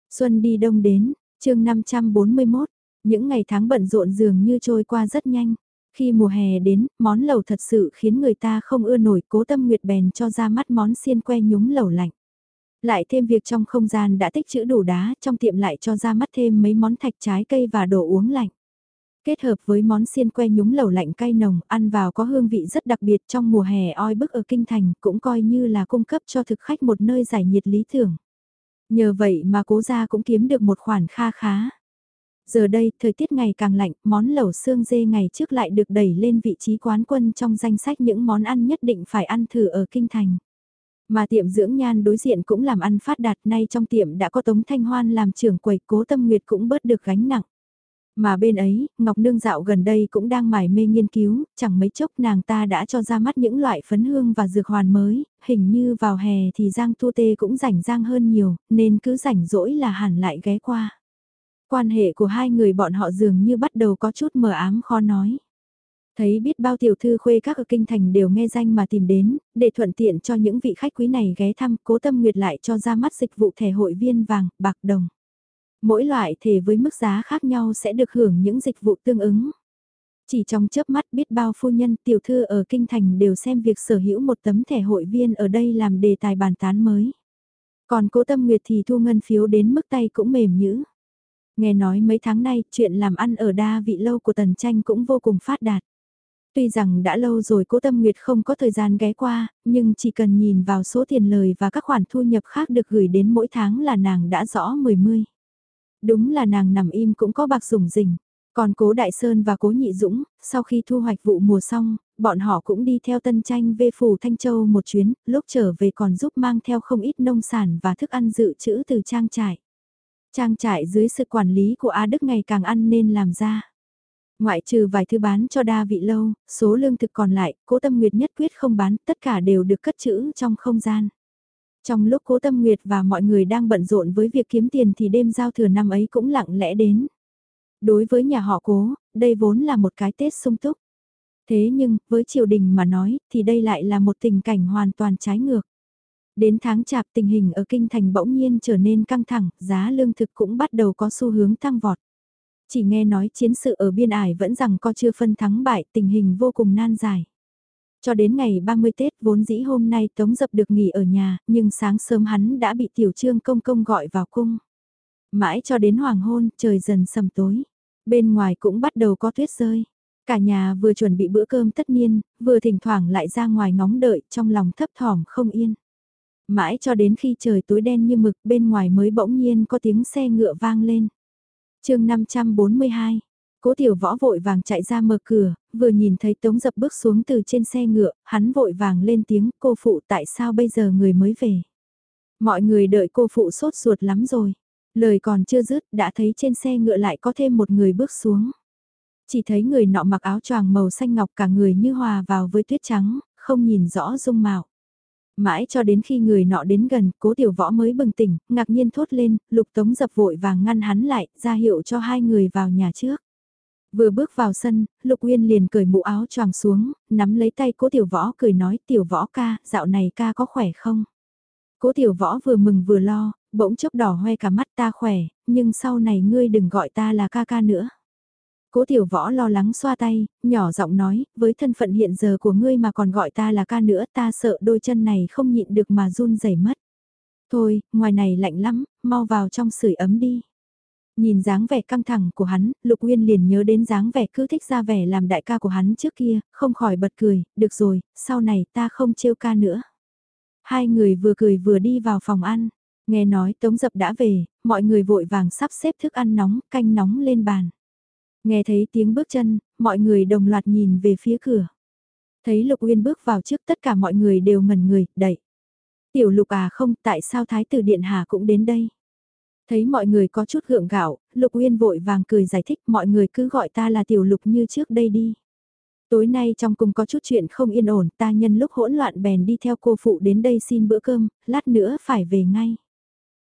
Xuân đi đông đến, chương 541, những ngày tháng bận rộn dường như trôi qua rất nhanh. Khi mùa hè đến, món lẩu thật sự khiến người ta không ưa nổi cố tâm nguyệt bèn cho ra mắt món xiên que nhúng lẩu lạnh. Lại thêm việc trong không gian đã tích trữ đủ đá, trong tiệm lại cho ra mắt thêm mấy món thạch trái cây và đồ uống lạnh. Kết hợp với món xiên que nhúng lẩu lạnh cay nồng, ăn vào có hương vị rất đặc biệt trong mùa hè oi bức ở kinh thành, cũng coi như là cung cấp cho thực khách một nơi giải nhiệt lý tưởng. Nhờ vậy mà cố gia cũng kiếm được một khoản kha khá. Giờ đây, thời tiết ngày càng lạnh, món lẩu xương dê ngày trước lại được đẩy lên vị trí quán quân trong danh sách những món ăn nhất định phải ăn thử ở Kinh Thành. Mà tiệm dưỡng nhan đối diện cũng làm ăn phát đạt nay trong tiệm đã có Tống Thanh Hoan làm trưởng quầy cố tâm nguyệt cũng bớt được gánh nặng. Mà bên ấy, Ngọc Nương dạo gần đây cũng đang mải mê nghiên cứu, chẳng mấy chốc nàng ta đã cho ra mắt những loại phấn hương và dược hoàn mới, hình như vào hè thì Giang Tu Tê cũng rảnh rang hơn nhiều, nên cứ rảnh rỗi là hẳn lại ghé qua. Quan hệ của hai người bọn họ dường như bắt đầu có chút mờ ám khó nói. Thấy biết bao tiểu thư khuê các ở kinh thành đều nghe danh mà tìm đến, để thuận tiện cho những vị khách quý này ghé thăm, cố tâm nguyệt lại cho ra mắt dịch vụ thẻ hội viên vàng, bạc đồng. Mỗi loại thể với mức giá khác nhau sẽ được hưởng những dịch vụ tương ứng. Chỉ trong chớp mắt biết bao phu nhân tiểu thư ở Kinh Thành đều xem việc sở hữu một tấm thẻ hội viên ở đây làm đề tài bàn tán mới. Còn cố tâm nguyệt thì thu ngân phiếu đến mức tay cũng mềm nhữ. Nghe nói mấy tháng nay chuyện làm ăn ở đa vị lâu của tần tranh cũng vô cùng phát đạt. Tuy rằng đã lâu rồi cố tâm nguyệt không có thời gian ghé qua, nhưng chỉ cần nhìn vào số tiền lời và các khoản thu nhập khác được gửi đến mỗi tháng là nàng đã rõ mười mươi. Đúng là nàng nằm im cũng có bạc dùng rình. Còn cố Đại Sơn và cố Nhị Dũng, sau khi thu hoạch vụ mùa xong, bọn họ cũng đi theo tân tranh về phủ Thanh Châu một chuyến, lúc trở về còn giúp mang theo không ít nông sản và thức ăn dự trữ từ trang trại. Trang trại dưới sự quản lý của Á Đức ngày càng ăn nên làm ra. Ngoại trừ vài thứ bán cho đa vị lâu, số lương thực còn lại, cố tâm nguyệt nhất quyết không bán, tất cả đều được cất trữ trong không gian. Trong lúc cố tâm nguyệt và mọi người đang bận rộn với việc kiếm tiền thì đêm giao thừa năm ấy cũng lặng lẽ đến. Đối với nhà họ cố, đây vốn là một cái Tết sung túc. Thế nhưng, với triều đình mà nói, thì đây lại là một tình cảnh hoàn toàn trái ngược. Đến tháng chạp tình hình ở kinh thành bỗng nhiên trở nên căng thẳng, giá lương thực cũng bắt đầu có xu hướng tăng vọt. Chỉ nghe nói chiến sự ở biên ải vẫn rằng co chưa phân thắng bại, tình hình vô cùng nan giải. Cho đến ngày 30 Tết vốn dĩ hôm nay Tống Dập được nghỉ ở nhà, nhưng sáng sớm hắn đã bị Tiểu Trương Công Công gọi vào cung. Mãi cho đến hoàng hôn, trời dần sầm tối. Bên ngoài cũng bắt đầu có tuyết rơi. Cả nhà vừa chuẩn bị bữa cơm tất niên, vừa thỉnh thoảng lại ra ngoài ngóng đợi, trong lòng thấp thỏm không yên. Mãi cho đến khi trời tối đen như mực bên ngoài mới bỗng nhiên có tiếng xe ngựa vang lên. chương 542, Cố tiểu võ vội vàng chạy ra mở cửa, vừa nhìn thấy tống dập bước xuống từ trên xe ngựa, hắn vội vàng lên tiếng cô phụ tại sao bây giờ người mới về. Mọi người đợi cô phụ sốt ruột lắm rồi. Lời còn chưa dứt đã thấy trên xe ngựa lại có thêm một người bước xuống. Chỉ thấy người nọ mặc áo choàng màu xanh ngọc cả người như hòa vào với tuyết trắng, không nhìn rõ dung mạo. Mãi cho đến khi người nọ đến gần, cố tiểu võ mới bừng tỉnh, ngạc nhiên thốt lên, lục tống dập vội vàng ngăn hắn lại, ra hiệu cho hai người vào nhà trước. Vừa bước vào sân, Lục Uyên liền cởi mũ áo choàng xuống, nắm lấy tay cố tiểu võ cười nói tiểu võ ca, dạo này ca có khỏe không? Cố tiểu võ vừa mừng vừa lo, bỗng chốc đỏ hoe cả mắt ta khỏe, nhưng sau này ngươi đừng gọi ta là ca ca nữa. Cố tiểu võ lo lắng xoa tay, nhỏ giọng nói, với thân phận hiện giờ của ngươi mà còn gọi ta là ca nữa ta sợ đôi chân này không nhịn được mà run rẩy mất. Thôi, ngoài này lạnh lắm, mau vào trong sưởi ấm đi. Nhìn dáng vẻ căng thẳng của hắn, Lục Uyên liền nhớ đến dáng vẻ cứ thích ra vẻ làm đại ca của hắn trước kia, không khỏi bật cười, được rồi, sau này ta không trêu ca nữa. Hai người vừa cười vừa đi vào phòng ăn. Nghe nói Tống Dập đã về, mọi người vội vàng sắp xếp thức ăn nóng, canh nóng lên bàn. Nghe thấy tiếng bước chân, mọi người đồng loạt nhìn về phía cửa. Thấy Lục Uyên bước vào trước tất cả mọi người đều ngẩn người, đẩy. Tiểu Lục à không, tại sao Thái tử Điện Hà cũng đến đây? Thấy mọi người có chút gượng gạo, Lục Uyên vội vàng cười giải thích mọi người cứ gọi ta là Tiểu Lục như trước đây đi. Tối nay trong cung có chút chuyện không yên ổn, ta nhân lúc hỗn loạn bèn đi theo cô phụ đến đây xin bữa cơm, lát nữa phải về ngay.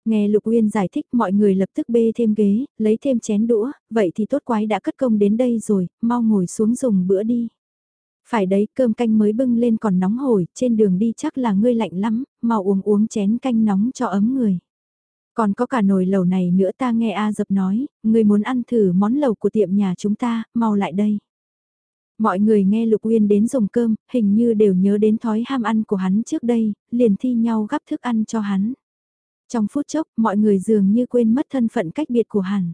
Nghe Lục Uyên giải thích mọi người lập tức bê thêm ghế, lấy thêm chén đũa, vậy thì tốt quái đã cất công đến đây rồi, mau ngồi xuống dùng bữa đi. Phải đấy, cơm canh mới bưng lên còn nóng hổi, trên đường đi chắc là ngươi lạnh lắm, mau uống uống chén canh nóng cho ấm người. Còn có cả nồi lẩu này nữa ta nghe A Dập nói, người muốn ăn thử món lẩu của tiệm nhà chúng ta, mau lại đây. Mọi người nghe Lục Uyên đến dùng cơm, hình như đều nhớ đến thói ham ăn của hắn trước đây, liền thi nhau gắp thức ăn cho hắn. Trong phút chốc, mọi người dường như quên mất thân phận cách biệt của hắn.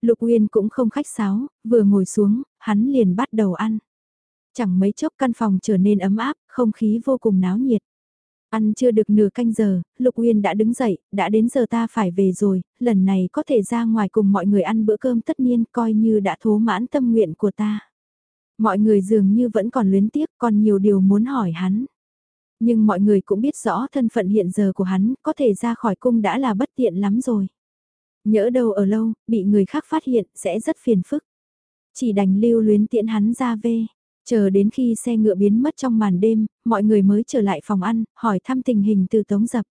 Lục Uyên cũng không khách sáo, vừa ngồi xuống, hắn liền bắt đầu ăn. Chẳng mấy chốc căn phòng trở nên ấm áp, không khí vô cùng náo nhiệt. Ăn chưa được nửa canh giờ, Lục Uyên đã đứng dậy, đã đến giờ ta phải về rồi, lần này có thể ra ngoài cùng mọi người ăn bữa cơm tất nhiên coi như đã thố mãn tâm nguyện của ta. Mọi người dường như vẫn còn luyến tiếc, còn nhiều điều muốn hỏi hắn. Nhưng mọi người cũng biết rõ thân phận hiện giờ của hắn, có thể ra khỏi cung đã là bất tiện lắm rồi. Nhỡ đâu ở lâu, bị người khác phát hiện, sẽ rất phiền phức. Chỉ đành lưu luyến tiễn hắn ra về. Chờ đến khi xe ngựa biến mất trong màn đêm, mọi người mới trở lại phòng ăn, hỏi thăm tình hình từ Tống Dập.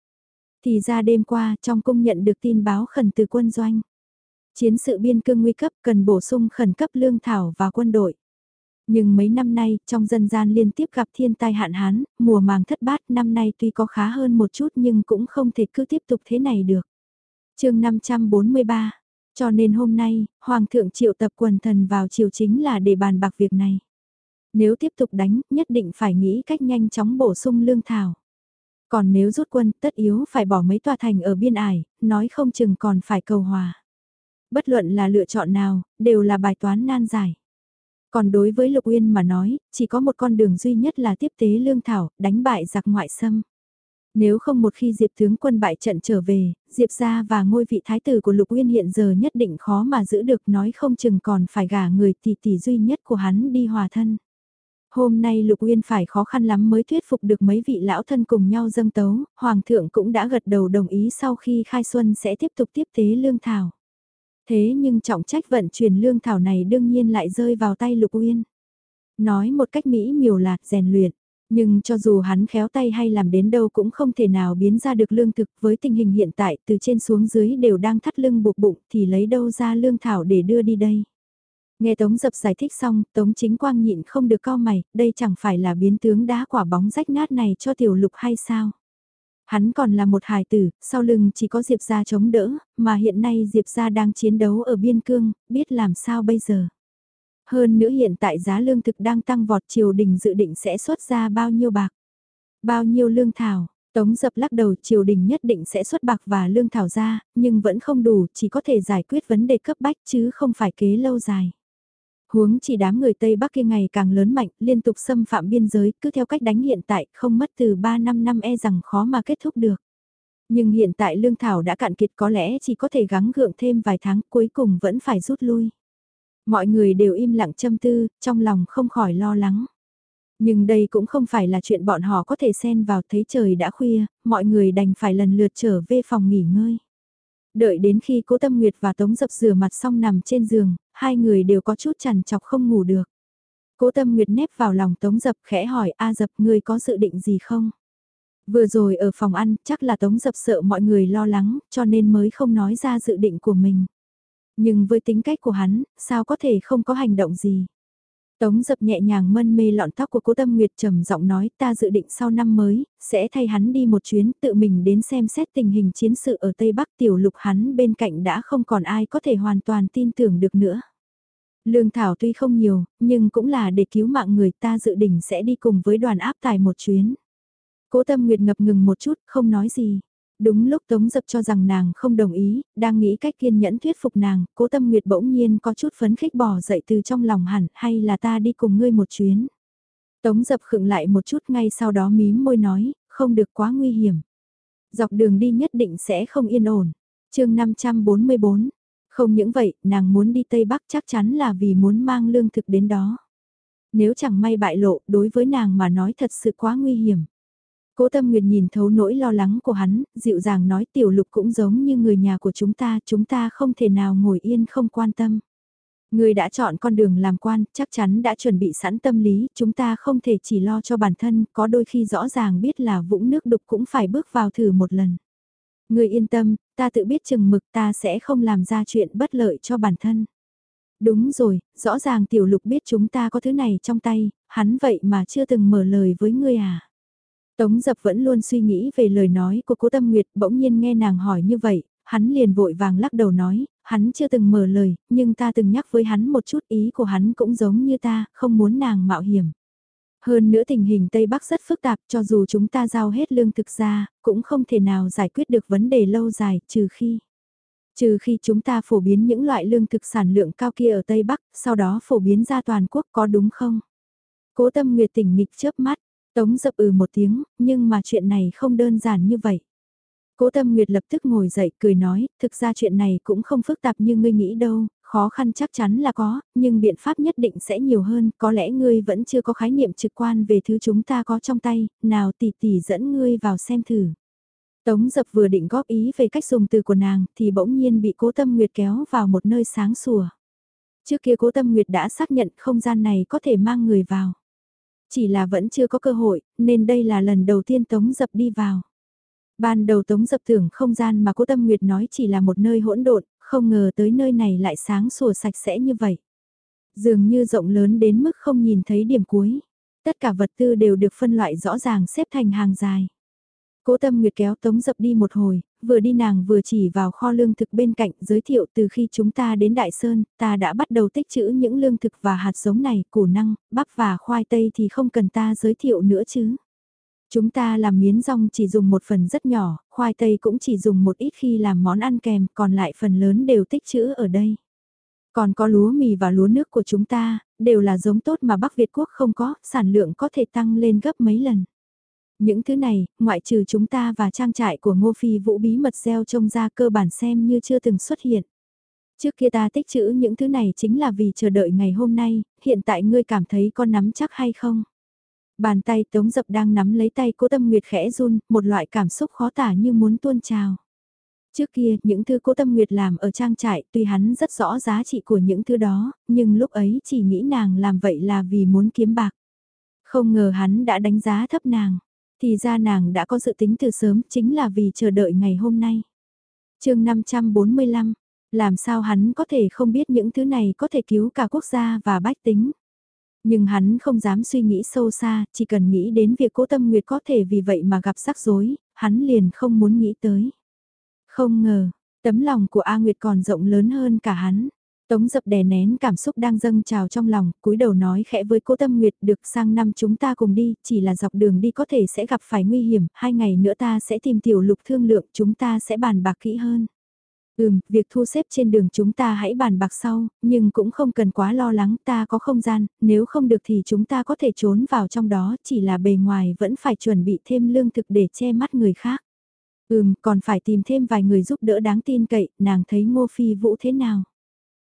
Thì ra đêm qua, trong cung nhận được tin báo khẩn từ quân doanh. Chiến sự biên cương nguy cấp cần bổ sung khẩn cấp lương thảo và quân đội. Nhưng mấy năm nay, trong dân gian liên tiếp gặp thiên tai hạn hán, mùa màng thất bát năm nay tuy có khá hơn một chút nhưng cũng không thể cứ tiếp tục thế này được. chương 543, cho nên hôm nay, Hoàng thượng triệu tập quần thần vào triều chính là để bàn bạc việc này. Nếu tiếp tục đánh, nhất định phải nghĩ cách nhanh chóng bổ sung lương thảo. Còn nếu rút quân, tất yếu phải bỏ mấy tòa thành ở biên ải, nói không chừng còn phải cầu hòa. Bất luận là lựa chọn nào, đều là bài toán nan giải. Còn đối với Lục Uyên mà nói, chỉ có một con đường duy nhất là tiếp tế lương thảo, đánh bại giặc ngoại xâm. Nếu không một khi Diệp tướng quân bại trận trở về, Diệp gia và ngôi vị thái tử của Lục Uyên hiện giờ nhất định khó mà giữ được nói không chừng còn phải gả người tỷ tỷ duy nhất của hắn đi hòa thân. Hôm nay Lục Uyên phải khó khăn lắm mới thuyết phục được mấy vị lão thân cùng nhau dâng tấu, Hoàng thượng cũng đã gật đầu đồng ý sau khi khai xuân sẽ tiếp tục tiếp tế lương thảo. Thế nhưng trọng trách vận chuyển lương thảo này đương nhiên lại rơi vào tay Lục Uyên. Nói một cách mỹ miều lạt rèn luyện, nhưng cho dù hắn khéo tay hay làm đến đâu cũng không thể nào biến ra được lương thực với tình hình hiện tại từ trên xuống dưới đều đang thắt lưng buộc bụng thì lấy đâu ra lương thảo để đưa đi đây. Nghe Tống Dập giải thích xong, Tống Chính Quang nhịn không được co mày, đây chẳng phải là biến tướng đá quả bóng rách nát này cho tiểu lục hay sao? Hắn còn là một hài tử, sau lưng chỉ có Diệp Gia chống đỡ, mà hiện nay Diệp Gia đang chiến đấu ở biên cương, biết làm sao bây giờ. Hơn nữa hiện tại giá lương thực đang tăng vọt triều đình dự định sẽ xuất ra bao nhiêu bạc, bao nhiêu lương thảo. Tống dập lắc đầu triều đình nhất định sẽ xuất bạc và lương thảo ra, nhưng vẫn không đủ, chỉ có thể giải quyết vấn đề cấp bách chứ không phải kế lâu dài. Huống chỉ đám người Tây Bắc kia ngày càng lớn mạnh, liên tục xâm phạm biên giới, cứ theo cách đánh hiện tại, không mất từ 3 năm năm e rằng khó mà kết thúc được. Nhưng hiện tại lương thảo đã cạn kiệt có lẽ chỉ có thể gắng gượng thêm vài tháng cuối cùng vẫn phải rút lui. Mọi người đều im lặng châm tư, trong lòng không khỏi lo lắng. Nhưng đây cũng không phải là chuyện bọn họ có thể xen vào thấy trời đã khuya, mọi người đành phải lần lượt trở về phòng nghỉ ngơi. Đợi đến khi cố Tâm Nguyệt và Tống Dập rửa mặt xong nằm trên giường, hai người đều có chút chằn chọc không ngủ được. Cố Tâm Nguyệt nép vào lòng Tống Dập khẽ hỏi A Dập ngươi có dự định gì không? Vừa rồi ở phòng ăn chắc là Tống Dập sợ mọi người lo lắng cho nên mới không nói ra dự định của mình. Nhưng với tính cách của hắn, sao có thể không có hành động gì? Tống dập nhẹ nhàng mân mê lọn tóc của cố tâm nguyệt trầm giọng nói ta dự định sau năm mới, sẽ thay hắn đi một chuyến tự mình đến xem xét tình hình chiến sự ở Tây Bắc tiểu lục hắn bên cạnh đã không còn ai có thể hoàn toàn tin tưởng được nữa. Lương thảo tuy không nhiều, nhưng cũng là để cứu mạng người ta dự định sẽ đi cùng với đoàn áp tài một chuyến. Cố tâm nguyệt ngập ngừng một chút, không nói gì. Đúng lúc Tống Dập cho rằng nàng không đồng ý, đang nghĩ cách kiên nhẫn thuyết phục nàng, cố tâm nguyệt bỗng nhiên có chút phấn khích bỏ dậy từ trong lòng hẳn, hay là ta đi cùng ngươi một chuyến. Tống Dập khựng lại một chút ngay sau đó mím môi nói, không được quá nguy hiểm. Dọc đường đi nhất định sẽ không yên ổn. chương 544. Không những vậy, nàng muốn đi Tây Bắc chắc chắn là vì muốn mang lương thực đến đó. Nếu chẳng may bại lộ, đối với nàng mà nói thật sự quá nguy hiểm. Cố Tâm Nguyệt nhìn thấu nỗi lo lắng của hắn, dịu dàng nói tiểu lục cũng giống như người nhà của chúng ta, chúng ta không thể nào ngồi yên không quan tâm. Người đã chọn con đường làm quan, chắc chắn đã chuẩn bị sẵn tâm lý, chúng ta không thể chỉ lo cho bản thân, có đôi khi rõ ràng biết là vũng nước đục cũng phải bước vào thử một lần. Người yên tâm, ta tự biết chừng mực ta sẽ không làm ra chuyện bất lợi cho bản thân. Đúng rồi, rõ ràng tiểu lục biết chúng ta có thứ này trong tay, hắn vậy mà chưa từng mở lời với ngươi à. Tống dập vẫn luôn suy nghĩ về lời nói của cố tâm nguyệt, bỗng nhiên nghe nàng hỏi như vậy, hắn liền vội vàng lắc đầu nói, hắn chưa từng mở lời, nhưng ta từng nhắc với hắn một chút ý của hắn cũng giống như ta, không muốn nàng mạo hiểm. Hơn nữa tình hình Tây Bắc rất phức tạp cho dù chúng ta giao hết lương thực ra, cũng không thể nào giải quyết được vấn đề lâu dài trừ khi. Trừ khi chúng ta phổ biến những loại lương thực sản lượng cao kia ở Tây Bắc, sau đó phổ biến ra toàn quốc có đúng không? Cố tâm nguyệt tỉnh nghịch chớp mắt, tống dập ừ một tiếng, nhưng mà chuyện này không đơn giản như vậy. Cố Tâm Nguyệt lập tức ngồi dậy cười nói, thực ra chuyện này cũng không phức tạp như ngươi nghĩ đâu, khó khăn chắc chắn là có, nhưng biện pháp nhất định sẽ nhiều hơn, có lẽ ngươi vẫn chưa có khái niệm trực quan về thứ chúng ta có trong tay, nào tỷ tỷ dẫn ngươi vào xem thử. Tống dập vừa định góp ý về cách dùng từ của nàng thì bỗng nhiên bị cố tâm nguyệt kéo vào một nơi sáng sủa. Trước kia cố tâm nguyệt đã xác nhận không gian này có thể mang người vào. Chỉ là vẫn chưa có cơ hội, nên đây là lần đầu tiên tống dập đi vào. Ban đầu tống dập tưởng không gian mà cố tâm nguyệt nói chỉ là một nơi hỗn độn, không ngờ tới nơi này lại sáng sủa sạch sẽ như vậy. Dường như rộng lớn đến mức không nhìn thấy điểm cuối. Tất cả vật tư đều được phân loại rõ ràng xếp thành hàng dài. Cố tâm nguyệt kéo tống dập đi một hồi, vừa đi nàng vừa chỉ vào kho lương thực bên cạnh giới thiệu từ khi chúng ta đến Đại Sơn, ta đã bắt đầu tích trữ những lương thực và hạt giống này, củ năng, bắp và khoai tây thì không cần ta giới thiệu nữa chứ. Chúng ta làm miến rong chỉ dùng một phần rất nhỏ, khoai tây cũng chỉ dùng một ít khi làm món ăn kèm, còn lại phần lớn đều tích trữ ở đây. Còn có lúa mì và lúa nước của chúng ta, đều là giống tốt mà Bắc Việt Quốc không có, sản lượng có thể tăng lên gấp mấy lần. Những thứ này, ngoại trừ chúng ta và trang trại của Ngô Phi Vũ bí mật gieo trông ra cơ bản xem như chưa từng xuất hiện. Trước kia ta tích trữ những thứ này chính là vì chờ đợi ngày hôm nay, hiện tại ngươi cảm thấy con nắm chắc hay không? Bàn tay Tống Dập đang nắm lấy tay cố tâm nguyệt khẽ run, một loại cảm xúc khó tả như muốn tuôn trào. Trước kia, những thứ cố tâm nguyệt làm ở trang trại, tuy hắn rất rõ giá trị của những thứ đó, nhưng lúc ấy chỉ nghĩ nàng làm vậy là vì muốn kiếm bạc. Không ngờ hắn đã đánh giá thấp nàng. Thì ra nàng đã có dự tính từ sớm, chính là vì chờ đợi ngày hôm nay. chương 545, làm sao hắn có thể không biết những thứ này có thể cứu cả quốc gia và bách tính. Nhưng hắn không dám suy nghĩ sâu xa, chỉ cần nghĩ đến việc cố tâm nguyệt có thể vì vậy mà gặp rắc rối, hắn liền không muốn nghĩ tới. Không ngờ, tấm lòng của A Nguyệt còn rộng lớn hơn cả hắn. Tống dập đè nén cảm xúc đang dâng trào trong lòng, cúi đầu nói khẽ với cố tâm nguyệt được sang năm chúng ta cùng đi, chỉ là dọc đường đi có thể sẽ gặp phải nguy hiểm, hai ngày nữa ta sẽ tìm tiểu lục thương lượng chúng ta sẽ bàn bạc kỹ hơn. Ừm, việc thu xếp trên đường chúng ta hãy bàn bạc sau, nhưng cũng không cần quá lo lắng ta có không gian, nếu không được thì chúng ta có thể trốn vào trong đó, chỉ là bề ngoài vẫn phải chuẩn bị thêm lương thực để che mắt người khác. Ừm, còn phải tìm thêm vài người giúp đỡ đáng tin cậy, nàng thấy ngô phi vũ thế nào?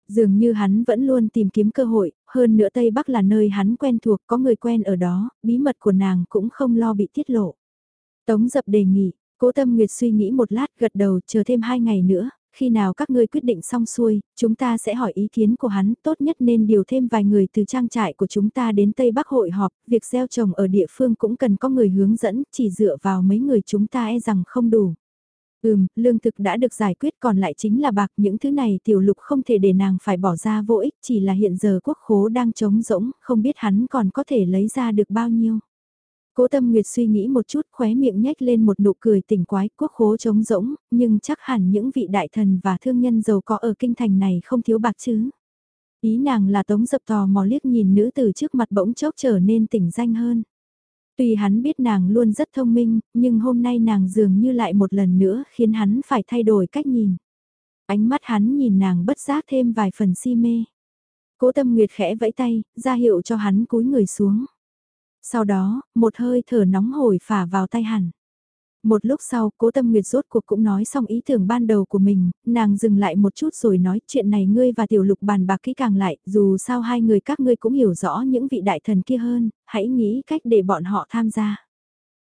Dường như hắn vẫn luôn tìm kiếm cơ hội, hơn nữa Tây Bắc là nơi hắn quen thuộc, có người quen ở đó, bí mật của nàng cũng không lo bị tiết lộ. Tống dập đề nghị, cố tâm nguyệt suy nghĩ một lát gật đầu chờ thêm hai ngày nữa, khi nào các ngươi quyết định xong xuôi, chúng ta sẽ hỏi ý kiến của hắn, tốt nhất nên điều thêm vài người từ trang trại của chúng ta đến Tây Bắc hội họp, việc gieo trồng ở địa phương cũng cần có người hướng dẫn, chỉ dựa vào mấy người chúng ta e rằng không đủ. Ừm, lương thực đã được giải quyết còn lại chính là bạc, những thứ này tiểu lục không thể để nàng phải bỏ ra vô ích, chỉ là hiện giờ quốc khố đang trống rỗng, không biết hắn còn có thể lấy ra được bao nhiêu. Cố Tâm Nguyệt suy nghĩ một chút khóe miệng nhếch lên một nụ cười tỉnh quái quốc khố trống rỗng, nhưng chắc hẳn những vị đại thần và thương nhân giàu có ở kinh thành này không thiếu bạc chứ. Ý nàng là tống dập tò mò liếc nhìn nữ từ trước mặt bỗng chốc trở nên tỉnh danh hơn. Tuy hắn biết nàng luôn rất thông minh, nhưng hôm nay nàng dường như lại một lần nữa khiến hắn phải thay đổi cách nhìn. Ánh mắt hắn nhìn nàng bất giác thêm vài phần si mê. Cố tâm nguyệt khẽ vẫy tay, ra hiệu cho hắn cúi người xuống. Sau đó, một hơi thở nóng hổi phả vào tay hẳn. Một lúc sau, cố tâm nguyệt rốt cuộc cũng nói xong ý tưởng ban đầu của mình, nàng dừng lại một chút rồi nói chuyện này ngươi và tiểu lục bàn bạc kỹ càng lại, dù sao hai người các ngươi cũng hiểu rõ những vị đại thần kia hơn, hãy nghĩ cách để bọn họ tham gia.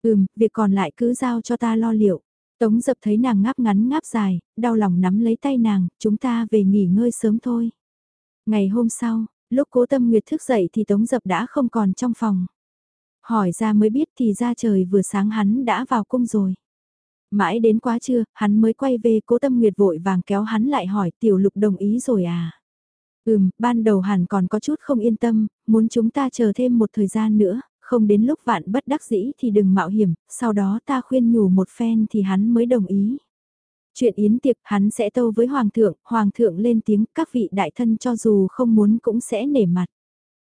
Ừm, việc còn lại cứ giao cho ta lo liệu. Tống dập thấy nàng ngáp ngắn ngáp dài, đau lòng nắm lấy tay nàng, chúng ta về nghỉ ngơi sớm thôi. Ngày hôm sau, lúc cố tâm nguyệt thức dậy thì tống dập đã không còn trong phòng. Hỏi ra mới biết thì ra trời vừa sáng hắn đã vào cung rồi. Mãi đến quá trưa, hắn mới quay về cố tâm nguyệt vội vàng kéo hắn lại hỏi tiểu lục đồng ý rồi à. Ừm, ban đầu hẳn còn có chút không yên tâm, muốn chúng ta chờ thêm một thời gian nữa, không đến lúc vạn bất đắc dĩ thì đừng mạo hiểm, sau đó ta khuyên nhủ một phen thì hắn mới đồng ý. Chuyện yến tiệc hắn sẽ tâu với Hoàng thượng, Hoàng thượng lên tiếng các vị đại thân cho dù không muốn cũng sẽ nể mặt.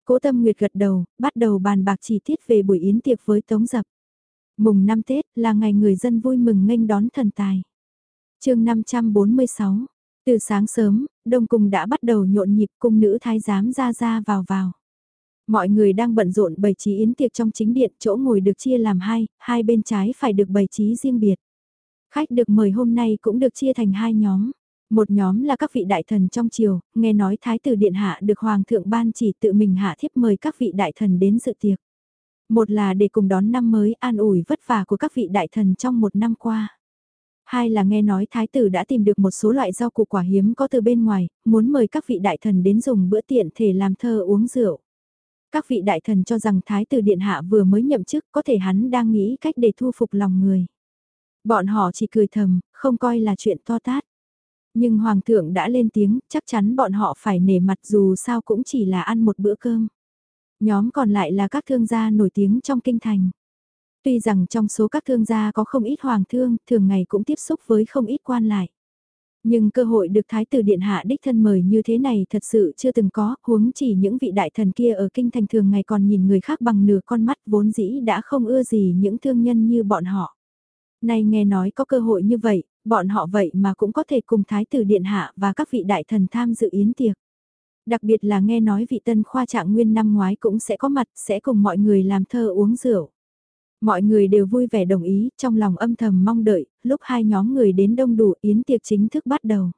Cố Tâm Nguyệt gật đầu, bắt đầu bàn bạc chi tiết về buổi yến tiệc với Tống Dập. Mùng năm Tết là ngày người dân vui mừng nghênh đón thần tài. chương 546, từ sáng sớm, Đông Cung đã bắt đầu nhộn nhịp cung nữ thái giám ra ra vào vào. Mọi người đang bận rộn bày trí yến tiệc trong chính điện, chỗ ngồi được chia làm hai, hai bên trái phải được bày trí riêng biệt. Khách được mời hôm nay cũng được chia thành hai nhóm. Một nhóm là các vị đại thần trong triều, nghe nói Thái tử Điện Hạ được Hoàng thượng ban chỉ tự mình hạ thiếp mời các vị đại thần đến dự tiệc. Một là để cùng đón năm mới an ủi vất vả của các vị đại thần trong một năm qua. Hai là nghe nói Thái tử đã tìm được một số loại rau củ quả hiếm có từ bên ngoài, muốn mời các vị đại thần đến dùng bữa tiện thể làm thơ uống rượu. Các vị đại thần cho rằng Thái tử Điện Hạ vừa mới nhậm chức có thể hắn đang nghĩ cách để thu phục lòng người. Bọn họ chỉ cười thầm, không coi là chuyện to tát. Nhưng Hoàng thượng đã lên tiếng, chắc chắn bọn họ phải nể mặt dù sao cũng chỉ là ăn một bữa cơm. Nhóm còn lại là các thương gia nổi tiếng trong kinh thành. Tuy rằng trong số các thương gia có không ít hoàng thương, thường ngày cũng tiếp xúc với không ít quan lại. Nhưng cơ hội được Thái tử Điện Hạ đích thân mời như thế này thật sự chưa từng có, huống chỉ những vị đại thần kia ở kinh thành thường ngày còn nhìn người khác bằng nửa con mắt vốn dĩ đã không ưa gì những thương nhân như bọn họ. Nay nghe nói có cơ hội như vậy, bọn họ vậy mà cũng có thể cùng Thái tử Điện Hạ và các vị đại thần tham dự yến tiệc. Đặc biệt là nghe nói vị tân khoa trạng nguyên năm ngoái cũng sẽ có mặt, sẽ cùng mọi người làm thơ uống rượu. Mọi người đều vui vẻ đồng ý, trong lòng âm thầm mong đợi, lúc hai nhóm người đến đông đủ yến tiệc chính thức bắt đầu.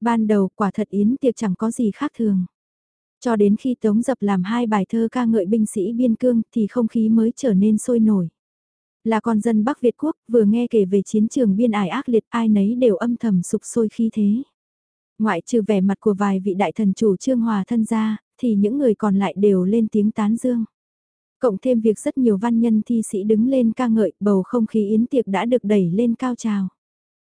Ban đầu quả thật yến tiệc chẳng có gì khác thường. Cho đến khi Tống Dập làm hai bài thơ ca ngợi binh sĩ biên cương thì không khí mới trở nên sôi nổi. Là con dân Bắc Việt Quốc, vừa nghe kể về chiến trường biên ải ác liệt ai nấy đều âm thầm sụp sôi khi thế. Ngoại trừ vẻ mặt của vài vị đại thần chủ trương hòa thân gia, thì những người còn lại đều lên tiếng tán dương. Cộng thêm việc rất nhiều văn nhân thi sĩ đứng lên ca ngợi, bầu không khí yến tiệc đã được đẩy lên cao trào.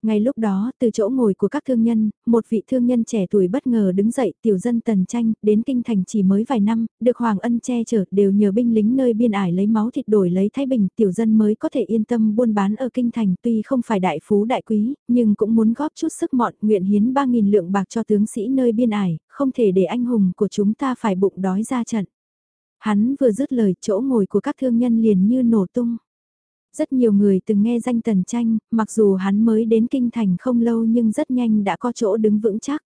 Ngay lúc đó, từ chỗ ngồi của các thương nhân, một vị thương nhân trẻ tuổi bất ngờ đứng dậy, tiểu dân tần tranh, đến kinh thành chỉ mới vài năm, được Hoàng Ân che chở, đều nhờ binh lính nơi biên ải lấy máu thịt đổi lấy Thái Bình, tiểu dân mới có thể yên tâm buôn bán ở kinh thành, tuy không phải đại phú đại quý, nhưng cũng muốn góp chút sức mọn, nguyện hiến 3.000 lượng bạc cho tướng sĩ nơi biên ải, không thể để anh hùng của chúng ta phải bụng đói ra trận. Hắn vừa dứt lời chỗ ngồi của các thương nhân liền như nổ tung. Rất nhiều người từng nghe danh tần tranh, mặc dù hắn mới đến kinh thành không lâu nhưng rất nhanh đã có chỗ đứng vững chắc.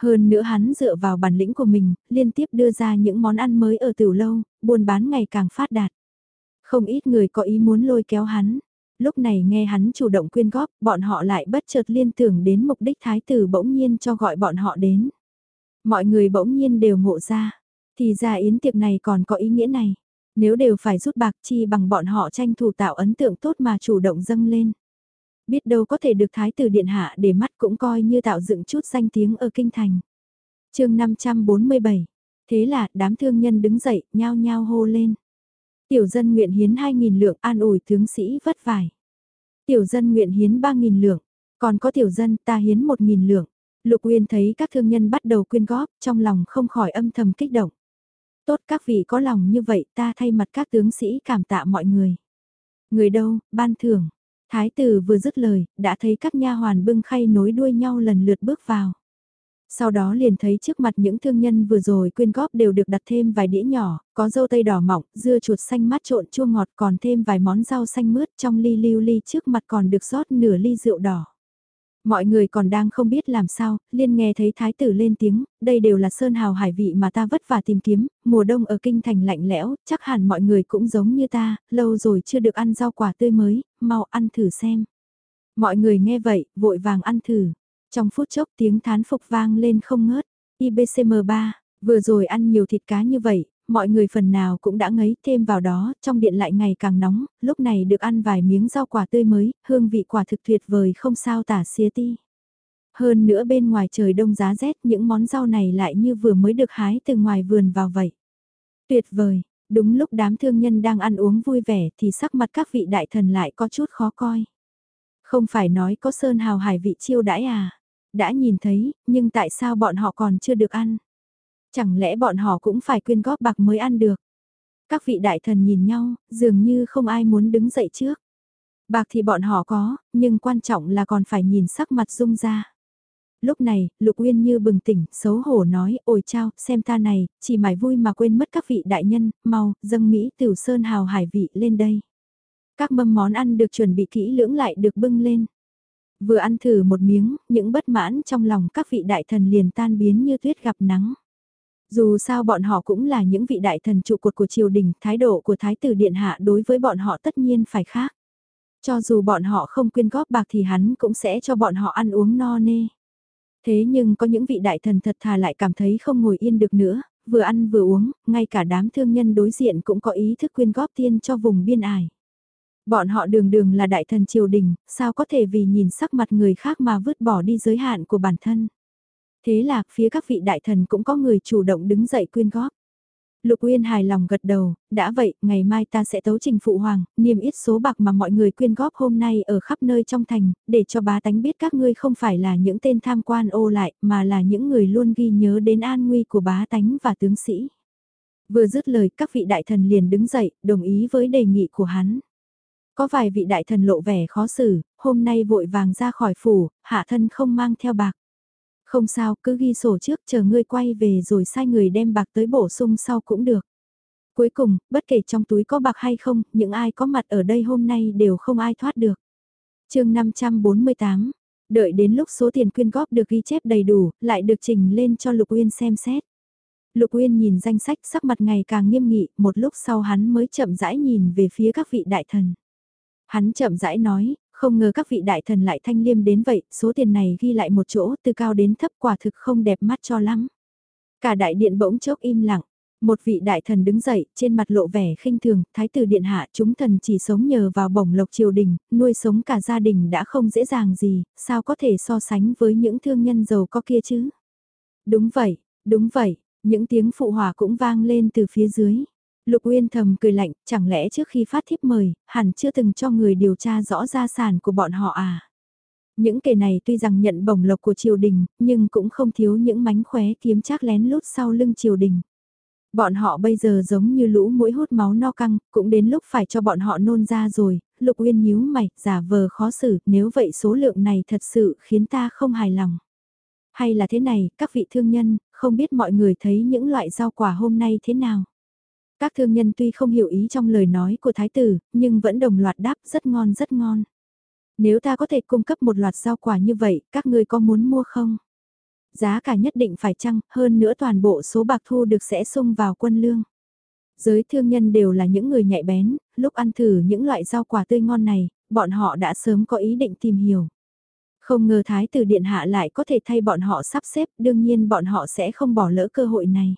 Hơn nữa hắn dựa vào bản lĩnh của mình, liên tiếp đưa ra những món ăn mới ở tiểu lâu, buôn bán ngày càng phát đạt. Không ít người có ý muốn lôi kéo hắn. Lúc này nghe hắn chủ động quyên góp, bọn họ lại bất chợt liên tưởng đến mục đích thái tử bỗng nhiên cho gọi bọn họ đến. Mọi người bỗng nhiên đều ngộ ra, thì ra yến tiệc này còn có ý nghĩa này. Nếu đều phải rút bạc chi bằng bọn họ tranh thủ tạo ấn tượng tốt mà chủ động dâng lên. Biết đâu có thể được thái tử điện hạ để mắt cũng coi như tạo dựng chút danh tiếng ở kinh thành. chương 547, thế là đám thương nhân đứng dậy, nhao nhao hô lên. Tiểu dân nguyện hiến 2.000 lượng an ủi tướng sĩ vất vải. Tiểu dân nguyện hiến 3.000 lượng, còn có tiểu dân ta hiến 1.000 lượng. Lục Uyên thấy các thương nhân bắt đầu quyên góp, trong lòng không khỏi âm thầm kích động. Tốt các vị có lòng như vậy ta thay mặt các tướng sĩ cảm tạ mọi người. Người đâu, ban thưởng. Thái tử vừa dứt lời, đã thấy các nha hoàn bưng khay nối đuôi nhau lần lượt bước vào. Sau đó liền thấy trước mặt những thương nhân vừa rồi quyên góp đều được đặt thêm vài đĩa nhỏ, có dâu tây đỏ mọng, dưa chuột xanh mát trộn chua ngọt còn thêm vài món rau xanh mướt trong ly lưu ly trước mặt còn được rót nửa ly rượu đỏ. Mọi người còn đang không biết làm sao, liên nghe thấy thái tử lên tiếng, đây đều là sơn hào hải vị mà ta vất vả tìm kiếm, mùa đông ở kinh thành lạnh lẽo, chắc hẳn mọi người cũng giống như ta, lâu rồi chưa được ăn rau quả tươi mới, mau ăn thử xem. Mọi người nghe vậy, vội vàng ăn thử. Trong phút chốc tiếng thán phục vang lên không ngớt. IBCM3, vừa rồi ăn nhiều thịt cá như vậy, mọi người phần nào cũng đã ngấy thêm vào đó, trong điện lại ngày càng nóng, lúc này được ăn vài miếng rau quả tươi mới, hương vị quả thực tuyệt vời không sao tả xia ti. Hơn nữa bên ngoài trời đông giá rét những món rau này lại như vừa mới được hái từ ngoài vườn vào vậy. Tuyệt vời, đúng lúc đám thương nhân đang ăn uống vui vẻ thì sắc mặt các vị đại thần lại có chút khó coi. Không phải nói có sơn hào hải vị chiêu đãi à? Đã nhìn thấy, nhưng tại sao bọn họ còn chưa được ăn? Chẳng lẽ bọn họ cũng phải quyên góp bạc mới ăn được? Các vị đại thần nhìn nhau, dường như không ai muốn đứng dậy trước. Bạc thì bọn họ có, nhưng quan trọng là còn phải nhìn sắc mặt dung ra. Lúc này, Lục Uyên như bừng tỉnh, xấu hổ nói, ôi chao, xem ta này, chỉ mải vui mà quên mất các vị đại nhân, mau, dâng Mỹ tiểu sơn hào hải vị lên đây. Các mâm món ăn được chuẩn bị kỹ lưỡng lại được bưng lên. Vừa ăn thử một miếng, những bất mãn trong lòng các vị đại thần liền tan biến như tuyết gặp nắng. Dù sao bọn họ cũng là những vị đại thần trụ cột của triều đình, thái độ của thái tử điện hạ đối với bọn họ tất nhiên phải khác. Cho dù bọn họ không quyên góp bạc thì hắn cũng sẽ cho bọn họ ăn uống no nê. Thế nhưng có những vị đại thần thật thà lại cảm thấy không ngồi yên được nữa, vừa ăn vừa uống, ngay cả đám thương nhân đối diện cũng có ý thức quyên góp tiền cho vùng biên ải. Bọn họ đường đường là đại thần triều đình, sao có thể vì nhìn sắc mặt người khác mà vứt bỏ đi giới hạn của bản thân. Thế là, phía các vị đại thần cũng có người chủ động đứng dậy quyên góp. Lục Uyên hài lòng gật đầu, đã vậy, ngày mai ta sẽ tấu trình phụ hoàng, niêm yết số bạc mà mọi người quyên góp hôm nay ở khắp nơi trong thành, để cho bá tánh biết các ngươi không phải là những tên tham quan ô lại, mà là những người luôn ghi nhớ đến an nguy của bá tánh và tướng sĩ. Vừa dứt lời, các vị đại thần liền đứng dậy, đồng ý với đề nghị của hắn. Có vài vị đại thần lộ vẻ khó xử, hôm nay vội vàng ra khỏi phủ, hạ thân không mang theo bạc. Không sao, cứ ghi sổ trước chờ ngươi quay về rồi sai người đem bạc tới bổ sung sau cũng được. Cuối cùng, bất kể trong túi có bạc hay không, những ai có mặt ở đây hôm nay đều không ai thoát được. chương 548, đợi đến lúc số tiền quyên góp được ghi chép đầy đủ, lại được trình lên cho Lục Uyên xem xét. Lục Uyên nhìn danh sách sắc mặt ngày càng nghiêm nghị, một lúc sau hắn mới chậm rãi nhìn về phía các vị đại thần. Hắn chậm rãi nói, không ngờ các vị đại thần lại thanh liêm đến vậy, số tiền này ghi lại một chỗ từ cao đến thấp quả thực không đẹp mắt cho lắm. Cả đại điện bỗng chốc im lặng, một vị đại thần đứng dậy, trên mặt lộ vẻ khinh thường, thái tử điện hạ chúng thần chỉ sống nhờ vào bổng lộc triều đình, nuôi sống cả gia đình đã không dễ dàng gì, sao có thể so sánh với những thương nhân giàu có kia chứ? Đúng vậy, đúng vậy, những tiếng phụ hòa cũng vang lên từ phía dưới. Lục Uyên thầm cười lạnh, chẳng lẽ trước khi phát thiếp mời, hẳn chưa từng cho người điều tra rõ gia sản của bọn họ à? Những kẻ này tuy rằng nhận bổng lộc của triều đình, nhưng cũng không thiếu những mánh khóe kiếm chắc lén lút sau lưng triều đình. Bọn họ bây giờ giống như lũ mũi hút máu no căng, cũng đến lúc phải cho bọn họ nôn ra rồi, Lục Uyên nhíu mày, giả vờ khó xử, nếu vậy số lượng này thật sự khiến ta không hài lòng. Hay là thế này, các vị thương nhân, không biết mọi người thấy những loại rau quả hôm nay thế nào? Các thương nhân tuy không hiểu ý trong lời nói của thái tử, nhưng vẫn đồng loạt đáp rất ngon rất ngon. Nếu ta có thể cung cấp một loạt rau quả như vậy, các ngươi có muốn mua không? Giá cả nhất định phải chăng, hơn nữa toàn bộ số bạc thu được sẽ sung vào quân lương. Giới thương nhân đều là những người nhạy bén, lúc ăn thử những loại rau quả tươi ngon này, bọn họ đã sớm có ý định tìm hiểu. Không ngờ Thái tử Điện Hạ lại có thể thay bọn họ sắp xếp, đương nhiên bọn họ sẽ không bỏ lỡ cơ hội này.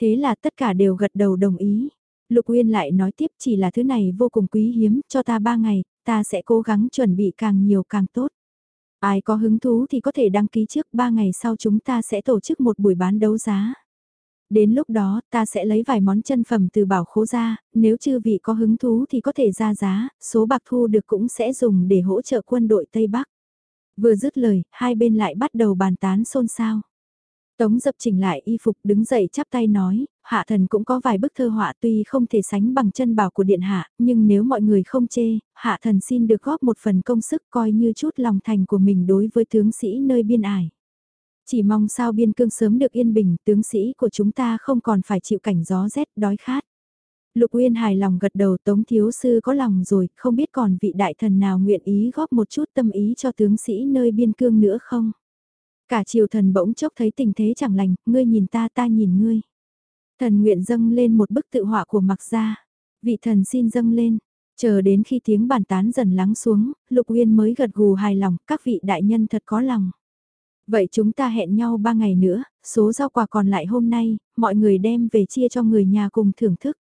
Thế là tất cả đều gật đầu đồng ý. Lục Uyên lại nói tiếp chỉ là thứ này vô cùng quý hiếm, cho ta ba ngày, ta sẽ cố gắng chuẩn bị càng nhiều càng tốt. Ai có hứng thú thì có thể đăng ký trước, ba ngày sau chúng ta sẽ tổ chức một buổi bán đấu giá. Đến lúc đó, ta sẽ lấy vài món chân phẩm từ bảo khố ra, nếu chư vị có hứng thú thì có thể ra giá, số bạc thu được cũng sẽ dùng để hỗ trợ quân đội Tây Bắc. Vừa dứt lời, hai bên lại bắt đầu bàn tán xôn xao. Tống dập chỉnh lại y phục đứng dậy chắp tay nói, hạ thần cũng có vài bức thơ họa tuy không thể sánh bằng chân bảo của điện hạ, nhưng nếu mọi người không chê, hạ thần xin được góp một phần công sức coi như chút lòng thành của mình đối với tướng sĩ nơi biên ải. Chỉ mong sao biên cương sớm được yên bình, tướng sĩ của chúng ta không còn phải chịu cảnh gió rét đói khát. Lục Uyên hài lòng gật đầu Tống Thiếu Sư có lòng rồi, không biết còn vị đại thần nào nguyện ý góp một chút tâm ý cho tướng sĩ nơi biên cương nữa không? Cả triều thần bỗng chốc thấy tình thế chẳng lành, ngươi nhìn ta ta nhìn ngươi. Thần nguyện dâng lên một bức tự họa của mặc gia. Vị thần xin dâng lên, chờ đến khi tiếng bàn tán dần lắng xuống, Lục Uyên mới gật gù hài lòng, các vị đại nhân thật có lòng. Vậy chúng ta hẹn nhau ba ngày nữa, số rau quà còn lại hôm nay, mọi người đem về chia cho người nhà cùng thưởng thức.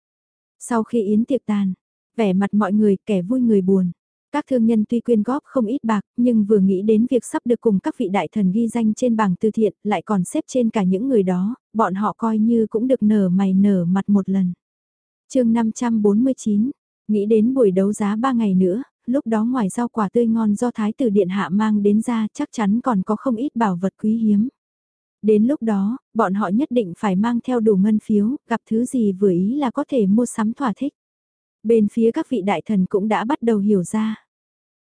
Sau khi yến tiệc tàn, vẻ mặt mọi người kẻ vui người buồn. Các thương nhân tuy quyên góp không ít bạc, nhưng vừa nghĩ đến việc sắp được cùng các vị đại thần ghi danh trên bảng từ thiện, lại còn xếp trên cả những người đó, bọn họ coi như cũng được nở mày nở mặt một lần. chương 549, nghĩ đến buổi đấu giá 3 ngày nữa, lúc đó ngoài rau quả tươi ngon do Thái tử Điện Hạ mang đến ra chắc chắn còn có không ít bảo vật quý hiếm. Đến lúc đó, bọn họ nhất định phải mang theo đủ ngân phiếu, gặp thứ gì vừa ý là có thể mua sắm thỏa thích. Bên phía các vị đại thần cũng đã bắt đầu hiểu ra.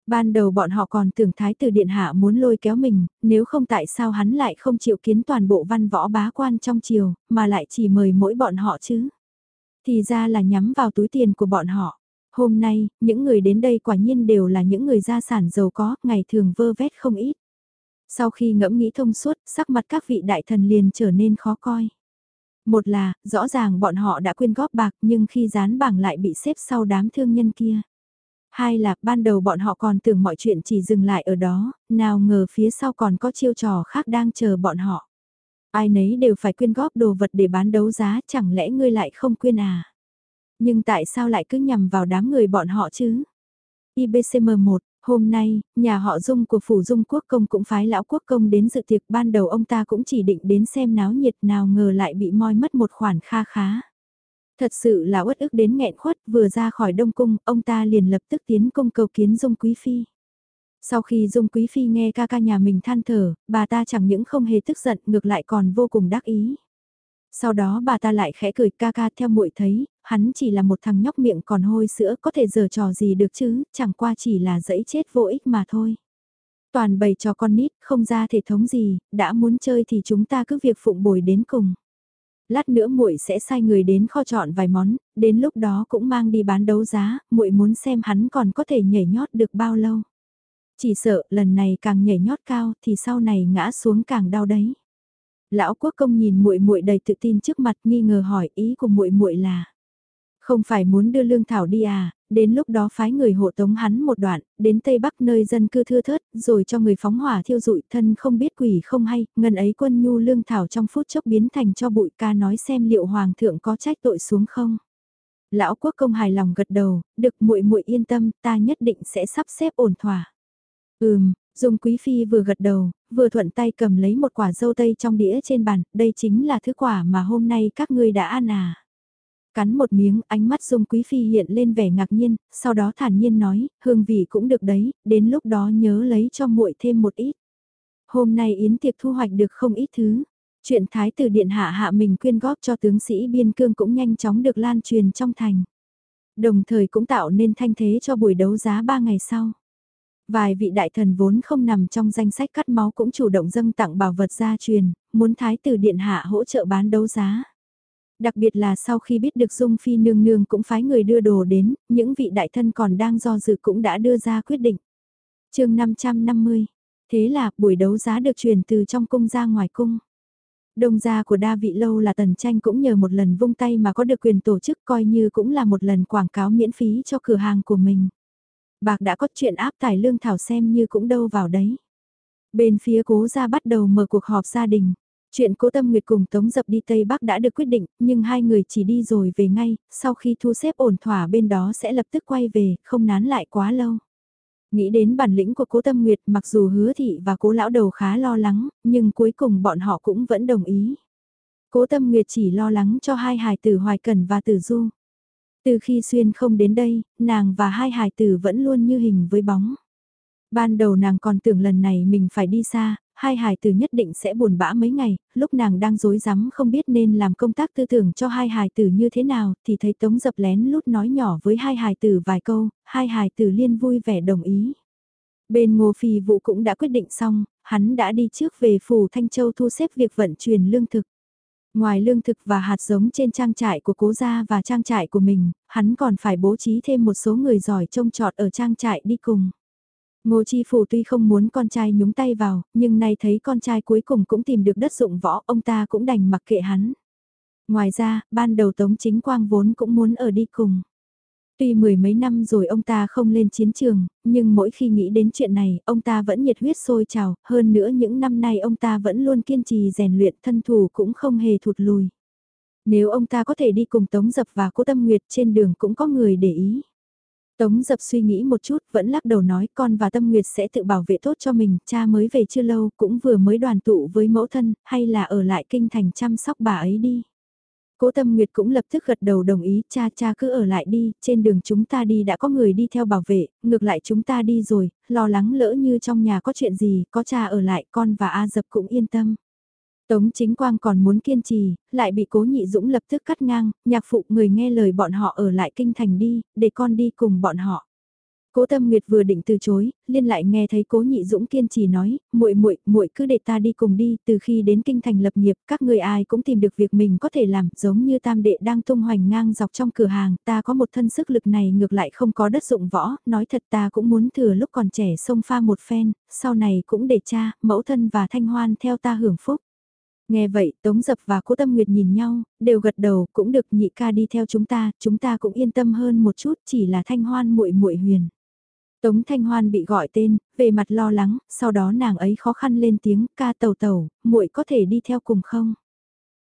Ban đầu bọn họ còn tưởng Thái tử Điện Hạ muốn lôi kéo mình, nếu không tại sao hắn lại không chịu kiến toàn bộ văn võ bá quan trong triều, mà lại chỉ mời mỗi bọn họ chứ. Thì ra là nhắm vào túi tiền của bọn họ. Hôm nay, những người đến đây quả nhiên đều là những người gia sản giàu có, ngày thường vơ vét không ít. Sau khi ngẫm nghĩ thông suốt, sắc mặt các vị đại thần liền trở nên khó coi. Một là, rõ ràng bọn họ đã quyên góp bạc nhưng khi dán bảng lại bị xếp sau đám thương nhân kia. Hai là, ban đầu bọn họ còn tưởng mọi chuyện chỉ dừng lại ở đó, nào ngờ phía sau còn có chiêu trò khác đang chờ bọn họ. Ai nấy đều phải quyên góp đồ vật để bán đấu giá, chẳng lẽ ngươi lại không quyên à? Nhưng tại sao lại cứ nhằm vào đám người bọn họ chứ? IBCM1, Hôm nay, nhà họ Dung của Phủ Dung Quốc Công cũng phái lão quốc công đến dự tiệc ban đầu ông ta cũng chỉ định đến xem náo nhiệt nào ngờ lại bị moi mất một khoản kha khá. Thật sự là uất ức đến nghẹn khuất vừa ra khỏi Đông Cung, ông ta liền lập tức tiến công cầu kiến Dung Quý Phi. Sau khi Dung Quý Phi nghe ca ca nhà mình than thở, bà ta chẳng những không hề tức giận ngược lại còn vô cùng đắc ý. Sau đó bà ta lại khẽ cười ca ca theo muội thấy, hắn chỉ là một thằng nhóc miệng còn hôi sữa có thể giở trò gì được chứ, chẳng qua chỉ là dẫy chết vô ích mà thôi. Toàn bày cho con nít, không ra thể thống gì, đã muốn chơi thì chúng ta cứ việc phụng bồi đến cùng. Lát nữa muội sẽ sai người đến kho chọn vài món, đến lúc đó cũng mang đi bán đấu giá, muội muốn xem hắn còn có thể nhảy nhót được bao lâu. Chỉ sợ lần này càng nhảy nhót cao thì sau này ngã xuống càng đau đấy. Lão quốc công nhìn muội muội đầy tự tin trước mặt nghi ngờ hỏi ý của muội muội là không phải muốn đưa lương thảo đi à, đến lúc đó phái người hộ tống hắn một đoạn, đến Tây Bắc nơi dân cư thưa thớt, rồi cho người phóng hỏa thiêu dụi thân không biết quỷ không hay, ngân ấy quân nhu lương thảo trong phút chốc biến thành cho bụi ca nói xem liệu hoàng thượng có trách tội xuống không. Lão quốc công hài lòng gật đầu, được muội muội yên tâm, ta nhất định sẽ sắp xếp ổn thỏa. Ừm, Dung Quý Phi vừa gật đầu, vừa thuận tay cầm lấy một quả dâu tây trong đĩa trên bàn, đây chính là thứ quả mà hôm nay các ngươi đã ăn à. Cắn một miếng, ánh mắt Dung Quý Phi hiện lên vẻ ngạc nhiên, sau đó thản nhiên nói, hương vị cũng được đấy, đến lúc đó nhớ lấy cho muội thêm một ít. Hôm nay yến tiệc thu hoạch được không ít thứ. Chuyện Thái tử Điện Hạ hạ mình quyên góp cho tướng sĩ biên cương cũng nhanh chóng được lan truyền trong thành. Đồng thời cũng tạo nên thanh thế cho buổi đấu giá ba ngày sau. Vài vị đại thần vốn không nằm trong danh sách cắt máu cũng chủ động dâng tặng bảo vật gia truyền, muốn Thái tử Điện Hạ hỗ trợ bán đấu giá. Đặc biệt là sau khi biết được Dung Phi nương nương cũng phái người đưa đồ đến, những vị đại thân còn đang do dự cũng đã đưa ra quyết định. chương 550, thế là buổi đấu giá được truyền từ trong cung ra ngoài cung. Đông gia của đa vị lâu là tần tranh cũng nhờ một lần vung tay mà có được quyền tổ chức coi như cũng là một lần quảng cáo miễn phí cho cửa hàng của mình. Bạc đã có chuyện áp tải lương thảo xem như cũng đâu vào đấy. Bên phía cố gia bắt đầu mở cuộc họp gia đình. Chuyện cố tâm nguyệt cùng Tống Dập đi Tây Bắc đã được quyết định, nhưng hai người chỉ đi rồi về ngay, sau khi thu xếp ổn thỏa bên đó sẽ lập tức quay về, không nán lại quá lâu. Nghĩ đến bản lĩnh của cố tâm nguyệt mặc dù hứa thị và cố lão đầu khá lo lắng, nhưng cuối cùng bọn họ cũng vẫn đồng ý. Cố tâm nguyệt chỉ lo lắng cho hai hài tử Hoài Cần và Tử Du. Từ khi Xuyên không đến đây, nàng và hai hài tử vẫn luôn như hình với bóng. Ban đầu nàng còn tưởng lần này mình phải đi xa, hai hài tử nhất định sẽ buồn bã mấy ngày, lúc nàng đang dối rắm không biết nên làm công tác tư tưởng cho hai hài tử như thế nào, thì thấy Tống Dập lén lút nói nhỏ với hai hài tử vài câu, hai hài tử liên vui vẻ đồng ý. Bên Ngô Phi Vũ cũng đã quyết định xong, hắn đã đi trước về phủ Thanh Châu thu xếp việc vận chuyển lương thực. Ngoài lương thực và hạt giống trên trang trại của cố gia và trang trại của mình, hắn còn phải bố trí thêm một số người giỏi trông trọt ở trang trại đi cùng. Ngô Chi Phủ tuy không muốn con trai nhúng tay vào, nhưng nay thấy con trai cuối cùng cũng tìm được đất dụng võ, ông ta cũng đành mặc kệ hắn. Ngoài ra, ban đầu Tống Chính Quang vốn cũng muốn ở đi cùng. Tuy mười mấy năm rồi ông ta không lên chiến trường, nhưng mỗi khi nghĩ đến chuyện này, ông ta vẫn nhiệt huyết sôi trào, hơn nữa những năm nay ông ta vẫn luôn kiên trì rèn luyện thân thủ cũng không hề thụt lùi. Nếu ông ta có thể đi cùng Tống Dập và Cố Tâm Nguyệt trên đường cũng có người để ý. Tống Dập suy nghĩ một chút vẫn lắc đầu nói con và Tâm Nguyệt sẽ tự bảo vệ tốt cho mình, cha mới về chưa lâu cũng vừa mới đoàn tụ với mẫu thân, hay là ở lại kinh thành chăm sóc bà ấy đi. Cố Tâm Nguyệt cũng lập tức gật đầu đồng ý, cha cha cứ ở lại đi, trên đường chúng ta đi đã có người đi theo bảo vệ, ngược lại chúng ta đi rồi, lo lắng lỡ như trong nhà có chuyện gì, có cha ở lại con và A Dập cũng yên tâm. Tống chính quang còn muốn kiên trì, lại bị cố nhị dũng lập tức cắt ngang, nhạc phụ người nghe lời bọn họ ở lại kinh thành đi, để con đi cùng bọn họ. Cố Tâm Nguyệt vừa định từ chối, liên lại nghe thấy Cố Nhị Dũng kiên trì nói, "Muội muội, muội cứ để ta đi cùng đi, từ khi đến kinh thành lập nghiệp, các người ai cũng tìm được việc mình có thể làm, giống như Tam đệ đang tung hoành ngang dọc trong cửa hàng, ta có một thân sức lực này ngược lại không có đất dụng võ, nói thật ta cũng muốn thừa lúc còn trẻ xông pha một phen, sau này cũng để cha, mẫu thân và Thanh Hoan theo ta hưởng phúc." Nghe vậy, Tống Dập và Cố Tâm Nguyệt nhìn nhau, đều gật đầu, cũng được nhị ca đi theo chúng ta, chúng ta cũng yên tâm hơn một chút, chỉ là Thanh Hoan muội muội huyền. Tống Thanh Hoan bị gọi tên, về mặt lo lắng, sau đó nàng ấy khó khăn lên tiếng, ca tàu tàu, muội có thể đi theo cùng không?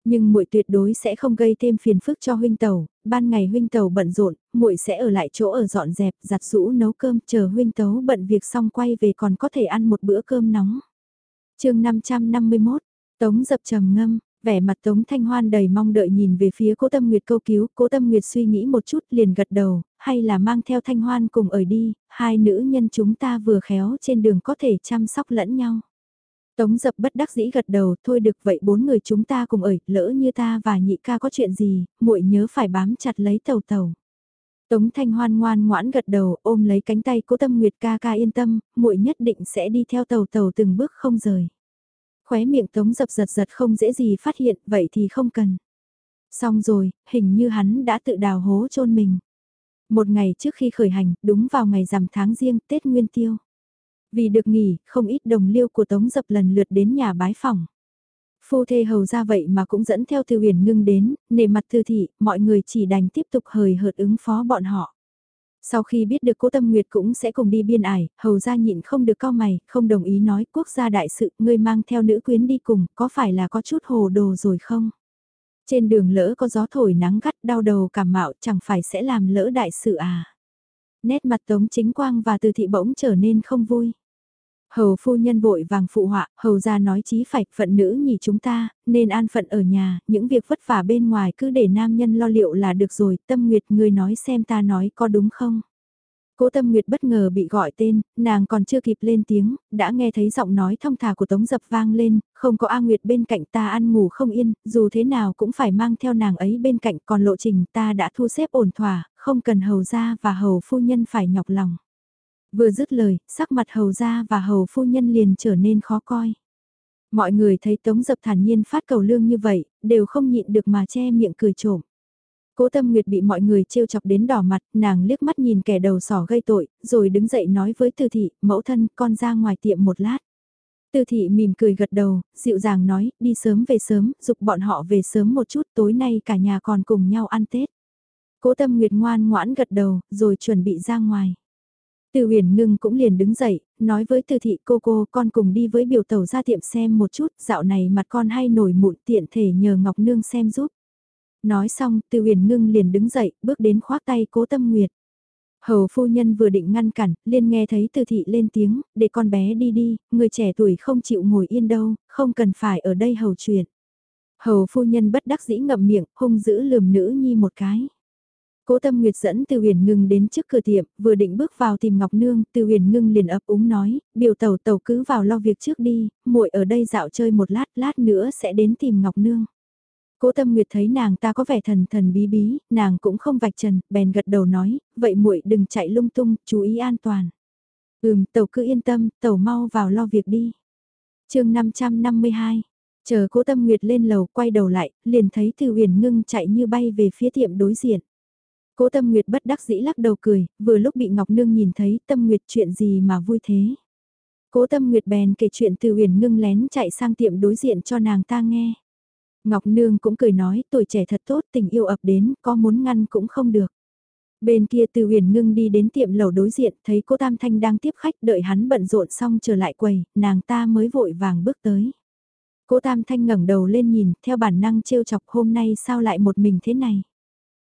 Nhưng muội tuyệt đối sẽ không gây thêm phiền phức cho huynh tàu, ban ngày huynh tàu bận rộn, muội sẽ ở lại chỗ ở dọn dẹp, giặt rũ nấu cơm, chờ huynh tấu bận việc xong quay về còn có thể ăn một bữa cơm nóng. chương 551, Tống dập trầm ngâm, vẻ mặt Tống Thanh Hoan đầy mong đợi nhìn về phía Cố Tâm Nguyệt câu cứu, Cố Tâm Nguyệt suy nghĩ một chút liền gật đầu, hay là mang theo Thanh Hoan cùng ở đi, hai nữ nhân chúng ta vừa khéo trên đường có thể chăm sóc lẫn nhau. Tống dập bất đắc dĩ gật đầu, thôi được vậy bốn người chúng ta cùng ở, lỡ như ta và nhị ca có chuyện gì, muội nhớ phải bám chặt lấy tàu tàu. Tống Thanh Hoan ngoan ngoãn gật đầu, ôm lấy cánh tay Cố Tâm Nguyệt ca ca yên tâm, muội nhất định sẽ đi theo tàu tàu từng bước không rời. Khóe miệng Tống dập giật giật không dễ gì phát hiện, vậy thì không cần. Xong rồi, hình như hắn đã tự đào hố chôn mình. Một ngày trước khi khởi hành, đúng vào ngày rằm tháng riêng, Tết Nguyên Tiêu. Vì được nghỉ, không ít đồng liêu của Tống Dập lần lượt đến nhà bái phòng. Phu thê hầu ra vậy mà cũng dẫn theo Thư Huyền Ngưng đến, nề mặt thư thị, mọi người chỉ đành tiếp tục hời hợt ứng phó bọn họ. Sau khi biết được cố tâm nguyệt cũng sẽ cùng đi biên ải, hầu ra nhịn không được cao mày, không đồng ý nói quốc gia đại sự, ngươi mang theo nữ quyến đi cùng, có phải là có chút hồ đồ rồi không? Trên đường lỡ có gió thổi nắng gắt đau đầu cảm mạo chẳng phải sẽ làm lỡ đại sự à? Nét mặt tống chính quang và từ thị bỗng trở nên không vui. Hầu phu nhân vội vàng phụ họa, hầu ra nói chí phải, phận nữ nhỉ chúng ta, nên an phận ở nhà, những việc vất vả bên ngoài cứ để nam nhân lo liệu là được rồi, tâm nguyệt người nói xem ta nói có đúng không. Cố Tâm Nguyệt bất ngờ bị gọi tên, nàng còn chưa kịp lên tiếng, đã nghe thấy giọng nói thong thả của Tống Dập vang lên, không có A Nguyệt bên cạnh ta ăn ngủ không yên, dù thế nào cũng phải mang theo nàng ấy bên cạnh, còn lộ trình ta đã thu xếp ổn thỏa, không cần hầu gia và hầu phu nhân phải nhọc lòng. Vừa dứt lời, sắc mặt hầu gia và hầu phu nhân liền trở nên khó coi. Mọi người thấy Tống Dập thản nhiên phát cầu lương như vậy, đều không nhịn được mà che miệng cười trộm. Cố Tâm Nguyệt bị mọi người trêu chọc đến đỏ mặt, nàng liếc mắt nhìn kẻ đầu sỏ gây tội, rồi đứng dậy nói với Từ Thị, mẫu thân, con ra ngoài tiệm một lát. Từ Thị mỉm cười gật đầu, dịu dàng nói, đi sớm về sớm, dục bọn họ về sớm một chút, tối nay cả nhà còn cùng nhau ăn Tết. Cố Tâm Nguyệt ngoan ngoãn gật đầu, rồi chuẩn bị ra ngoài. Từ huyền ngưng cũng liền đứng dậy, nói với từ thị cô cô con cùng đi với biểu tàu ra tiệm xem một chút, dạo này mặt con hay nổi mụn tiện thể nhờ Ngọc Nương xem giúp. Nói xong, từ huyền ngưng liền đứng dậy, bước đến khoác tay cố tâm nguyệt. Hầu phu nhân vừa định ngăn cản, liền nghe thấy từ thị lên tiếng, để con bé đi đi, người trẻ tuổi không chịu ngồi yên đâu, không cần phải ở đây hầu chuyện. Hầu phu nhân bất đắc dĩ ngậm miệng, hung giữ lườm nữ nhi một cái. Cố Tâm Nguyệt dẫn Từ Huyền Ngưng đến trước cửa tiệm, vừa định bước vào tìm Ngọc Nương, Từ Huyền Ngưng liền ấp úng nói, biểu tàu tàu cứ vào lo việc trước đi, muội ở đây dạo chơi một lát, lát nữa sẽ đến tìm Ngọc Nương. Cố Tâm Nguyệt thấy nàng ta có vẻ thần thần bí bí, nàng cũng không vạch trần, bèn gật đầu nói, vậy muội đừng chạy lung tung, chú ý an toàn. Ừm, tàu cứ yên tâm, tàu mau vào lo việc đi. chương 552 Chờ cố tâm nguyệt lên lầu quay đầu lại, liền thấy từ huyền ngưng chạy như bay về phía tiệm đối diện. Cố tâm nguyệt bất đắc dĩ lắc đầu cười, vừa lúc bị Ngọc Nương nhìn thấy tâm nguyệt chuyện gì mà vui thế. Cố tâm nguyệt bèn kể chuyện từ huyền ngưng lén chạy sang tiệm đối diện cho nàng ta nghe. Ngọc Nương cũng cười nói tuổi trẻ thật tốt tình yêu ập đến có muốn ngăn cũng không được. Bên kia từ huyền ngưng đi đến tiệm lầu đối diện thấy cô Tam Thanh đang tiếp khách đợi hắn bận rộn xong trở lại quầy, nàng ta mới vội vàng bước tới. Cô Tam Thanh ngẩng đầu lên nhìn, theo bản năng trêu chọc hôm nay sao lại một mình thế này.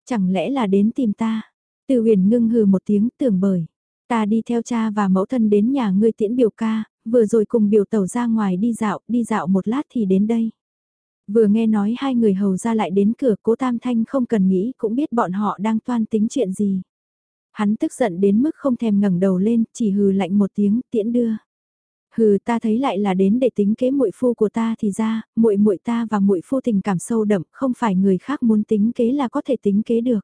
Chẳng lẽ là đến tìm ta? Từ huyền ngưng hừ một tiếng tưởng bởi. Ta đi theo cha và mẫu thân đến nhà ngươi tiễn biểu ca, vừa rồi cùng biểu tẩu ra ngoài đi dạo, đi dạo một lát thì đến đây. Vừa nghe nói hai người hầu ra lại đến cửa cố Tam Thanh không cần nghĩ cũng biết bọn họ đang toan tính chuyện gì. Hắn tức giận đến mức không thèm ngẩng đầu lên, chỉ hừ lạnh một tiếng tiễn đưa. Hừ ta thấy lại là đến để tính kế muội phu của ta thì ra, muội muội ta và muội phu tình cảm sâu đậm, không phải người khác muốn tính kế là có thể tính kế được.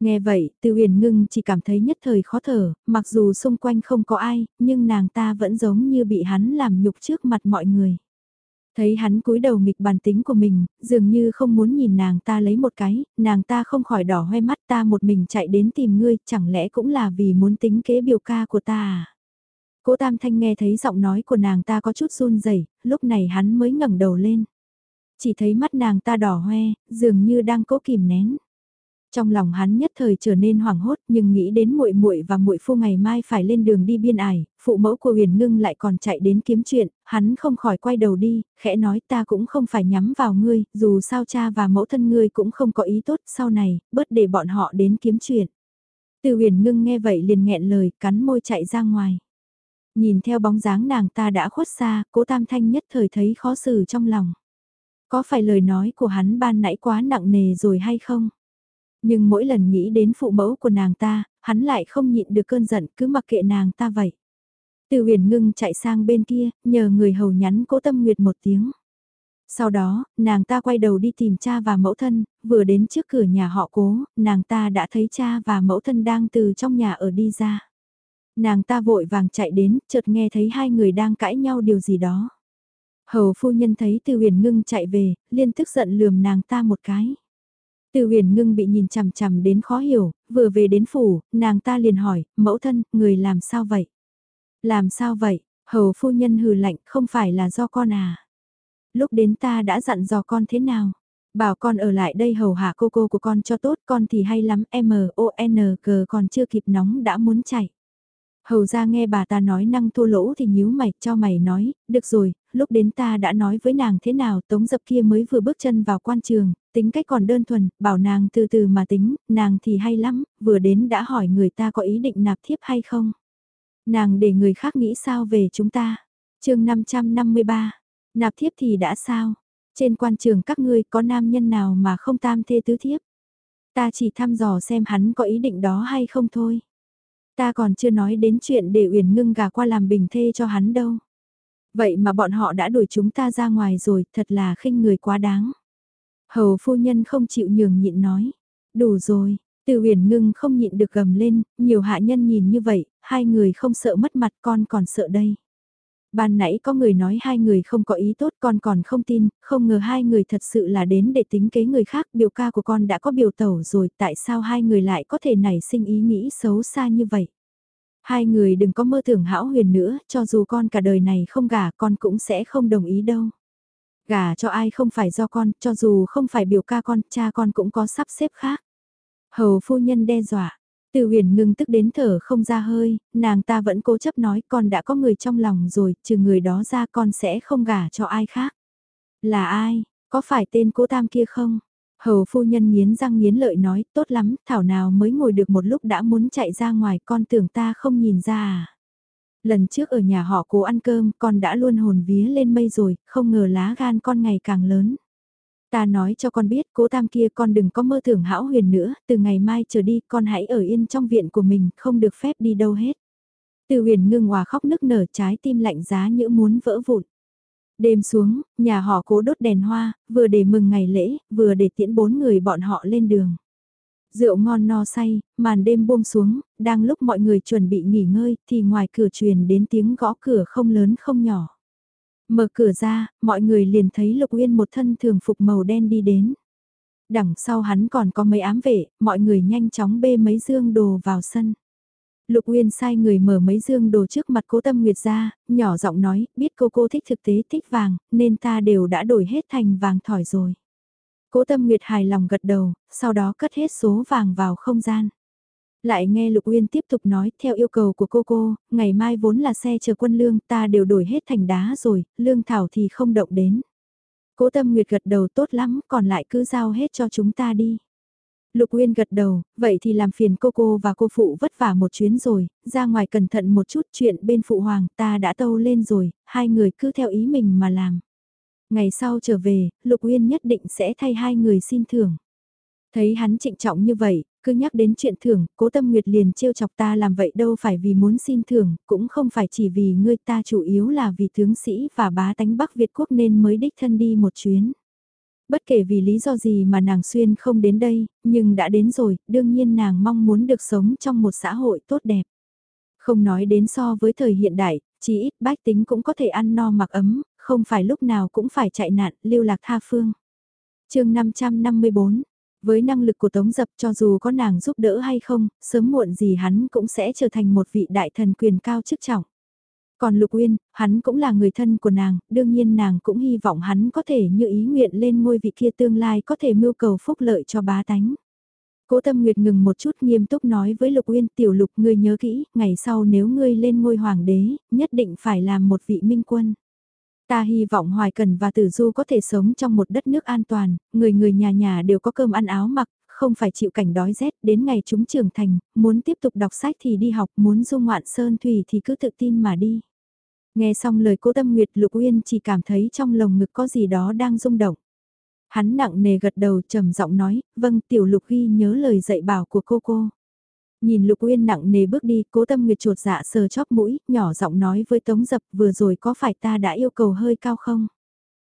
Nghe vậy, Từ Huyền Ngưng chỉ cảm thấy nhất thời khó thở, mặc dù xung quanh không có ai, nhưng nàng ta vẫn giống như bị hắn làm nhục trước mặt mọi người. Thấy hắn cúi đầu nghịch bàn tính của mình, dường như không muốn nhìn nàng ta lấy một cái, nàng ta không khỏi đỏ hoe mắt ta một mình chạy đến tìm ngươi, chẳng lẽ cũng là vì muốn tính kế biểu ca của ta à? Cố Tam Thanh nghe thấy giọng nói của nàng ta có chút run rẩy, lúc này hắn mới ngẩng đầu lên. Chỉ thấy mắt nàng ta đỏ hoe, dường như đang cố kìm nén. Trong lòng hắn nhất thời trở nên hoảng hốt, nhưng nghĩ đến muội muội và muội phu ngày mai phải lên đường đi biên ải, phụ mẫu của Huyền Ngưng lại còn chạy đến kiếm chuyện, hắn không khỏi quay đầu đi, khẽ nói ta cũng không phải nhắm vào ngươi, dù sao cha và mẫu thân ngươi cũng không có ý tốt sau này, bớt để bọn họ đến kiếm chuyện. Từ Huyền Ngưng nghe vậy liền nghẹn lời, cắn môi chạy ra ngoài. Nhìn theo bóng dáng nàng ta đã khuất xa, cố Tam Thanh nhất thời thấy khó xử trong lòng. Có phải lời nói của hắn ban nãy quá nặng nề rồi hay không? Nhưng mỗi lần nghĩ đến phụ mẫu của nàng ta, hắn lại không nhịn được cơn giận cứ mặc kệ nàng ta vậy. Từ huyền ngưng chạy sang bên kia, nhờ người hầu nhắn cố tâm nguyệt một tiếng. Sau đó, nàng ta quay đầu đi tìm cha và mẫu thân, vừa đến trước cửa nhà họ cố, nàng ta đã thấy cha và mẫu thân đang từ trong nhà ở đi ra. Nàng ta vội vàng chạy đến, chợt nghe thấy hai người đang cãi nhau điều gì đó. Hầu phu nhân thấy từ huyền ngưng chạy về, liên tức giận lườm nàng ta một cái. Từ huyền ngưng bị nhìn chằm chằm đến khó hiểu, vừa về đến phủ, nàng ta liền hỏi, mẫu thân, người làm sao vậy? Làm sao vậy? Hầu phu nhân hừ lạnh, không phải là do con à? Lúc đến ta đã dặn dò con thế nào? Bảo con ở lại đây hầu hạ cô cô của con cho tốt, con thì hay lắm, M-O-N-G còn chưa kịp nóng đã muốn chạy. Hầu ra nghe bà ta nói năng thua lỗ thì nhíu mày, cho mày nói, được rồi, lúc đến ta đã nói với nàng thế nào, tống dập kia mới vừa bước chân vào quan trường, tính cách còn đơn thuần, bảo nàng từ từ mà tính, nàng thì hay lắm, vừa đến đã hỏi người ta có ý định nạp thiếp hay không. Nàng để người khác nghĩ sao về chúng ta. chương 553, nạp thiếp thì đã sao? Trên quan trường các ngươi có nam nhân nào mà không tam thê tứ thiếp? Ta chỉ thăm dò xem hắn có ý định đó hay không thôi. Ta còn chưa nói đến chuyện để Uyển Ngưng gà qua làm bình thê cho hắn đâu. Vậy mà bọn họ đã đuổi chúng ta ra ngoài rồi, thật là khinh người quá đáng. Hầu phu nhân không chịu nhường nhịn nói. Đủ rồi, từ uyển ngưng không nhịn được gầm lên, nhiều hạ nhân nhìn như vậy, hai người không sợ mất mặt con còn sợ đây. Ban nãy có người nói hai người không có ý tốt con còn không tin, không ngờ hai người thật sự là đến để tính kế người khác. Biểu ca của con đã có biểu tẩu rồi, tại sao hai người lại có thể nảy sinh ý nghĩ xấu xa như vậy? Hai người đừng có mơ tưởng hão huyền nữa, cho dù con cả đời này không gả con cũng sẽ không đồng ý đâu. Gả cho ai không phải do con, cho dù không phải biểu ca con, cha con cũng có sắp xếp khác. Hầu phu nhân đe dọa, từ huyền ngưng tức đến thở không ra hơi, nàng ta vẫn cố chấp nói con đã có người trong lòng rồi, trừ người đó ra con sẽ không gả cho ai khác. Là ai, có phải tên cố tam kia không? Hầu phu nhân nghiến răng nghiến lợi nói, tốt lắm, thảo nào mới ngồi được một lúc đã muốn chạy ra ngoài, con tưởng ta không nhìn ra à. Lần trước ở nhà họ cố ăn cơm, con đã luôn hồn vía lên mây rồi, không ngờ lá gan con ngày càng lớn. Ta nói cho con biết, cố tam kia con đừng có mơ tưởng hão huyền nữa, từ ngày mai trở đi con hãy ở yên trong viện của mình, không được phép đi đâu hết. Từ huyền ngưng hòa khóc nức nở trái tim lạnh giá như muốn vỡ vụn. Đêm xuống, nhà họ cố đốt đèn hoa, vừa để mừng ngày lễ, vừa để tiễn bốn người bọn họ lên đường. Rượu ngon no say, màn đêm buông xuống, đang lúc mọi người chuẩn bị nghỉ ngơi thì ngoài cửa truyền đến tiếng gõ cửa không lớn không nhỏ. Mở cửa ra, mọi người liền thấy Lục Uyên một thân thường phục màu đen đi đến. Đằng sau hắn còn có mấy ám vệ, mọi người nhanh chóng bê mấy dương đồ vào sân. Lục Uyên sai người mở mấy dương đồ trước mặt cố tâm nguyệt ra, nhỏ giọng nói, biết cô cô thích thực tế thích vàng, nên ta đều đã đổi hết thành vàng thỏi rồi. Cố tâm nguyệt hài lòng gật đầu, sau đó cất hết số vàng vào không gian. Lại nghe Lục Uyên tiếp tục nói, theo yêu cầu của cô cô, ngày mai vốn là xe chờ quân lương, ta đều đổi hết thành đá rồi, lương thảo thì không động đến. Cố tâm nguyệt gật đầu tốt lắm, còn lại cứ giao hết cho chúng ta đi. Lục Uyên gật đầu, vậy thì làm phiền cô cô và cô phụ vất vả một chuyến rồi, ra ngoài cẩn thận một chút chuyện bên phụ hoàng ta đã tâu lên rồi, hai người cứ theo ý mình mà làm. Ngày sau trở về, Lục Uyên nhất định sẽ thay hai người xin thưởng. Thấy hắn trịnh trọng như vậy, cứ nhắc đến chuyện thưởng, cố tâm nguyệt liền trêu chọc ta làm vậy đâu phải vì muốn xin thưởng, cũng không phải chỉ vì ngươi ta chủ yếu là vì tướng sĩ và bá tánh Bắc Việt quốc nên mới đích thân đi một chuyến. Bất kể vì lý do gì mà nàng xuyên không đến đây, nhưng đã đến rồi, đương nhiên nàng mong muốn được sống trong một xã hội tốt đẹp. Không nói đến so với thời hiện đại, chỉ ít bách tính cũng có thể ăn no mặc ấm, không phải lúc nào cũng phải chạy nạn, lưu lạc tha phương. chương 554 với năng lực của Tống Dập cho dù có nàng giúp đỡ hay không, sớm muộn gì hắn cũng sẽ trở thành một vị đại thần quyền cao chức trọng. Còn Lục Uyên, hắn cũng là người thân của nàng, đương nhiên nàng cũng hy vọng hắn có thể như ý nguyện lên ngôi vị kia tương lai có thể mưu cầu phúc lợi cho bá tánh. Cố Tâm Nguyệt ngừng một chút nghiêm túc nói với Lục Uyên tiểu lục ngươi nhớ kỹ, ngày sau nếu ngươi lên ngôi hoàng đế, nhất định phải làm một vị minh quân. Ta hy vọng Hoài Cần và Tử Du có thể sống trong một đất nước an toàn, người người nhà nhà đều có cơm ăn áo mặc, không phải chịu cảnh đói rét, đến ngày chúng trưởng thành, muốn tiếp tục đọc sách thì đi học, muốn du ngoạn sơn thủy thì cứ tự tin mà đi. Nghe xong lời cố tâm nguyệt Lục Uyên chỉ cảm thấy trong lồng ngực có gì đó đang rung động. Hắn nặng nề gật đầu trầm giọng nói, vâng tiểu lục ghi nhớ lời dạy bảo của cô cô. Nhìn Lục Uyên nặng nề bước đi, cố tâm nguyệt chuột dạ sờ chóp mũi, nhỏ giọng nói với Tống Dập vừa rồi có phải ta đã yêu cầu hơi cao không?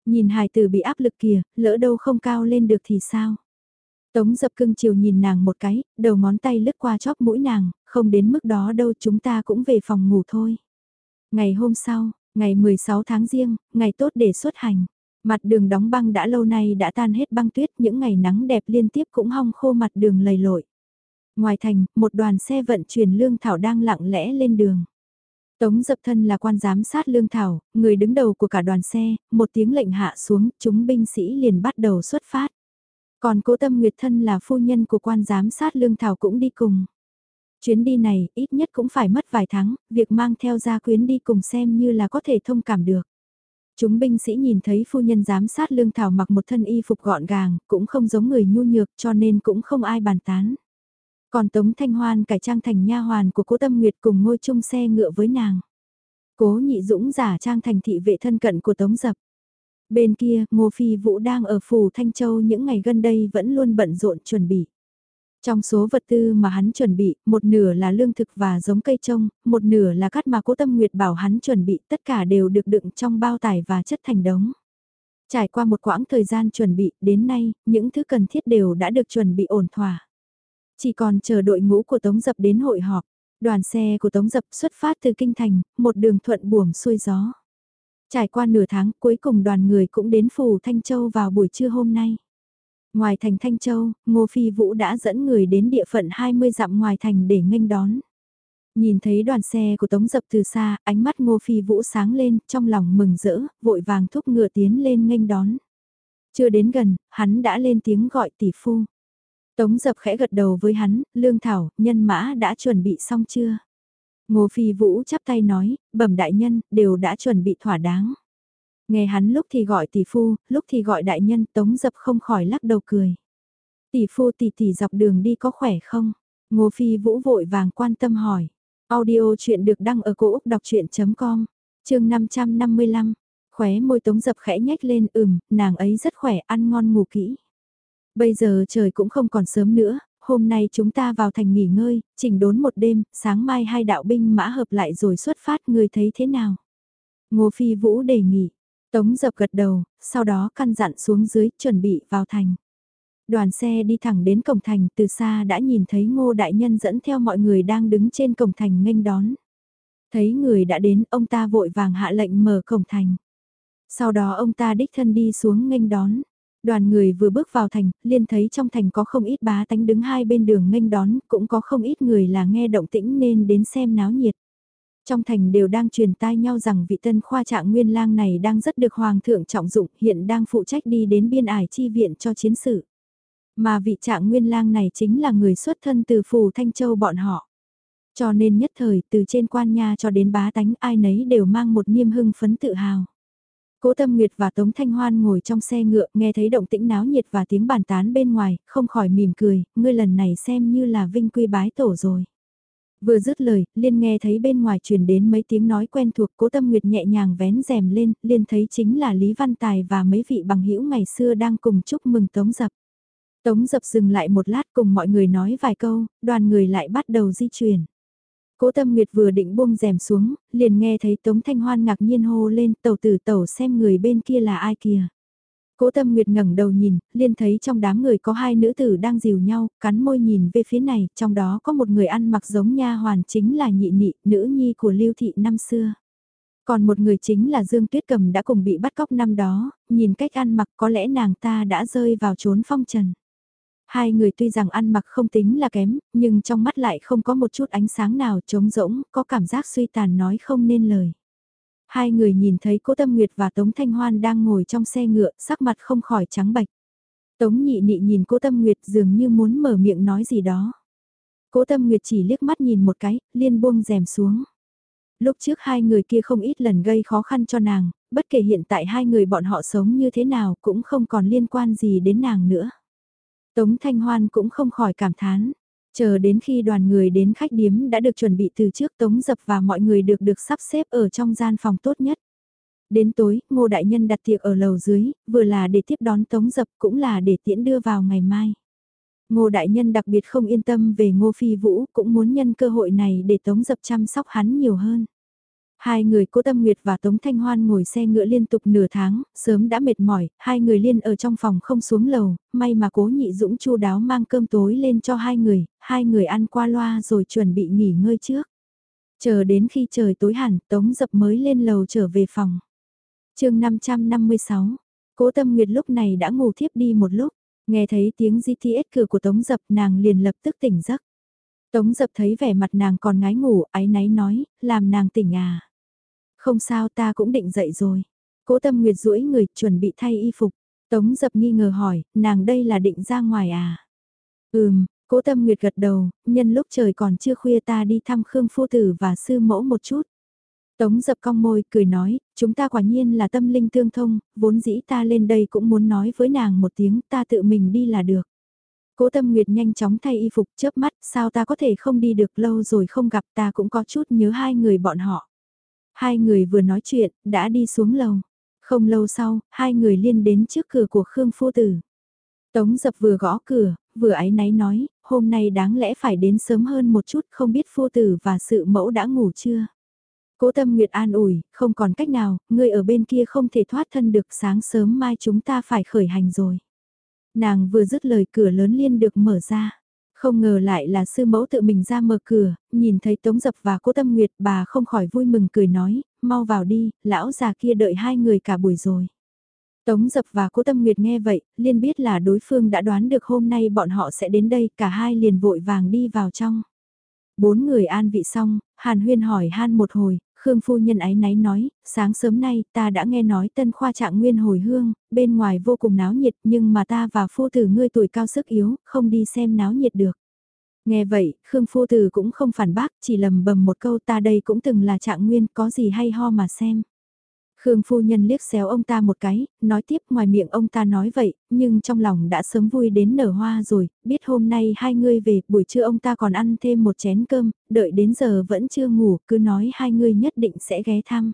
Nhìn hài tử bị áp lực kìa, lỡ đâu không cao lên được thì sao? Tống Dập cưng chiều nhìn nàng một cái, đầu ngón tay lướt qua chóp mũi nàng, không đến mức đó đâu chúng ta cũng về phòng ngủ thôi. Ngày hôm sau, ngày 16 tháng riêng, ngày tốt để xuất hành. Mặt đường đóng băng đã lâu nay đã tan hết băng tuyết, những ngày nắng đẹp liên tiếp cũng hong khô mặt đường lầy lội. Ngoài thành, một đoàn xe vận chuyển lương thảo đang lặng lẽ lên đường. Tống dập thân là quan giám sát lương thảo, người đứng đầu của cả đoàn xe, một tiếng lệnh hạ xuống, chúng binh sĩ liền bắt đầu xuất phát. Còn cố tâm nguyệt thân là phu nhân của quan giám sát lương thảo cũng đi cùng. Chuyến đi này ít nhất cũng phải mất vài tháng, việc mang theo gia quyến đi cùng xem như là có thể thông cảm được. Chúng binh sĩ nhìn thấy phu nhân giám sát lương thảo mặc một thân y phục gọn gàng, cũng không giống người nhu nhược cho nên cũng không ai bàn tán. Còn Tống Thanh Hoan cải trang thành nha hoàn của cố Tâm Nguyệt cùng ngôi chung xe ngựa với nàng. Cố nhị dũng giả trang thành thị vệ thân cận của Tống Dập. Bên kia, Ngô Phi Vũ đang ở phủ Thanh Châu những ngày gần đây vẫn luôn bận rộn chuẩn bị. Trong số vật tư mà hắn chuẩn bị, một nửa là lương thực và giống cây trông, một nửa là cát mà cố tâm nguyệt bảo hắn chuẩn bị, tất cả đều được đựng trong bao tải và chất thành đống. Trải qua một quãng thời gian chuẩn bị, đến nay, những thứ cần thiết đều đã được chuẩn bị ổn thỏa. Chỉ còn chờ đội ngũ của Tống Dập đến hội họp, đoàn xe của Tống Dập xuất phát từ Kinh Thành, một đường thuận buồm xuôi gió. Trải qua nửa tháng cuối cùng đoàn người cũng đến phủ Thanh Châu vào buổi trưa hôm nay. Ngoài thành Thanh Châu, Ngô Phi Vũ đã dẫn người đến địa phận 20 dặm ngoài thành để nghênh đón. Nhìn thấy đoàn xe của Tống Dập từ xa, ánh mắt Ngô Phi Vũ sáng lên, trong lòng mừng rỡ, vội vàng thúc ngựa tiến lên nghênh đón. Chưa đến gần, hắn đã lên tiếng gọi tỷ phu. Tống Dập khẽ gật đầu với hắn, Lương Thảo, nhân mã đã chuẩn bị xong chưa? Ngô Phi Vũ chắp tay nói, bẩm đại nhân, đều đã chuẩn bị thỏa đáng. Nghe hắn lúc thì gọi tỷ phu, lúc thì gọi đại nhân, tống dập không khỏi lắc đầu cười. Tỷ phu tỷ tỷ dọc đường đi có khỏe không? Ngô Phi Vũ vội vàng quan tâm hỏi. Audio chuyện được đăng ở cổ Úc đọc chuyện.com, chương 555. Khóe môi tống dập khẽ nhếch lên ừm, nàng ấy rất khỏe, ăn ngon ngủ kỹ. Bây giờ trời cũng không còn sớm nữa, hôm nay chúng ta vào thành nghỉ ngơi, chỉnh đốn một đêm, sáng mai hai đạo binh mã hợp lại rồi xuất phát, người thấy thế nào? Ngô Phi Vũ đề nghị, Tống dập gật đầu, sau đó căn dặn xuống dưới, chuẩn bị vào thành. Đoàn xe đi thẳng đến cổng thành, từ xa đã nhìn thấy ngô đại nhân dẫn theo mọi người đang đứng trên cổng thành nghênh đón. Thấy người đã đến, ông ta vội vàng hạ lệnh mở cổng thành. Sau đó ông ta đích thân đi xuống nghênh đón. Đoàn người vừa bước vào thành, liên thấy trong thành có không ít bá tánh đứng hai bên đường nghênh đón, cũng có không ít người là nghe động tĩnh nên đến xem náo nhiệt. Trong thành đều đang truyền tai nhau rằng vị tân khoa trạng nguyên lang này đang rất được hoàng thượng trọng dụng, hiện đang phụ trách đi đến biên ải chi viện cho chiến sự. Mà vị trạng nguyên lang này chính là người xuất thân từ phù Thanh Châu bọn họ. Cho nên nhất thời từ trên quan nha cho đến bá tánh ai nấy đều mang một niềm hưng phấn tự hào. Cố Tâm Nguyệt và Tống Thanh Hoan ngồi trong xe ngựa nghe thấy động tĩnh náo nhiệt và tiếng bàn tán bên ngoài, không khỏi mỉm cười, ngươi lần này xem như là vinh quy bái tổ rồi. Vừa dứt lời, Liên nghe thấy bên ngoài truyền đến mấy tiếng nói quen thuộc Cố Tâm Nguyệt nhẹ nhàng vén rèm lên, Liên thấy chính là Lý Văn Tài và mấy vị bằng hữu ngày xưa đang cùng chúc mừng Tống Dập. Tống Dập dừng lại một lát cùng mọi người nói vài câu, đoàn người lại bắt đầu di chuyển. Cố Tâm Nguyệt vừa định buông rèm xuống, liền nghe thấy Tống Thanh Hoan ngạc nhiên hô lên tàu tử tàu xem người bên kia là ai kìa. Cố Tâm Nguyệt ngẩng đầu nhìn, liền thấy trong đám người có hai nữ tử đang dìu nhau, cắn môi nhìn về phía này, trong đó có một người ăn mặc giống nha hoàn chính là nhị nị, nữ nhi của Lưu Thị năm xưa. Còn một người chính là Dương Tuyết Cầm đã cùng bị bắt cóc năm đó, nhìn cách ăn mặc có lẽ nàng ta đã rơi vào trốn phong trần. Hai người tuy rằng ăn mặc không tính là kém, nhưng trong mắt lại không có một chút ánh sáng nào trống rỗng, có cảm giác suy tàn nói không nên lời. Hai người nhìn thấy Cố Tâm Nguyệt và Tống Thanh Hoan đang ngồi trong xe ngựa, sắc mặt không khỏi trắng bệch. Tống nhị nị nhìn Cố Tâm Nguyệt dường như muốn mở miệng nói gì đó. Cố Tâm Nguyệt chỉ liếc mắt nhìn một cái, liên buông rèm xuống. Lúc trước hai người kia không ít lần gây khó khăn cho nàng, bất kể hiện tại hai người bọn họ sống như thế nào cũng không còn liên quan gì đến nàng nữa. Tống Thanh Hoan cũng không khỏi cảm thán. Chờ đến khi đoàn người đến khách điếm đã được chuẩn bị từ trước Tống Dập và mọi người được được sắp xếp ở trong gian phòng tốt nhất. Đến tối, Ngô Đại Nhân đặt tiệc ở lầu dưới, vừa là để tiếp đón Tống Dập cũng là để tiễn đưa vào ngày mai. Ngô Đại Nhân đặc biệt không yên tâm về Ngô Phi Vũ, cũng muốn nhân cơ hội này để Tống Dập chăm sóc hắn nhiều hơn. Hai người Cố Tâm Nguyệt và Tống Thanh Hoan ngồi xe ngựa liên tục nửa tháng, sớm đã mệt mỏi, hai người liên ở trong phòng không xuống lầu, may mà Cố Nhị Dũng chu đáo mang cơm tối lên cho hai người, hai người ăn qua loa rồi chuẩn bị nghỉ ngơi trước. Chờ đến khi trời tối hẳn, Tống Dập mới lên lầu trở về phòng. chương 556, Cố Tâm Nguyệt lúc này đã ngủ thiếp đi một lúc, nghe thấy tiếng GTS cửa của Tống Dập nàng liền lập tức tỉnh giấc. Tống Dập thấy vẻ mặt nàng còn ngái ngủ, ái náy nói, làm nàng tỉnh à. Không sao ta cũng định dậy rồi. Cố tâm nguyệt duỗi người chuẩn bị thay y phục. Tống dập nghi ngờ hỏi, nàng đây là định ra ngoài à? Ừm, cố tâm nguyệt gật đầu, nhân lúc trời còn chưa khuya ta đi thăm Khương Phu Tử và Sư Mẫu một chút. Tống dập cong môi, cười nói, chúng ta quả nhiên là tâm linh tương thông, vốn dĩ ta lên đây cũng muốn nói với nàng một tiếng ta tự mình đi là được. Cố tâm nguyệt nhanh chóng thay y phục chớp mắt, sao ta có thể không đi được lâu rồi không gặp ta cũng có chút nhớ hai người bọn họ. Hai người vừa nói chuyện, đã đi xuống lầu. Không lâu sau, hai người liên đến trước cửa của Khương Phu Tử. Tống dập vừa gõ cửa, vừa áy náy nói, hôm nay đáng lẽ phải đến sớm hơn một chút không biết Phu Tử và sự mẫu đã ngủ chưa. Cố tâm Nguyệt an ủi, không còn cách nào, người ở bên kia không thể thoát thân được sáng sớm mai chúng ta phải khởi hành rồi. Nàng vừa dứt lời cửa lớn liên được mở ra. Không ngờ lại là sư mẫu tự mình ra mở cửa, nhìn thấy Tống Dập và cô Tâm Nguyệt bà không khỏi vui mừng cười nói, mau vào đi, lão già kia đợi hai người cả buổi rồi. Tống Dập và cô Tâm Nguyệt nghe vậy, liên biết là đối phương đã đoán được hôm nay bọn họ sẽ đến đây, cả hai liền vội vàng đi vào trong. Bốn người an vị xong, Hàn Huyên hỏi Han một hồi, Khương phu nhân ái náy nói, sáng sớm nay ta đã nghe nói tân khoa trạng nguyên hồi hương, bên ngoài vô cùng náo nhiệt nhưng mà ta và phu tử ngươi tuổi cao sức yếu, không đi xem náo nhiệt được. Nghe vậy, Khương phu tử cũng không phản bác, chỉ lầm bầm một câu ta đây cũng từng là trạng nguyên, có gì hay ho mà xem. Khương phu nhân liếc xéo ông ta một cái, nói tiếp ngoài miệng ông ta nói vậy, nhưng trong lòng đã sớm vui đến nở hoa rồi, biết hôm nay hai ngươi về, buổi trưa ông ta còn ăn thêm một chén cơm, đợi đến giờ vẫn chưa ngủ, cứ nói hai ngươi nhất định sẽ ghé thăm.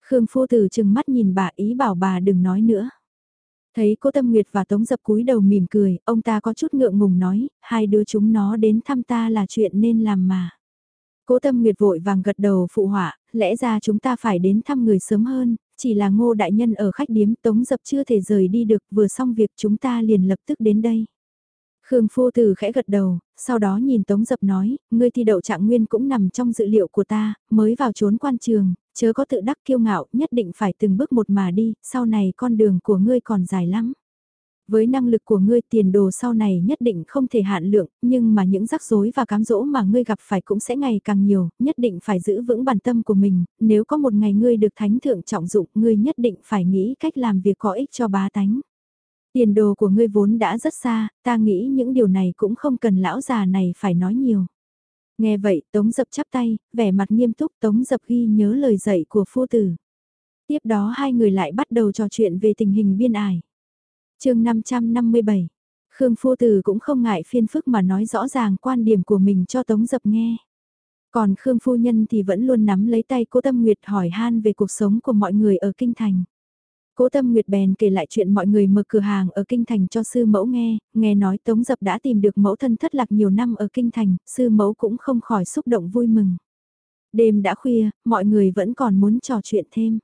Khương phu tử chừng mắt nhìn bà ý bảo bà đừng nói nữa. Thấy cô Tâm Nguyệt và Tống Dập cúi đầu mỉm cười, ông ta có chút ngượng ngùng nói, hai đứa chúng nó đến thăm ta là chuyện nên làm mà. Cố Tâm Nguyệt vội vàng gật đầu phụ họa, lẽ ra chúng ta phải đến thăm người sớm hơn, chỉ là ngô đại nhân ở khách điếm Tống Dập chưa thể rời đi được, vừa xong việc chúng ta liền lập tức đến đây. Khương Phu Tử khẽ gật đầu, sau đó nhìn Tống Dập nói, ngươi thi đậu trạng nguyên cũng nằm trong dự liệu của ta, mới vào trốn quan trường, chớ có tự đắc kiêu ngạo, nhất định phải từng bước một mà đi, sau này con đường của ngươi còn dài lắm. Với năng lực của ngươi tiền đồ sau này nhất định không thể hạn lượng, nhưng mà những rắc rối và cám dỗ mà ngươi gặp phải cũng sẽ ngày càng nhiều, nhất định phải giữ vững bản tâm của mình, nếu có một ngày ngươi được thánh thượng trọng dụng, ngươi nhất định phải nghĩ cách làm việc có ích cho bá tánh. Tiền đồ của ngươi vốn đã rất xa, ta nghĩ những điều này cũng không cần lão già này phải nói nhiều. Nghe vậy, Tống Dập chắp tay, vẻ mặt nghiêm túc Tống Dập ghi nhớ lời dạy của phu tử. Tiếp đó hai người lại bắt đầu trò chuyện về tình hình biên ải chương 557, Khương phu tử cũng không ngại phiên phức mà nói rõ ràng quan điểm của mình cho Tống Dập nghe. Còn Khương phu nhân thì vẫn luôn nắm lấy tay cố Tâm Nguyệt hỏi han về cuộc sống của mọi người ở Kinh Thành. Cố Tâm Nguyệt bèn kể lại chuyện mọi người mở cửa hàng ở Kinh Thành cho sư mẫu nghe, nghe nói Tống Dập đã tìm được mẫu thân thất lạc nhiều năm ở Kinh Thành, sư mẫu cũng không khỏi xúc động vui mừng. Đêm đã khuya, mọi người vẫn còn muốn trò chuyện thêm.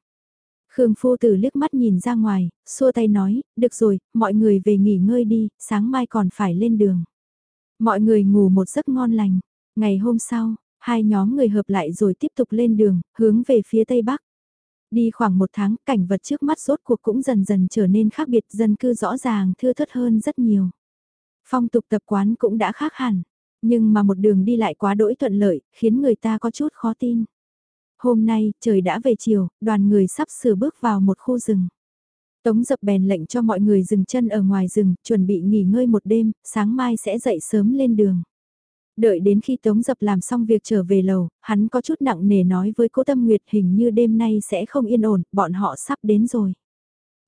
Khương Phu Tử liếc mắt nhìn ra ngoài, xua tay nói, được rồi, mọi người về nghỉ ngơi đi, sáng mai còn phải lên đường. Mọi người ngủ một giấc ngon lành. Ngày hôm sau, hai nhóm người hợp lại rồi tiếp tục lên đường, hướng về phía Tây Bắc. Đi khoảng một tháng, cảnh vật trước mắt rốt cuộc cũng dần dần trở nên khác biệt, dân cư rõ ràng thưa thớt hơn rất nhiều. Phong tục tập quán cũng đã khác hẳn, nhưng mà một đường đi lại quá đỗi thuận lợi, khiến người ta có chút khó tin. Hôm nay, trời đã về chiều, đoàn người sắp sửa bước vào một khu rừng. Tống dập bèn lệnh cho mọi người dừng chân ở ngoài rừng, chuẩn bị nghỉ ngơi một đêm, sáng mai sẽ dậy sớm lên đường. Đợi đến khi Tống Dập làm xong việc trở về lầu, hắn có chút nặng nề nói với Cố Tâm Nguyệt hình như đêm nay sẽ không yên ổn, bọn họ sắp đến rồi.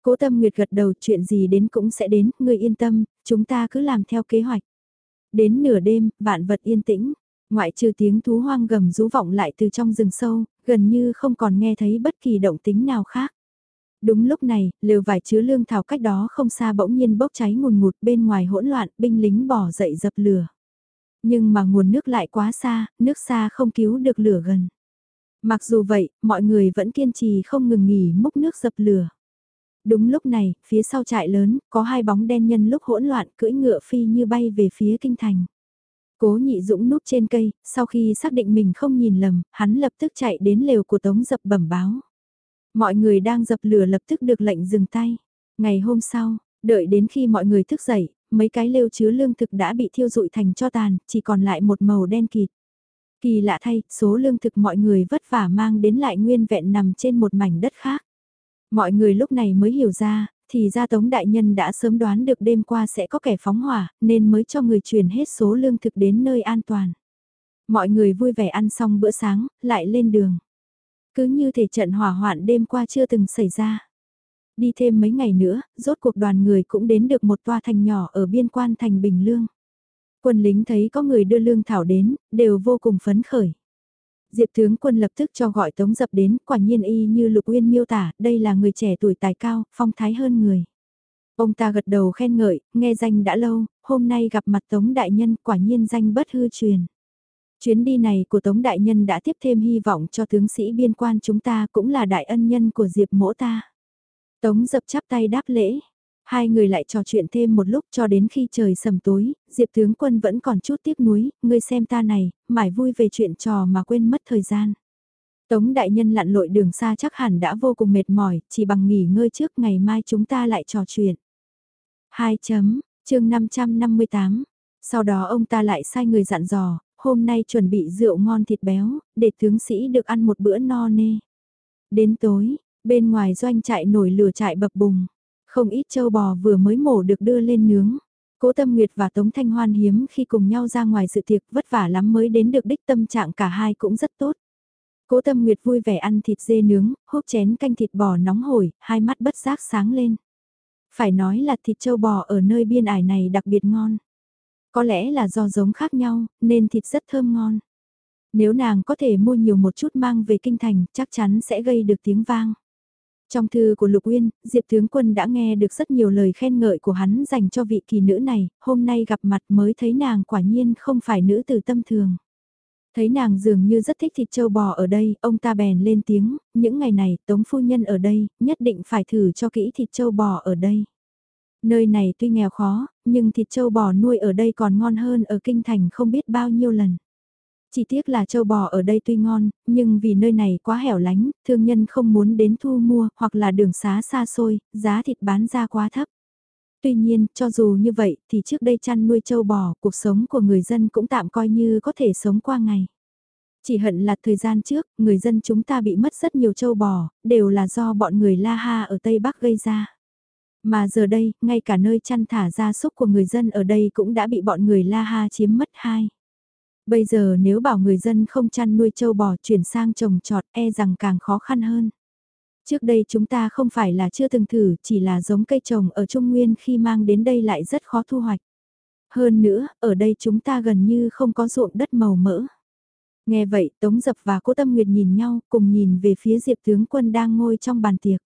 Cố Tâm Nguyệt gật đầu chuyện gì đến cũng sẽ đến, người yên tâm, chúng ta cứ làm theo kế hoạch. Đến nửa đêm, vạn vật yên tĩnh, ngoại trừ tiếng thú hoang gầm rú vọng lại từ trong rừng sâu, gần như không còn nghe thấy bất kỳ động tính nào khác. Đúng lúc này, lều vải chứa lương thảo cách đó không xa bỗng nhiên bốc cháy ngùn ngụt bên ngoài hỗn loạn, binh lính bỏ dậy dập lửa. Nhưng mà nguồn nước lại quá xa, nước xa không cứu được lửa gần. Mặc dù vậy, mọi người vẫn kiên trì không ngừng nghỉ múc nước dập lửa. Đúng lúc này, phía sau trại lớn, có hai bóng đen nhân lúc hỗn loạn cưỡi ngựa phi như bay về phía kinh thành. Cố nhị dũng núp trên cây, sau khi xác định mình không nhìn lầm, hắn lập tức chạy đến lều của tống dập bẩm báo. Mọi người đang dập lửa lập tức được lệnh dừng tay. Ngày hôm sau, đợi đến khi mọi người thức dậy, mấy cái lều chứa lương thực đã bị thiêu rụi thành cho tàn, chỉ còn lại một màu đen kịt. Kỳ lạ thay, số lương thực mọi người vất vả mang đến lại nguyên vẹn nằm trên một mảnh đất khác. Mọi người lúc này mới hiểu ra, thì ra Tống Đại Nhân đã sớm đoán được đêm qua sẽ có kẻ phóng hỏa, nên mới cho người truyền hết số lương thực đến nơi an toàn. Mọi người vui vẻ ăn xong bữa sáng, lại lên đường. Cứ như thể trận hỏa hoạn đêm qua chưa từng xảy ra. Đi thêm mấy ngày nữa, rốt cuộc đoàn người cũng đến được một toa thành nhỏ ở biên quan thành Bình Lương. Quân lính thấy có người đưa lương thảo đến, đều vô cùng phấn khởi. Diệp tướng quân lập tức cho gọi Tống Dập đến, quả nhiên y như Lục Uyên miêu tả, đây là người trẻ tuổi tài cao, phong thái hơn người. Ông ta gật đầu khen ngợi, nghe danh đã lâu, hôm nay gặp mặt Tống Đại Nhân quả nhiên danh bất hư truyền. Chuyến đi này của Tống Đại Nhân đã tiếp thêm hy vọng cho tướng sĩ biên quan chúng ta cũng là đại ân nhân của Diệp mỗ ta. Tống dập chắp tay đáp lễ. Hai người lại trò chuyện thêm một lúc cho đến khi trời sầm tối, Diệp tướng quân vẫn còn chút tiếc nuối, ngươi xem ta này, mải vui về chuyện trò mà quên mất thời gian. Tống đại nhân lặn lội đường xa chắc hẳn đã vô cùng mệt mỏi, chỉ bằng nghỉ ngơi trước ngày mai chúng ta lại trò chuyện. 2 chấm, chương 558. Sau đó ông ta lại sai người dặn dò, hôm nay chuẩn bị rượu ngon thịt béo, để tướng sĩ được ăn một bữa no nê. Đến tối, Bên ngoài doanh trại nổi lửa trại bập bùng. Không ít châu bò vừa mới mổ được đưa lên nướng. Cố Tâm Nguyệt và Tống Thanh Hoan hiếm khi cùng nhau ra ngoài sự tiệc vất vả lắm mới đến được đích tâm trạng cả hai cũng rất tốt. Cố Tâm Nguyệt vui vẻ ăn thịt dê nướng, húp chén canh thịt bò nóng hổi, hai mắt bất giác sáng lên. Phải nói là thịt châu bò ở nơi biên ải này đặc biệt ngon. Có lẽ là do giống khác nhau, nên thịt rất thơm ngon. Nếu nàng có thể mua nhiều một chút mang về kinh thành, chắc chắn sẽ gây được tiếng vang. Trong thư của Lục Uyên, Diệp Tướng Quân đã nghe được rất nhiều lời khen ngợi của hắn dành cho vị kỳ nữ này, hôm nay gặp mặt mới thấy nàng quả nhiên không phải nữ tử tâm thường. Thấy nàng dường như rất thích thịt châu bò ở đây, ông ta bèn lên tiếng, những ngày này Tống Phu Nhân ở đây, nhất định phải thử cho kỹ thịt châu bò ở đây. Nơi này tuy nghèo khó, nhưng thịt châu bò nuôi ở đây còn ngon hơn ở kinh thành không biết bao nhiêu lần. Chỉ tiếc là châu bò ở đây tuy ngon, nhưng vì nơi này quá hẻo lánh, thương nhân không muốn đến thu mua hoặc là đường xá xa xôi, giá thịt bán ra quá thấp. Tuy nhiên, cho dù như vậy thì trước đây chăn nuôi châu bò, cuộc sống của người dân cũng tạm coi như có thể sống qua ngày. Chỉ hận là thời gian trước, người dân chúng ta bị mất rất nhiều châu bò, đều là do bọn người La Ha ở Tây Bắc gây ra. Mà giờ đây, ngay cả nơi chăn thả gia súc của người dân ở đây cũng đã bị bọn người La Ha chiếm mất hai. Bây giờ nếu bảo người dân không chăn nuôi châu bò chuyển sang trồng trọt e rằng càng khó khăn hơn. Trước đây chúng ta không phải là chưa từng thử, chỉ là giống cây trồng ở Trung Nguyên khi mang đến đây lại rất khó thu hoạch. Hơn nữa, ở đây chúng ta gần như không có ruộng đất màu mỡ. Nghe vậy, Tống Dập và Cố Tâm Nguyệt nhìn nhau, cùng nhìn về phía Diệp tướng quân đang ngồi trong bàn tiệc.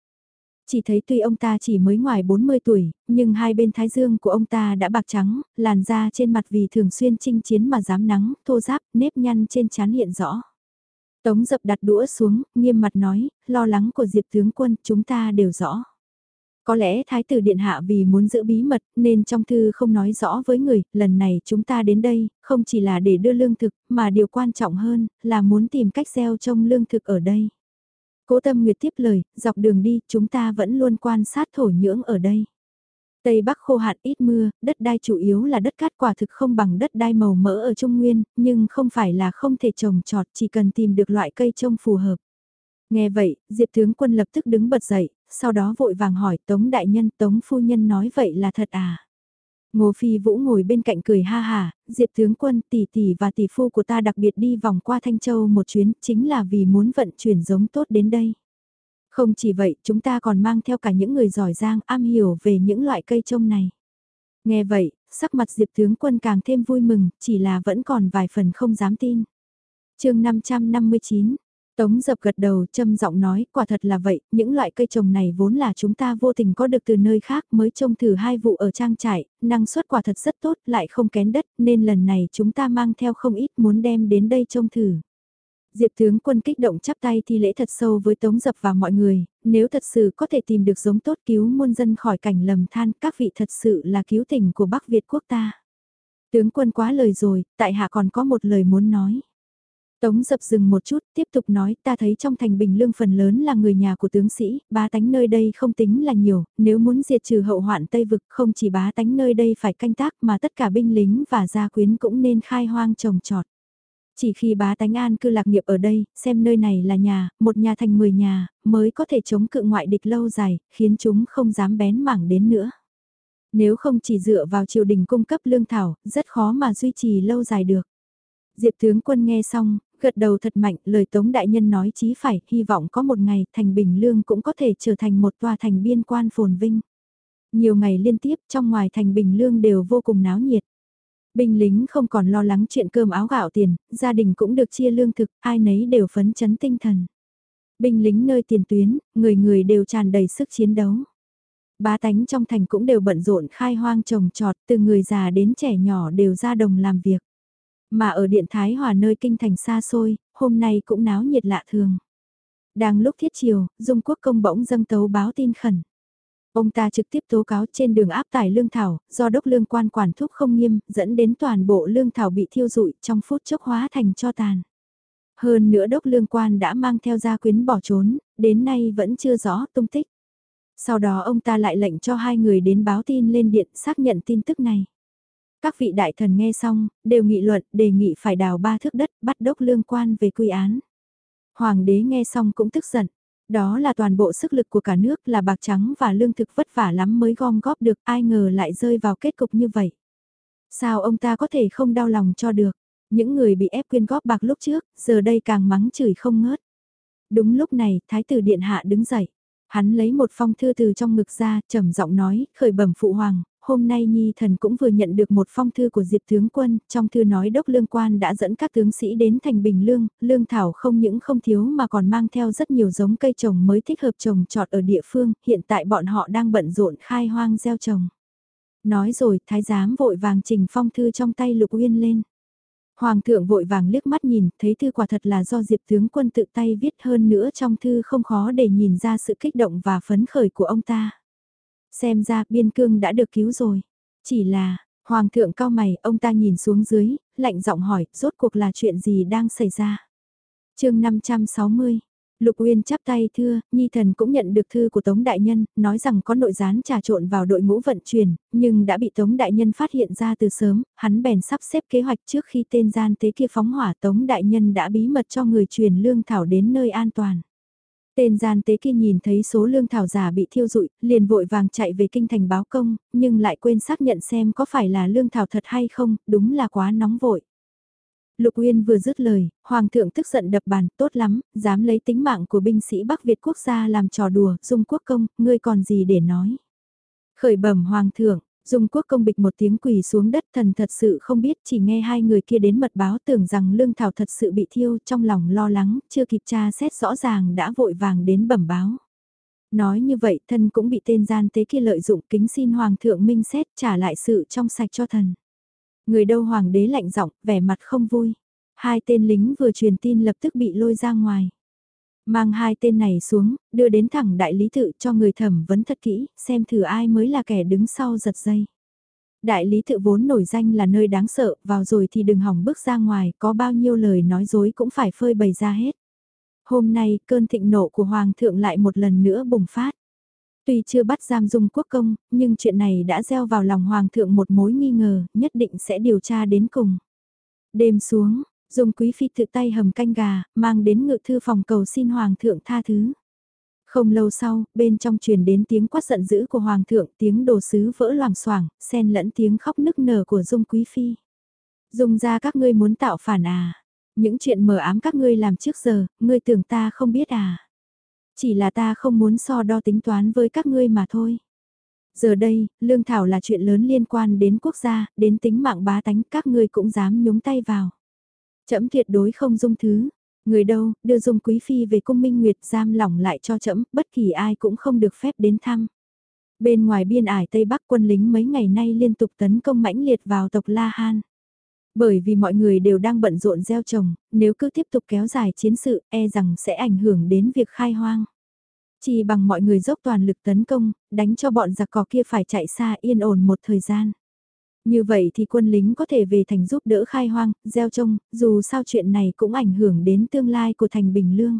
Chỉ thấy tuy ông ta chỉ mới ngoài 40 tuổi, nhưng hai bên thái dương của ông ta đã bạc trắng, làn da trên mặt vì thường xuyên chinh chiến mà dám nắng, thô giáp, nếp nhăn trên trán hiện rõ. Tống dập đặt đũa xuống, nghiêm mặt nói, lo lắng của Diệp tướng quân chúng ta đều rõ. Có lẽ Thái tử Điện Hạ vì muốn giữ bí mật nên trong thư không nói rõ với người, lần này chúng ta đến đây, không chỉ là để đưa lương thực, mà điều quan trọng hơn là muốn tìm cách gieo trông lương thực ở đây. Cố Tâm Nguyệt tiếp lời, dọc đường đi chúng ta vẫn luôn quan sát thổ nhưỡng ở đây. Tây Bắc khô hạn ít mưa, đất đai chủ yếu là đất cát quả thực không bằng đất đai màu mỡ ở Trung Nguyên, nhưng không phải là không thể trồng trọt chỉ cần tìm được loại cây trông phù hợp. Nghe vậy, Diệp tướng quân lập tức đứng bật dậy, sau đó vội vàng hỏi Tống Đại Nhân Tống Phu Nhân nói vậy là thật à? Ngô Phi Vũ ngồi bên cạnh cười ha hà, Diệp tướng quân tỷ tỷ và tỷ phu của ta đặc biệt đi vòng qua Thanh Châu một chuyến chính là vì muốn vận chuyển giống tốt đến đây. Không chỉ vậy, chúng ta còn mang theo cả những người giỏi giang am hiểu về những loại cây trông này. Nghe vậy, sắc mặt Diệp tướng quân càng thêm vui mừng, chỉ là vẫn còn vài phần không dám tin. chương 559, Tống dập gật đầu châm giọng nói, quả thật là vậy, những loại cây trồng này vốn là chúng ta vô tình có được từ nơi khác mới trông thử hai vụ ở trang trại, năng suất quả thật rất tốt, lại không kén đất, nên lần này chúng ta mang theo không ít muốn đem đến đây trông thử. Diệp tướng quân kích động chắp tay thi lễ thật sâu với Tống Dập và mọi người, nếu thật sự có thể tìm được giống tốt cứu muôn dân khỏi cảnh lầm than, các vị thật sự là cứu tỉnh của Bắc Việt quốc ta. Tướng quân quá lời rồi, tại hạ còn có một lời muốn nói. Tống dập dừng một chút, tiếp tục nói ta thấy trong thành Bình Lương phần lớn là người nhà của tướng sĩ, bá tánh nơi đây không tính là nhiều, nếu muốn diệt trừ hậu hoạn Tây Vực không chỉ bá tánh nơi đây phải canh tác mà tất cả binh lính và gia quyến cũng nên khai hoang trồng trọt. Chỉ khi bá tánh an cư lạc nghiệp ở đây, xem nơi này là nhà, một nhà thành 10 nhà, mới có thể chống cự ngoại địch lâu dài, khiến chúng không dám bén mảng đến nữa. Nếu không chỉ dựa vào triều đình cung cấp lương thảo, rất khó mà duy trì lâu dài được. Diệp tướng quân nghe xong, gật đầu thật mạnh, lời Tống Đại Nhân nói chí phải, hy vọng có một ngày thành Bình Lương cũng có thể trở thành một tòa thành biên quan phồn vinh. Nhiều ngày liên tiếp trong ngoài thành Bình Lương đều vô cùng náo nhiệt. Binh lính không còn lo lắng chuyện cơm áo gạo tiền, gia đình cũng được chia lương thực, ai nấy đều phấn chấn tinh thần. Binh lính nơi tiền tuyến, người người đều tràn đầy sức chiến đấu. Bá tánh trong thành cũng đều bận rộn khai hoang trồng trọt, từ người già đến trẻ nhỏ đều ra đồng làm việc. Mà ở Điện Thái Hòa nơi kinh thành xa xôi, hôm nay cũng náo nhiệt lạ thường. Đang lúc thiết chiều, Dung Quốc công bỗng dâng tấu báo tin khẩn. Ông ta trực tiếp tố cáo trên đường áp tải lương thảo, do đốc lương quan quản thúc không nghiêm, dẫn đến toàn bộ lương thảo bị thiêu rụi trong phút chốc hóa thành cho tàn. Hơn nữa đốc lương quan đã mang theo gia quyến bỏ trốn, đến nay vẫn chưa rõ tung tích. Sau đó ông ta lại lệnh cho hai người đến báo tin lên điện xác nhận tin tức này. Các vị đại thần nghe xong, đều nghị luận đề nghị phải đào ba thước đất bắt đốc lương quan về quy án. Hoàng đế nghe xong cũng tức giận. Đó là toàn bộ sức lực của cả nước là bạc trắng và lương thực vất vả lắm mới gom góp được ai ngờ lại rơi vào kết cục như vậy. Sao ông ta có thể không đau lòng cho được? Những người bị ép quyên góp bạc lúc trước, giờ đây càng mắng chửi không ngớt. Đúng lúc này, Thái tử Điện Hạ đứng dậy. Hắn lấy một phong thư từ trong ngực ra, trầm giọng nói, khởi bẩm phụ hoàng, hôm nay Nhi thần cũng vừa nhận được một phong thư của Diệp tướng quân, trong thư nói đốc lương quan đã dẫn các tướng sĩ đến thành Bình Lương, lương thảo không những không thiếu mà còn mang theo rất nhiều giống cây trồng mới thích hợp trồng trọt ở địa phương, hiện tại bọn họ đang bận rộn khai hoang gieo trồng. Nói rồi, thái giám vội vàng trình phong thư trong tay Lục Uyên lên. Hoàng thượng vội vàng liếc mắt nhìn, thấy thư quả thật là do Diệp tướng quân tự tay viết hơn nữa trong thư không khó để nhìn ra sự kích động và phấn khởi của ông ta. Xem ra biên cương đã được cứu rồi. Chỉ là, Hoàng thượng cao mày, ông ta nhìn xuống dưới, lạnh giọng hỏi, rốt cuộc là chuyện gì đang xảy ra. chương 560 Lục Uyên chắp tay thưa, Nhi Thần cũng nhận được thư của Tống Đại Nhân, nói rằng có nội gián trà trộn vào đội ngũ vận chuyển, nhưng đã bị Tống Đại Nhân phát hiện ra từ sớm, hắn bèn sắp xếp kế hoạch trước khi tên gian tế kia phóng hỏa Tống Đại Nhân đã bí mật cho người truyền lương thảo đến nơi an toàn. Tên gian tế kia nhìn thấy số lương thảo giả bị thiêu rụi, liền vội vàng chạy về kinh thành báo công, nhưng lại quên xác nhận xem có phải là lương thảo thật hay không, đúng là quá nóng vội. Lục Uyên vừa dứt lời, Hoàng thượng tức giận đập bàn, tốt lắm, dám lấy tính mạng của binh sĩ Bắc Việt quốc gia làm trò đùa, dung quốc công, ngươi còn gì để nói. Khởi bẩm Hoàng thượng, dung quốc công bịch một tiếng quỳ xuống đất thần thật sự không biết chỉ nghe hai người kia đến mật báo tưởng rằng lương thảo thật sự bị thiêu trong lòng lo lắng, chưa kịp tra xét rõ ràng đã vội vàng đến bẩm báo. Nói như vậy thân cũng bị tên gian tế kia lợi dụng kính xin Hoàng thượng minh xét trả lại sự trong sạch cho thần. Người đâu hoàng đế lạnh giọng, vẻ mặt không vui. Hai tên lính vừa truyền tin lập tức bị lôi ra ngoài. Mang hai tên này xuống, đưa đến thẳng đại lý tự cho người thẩm vấn thật kỹ, xem thử ai mới là kẻ đứng sau giật dây. Đại lý tự vốn nổi danh là nơi đáng sợ, vào rồi thì đừng hỏng bước ra ngoài, có bao nhiêu lời nói dối cũng phải phơi bày ra hết. Hôm nay, cơn thịnh nộ của Hoàng thượng lại một lần nữa bùng phát. Tuy chưa bắt giam dung quốc công, nhưng chuyện này đã gieo vào lòng hoàng thượng một mối nghi ngờ, nhất định sẽ điều tra đến cùng. Đêm xuống, dung quý phi tự tay hầm canh gà, mang đến ngự thư phòng cầu xin hoàng thượng tha thứ. Không lâu sau, bên trong truyền đến tiếng quát giận dữ của hoàng thượng, tiếng đồ sứ vỡ loảng xoảng, xen lẫn tiếng khóc nức nở của dung quý phi. Dung ra các ngươi muốn tạo phản à? Những chuyện mờ ám các ngươi làm trước giờ, ngươi tưởng ta không biết à? Chỉ là ta không muốn so đo tính toán với các ngươi mà thôi. Giờ đây, lương thảo là chuyện lớn liên quan đến quốc gia, đến tính mạng bá tánh các ngươi cũng dám nhúng tay vào. Chấm tuyệt đối không dung thứ. Người đâu, đưa dung quý phi về cung minh nguyệt giam lỏng lại cho chấm, bất kỳ ai cũng không được phép đến thăm. Bên ngoài biên ải Tây Bắc quân lính mấy ngày nay liên tục tấn công mãnh liệt vào tộc La Han. Bởi vì mọi người đều đang bận rộn gieo trồng, nếu cứ tiếp tục kéo dài chiến sự e rằng sẽ ảnh hưởng đến việc khai hoang. Chỉ bằng mọi người dốc toàn lực tấn công, đánh cho bọn giặc cò kia phải chạy xa yên ổn một thời gian. Như vậy thì quân lính có thể về thành giúp đỡ khai hoang, gieo trông, dù sao chuyện này cũng ảnh hưởng đến tương lai của thành Bình Lương.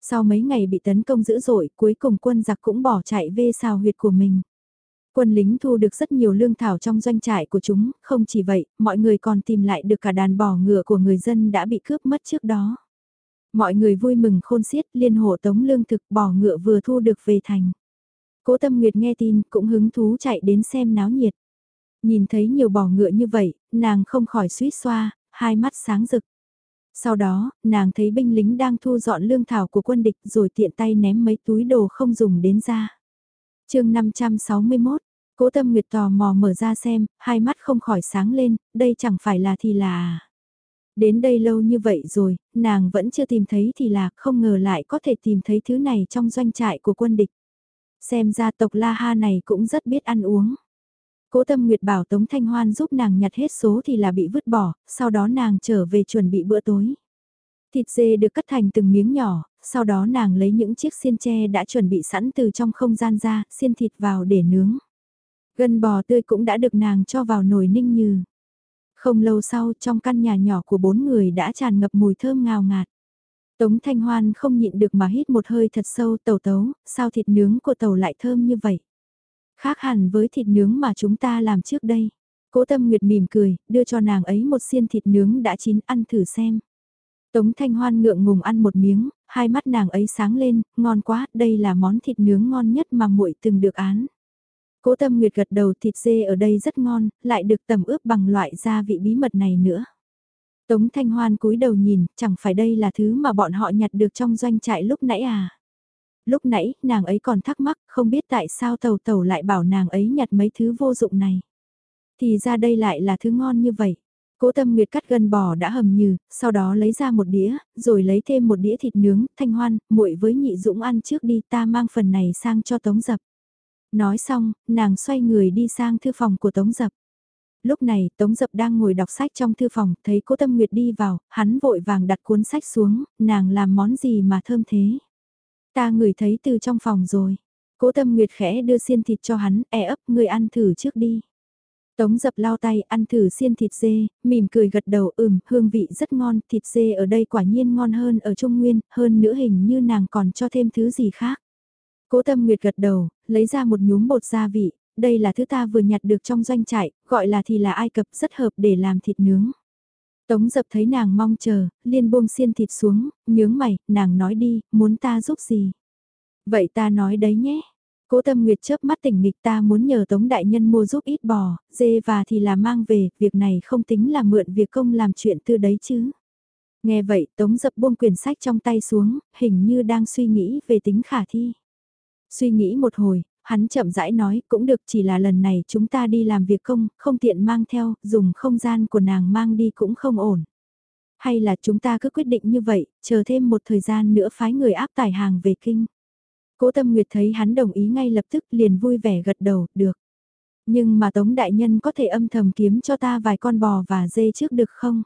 Sau mấy ngày bị tấn công dữ dội, cuối cùng quân giặc cũng bỏ chạy về xào huyệt của mình. Quân lính thu được rất nhiều lương thảo trong doanh trại của chúng, không chỉ vậy, mọi người còn tìm lại được cả đàn bò ngựa của người dân đã bị cướp mất trước đó. Mọi người vui mừng khôn xiết liên hộ tống lương thực bò ngựa vừa thu được về thành. Cố Tâm Nguyệt nghe tin cũng hứng thú chạy đến xem náo nhiệt. Nhìn thấy nhiều bò ngựa như vậy, nàng không khỏi suýt xoa, hai mắt sáng rực. Sau đó, nàng thấy binh lính đang thu dọn lương thảo của quân địch rồi tiện tay ném mấy túi đồ không dùng đến ra. chương 561, Cố Tâm Nguyệt tò mò mở ra xem, hai mắt không khỏi sáng lên, đây chẳng phải là thì là. À? Đến đây lâu như vậy rồi, nàng vẫn chưa tìm thấy thì là không ngờ lại có thể tìm thấy thứ này trong doanh trại của quân địch. Xem ra tộc La Ha này cũng rất biết ăn uống. Cố Tâm Nguyệt bảo Tống Thanh Hoan giúp nàng nhặt hết số thì là bị vứt bỏ, sau đó nàng trở về chuẩn bị bữa tối. Thịt dê được cắt thành từng miếng nhỏ, sau đó nàng lấy những chiếc xiên tre đã chuẩn bị sẵn từ trong không gian ra, xiên thịt vào để nướng. Gân bò tươi cũng đã được nàng cho vào nồi ninh như. Không lâu sau trong căn nhà nhỏ của bốn người đã tràn ngập mùi thơm ngào ngạt. Tống Thanh Hoan không nhịn được mà hít một hơi thật sâu tàu tấu, sao thịt nướng của tàu lại thơm như vậy? Khác hẳn với thịt nướng mà chúng ta làm trước đây. Cố Tâm Nguyệt mỉm cười, đưa cho nàng ấy một xiên thịt nướng đã chín ăn thử xem. Tống Thanh Hoan ngượng ngùng ăn một miếng, hai mắt nàng ấy sáng lên, ngon quá, đây là món thịt nướng ngon nhất mà muội từng được án. Cố Tâm Nguyệt gật đầu thịt dê ở đây rất ngon, lại được tầm ướp bằng loại gia vị bí mật này nữa. Tống Thanh Hoan cúi đầu nhìn, chẳng phải đây là thứ mà bọn họ nhặt được trong doanh trại lúc nãy à. Lúc nãy, nàng ấy còn thắc mắc, không biết tại sao tàu tàu lại bảo nàng ấy nhặt mấy thứ vô dụng này. Thì ra đây lại là thứ ngon như vậy. Cố Tâm Nguyệt cắt gân bò đã hầm nhừ, sau đó lấy ra một đĩa, rồi lấy thêm một đĩa thịt nướng, Thanh Hoan, muội với Nhị Dũng ăn trước đi, ta mang phần này sang cho Tống Dập. Nói xong, nàng xoay người đi sang thư phòng của Tống Dập. Lúc này, Tống Dập đang ngồi đọc sách trong thư phòng, thấy cố Tâm Nguyệt đi vào, hắn vội vàng đặt cuốn sách xuống, nàng làm món gì mà thơm thế. Ta ngửi thấy từ trong phòng rồi. Cố Tâm Nguyệt khẽ đưa xiên thịt cho hắn, e ấp, người ăn thử trước đi. Tống dập lao tay ăn thử xiên thịt dê, mỉm cười gật đầu ừm, hương vị rất ngon, thịt dê ở đây quả nhiên ngon hơn ở Trung Nguyên, hơn nữa hình như nàng còn cho thêm thứ gì khác. Cố tâm nguyệt gật đầu, lấy ra một nhúm bột gia vị, đây là thứ ta vừa nhặt được trong doanh trại, gọi là thì là Ai Cập rất hợp để làm thịt nướng. Tống dập thấy nàng mong chờ, liên buông xiên thịt xuống, nhướng mày, nàng nói đi, muốn ta giúp gì? Vậy ta nói đấy nhé. Cố tâm nguyệt chớp mắt tỉnh nghịch ta muốn nhờ Tống Đại Nhân mua giúp ít bò, dê và thì là mang về, việc này không tính là mượn việc công làm chuyện tư đấy chứ. Nghe vậy Tống dập buông quyển sách trong tay xuống, hình như đang suy nghĩ về tính khả thi. Suy nghĩ một hồi, hắn chậm rãi nói cũng được chỉ là lần này chúng ta đi làm việc không không tiện mang theo, dùng không gian của nàng mang đi cũng không ổn. Hay là chúng ta cứ quyết định như vậy, chờ thêm một thời gian nữa phái người áp tải hàng về kinh. Cố Tâm Nguyệt thấy hắn đồng ý ngay lập tức liền vui vẻ gật đầu, được. Nhưng mà Tống Đại Nhân có thể âm thầm kiếm cho ta vài con bò và dê trước được không?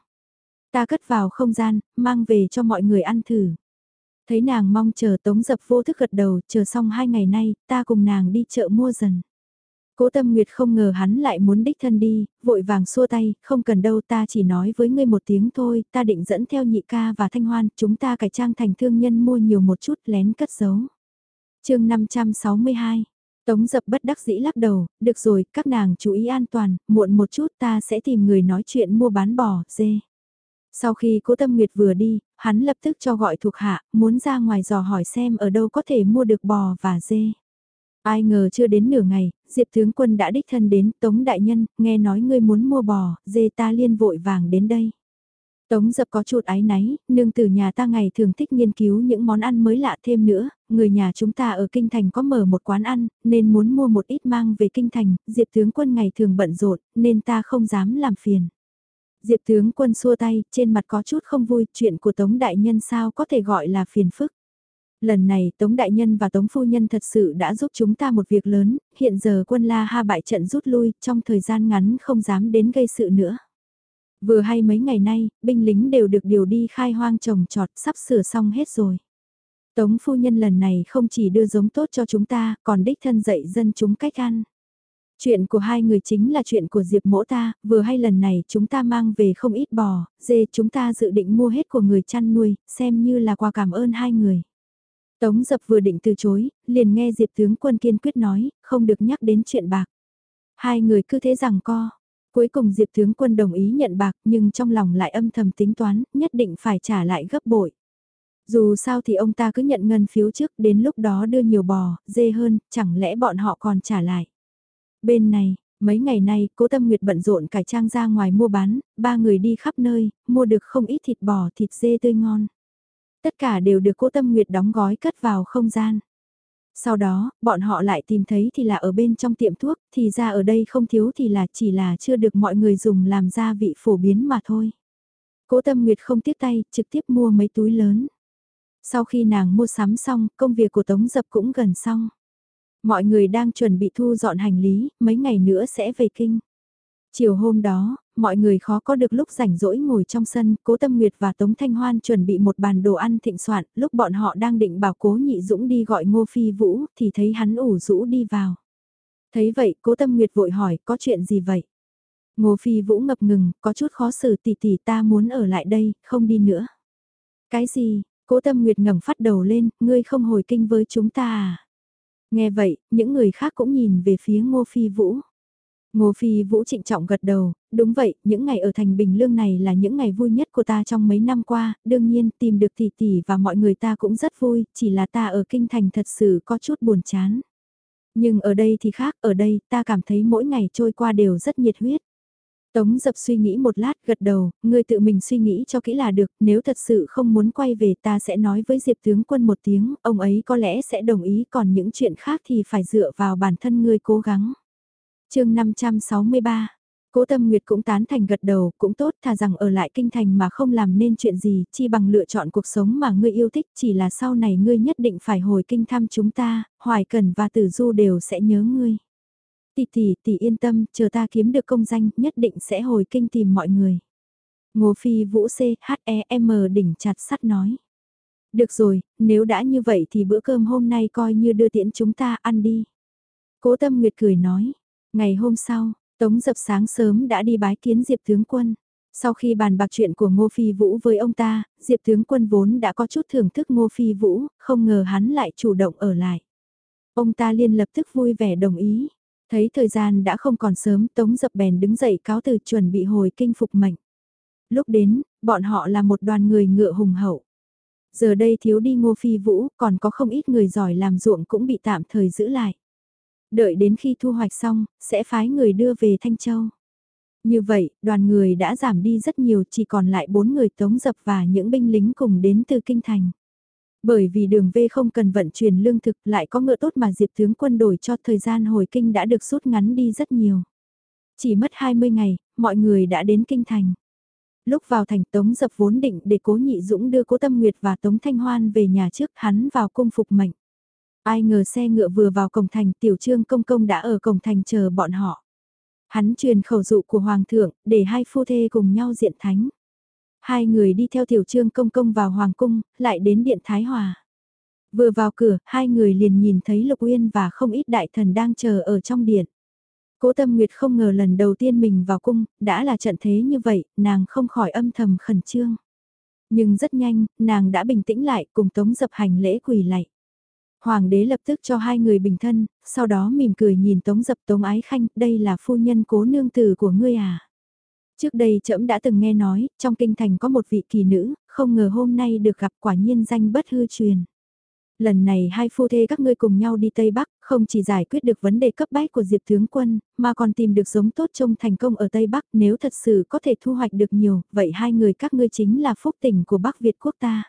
Ta cất vào không gian, mang về cho mọi người ăn thử. Thấy nàng mong chờ Tống Dập vô thức gật đầu, chờ xong hai ngày nay, ta cùng nàng đi chợ mua dần. Cố Tâm Nguyệt không ngờ hắn lại muốn đích thân đi, vội vàng xua tay, không cần đâu ta chỉ nói với ngươi một tiếng thôi, ta định dẫn theo nhị ca và thanh hoan, chúng ta cải trang thành thương nhân mua nhiều một chút lén cất giấu chương 562 Tống dập bất đắc dĩ lắc đầu, được rồi, các nàng chú ý an toàn, muộn một chút ta sẽ tìm người nói chuyện mua bán bò, dê. Sau khi cố tâm nguyệt vừa đi, hắn lập tức cho gọi thuộc hạ, muốn ra ngoài dò hỏi xem ở đâu có thể mua được bò và dê. Ai ngờ chưa đến nửa ngày, Diệp tướng quân đã đích thân đến Tống Đại Nhân, nghe nói ngươi muốn mua bò, dê ta liên vội vàng đến đây. Tống dập có chút ái náy, nương tử nhà ta ngày thường thích nghiên cứu những món ăn mới lạ thêm nữa, người nhà chúng ta ở Kinh Thành có mở một quán ăn, nên muốn mua một ít mang về Kinh Thành, Diệp tướng quân ngày thường bận rộn, nên ta không dám làm phiền. Diệp tướng quân xua tay, trên mặt có chút không vui, chuyện của Tống Đại Nhân sao có thể gọi là phiền phức. Lần này Tống Đại Nhân và Tống Phu Nhân thật sự đã giúp chúng ta một việc lớn, hiện giờ quân La Ha bại trận rút lui, trong thời gian ngắn không dám đến gây sự nữa. Vừa hay mấy ngày nay, binh lính đều được điều đi khai hoang trồng trọt sắp sửa xong hết rồi. Tống phu nhân lần này không chỉ đưa giống tốt cho chúng ta, còn đích thân dạy dân chúng cách ăn. Chuyện của hai người chính là chuyện của Diệp mỗ ta, vừa hay lần này chúng ta mang về không ít bò, dê chúng ta dự định mua hết của người chăn nuôi, xem như là quà cảm ơn hai người. Tống dập vừa định từ chối, liền nghe Diệp tướng quân kiên quyết nói, không được nhắc đến chuyện bạc. Hai người cứ thế rằng co, Cuối cùng Diệp tướng quân đồng ý nhận bạc nhưng trong lòng lại âm thầm tính toán, nhất định phải trả lại gấp bội. Dù sao thì ông ta cứ nhận ngân phiếu trước đến lúc đó đưa nhiều bò, dê hơn, chẳng lẽ bọn họ còn trả lại. Bên này, mấy ngày nay cố tâm nguyệt bận rộn cải trang ra ngoài mua bán, ba người đi khắp nơi, mua được không ít thịt bò thịt dê tươi ngon. Tất cả đều được cố tâm nguyệt đóng gói cất vào không gian. Sau đó, bọn họ lại tìm thấy thì là ở bên trong tiệm thuốc, thì ra ở đây không thiếu thì là chỉ là chưa được mọi người dùng làm gia vị phổ biến mà thôi. Cố Tâm Nguyệt không tiếc tay, trực tiếp mua mấy túi lớn. Sau khi nàng mua sắm xong, công việc của Tống Dập cũng gần xong. Mọi người đang chuẩn bị thu dọn hành lý, mấy ngày nữa sẽ về kinh. Chiều hôm đó, mọi người khó có được lúc rảnh rỗi ngồi trong sân, Cố Tâm Nguyệt và Tống Thanh Hoan chuẩn bị một bàn đồ ăn thịnh soạn, lúc bọn họ đang định bảo Cố Nhị Dũng đi gọi Ngô Phi Vũ, thì thấy hắn ủ rũ đi vào. Thấy vậy, Cố Tâm Nguyệt vội hỏi, có chuyện gì vậy? Ngô Phi Vũ ngập ngừng, có chút khó xử tỷ tỷ ta muốn ở lại đây, không đi nữa. Cái gì? Cố Tâm Nguyệt ngẩng phát đầu lên, ngươi không hồi kinh với chúng ta à? Nghe vậy, những người khác cũng nhìn về phía Ngô Phi Vũ. Ngô Phi Vũ trịnh trọng gật đầu, đúng vậy, những ngày ở thành Bình Lương này là những ngày vui nhất của ta trong mấy năm qua, đương nhiên tìm được tỷ tỷ và mọi người ta cũng rất vui, chỉ là ta ở kinh thành thật sự có chút buồn chán. Nhưng ở đây thì khác, ở đây ta cảm thấy mỗi ngày trôi qua đều rất nhiệt huyết. Tống dập suy nghĩ một lát gật đầu, ngươi tự mình suy nghĩ cho kỹ là được, nếu thật sự không muốn quay về ta sẽ nói với Diệp tướng quân một tiếng, ông ấy có lẽ sẽ đồng ý còn những chuyện khác thì phải dựa vào bản thân ngươi cố gắng chương 563 Cố Tâm Nguyệt cũng tán thành gật đầu, cũng tốt thà rằng ở lại kinh thành mà không làm nên chuyện gì, chi bằng lựa chọn cuộc sống mà ngươi yêu thích, chỉ là sau này ngươi nhất định phải hồi kinh thăm chúng ta, Hoài Cần và Tử Du đều sẽ nhớ ngươi. Tỷ tỷ, tỷ yên tâm, chờ ta kiếm được công danh, nhất định sẽ hồi kinh tìm mọi người. Ngô Phi Vũ C, H, E, M đỉnh chặt sắt nói. Được rồi, nếu đã như vậy thì bữa cơm hôm nay coi như đưa tiễn chúng ta ăn đi. Cố Tâm Nguyệt cười nói. Ngày hôm sau, Tống dập sáng sớm đã đi bái kiến Diệp tướng quân. Sau khi bàn bạc chuyện của Ngô Phi Vũ với ông ta, Diệp tướng quân vốn đã có chút thưởng thức Ngô Phi Vũ, không ngờ hắn lại chủ động ở lại. Ông ta liền lập tức vui vẻ đồng ý. Thấy thời gian đã không còn sớm, Tống dập bèn đứng dậy cáo từ chuẩn bị hồi kinh phục mệnh. Lúc đến, bọn họ là một đoàn người ngựa hùng hậu. Giờ đây thiếu đi Ngô Phi Vũ, còn có không ít người giỏi làm ruộng cũng bị tạm thời giữ lại. Đợi đến khi thu hoạch xong, sẽ phái người đưa về Thanh Châu. Như vậy, đoàn người đã giảm đi rất nhiều chỉ còn lại bốn người tống dập và những binh lính cùng đến từ Kinh Thành. Bởi vì đường V không cần vận chuyển lương thực lại có ngựa tốt mà Diệp tướng quân đổi cho thời gian hồi kinh đã được rút ngắn đi rất nhiều. Chỉ mất 20 ngày, mọi người đã đến Kinh Thành. Lúc vào thành Tống dập vốn định để Cố Nhị Dũng đưa Cố Tâm Nguyệt và Tống Thanh Hoan về nhà trước hắn vào cung phục mệnh. Ai ngờ xe ngựa vừa vào cổng thành tiểu trương công công đã ở cổng thành chờ bọn họ. Hắn truyền khẩu dụ của Hoàng thượng để hai phu thê cùng nhau diện thánh. Hai người đi theo tiểu trương công công vào Hoàng cung, lại đến điện Thái Hòa. Vừa vào cửa, hai người liền nhìn thấy Lục Uyên và không ít đại thần đang chờ ở trong điện. Cố Tâm Nguyệt không ngờ lần đầu tiên mình vào cung, đã là trận thế như vậy, nàng không khỏi âm thầm khẩn trương. Nhưng rất nhanh, nàng đã bình tĩnh lại cùng tống dập hành lễ quỳ lạy. Hoàng đế lập tức cho hai người bình thân, sau đó mỉm cười nhìn Tống Dập Tống Ái Khanh, đây là phu nhân cố nương tử của ngươi à. Trước đây trẫm đã từng nghe nói, trong kinh thành có một vị kỳ nữ, không ngờ hôm nay được gặp quả nhiên danh bất hư truyền. Lần này hai phu thê các ngươi cùng nhau đi Tây Bắc, không chỉ giải quyết được vấn đề cấp bách của Diệp Tướng Quân, mà còn tìm được giống tốt trông thành công ở Tây Bắc nếu thật sự có thể thu hoạch được nhiều, vậy hai người các ngươi chính là phúc tỉnh của Bắc Việt quốc ta.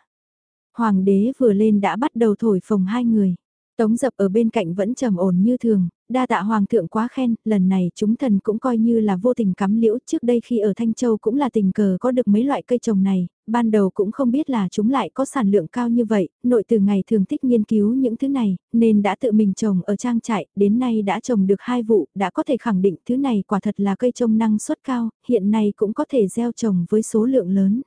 Hoàng đế vừa lên đã bắt đầu thổi phồng hai người. Tống dập ở bên cạnh vẫn trầm ổn như thường, đa tạ hoàng thượng quá khen, lần này chúng thần cũng coi như là vô tình cắm liễu trước đây khi ở Thanh Châu cũng là tình cờ có được mấy loại cây trồng này, ban đầu cũng không biết là chúng lại có sản lượng cao như vậy, nội từ ngày thường thích nghiên cứu những thứ này, nên đã tự mình trồng ở trang trại, đến nay đã trồng được hai vụ, đã có thể khẳng định thứ này quả thật là cây trồng năng suất cao, hiện nay cũng có thể gieo trồng với số lượng lớn.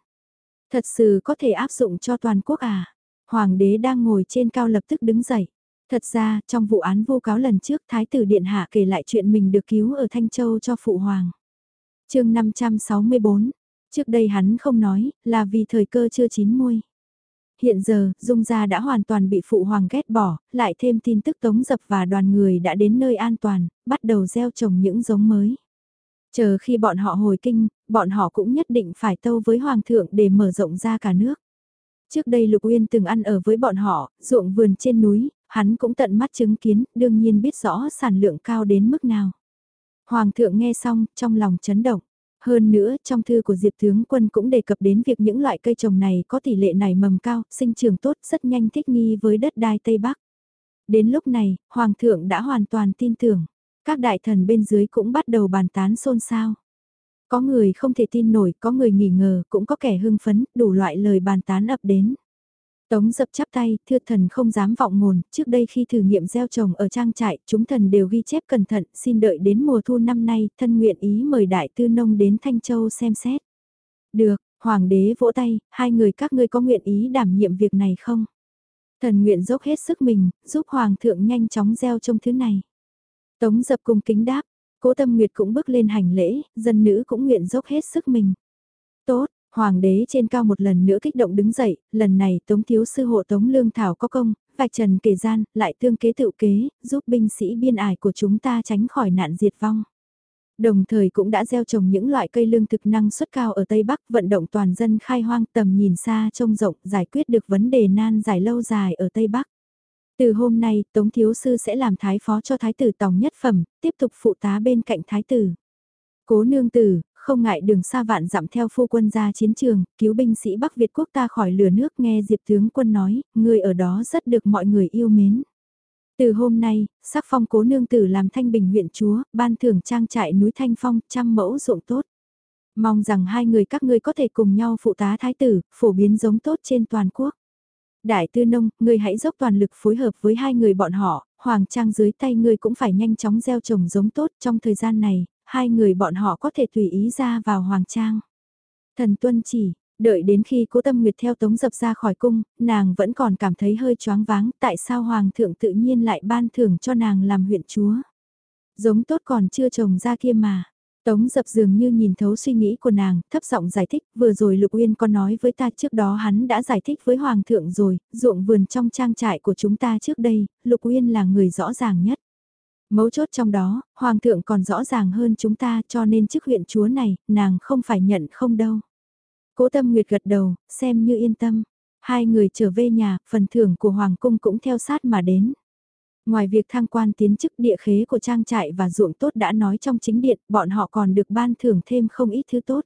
Thật sự có thể áp dụng cho toàn quốc à? Hoàng đế đang ngồi trên cao lập tức đứng dậy. Thật ra, trong vụ án vô cáo lần trước Thái tử Điện Hạ kể lại chuyện mình được cứu ở Thanh Châu cho Phụ Hoàng. chương 564, trước đây hắn không nói, là vì thời cơ chưa chín muôi. Hiện giờ, Dung Gia đã hoàn toàn bị Phụ Hoàng ghét bỏ, lại thêm tin tức tống dập và đoàn người đã đến nơi an toàn, bắt đầu gieo trồng những giống mới. Chờ khi bọn họ hồi kinh, bọn họ cũng nhất định phải tâu với Hoàng thượng để mở rộng ra cả nước. Trước đây Lục Uyên từng ăn ở với bọn họ, ruộng vườn trên núi, hắn cũng tận mắt chứng kiến, đương nhiên biết rõ sản lượng cao đến mức nào. Hoàng thượng nghe xong, trong lòng chấn động. Hơn nữa, trong thư của Diệp Tướng Quân cũng đề cập đến việc những loại cây trồng này có tỷ lệ nảy mầm cao, sinh trưởng tốt, rất nhanh thích nghi với đất đai Tây Bắc. Đến lúc này, Hoàng thượng đã hoàn toàn tin tưởng. Các đại thần bên dưới cũng bắt đầu bàn tán xôn xao. Có người không thể tin nổi, có người nghỉ ngờ, cũng có kẻ hưng phấn, đủ loại lời bàn tán ập đến. Tống dập chắp tay, thưa thần không dám vọng ngồn, trước đây khi thử nghiệm gieo trồng ở trang trại, chúng thần đều ghi chép cẩn thận, xin đợi đến mùa thu năm nay, thân nguyện ý mời đại tư nông đến Thanh Châu xem xét. Được, hoàng đế vỗ tay, hai người các ngươi có nguyện ý đảm nhiệm việc này không? Thần nguyện dốc hết sức mình, giúp hoàng thượng nhanh chóng gieo trồng thứ này. Tống dập cung kính đáp, cố tâm nguyệt cũng bước lên hành lễ, dân nữ cũng nguyện dốc hết sức mình. Tốt, Hoàng đế trên cao một lần nữa kích động đứng dậy, lần này Tống Thiếu Sư hộ Tống Lương Thảo có công, vạch trần kể gian, lại tương kế tự kế, giúp binh sĩ biên ải của chúng ta tránh khỏi nạn diệt vong. Đồng thời cũng đã gieo trồng những loại cây lương thực năng suất cao ở Tây Bắc vận động toàn dân khai hoang tầm nhìn xa trông rộng giải quyết được vấn đề nan giải lâu dài ở Tây Bắc. Từ hôm nay, Tống Thiếu Sư sẽ làm thái phó cho Thái tử Tòng Nhất Phẩm, tiếp tục phụ tá bên cạnh Thái tử. Cố nương tử, không ngại đường xa vạn dặm theo phu quân ra chiến trường, cứu binh sĩ Bắc Việt quốc ta khỏi lửa nước nghe Diệp tướng quân nói, người ở đó rất được mọi người yêu mến. Từ hôm nay, sắc phong cố nương tử làm thanh bình huyện chúa, ban thưởng trang trại núi Thanh Phong, trăm mẫu ruộng tốt. Mong rằng hai người các ngươi có thể cùng nhau phụ tá thái tử, phổ biến giống tốt trên toàn quốc. Đại tư nông, ngươi hãy dốc toàn lực phối hợp với hai người bọn họ, hoàng trang dưới tay ngươi cũng phải nhanh chóng gieo trồng giống tốt trong thời gian này, hai người bọn họ có thể tùy ý ra vào hoàng trang. Thần tuân chỉ, đợi đến khi cố tâm nguyệt theo tống dập ra khỏi cung, nàng vẫn còn cảm thấy hơi choáng váng tại sao hoàng thượng tự nhiên lại ban thưởng cho nàng làm huyện chúa. Giống tốt còn chưa trồng ra kia mà. Tống dập dường như nhìn thấu suy nghĩ của nàng, thấp giọng giải thích, vừa rồi Lục Uyên có nói với ta trước đó hắn đã giải thích với Hoàng thượng rồi, ruộng vườn trong trang trại của chúng ta trước đây, Lục Uyên là người rõ ràng nhất. Mấu chốt trong đó, Hoàng thượng còn rõ ràng hơn chúng ta cho nên chức huyện chúa này, nàng không phải nhận không đâu. Cố tâm nguyệt gật đầu, xem như yên tâm. Hai người trở về nhà, phần thưởng của Hoàng cung cũng theo sát mà đến. Ngoài việc thăng quan tiến chức địa khế của trang trại và ruộng tốt đã nói trong chính điện, bọn họ còn được ban thưởng thêm không ít thứ tốt.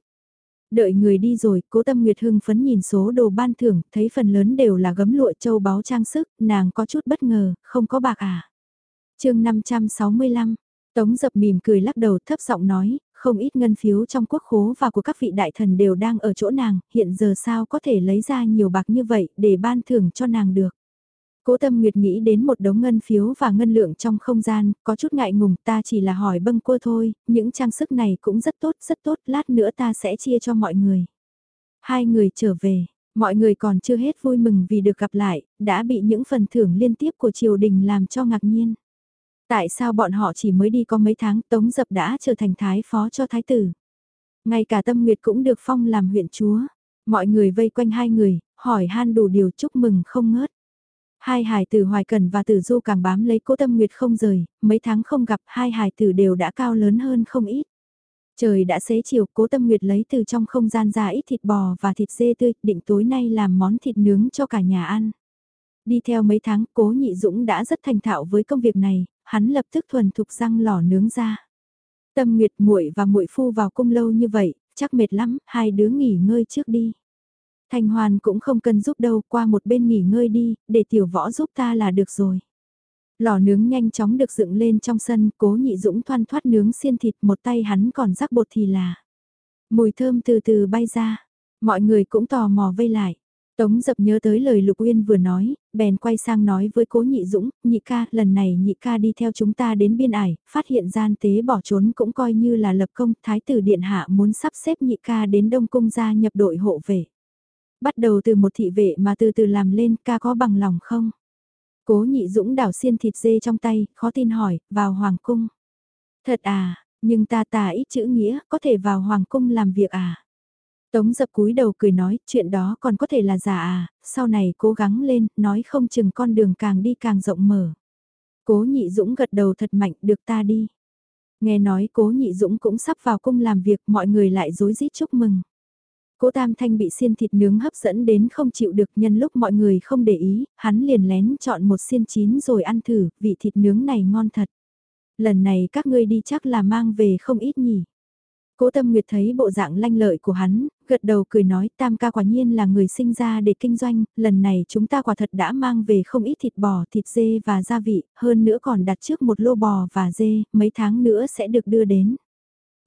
Đợi người đi rồi, cố tâm Nguyệt hưng phấn nhìn số đồ ban thưởng, thấy phần lớn đều là gấm lụa châu báu trang sức, nàng có chút bất ngờ, không có bạc à chương 565, Tống dập mỉm cười lắc đầu thấp giọng nói, không ít ngân phiếu trong quốc khố và của các vị đại thần đều đang ở chỗ nàng, hiện giờ sao có thể lấy ra nhiều bạc như vậy để ban thưởng cho nàng được. Cố Tâm Nguyệt nghĩ đến một đống ngân phiếu và ngân lượng trong không gian, có chút ngại ngùng, ta chỉ là hỏi bâng cô thôi, những trang sức này cũng rất tốt, rất tốt, lát nữa ta sẽ chia cho mọi người. Hai người trở về, mọi người còn chưa hết vui mừng vì được gặp lại, đã bị những phần thưởng liên tiếp của triều đình làm cho ngạc nhiên. Tại sao bọn họ chỉ mới đi có mấy tháng Tống Dập đã trở thành thái phó cho thái tử? Ngay cả Tâm Nguyệt cũng được phong làm huyện chúa. Mọi người vây quanh hai người, hỏi han đủ điều chúc mừng không ngớt. Hai hài tử Hoài Cần và Tử Du càng bám lấy cố tâm nguyệt không rời, mấy tháng không gặp hai hài tử đều đã cao lớn hơn không ít. Trời đã xế chiều, cố tâm nguyệt lấy từ trong không gian ra ít thịt bò và thịt dê tươi, định tối nay làm món thịt nướng cho cả nhà ăn. Đi theo mấy tháng, cố nhị dũng đã rất thành thạo với công việc này, hắn lập tức thuần thục răng lò nướng ra. Tâm nguyệt muội và muội phu vào cung lâu như vậy, chắc mệt lắm, hai đứa nghỉ ngơi trước đi. Thanh Hoàn cũng không cần giúp đâu, qua một bên nghỉ ngơi đi, để tiểu võ giúp ta là được rồi. Lò nướng nhanh chóng được dựng lên trong sân, cố nhị dũng thoăn thoát nướng xiên thịt một tay hắn còn rắc bột thì là. Mùi thơm từ từ bay ra, mọi người cũng tò mò vây lại. Tống dập nhớ tới lời Lục Uyên vừa nói, bèn quay sang nói với cố nhị dũng, nhị ca, lần này nhị ca đi theo chúng ta đến biên ải, phát hiện gian tế bỏ trốn cũng coi như là lập công, thái tử điện hạ muốn sắp xếp nhị ca đến Đông Cung gia nhập đội hộ vệ. Bắt đầu từ một thị vệ mà từ từ làm lên ca có bằng lòng không? Cố nhị dũng đảo xiên thịt dê trong tay, khó tin hỏi, vào hoàng cung. Thật à, nhưng ta tà ít chữ nghĩa, có thể vào hoàng cung làm việc à? Tống dập cúi đầu cười nói, chuyện đó còn có thể là giả à, sau này cố gắng lên, nói không chừng con đường càng đi càng rộng mở. Cố nhị dũng gật đầu thật mạnh, được ta đi. Nghe nói cố nhị dũng cũng sắp vào cung làm việc, mọi người lại dối rít chúc mừng. Cố Tam Thanh bị xiên thịt nướng hấp dẫn đến không chịu được nhân lúc mọi người không để ý, hắn liền lén chọn một xiên chín rồi ăn thử, vị thịt nướng này ngon thật. Lần này các ngươi đi chắc là mang về không ít nhỉ. Cố Tâm Nguyệt thấy bộ dạng lanh lợi của hắn, gật đầu cười nói Tam ca quả nhiên là người sinh ra để kinh doanh, lần này chúng ta quả thật đã mang về không ít thịt bò, thịt dê và gia vị, hơn nữa còn đặt trước một lô bò và dê, mấy tháng nữa sẽ được đưa đến.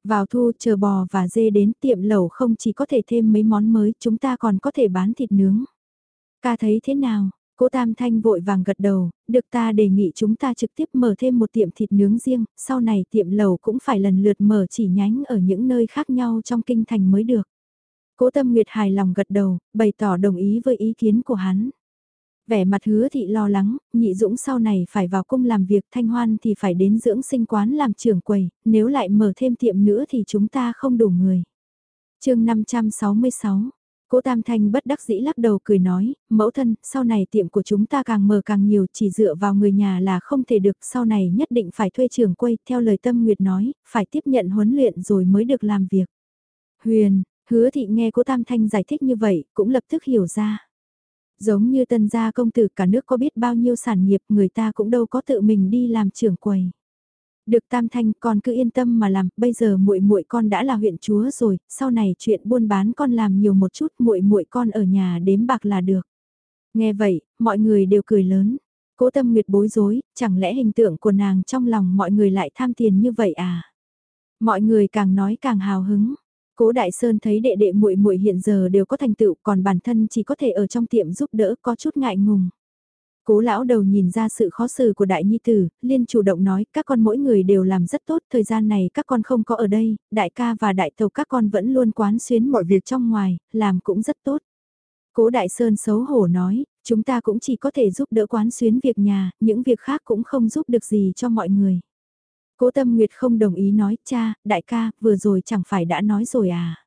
Vào thu chờ bò và dê đến tiệm lẩu không chỉ có thể thêm mấy món mới, chúng ta còn có thể bán thịt nướng. Ca thấy thế nào? Cô Tam Thanh vội vàng gật đầu, được ta đề nghị chúng ta trực tiếp mở thêm một tiệm thịt nướng riêng, sau này tiệm lẩu cũng phải lần lượt mở chỉ nhánh ở những nơi khác nhau trong kinh thành mới được. Cố Tâm Nguyệt hài lòng gật đầu, bày tỏ đồng ý với ý kiến của hắn. Vẻ mặt hứa thị lo lắng, nhị dũng sau này phải vào cung làm việc thanh hoan thì phải đến dưỡng sinh quán làm trưởng quầy, nếu lại mở thêm tiệm nữa thì chúng ta không đủ người. chương 566 Cố Tam Thanh bất đắc dĩ lắc đầu cười nói, mẫu thân, sau này tiệm của chúng ta càng mở càng nhiều, chỉ dựa vào người nhà là không thể được, sau này nhất định phải thuê trưởng quầy, theo lời Tâm Nguyệt nói, phải tiếp nhận huấn luyện rồi mới được làm việc. Huyền, hứa thị nghe cố Tam Thanh giải thích như vậy, cũng lập tức hiểu ra. Giống như tân gia công tử cả nước có biết bao nhiêu sản nghiệp người ta cũng đâu có tự mình đi làm trưởng quầy. Được Tam Thanh con cứ yên tâm mà làm, bây giờ muội muội con đã là huyện chúa rồi, sau này chuyện buôn bán con làm nhiều một chút, muội muội con ở nhà đếm bạc là được. Nghe vậy, mọi người đều cười lớn. Cố Tâm Nguyệt bối rối, chẳng lẽ hình tượng của nàng trong lòng mọi người lại tham tiền như vậy à? Mọi người càng nói càng hào hứng. Cố Đại Sơn thấy đệ đệ muội muội hiện giờ đều có thành tựu, còn bản thân chỉ có thể ở trong tiệm giúp đỡ, có chút ngại ngùng. Cố lão đầu nhìn ra sự khó xử của đại nhi tử, liên chủ động nói các con mỗi người đều làm rất tốt, thời gian này các con không có ở đây, đại ca và đại tàu các con vẫn luôn quán xuyến mọi việc trong ngoài, làm cũng rất tốt. Cố đại sơn xấu hổ nói, chúng ta cũng chỉ có thể giúp đỡ quán xuyến việc nhà, những việc khác cũng không giúp được gì cho mọi người. Cố Tâm Nguyệt không đồng ý nói, cha, đại ca, vừa rồi chẳng phải đã nói rồi à.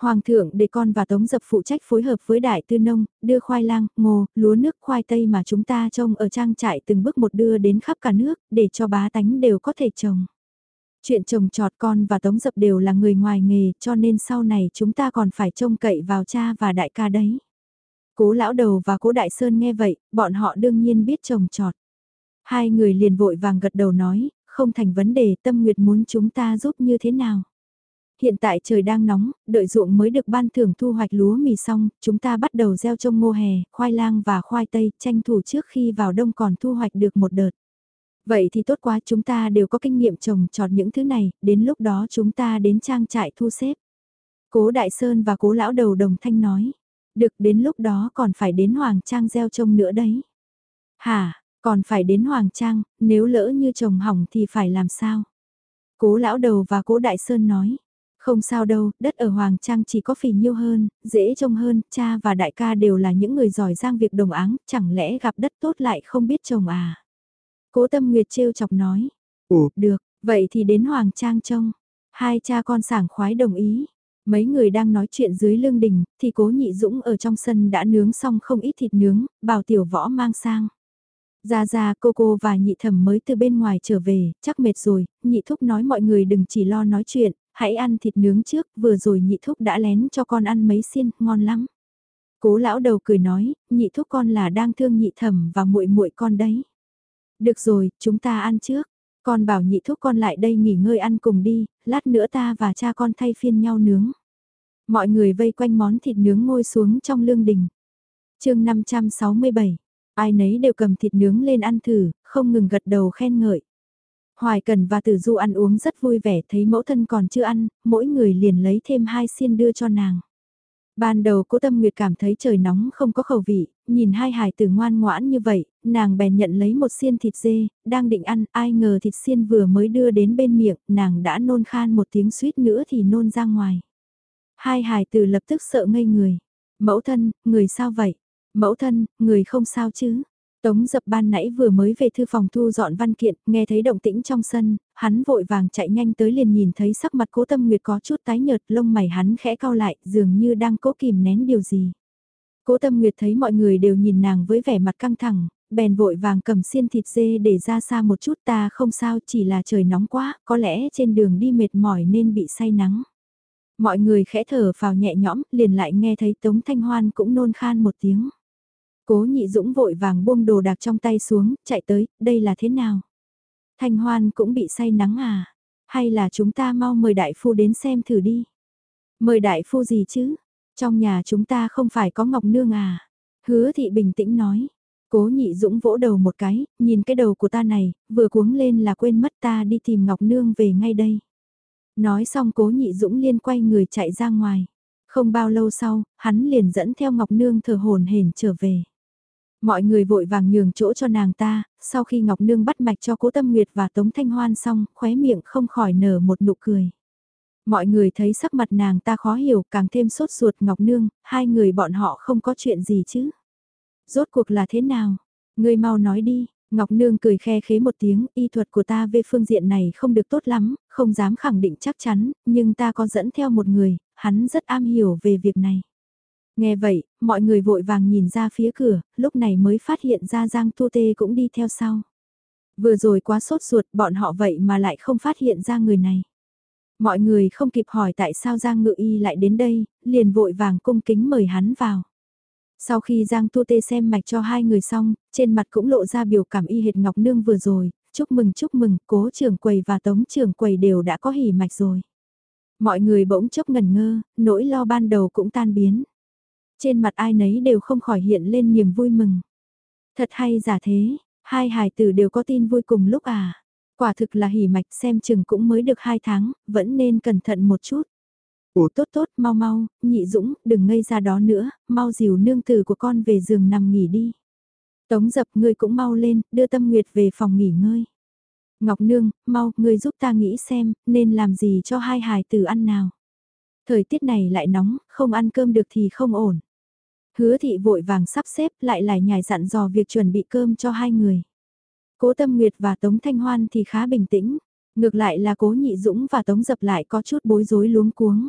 Hoàng thượng để con và Tống Dập phụ trách phối hợp với đại tư nông, đưa khoai lang, ngô, lúa nước khoai tây mà chúng ta trông ở trang trại từng bước một đưa đến khắp cả nước, để cho bá tánh đều có thể trồng. Chuyện trồng trọt con và Tống Dập đều là người ngoài nghề, cho nên sau này chúng ta còn phải trông cậy vào cha và đại ca đấy. Cố lão đầu và cố đại sơn nghe vậy, bọn họ đương nhiên biết trồng trọt. Hai người liền vội vàng gật đầu nói, không thành vấn đề tâm nguyệt muốn chúng ta giúp như thế nào. Hiện tại trời đang nóng, đợi ruộng mới được ban thưởng thu hoạch lúa mì xong, chúng ta bắt đầu gieo trông ngô hè, khoai lang và khoai tây, tranh thủ trước khi vào đông còn thu hoạch được một đợt. Vậy thì tốt quá chúng ta đều có kinh nghiệm trồng trọt những thứ này, đến lúc đó chúng ta đến trang trại thu xếp. Cố Đại Sơn và cố lão đầu đồng thanh nói, được đến lúc đó còn phải đến Hoàng Trang gieo trông nữa đấy. Hả, còn phải đến Hoàng Trang, nếu lỡ như trồng hỏng thì phải làm sao? Cố lão đầu và cố Đại Sơn nói, không sao đâu, đất ở Hoàng Trang chỉ có phì nhiêu hơn, dễ trông hơn, cha và đại ca đều là những người giỏi giang việc đồng áng, chẳng lẽ gặp đất tốt lại không biết trồng à? Cố Tâm Nguyệt trêu chọc nói, ủa, được, vậy thì đến Hoàng Trang trông. Hai cha con sảng khoái đồng ý. Mấy người đang nói chuyện dưới lương đình, thì cố nhị dũng ở trong sân đã nướng xong không ít thịt nướng, bảo tiểu võ mang sang. Ra ra cô cô và nhị thẩm mới từ bên ngoài trở về, chắc mệt rồi, nhị thúc nói mọi người đừng chỉ lo nói chuyện, hãy ăn thịt nướng trước, vừa rồi nhị thúc đã lén cho con ăn mấy xiên, ngon lắm. Cố lão đầu cười nói, nhị thúc con là đang thương nhị thẩm và muội muội con đấy. Được rồi, chúng ta ăn trước. Con bảo nhị thúc con lại đây nghỉ ngơi ăn cùng đi, lát nữa ta và cha con thay phiên nhau nướng. Mọi người vây quanh món thịt nướng ngồi xuống trong lương đình. chương 567, ai nấy đều cầm thịt nướng lên ăn thử, không ngừng gật đầu khen ngợi. Hoài Cần và Tử Du ăn uống rất vui vẻ thấy mẫu thân còn chưa ăn, mỗi người liền lấy thêm hai xiên đưa cho nàng. Ban đầu cố tâm nguyệt cảm thấy trời nóng không có khẩu vị, nhìn hai hài tử ngoan ngoãn như vậy, nàng bèn nhận lấy một xiên thịt dê, đang định ăn, ai ngờ thịt xiên vừa mới đưa đến bên miệng, nàng đã nôn khan một tiếng suýt nữa thì nôn ra ngoài. Hai hài tử lập tức sợ ngây người. Mẫu thân, người sao vậy? Mẫu thân, người không sao chứ? Tống dập ban nãy vừa mới về thư phòng thu dọn văn kiện, nghe thấy động tĩnh trong sân, hắn vội vàng chạy nhanh tới liền nhìn thấy sắc mặt cố tâm nguyệt có chút tái nhợt, lông mày hắn khẽ cao lại, dường như đang cố kìm nén điều gì. Cố tâm nguyệt thấy mọi người đều nhìn nàng với vẻ mặt căng thẳng, bèn vội vàng cầm xiên thịt dê để ra xa một chút ta không sao chỉ là trời nóng quá, có lẽ trên đường đi mệt mỏi nên bị say nắng. Mọi người khẽ thở vào nhẹ nhõm, liền lại nghe thấy Tống Thanh Hoan cũng nôn khan một tiếng. Cố nhị dũng vội vàng buông đồ đạc trong tay xuống, chạy tới, đây là thế nào? Thanh hoan cũng bị say nắng à? Hay là chúng ta mau mời đại phu đến xem thử đi? Mời đại phu gì chứ? Trong nhà chúng ta không phải có ngọc nương à? Hứa thị bình tĩnh nói. Cố nhị dũng vỗ đầu một cái, nhìn cái đầu của ta này, vừa cuống lên là quên mất ta đi tìm ngọc nương về ngay đây. Nói xong cố nhị dũng liên quay người chạy ra ngoài. Không bao lâu sau, hắn liền dẫn theo ngọc nương thờ hồn hển trở về. Mọi người vội vàng nhường chỗ cho nàng ta, sau khi Ngọc Nương bắt mạch cho Cố Tâm Nguyệt và Tống Thanh Hoan xong, khóe miệng không khỏi nở một nụ cười. Mọi người thấy sắc mặt nàng ta khó hiểu càng thêm sốt ruột Ngọc Nương, hai người bọn họ không có chuyện gì chứ. Rốt cuộc là thế nào? Người mau nói đi, Ngọc Nương cười khe khế một tiếng, y thuật của ta về phương diện này không được tốt lắm, không dám khẳng định chắc chắn, nhưng ta có dẫn theo một người, hắn rất am hiểu về việc này. Nghe vậy, mọi người vội vàng nhìn ra phía cửa, lúc này mới phát hiện ra Giang Tu Tê cũng đi theo sau. Vừa rồi quá sốt ruột bọn họ vậy mà lại không phát hiện ra người này. Mọi người không kịp hỏi tại sao Giang Ngự Y lại đến đây, liền vội vàng cung kính mời hắn vào. Sau khi Giang Tu Tê xem mạch cho hai người xong, trên mặt cũng lộ ra biểu cảm y hệt Ngọc Nương vừa rồi, chúc mừng chúc mừng, cố trưởng quầy và tống trưởng quầy đều đã có hỉ mạch rồi. Mọi người bỗng chốc ngần ngơ, nỗi lo ban đầu cũng tan biến. Trên mặt ai nấy đều không khỏi hiện lên niềm vui mừng. Thật hay giả thế, hai hài tử đều có tin vui cùng lúc à. Quả thực là hỉ mạch xem chừng cũng mới được hai tháng, vẫn nên cẩn thận một chút. Ủa tốt tốt, mau mau, nhị dũng, đừng ngây ra đó nữa, mau dìu nương tử của con về giường nằm nghỉ đi. Tống dập ngươi cũng mau lên, đưa tâm nguyệt về phòng nghỉ ngơi. Ngọc nương, mau, ngươi giúp ta nghĩ xem, nên làm gì cho hai hài tử ăn nào. Thời tiết này lại nóng, không ăn cơm được thì không ổn. Hứa thị vội vàng sắp xếp lại lại nhài dặn dò việc chuẩn bị cơm cho hai người. Cố Tâm Nguyệt và Tống Thanh Hoan thì khá bình tĩnh. Ngược lại là cố nhị dũng và tống dập lại có chút bối rối luống cuống.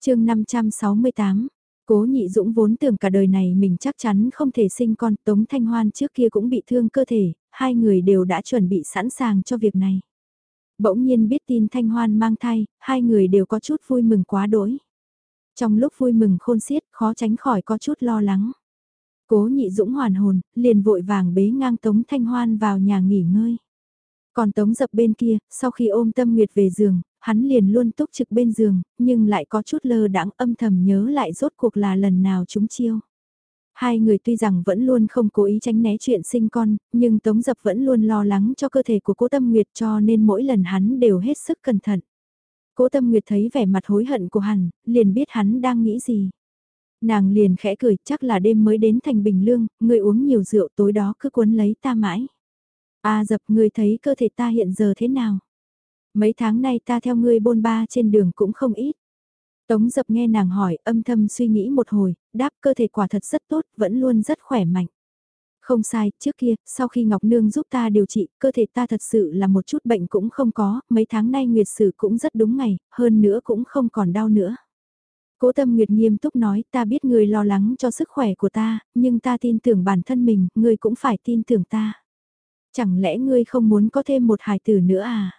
chương 568 Cố nhị dũng vốn tưởng cả đời này mình chắc chắn không thể sinh con, Tống Thanh Hoan trước kia cũng bị thương cơ thể, hai người đều đã chuẩn bị sẵn sàng cho việc này. Bỗng nhiên biết tin Thanh Hoan mang thai, hai người đều có chút vui mừng quá đỗi. Trong lúc vui mừng khôn xiết, khó tránh khỏi có chút lo lắng. Cố nhị dũng hoàn hồn, liền vội vàng bế ngang Tống Thanh Hoan vào nhà nghỉ ngơi. Còn Tống dập bên kia, sau khi ôm Tâm Nguyệt về giường, hắn liền luôn túc trực bên giường, nhưng lại có chút lơ đãng âm thầm nhớ lại rốt cuộc là lần nào chúng chiêu. Hai người tuy rằng vẫn luôn không cố ý tránh né chuyện sinh con, nhưng Tống Dập vẫn luôn lo lắng cho cơ thể của cố Tâm Nguyệt cho nên mỗi lần hắn đều hết sức cẩn thận. Cố Tâm Nguyệt thấy vẻ mặt hối hận của hắn, liền biết hắn đang nghĩ gì. Nàng liền khẽ cười, chắc là đêm mới đến thành Bình Lương, ngươi uống nhiều rượu tối đó cứ cuốn lấy ta mãi. A dập ngươi thấy cơ thể ta hiện giờ thế nào? Mấy tháng nay ta theo ngươi bôn ba trên đường cũng không ít. Tống dập nghe nàng hỏi, âm thầm suy nghĩ một hồi, đáp cơ thể quả thật rất tốt, vẫn luôn rất khỏe mạnh. Không sai, trước kia, sau khi Ngọc Nương giúp ta điều trị, cơ thể ta thật sự là một chút bệnh cũng không có, mấy tháng nay Nguyệt Sử cũng rất đúng ngày, hơn nữa cũng không còn đau nữa. Cố tâm Nguyệt nghiêm túc nói ta biết người lo lắng cho sức khỏe của ta, nhưng ta tin tưởng bản thân mình, người cũng phải tin tưởng ta. Chẳng lẽ ngươi không muốn có thêm một hài tử nữa à?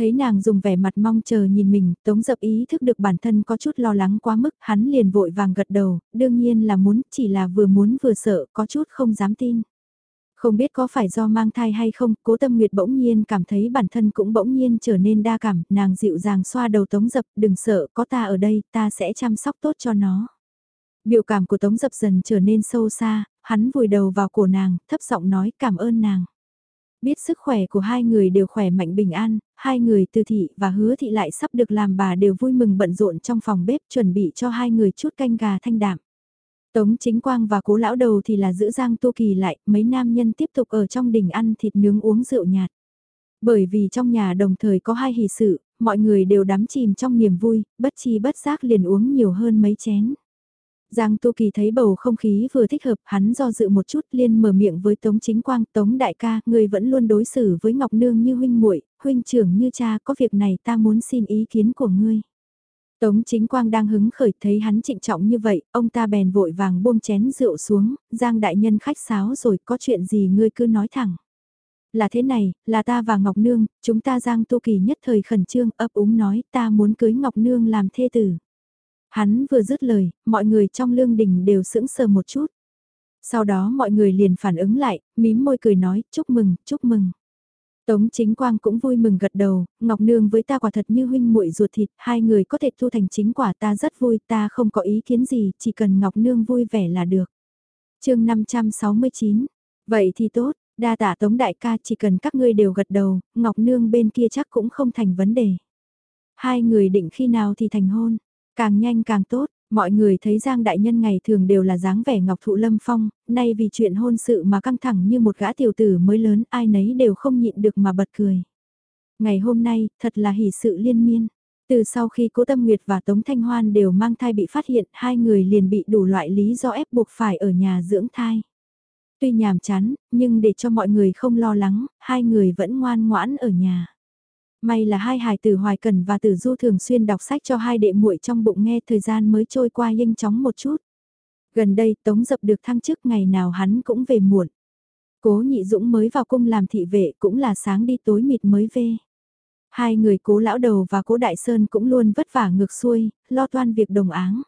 Thấy nàng dùng vẻ mặt mong chờ nhìn mình, tống dập ý thức được bản thân có chút lo lắng quá mức, hắn liền vội vàng gật đầu, đương nhiên là muốn, chỉ là vừa muốn vừa sợ, có chút không dám tin. Không biết có phải do mang thai hay không, cố tâm nguyệt bỗng nhiên cảm thấy bản thân cũng bỗng nhiên trở nên đa cảm, nàng dịu dàng xoa đầu tống dập, đừng sợ, có ta ở đây, ta sẽ chăm sóc tốt cho nó. Biểu cảm của tống dập dần trở nên sâu xa, hắn vùi đầu vào cổ nàng, thấp giọng nói cảm ơn nàng. Biết sức khỏe của hai người đều khỏe mạnh bình an, hai người từ thị và hứa thị lại sắp được làm bà đều vui mừng bận rộn trong phòng bếp chuẩn bị cho hai người chút canh gà thanh đạm. Tống chính quang và cố lão đầu thì là giữ giang tô kỳ lại, mấy nam nhân tiếp tục ở trong đình ăn thịt nướng uống rượu nhạt. Bởi vì trong nhà đồng thời có hai hỷ sự, mọi người đều đắm chìm trong niềm vui, bất chi bất giác liền uống nhiều hơn mấy chén. Giang Tu Kỳ thấy bầu không khí vừa thích hợp, hắn do dự một chút liên mở miệng với Tống Chính Quang, Tống Đại ca, người vẫn luôn đối xử với Ngọc Nương như huynh muội, huynh trưởng như cha, có việc này ta muốn xin ý kiến của ngươi. Tống Chính Quang đang hứng khởi thấy hắn trịnh trọng như vậy, ông ta bèn vội vàng buông chén rượu xuống, Giang Đại Nhân khách sáo rồi, có chuyện gì ngươi cứ nói thẳng. Là thế này, là ta và Ngọc Nương, chúng ta Giang Tu Kỳ nhất thời khẩn trương ấp úng nói ta muốn cưới Ngọc Nương làm thê tử. Hắn vừa dứt lời, mọi người trong lương đình đều sững sờ một chút. Sau đó mọi người liền phản ứng lại, mím môi cười nói, chúc mừng, chúc mừng. Tống chính quang cũng vui mừng gật đầu, Ngọc Nương với ta quả thật như huynh muội ruột thịt, hai người có thể thu thành chính quả ta rất vui, ta không có ý kiến gì, chỉ cần Ngọc Nương vui vẻ là được. chương 569, vậy thì tốt, đa tạ Tống đại ca chỉ cần các ngươi đều gật đầu, Ngọc Nương bên kia chắc cũng không thành vấn đề. Hai người định khi nào thì thành hôn, Càng nhanh càng tốt, mọi người thấy Giang Đại Nhân ngày thường đều là dáng vẻ ngọc thụ lâm phong, nay vì chuyện hôn sự mà căng thẳng như một gã tiểu tử mới lớn ai nấy đều không nhịn được mà bật cười. Ngày hôm nay, thật là hỷ sự liên miên. Từ sau khi Cố Tâm Nguyệt và Tống Thanh Hoan đều mang thai bị phát hiện, hai người liền bị đủ loại lý do ép buộc phải ở nhà dưỡng thai. Tuy nhàm chán, nhưng để cho mọi người không lo lắng, hai người vẫn ngoan ngoãn ở nhà. May là hai hài tử Hoài Cần và Tử Du thường xuyên đọc sách cho hai đệ muội trong bụng nghe thời gian mới trôi qua nhanh chóng một chút. Gần đây Tống Dập được thăng chức ngày nào hắn cũng về muộn. Cố Nhị Dũng mới vào cung làm thị vệ cũng là sáng đi tối mịt mới về. Hai người cố lão đầu và cố đại sơn cũng luôn vất vả ngược xuôi, lo toan việc đồng áng.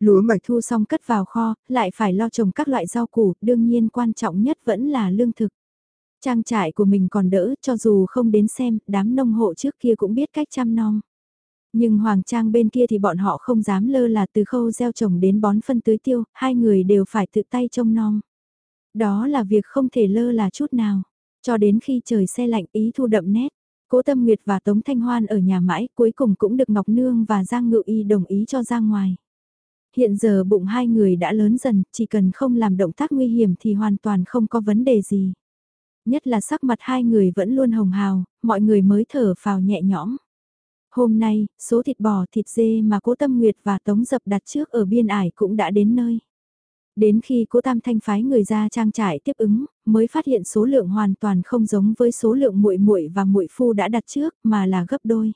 Lúa mạch thu xong cất vào kho, lại phải lo trồng các loại rau củ, đương nhiên quan trọng nhất vẫn là lương thực. Trang trại của mình còn đỡ cho dù không đến xem, đám nông hộ trước kia cũng biết cách chăm nom. Nhưng Hoàng Trang bên kia thì bọn họ không dám lơ là từ khâu gieo trồng đến bón phân tưới tiêu, hai người đều phải tự tay trông nom. Đó là việc không thể lơ là chút nào. Cho đến khi trời xe lạnh ý thu đậm nét, Cố Tâm Nguyệt và Tống Thanh Hoan ở nhà mãi cuối cùng cũng được Ngọc Nương và Giang Ngự Y đồng ý cho ra ngoài. Hiện giờ bụng hai người đã lớn dần, chỉ cần không làm động tác nguy hiểm thì hoàn toàn không có vấn đề gì nhất là sắc mặt hai người vẫn luôn hồng hào, mọi người mới thở phào nhẹ nhõm. Hôm nay, số thịt bò thịt dê mà cố tâm nguyệt và tống dập đặt trước ở biên ải cũng đã đến nơi. Đến khi cố Tam Thanh phái người ra trang trại tiếp ứng, mới phát hiện số lượng hoàn toàn không giống với số lượng muội muội và muội phu đã đặt trước, mà là gấp đôi.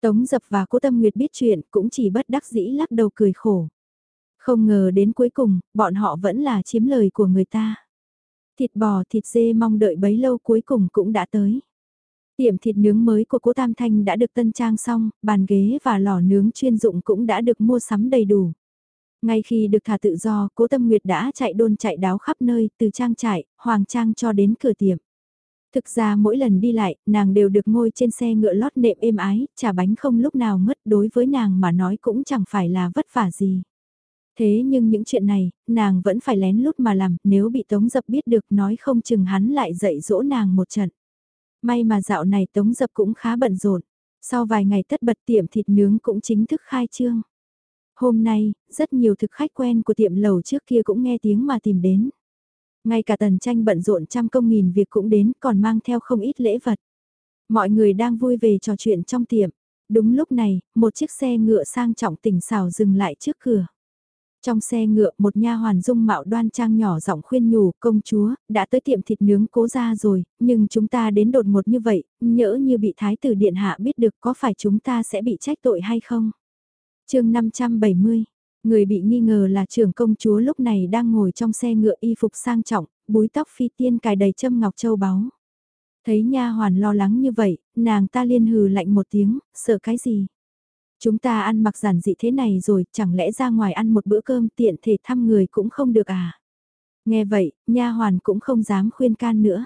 Tống Dập và Cố Tâm Nguyệt biết chuyện, cũng chỉ bất đắc dĩ lắc đầu cười khổ. Không ngờ đến cuối cùng, bọn họ vẫn là chiếm lời của người ta. Thịt bò, thịt dê mong đợi bấy lâu cuối cùng cũng đã tới. Tiệm thịt nướng mới của cố Tam Thanh đã được tân trang xong, bàn ghế và lò nướng chuyên dụng cũng đã được mua sắm đầy đủ. Ngay khi được thả tự do, cố Tâm Nguyệt đã chạy đôn chạy đáo khắp nơi, từ trang trại, hoàng trang cho đến cửa tiệm. Thực ra mỗi lần đi lại, nàng đều được ngồi trên xe ngựa lót nệm êm ái, trả bánh không lúc nào ngất đối với nàng mà nói cũng chẳng phải là vất vả gì. Thế nhưng những chuyện này, nàng vẫn phải lén lút mà làm, nếu bị Tống Dập biết được nói không chừng hắn lại dạy dỗ nàng một trận. May mà dạo này Tống Dập cũng khá bận rộn. Sau vài ngày tất bật tiệm thịt nướng cũng chính thức khai trương. Hôm nay, rất nhiều thực khách quen của tiệm lầu trước kia cũng nghe tiếng mà tìm đến. Ngay cả tần tranh bận rộn trăm công nghìn việc cũng đến còn mang theo không ít lễ vật. Mọi người đang vui về trò chuyện trong tiệm. Đúng lúc này, một chiếc xe ngựa sang trọng tỉnh xào dừng lại trước cửa. Trong xe ngựa một nha hoàn dung mạo đoan trang nhỏ giọng khuyên nhủ công chúa, đã tới tiệm thịt nướng cố ra rồi, nhưng chúng ta đến đột ngột như vậy, nhỡ như bị thái tử điện hạ biết được có phải chúng ta sẽ bị trách tội hay không? chương 570 Người bị nghi ngờ là trưởng công chúa lúc này đang ngồi trong xe ngựa y phục sang trọng, búi tóc phi tiên cài đầy châm ngọc châu báu. Thấy nha hoàn lo lắng như vậy, nàng ta liên hừ lạnh một tiếng, sợ cái gì? Chúng ta ăn mặc giản dị thế này rồi, chẳng lẽ ra ngoài ăn một bữa cơm tiện thể thăm người cũng không được à? Nghe vậy, nha hoàn cũng không dám khuyên can nữa.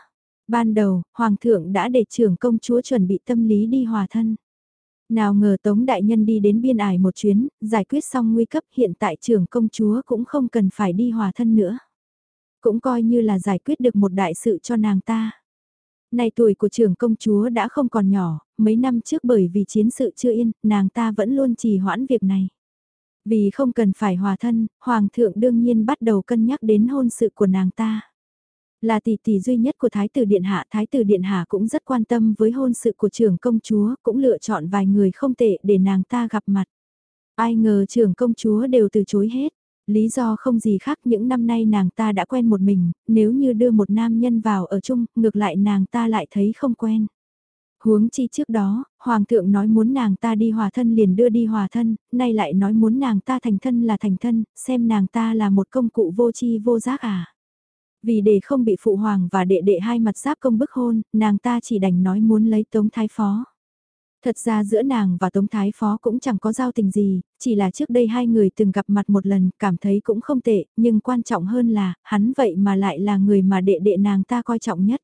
Ban đầu, hoàng thượng đã để trưởng công chúa chuẩn bị tâm lý đi hòa thân. Nào ngờ Tống Đại Nhân đi đến biên ải một chuyến, giải quyết xong nguy cấp hiện tại trưởng công chúa cũng không cần phải đi hòa thân nữa. Cũng coi như là giải quyết được một đại sự cho nàng ta. Này tuổi của trưởng công chúa đã không còn nhỏ, mấy năm trước bởi vì chiến sự chưa yên, nàng ta vẫn luôn trì hoãn việc này. Vì không cần phải hòa thân, Hoàng thượng đương nhiên bắt đầu cân nhắc đến hôn sự của nàng ta. Là tỷ tỷ duy nhất của Thái tử Điện Hạ, Thái tử Điện Hạ cũng rất quan tâm với hôn sự của trưởng công chúa, cũng lựa chọn vài người không tệ để nàng ta gặp mặt. Ai ngờ trưởng công chúa đều từ chối hết. Lý do không gì khác những năm nay nàng ta đã quen một mình, nếu như đưa một nam nhân vào ở chung, ngược lại nàng ta lại thấy không quen. Huống chi trước đó, Hoàng thượng nói muốn nàng ta đi hòa thân liền đưa đi hòa thân, nay lại nói muốn nàng ta thành thân là thành thân, xem nàng ta là một công cụ vô chi vô giác à. Vì để không bị phụ hoàng và đệ đệ hai mặt giáp công bức hôn, nàng ta chỉ đành nói muốn lấy tống thái phó. Thật ra giữa nàng và Tống Thái Phó cũng chẳng có giao tình gì, chỉ là trước đây hai người từng gặp mặt một lần, cảm thấy cũng không tệ, nhưng quan trọng hơn là, hắn vậy mà lại là người mà đệ đệ nàng ta coi trọng nhất.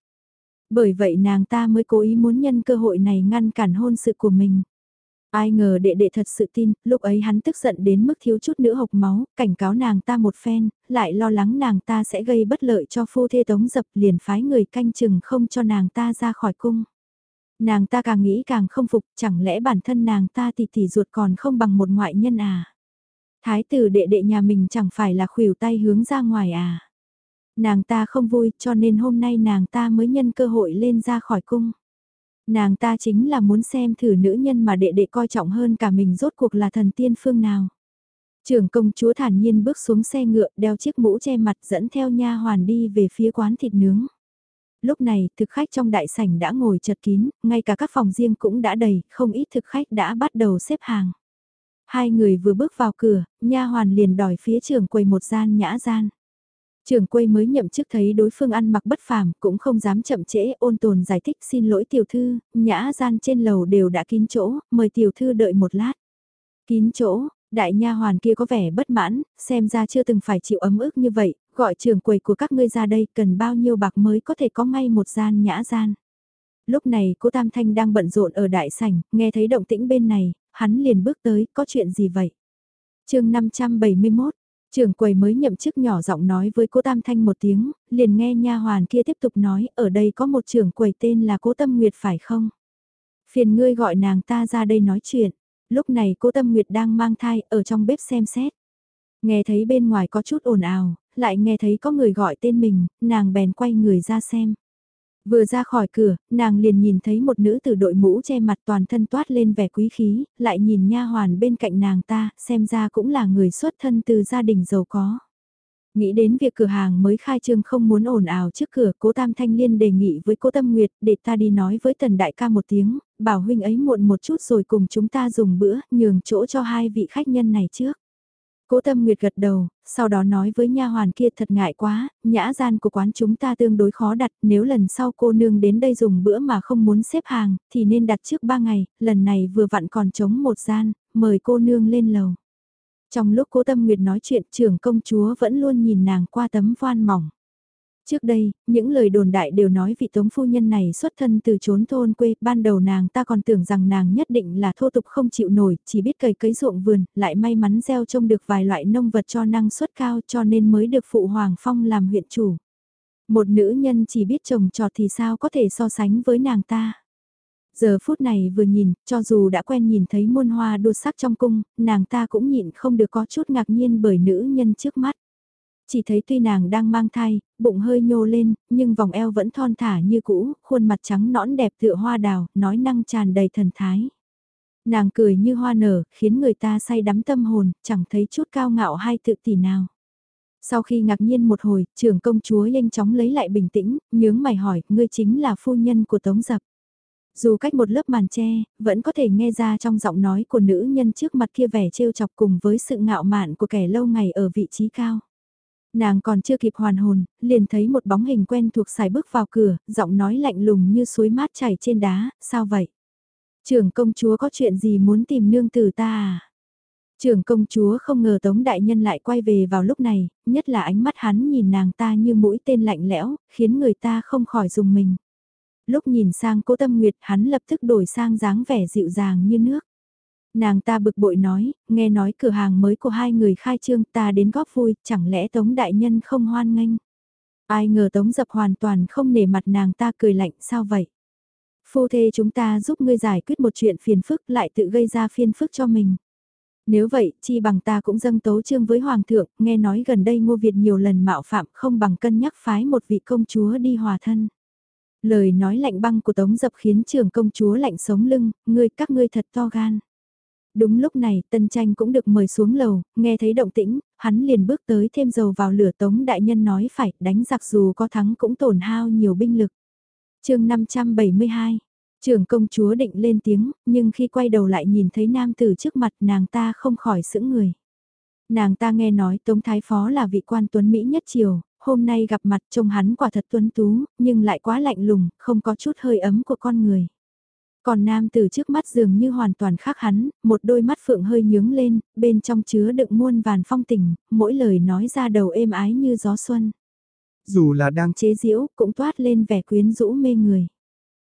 Bởi vậy nàng ta mới cố ý muốn nhân cơ hội này ngăn cản hôn sự của mình. Ai ngờ đệ đệ thật sự tin, lúc ấy hắn tức giận đến mức thiếu chút nữa hộc máu, cảnh cáo nàng ta một phen, lại lo lắng nàng ta sẽ gây bất lợi cho phu thê tống dập liền phái người canh chừng không cho nàng ta ra khỏi cung. Nàng ta càng nghĩ càng không phục, chẳng lẽ bản thân nàng ta thì tỷ ruột còn không bằng một ngoại nhân à? Thái tử đệ đệ nhà mình chẳng phải là khuỷu tay hướng ra ngoài à? Nàng ta không vui cho nên hôm nay nàng ta mới nhân cơ hội lên ra khỏi cung. Nàng ta chính là muốn xem thử nữ nhân mà đệ đệ coi trọng hơn cả mình rốt cuộc là thần tiên phương nào. Trưởng công chúa thản nhiên bước xuống xe ngựa đeo chiếc mũ che mặt dẫn theo nha hoàn đi về phía quán thịt nướng. Lúc này, thực khách trong đại sảnh đã ngồi chật kín, ngay cả các phòng riêng cũng đã đầy, không ít thực khách đã bắt đầu xếp hàng. Hai người vừa bước vào cửa, nha hoàn liền đòi phía trưởng quầy một gian nhã gian. Trưởng quầy mới nhậm chức thấy đối phương ăn mặc bất phàm, cũng không dám chậm trễ, ôn tồn giải thích xin lỗi tiểu thư, nhã gian trên lầu đều đã kín chỗ, mời tiểu thư đợi một lát. Kín chỗ, đại nha hoàn kia có vẻ bất mãn, xem ra chưa từng phải chịu ấm ức như vậy, gọi trưởng quầy của các ngươi ra đây cần bao nhiêu bạc mới có thể có ngay một gian nhã gian. Lúc này cô Tam Thanh đang bận rộn ở đại sảnh, nghe thấy động tĩnh bên này, hắn liền bước tới, có chuyện gì vậy? chương 571, trưởng quầy mới nhậm chức nhỏ giọng nói với cô Tam Thanh một tiếng, liền nghe nha hoàn kia tiếp tục nói, ở đây có một trưởng quầy tên là cố Tâm Nguyệt phải không? Phiền ngươi gọi nàng ta ra đây nói chuyện. Lúc này cô Tâm Nguyệt đang mang thai ở trong bếp xem xét. Nghe thấy bên ngoài có chút ồn ào, lại nghe thấy có người gọi tên mình, nàng bèn quay người ra xem. Vừa ra khỏi cửa, nàng liền nhìn thấy một nữ tử đội mũ che mặt toàn thân toát lên vẻ quý khí, lại nhìn nha hoàn bên cạnh nàng ta, xem ra cũng là người xuất thân từ gia đình giàu có. Nghĩ đến việc cửa hàng mới khai trương không muốn ồn ào trước cửa, cố Tam Thanh Liên đề nghị với cố Tâm Nguyệt để ta đi nói với tần đại ca một tiếng, bảo huynh ấy muộn một chút rồi cùng chúng ta dùng bữa, nhường chỗ cho hai vị khách nhân này trước. Cố Tâm Nguyệt gật đầu, sau đó nói với nha hoàn kia thật ngại quá, nhã gian của quán chúng ta tương đối khó đặt, nếu lần sau cô nương đến đây dùng bữa mà không muốn xếp hàng, thì nên đặt trước ba ngày, lần này vừa vặn còn trống một gian, mời cô nương lên lầu. Trong lúc cố Tâm Nguyệt nói chuyện trưởng công chúa vẫn luôn nhìn nàng qua tấm voan mỏng. Trước đây, những lời đồn đại đều nói vị tống phu nhân này xuất thân từ chốn thôn quê, ban đầu nàng ta còn tưởng rằng nàng nhất định là thô tục không chịu nổi, chỉ biết cày cấy ruộng vườn, lại may mắn gieo trông được vài loại nông vật cho năng suất cao cho nên mới được phụ Hoàng Phong làm huyện chủ. Một nữ nhân chỉ biết trồng trọt thì sao có thể so sánh với nàng ta. Giờ phút này vừa nhìn, cho dù đã quen nhìn thấy muôn hoa đua sắc trong cung, nàng ta cũng nhịn không được có chút ngạc nhiên bởi nữ nhân trước mắt. Chỉ thấy tuy nàng đang mang thai, bụng hơi nhô lên, nhưng vòng eo vẫn thon thả như cũ, khuôn mặt trắng nõn đẹp tựa hoa đào, nói năng tràn đầy thần thái. Nàng cười như hoa nở, khiến người ta say đắm tâm hồn, chẳng thấy chút cao ngạo hay tự tỷ nào. Sau khi ngạc nhiên một hồi, trưởng công chúa nhanh chóng lấy lại bình tĩnh, nhướng mày hỏi, ngươi chính là phu nhân của Tống Dập. Dù cách một lớp màn tre, vẫn có thể nghe ra trong giọng nói của nữ nhân trước mặt kia vẻ trêu chọc cùng với sự ngạo mạn của kẻ lâu ngày ở vị trí cao. Nàng còn chưa kịp hoàn hồn, liền thấy một bóng hình quen thuộc xài bước vào cửa, giọng nói lạnh lùng như suối mát chảy trên đá, sao vậy? Trưởng công chúa có chuyện gì muốn tìm nương tử ta à? Trưởng công chúa không ngờ Tống Đại Nhân lại quay về vào lúc này, nhất là ánh mắt hắn nhìn nàng ta như mũi tên lạnh lẽo, khiến người ta không khỏi dùng mình. Lúc nhìn sang cố tâm nguyệt hắn lập tức đổi sang dáng vẻ dịu dàng như nước. Nàng ta bực bội nói, nghe nói cửa hàng mới của hai người khai trương ta đến góp vui, chẳng lẽ Tống Đại Nhân không hoan nghênh. Ai ngờ Tống Dập hoàn toàn không nể mặt nàng ta cười lạnh sao vậy. Phu thê chúng ta giúp ngươi giải quyết một chuyện phiền phức lại tự gây ra phiền phức cho mình. Nếu vậy, chi bằng ta cũng dâng tấu trương với Hoàng thượng, nghe nói gần đây Ngô Việt nhiều lần mạo phạm không bằng cân nhắc phái một vị công chúa đi hòa thân. Lời nói lạnh băng của Tống Dập khiến trưởng công chúa lạnh sống lưng, ngươi các ngươi thật to gan. Đúng lúc này, Tân Tranh cũng được mời xuống lầu, nghe thấy động tĩnh, hắn liền bước tới thêm dầu vào lửa Tống Đại Nhân nói phải đánh giặc dù có thắng cũng tổn hao nhiều binh lực. chương 572, trưởng công chúa định lên tiếng, nhưng khi quay đầu lại nhìn thấy nam tử trước mặt nàng ta không khỏi sững người. Nàng ta nghe nói Tống Thái Phó là vị quan tuấn Mỹ nhất triều, hôm nay gặp mặt trông hắn quả thật tuấn tú, nhưng lại quá lạnh lùng, không có chút hơi ấm của con người. Còn nam từ trước mắt dường như hoàn toàn khác hắn, một đôi mắt phượng hơi nhướng lên, bên trong chứa đựng muôn vàn phong tình, mỗi lời nói ra đầu êm ái như gió xuân. Dù là đang chế giễu, cũng toát lên vẻ quyến rũ mê người.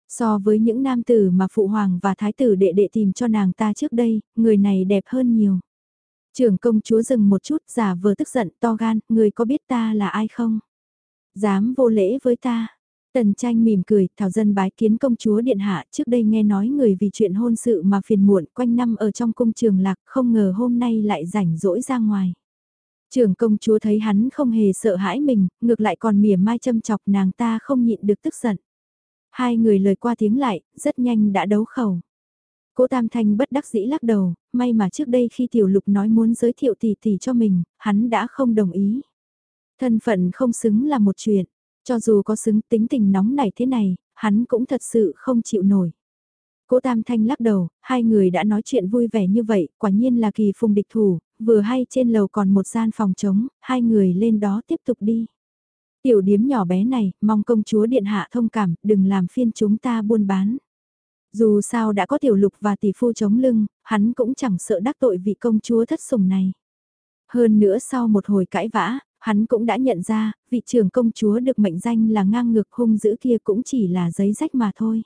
So với những nam tử mà phụ hoàng và thái tử đệ đệ tìm cho nàng ta trước đây, người này đẹp hơn nhiều. Trưởng công chúa dừng một chút giả vờ tức giận to gan, người có biết ta là ai không? Dám vô lễ với ta. Tần tranh mỉm cười, thảo dân bái kiến công chúa điện hạ, trước đây nghe nói người vì chuyện hôn sự mà phiền muộn quanh năm ở trong cung trường lạc, không ngờ hôm nay lại rảnh rỗi ra ngoài. Trường công chúa thấy hắn không hề sợ hãi mình, ngược lại còn mỉa mai châm chọc nàng ta không nhịn được tức giận. Hai người lời qua tiếng lại, rất nhanh đã đấu khẩu. Cố Tam Thanh bất đắc dĩ lắc đầu, may mà trước đây khi Tiểu Lục nói muốn giới thiệu tỷ tỷ cho mình, hắn đã không đồng ý. Thân phận không xứng là một chuyện, cho dù có xứng tính tình nóng nảy thế này, hắn cũng thật sự không chịu nổi. Cố Tam Thanh lắc đầu, hai người đã nói chuyện vui vẻ như vậy, quả nhiên là kỳ phùng địch thủ, vừa hay trên lầu còn một gian phòng trống, hai người lên đó tiếp tục đi. Tiểu điếm nhỏ bé này, mong công chúa điện hạ thông cảm, đừng làm phiên chúng ta buôn bán. Dù sao đã có tiểu lục và tỷ phu chống lưng, hắn cũng chẳng sợ đắc tội vị công chúa thất sủng này. Hơn nữa sau một hồi cãi vã, hắn cũng đã nhận ra, vị trưởng công chúa được mệnh danh là ngang ngược hung dữ kia cũng chỉ là giấy rách mà thôi.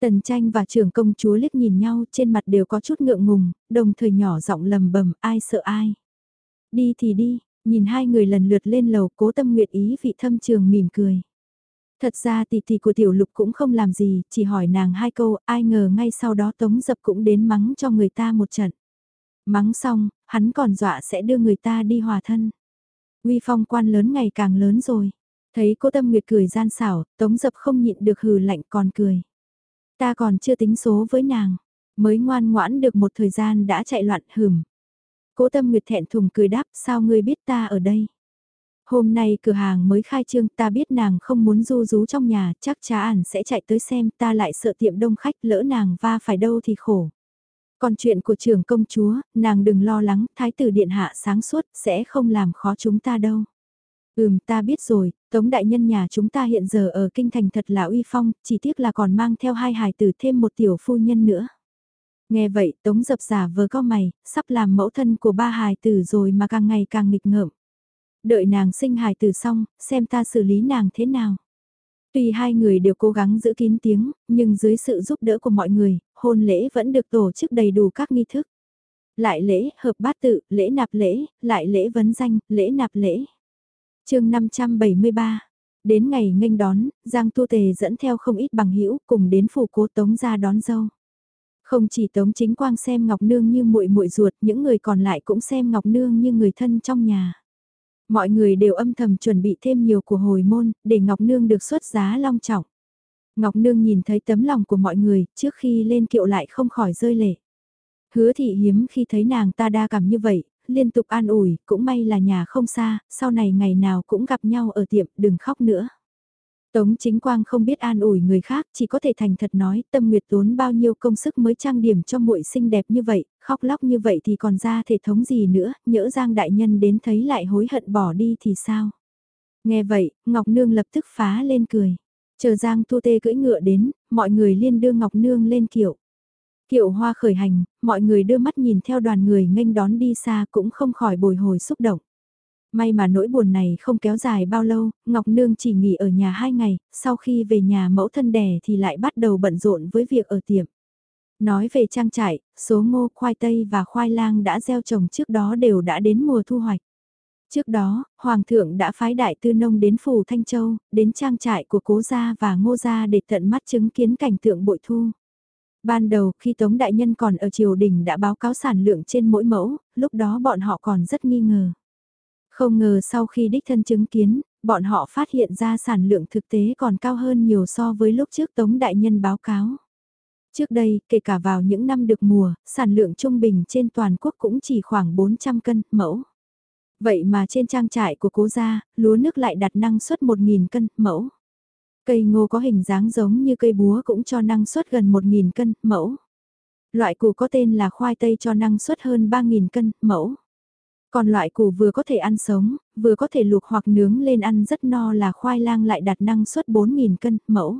Tần tranh và trưởng công chúa liếc nhìn nhau trên mặt đều có chút ngượng ngùng, đồng thời nhỏ giọng lầm bầm ai sợ ai. Đi thì đi, nhìn hai người lần lượt lên lầu cố tâm nguyện ý vị thâm trường mỉm cười. Thật ra tỷ tỷ của tiểu lục cũng không làm gì, chỉ hỏi nàng hai câu, ai ngờ ngay sau đó tống dập cũng đến mắng cho người ta một trận. Mắng xong, hắn còn dọa sẽ đưa người ta đi hòa thân. Uy phong quan lớn ngày càng lớn rồi. Thấy cô Tâm Nguyệt cười gian xảo, Tống Dập không nhịn được hừ lạnh còn cười. Ta còn chưa tính số với nàng, mới ngoan ngoãn được một thời gian đã chạy loạn hửm. Cố Tâm Nguyệt thẹn thùng cười đáp sao ngươi biết ta ở đây. Hôm nay cửa hàng mới khai trương ta biết nàng không muốn du rú trong nhà, chắc chả ản sẽ chạy tới xem ta lại sợ tiệm đông khách lỡ nàng va phải đâu thì khổ. Còn chuyện của trưởng công chúa, nàng đừng lo lắng, thái tử điện hạ sáng suốt, sẽ không làm khó chúng ta đâu. Ừm ta biết rồi, tống đại nhân nhà chúng ta hiện giờ ở kinh thành thật là uy phong, chỉ tiếc là còn mang theo hai hài tử thêm một tiểu phu nhân nữa. Nghe vậy tống dập giả vờ co mày, sắp làm mẫu thân của ba hài tử rồi mà càng ngày càng nghịch ngợm. Đợi nàng sinh hài tử xong, xem ta xử lý nàng thế nào. Tuy hai người đều cố gắng giữ kín tiếng, nhưng dưới sự giúp đỡ của mọi người, hôn lễ vẫn được tổ chức đầy đủ các nghi thức. Lại lễ, hợp bát tự, lễ nạp lễ, lại lễ vấn danh, lễ nạp lễ. chương 573 Đến ngày nghênh đón, Giang Tu Tề dẫn theo không ít bằng hữu cùng đến phủ cố tống ra đón dâu. Không chỉ Tống Chính Quang xem Ngọc Nương như muội muội ruột, những người còn lại cũng xem Ngọc Nương như người thân trong nhà. Mọi người đều âm thầm chuẩn bị thêm nhiều của hồi môn, để Ngọc Nương được xuất giá long trọng. Ngọc Nương nhìn thấy tấm lòng của mọi người, trước khi lên kiệu lại không khỏi rơi lệ. Hứa thị hiếm khi thấy nàng ta đa cảm như vậy, liên tục an ủi, cũng may là nhà không xa, sau này ngày nào cũng gặp nhau ở tiệm, đừng khóc nữa. Tống chính quang không biết an ủi người khác, chỉ có thể thành thật nói, tâm nguyệt tốn bao nhiêu công sức mới trang điểm cho muội xinh đẹp như vậy, khóc lóc như vậy thì còn ra thể thống gì nữa, nhỡ giang đại nhân đến thấy lại hối hận bỏ đi thì sao? Nghe vậy, Ngọc Nương lập tức phá lên cười. Chờ Giang thu Tê cưỡi ngựa đến, mọi người liên đưa Ngọc Nương lên kiệu. Kiệu hoa khởi hành, mọi người đưa mắt nhìn theo đoàn người nghênh đón đi xa cũng không khỏi bồi hồi xúc động. May mà nỗi buồn này không kéo dài bao lâu, Ngọc Nương chỉ nghỉ ở nhà hai ngày, sau khi về nhà mẫu thân đẻ thì lại bắt đầu bận rộn với việc ở tiệm. Nói về trang trại, số ngô, khoai tây và khoai lang đã gieo trồng trước đó đều đã đến mùa thu hoạch. Trước đó, Hoàng thượng đã phái đại tư nông đến phủ Thanh Châu, đến trang trại của cố gia và ngô gia để tận mắt chứng kiến cảnh tượng bội thu. Ban đầu khi Tống Đại Nhân còn ở triều đình đã báo cáo sản lượng trên mỗi mẫu, lúc đó bọn họ còn rất nghi ngờ. Không ngờ sau khi đích thân chứng kiến, bọn họ phát hiện ra sản lượng thực tế còn cao hơn nhiều so với lúc trước Tống Đại Nhân báo cáo. Trước đây, kể cả vào những năm được mùa, sản lượng trung bình trên toàn quốc cũng chỉ khoảng 400 cân mẫu. Vậy mà trên trang trại của cố gia, lúa nước lại đạt năng suất 1.000 cân mẫu. Cây ngô có hình dáng giống như cây búa cũng cho năng suất gần 1.000 cân mẫu. Loại củ có tên là khoai tây cho năng suất hơn 3.000 cân mẫu. Còn loại củ vừa có thể ăn sống, vừa có thể luộc hoặc nướng lên ăn rất no là khoai lang lại đạt năng suất 4.000 cân mẫu.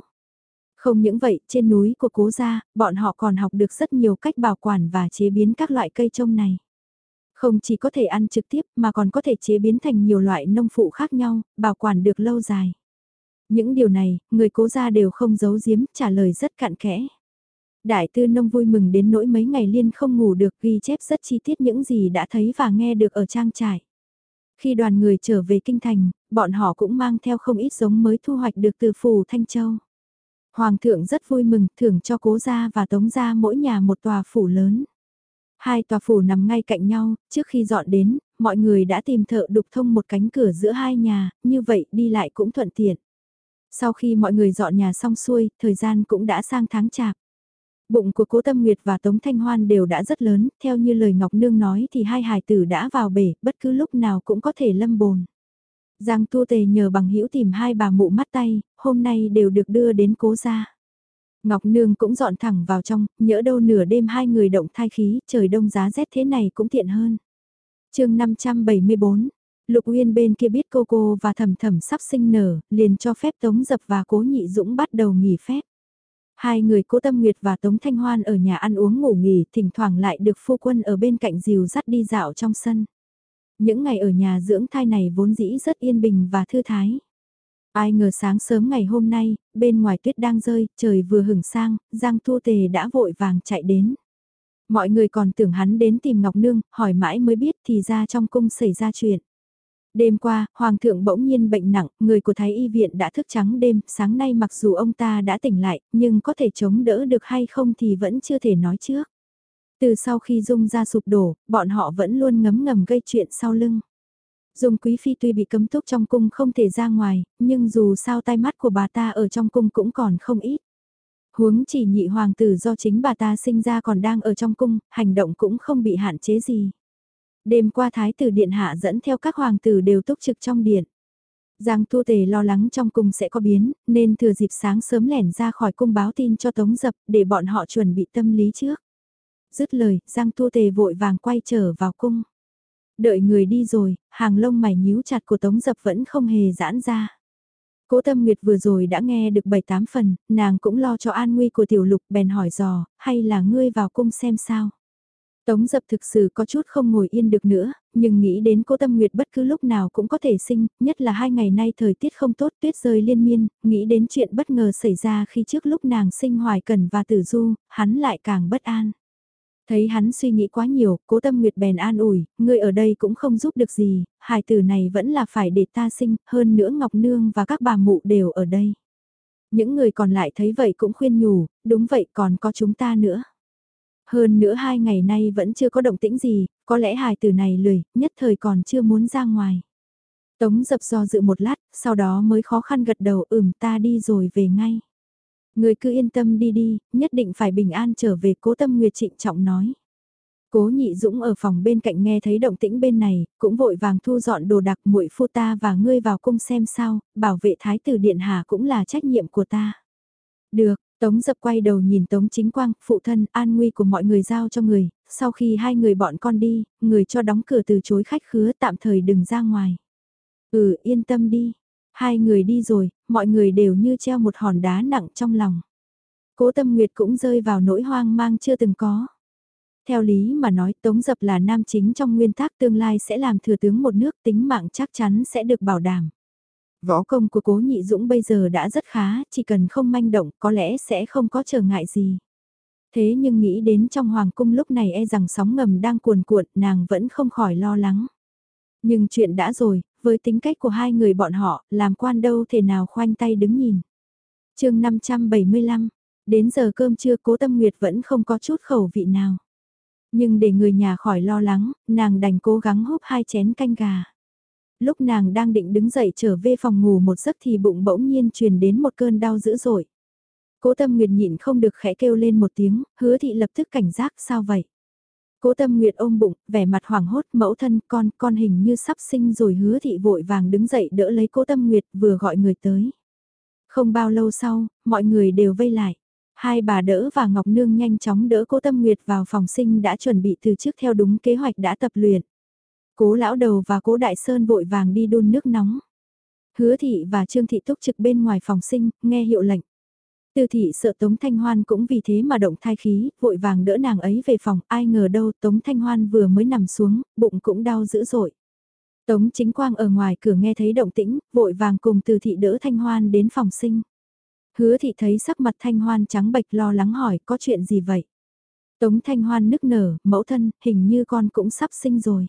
Không những vậy, trên núi của cố gia, bọn họ còn học được rất nhiều cách bảo quản và chế biến các loại cây trông này. Không chỉ có thể ăn trực tiếp mà còn có thể chế biến thành nhiều loại nông phụ khác nhau, bảo quản được lâu dài. Những điều này, người cố gia đều không giấu giếm, trả lời rất cạn kẽ. Đại tư nông vui mừng đến nỗi mấy ngày liên không ngủ được ghi chép rất chi tiết những gì đã thấy và nghe được ở trang trại. Khi đoàn người trở về kinh thành, bọn họ cũng mang theo không ít giống mới thu hoạch được từ phủ Thanh Châu. Hoàng thượng rất vui mừng thưởng cho cố gia và tống gia mỗi nhà một tòa phủ lớn. Hai tòa phủ nằm ngay cạnh nhau, trước khi dọn đến, mọi người đã tìm thợ đục thông một cánh cửa giữa hai nhà, như vậy đi lại cũng thuận tiện. Sau khi mọi người dọn nhà xong xuôi, thời gian cũng đã sang tháng chạp. Bụng của Cố Tâm Nguyệt và Tống Thanh Hoan đều đã rất lớn, theo như lời Ngọc Nương nói thì hai hài tử đã vào bể, bất cứ lúc nào cũng có thể lâm bồn. Giang Tu Tề nhờ bằng hữu tìm hai bà mụ mắt tay, hôm nay đều được đưa đến cố gia. Ngọc Nương cũng dọn thẳng vào trong, nhỡ đâu nửa đêm hai người động thai khí, trời đông giá rét thế này cũng tiện hơn. chương 574, Lục Uyên bên kia biết cô cô và thầm thầm sắp sinh nở, liền cho phép Tống Dập và Cố Nhị Dũng bắt đầu nghỉ phép. Hai người Cố Tâm Nguyệt và Tống Thanh Hoan ở nhà ăn uống ngủ nghỉ, thỉnh thoảng lại được phu quân ở bên cạnh dìu dắt đi dạo trong sân. Những ngày ở nhà dưỡng thai này vốn dĩ rất yên bình và thư thái. Ai ngờ sáng sớm ngày hôm nay, bên ngoài tuyết đang rơi, trời vừa hửng sang, Giang Thu Tề đã vội vàng chạy đến. Mọi người còn tưởng hắn đến tìm Ngọc Nương, hỏi mãi mới biết thì ra trong cung xảy ra chuyện. Đêm qua, Hoàng thượng bỗng nhiên bệnh nặng, người của Thái Y viện đã thức trắng đêm, sáng nay mặc dù ông ta đã tỉnh lại, nhưng có thể chống đỡ được hay không thì vẫn chưa thể nói trước. Từ sau khi Dung ra sụp đổ, bọn họ vẫn luôn ngấm ngầm gây chuyện sau lưng. Dung Quý Phi tuy bị cấm túc trong cung không thể ra ngoài, nhưng dù sao tai mắt của bà ta ở trong cung cũng còn không ít. Huống chỉ nhị hoàng tử do chính bà ta sinh ra còn đang ở trong cung, hành động cũng không bị hạn chế gì. Đêm qua Thái tử Điện Hạ dẫn theo các hoàng tử đều túc trực trong điện. Giang Thu Tề lo lắng trong cung sẽ có biến, nên thừa dịp sáng sớm lẻn ra khỏi cung báo tin cho Tống Dập để bọn họ chuẩn bị tâm lý trước. Dứt lời, Giang Thu Tề vội vàng quay trở vào cung. Đợi người đi rồi, hàng lông mày nhíu chặt của Tống Dập vẫn không hề giãn ra. Cố Tâm Nguyệt vừa rồi đã nghe được 7-8 phần, nàng cũng lo cho an nguy của tiểu lục bèn hỏi dò, hay là ngươi vào cung xem sao. Tống dập thực sự có chút không ngồi yên được nữa, nhưng nghĩ đến cô Tâm Nguyệt bất cứ lúc nào cũng có thể sinh, nhất là hai ngày nay thời tiết không tốt tuyết rơi liên miên, nghĩ đến chuyện bất ngờ xảy ra khi trước lúc nàng sinh hoài cần và tử du, hắn lại càng bất an. Thấy hắn suy nghĩ quá nhiều, cố tâm nguyệt bèn an ủi, ngươi ở đây cũng không giúp được gì, hài tử này vẫn là phải để ta sinh, hơn nữa Ngọc Nương và các bà mụ đều ở đây. Những người còn lại thấy vậy cũng khuyên nhủ, đúng vậy còn có chúng ta nữa. Hơn nữa hai ngày nay vẫn chưa có động tĩnh gì, có lẽ hài tử này lười, nhất thời còn chưa muốn ra ngoài. Tống dập do dự một lát, sau đó mới khó khăn gật đầu ừm ta đi rồi về ngay. Người cứ yên tâm đi đi, nhất định phải bình an trở về cố tâm nguyệt trịnh trọng nói. Cố nhị dũng ở phòng bên cạnh nghe thấy động tĩnh bên này, cũng vội vàng thu dọn đồ đặc muội phu ta và ngươi vào cung xem sao, bảo vệ thái tử điện hạ cũng là trách nhiệm của ta. Được, Tống dập quay đầu nhìn Tống chính quang, phụ thân, an nguy của mọi người giao cho người, sau khi hai người bọn con đi, người cho đóng cửa từ chối khách khứa tạm thời đừng ra ngoài. Ừ, yên tâm đi. Hai người đi rồi, mọi người đều như treo một hòn đá nặng trong lòng. Cố tâm nguyệt cũng rơi vào nỗi hoang mang chưa từng có. Theo lý mà nói Tống Dập là nam chính trong nguyên tắc tương lai sẽ làm thừa tướng một nước tính mạng chắc chắn sẽ được bảo đảm. Võ công của cố nhị dũng bây giờ đã rất khá, chỉ cần không manh động có lẽ sẽ không có trở ngại gì. Thế nhưng nghĩ đến trong hoàng cung lúc này e rằng sóng ngầm đang cuồn cuộn nàng vẫn không khỏi lo lắng. Nhưng chuyện đã rồi, với tính cách của hai người bọn họ, làm quan đâu thể nào khoanh tay đứng nhìn. chương 575, đến giờ cơm trưa cố tâm nguyệt vẫn không có chút khẩu vị nào. Nhưng để người nhà khỏi lo lắng, nàng đành cố gắng húp hai chén canh gà lúc nàng đang định đứng dậy trở về phòng ngủ một giấc thì bụng bỗng nhiên truyền đến một cơn đau dữ dội. Cố tâm nguyệt nhịn không được khẽ kêu lên một tiếng, hứa thị lập tức cảnh giác sao vậy. Cố tâm nguyệt ôm bụng, vẻ mặt hoảng hốt mẫu thân con, con hình như sắp sinh rồi hứa thị vội vàng đứng dậy đỡ lấy cố tâm nguyệt vừa gọi người tới. Không bao lâu sau, mọi người đều vây lại. Hai bà đỡ và Ngọc Nương nhanh chóng đỡ cố tâm nguyệt vào phòng sinh đã chuẩn bị từ trước theo đúng kế hoạch đã tập luyện. Cố lão đầu và cố đại sơn vội vàng đi đun nước nóng. Hứa thị và Trương thị túc trực bên ngoài phòng sinh, nghe hiệu lệnh. Tư thị sợ Tống Thanh Hoan cũng vì thế mà động thai khí, vội vàng đỡ nàng ấy về phòng, ai ngờ đâu Tống Thanh Hoan vừa mới nằm xuống, bụng cũng đau dữ dội. Tống chính quang ở ngoài cửa nghe thấy động tĩnh, vội vàng cùng từ thị đỡ Thanh Hoan đến phòng sinh. Hứa thị thấy sắc mặt Thanh Hoan trắng bệch lo lắng hỏi có chuyện gì vậy? Tống Thanh Hoan nức nở, mẫu thân, hình như con cũng sắp sinh rồi.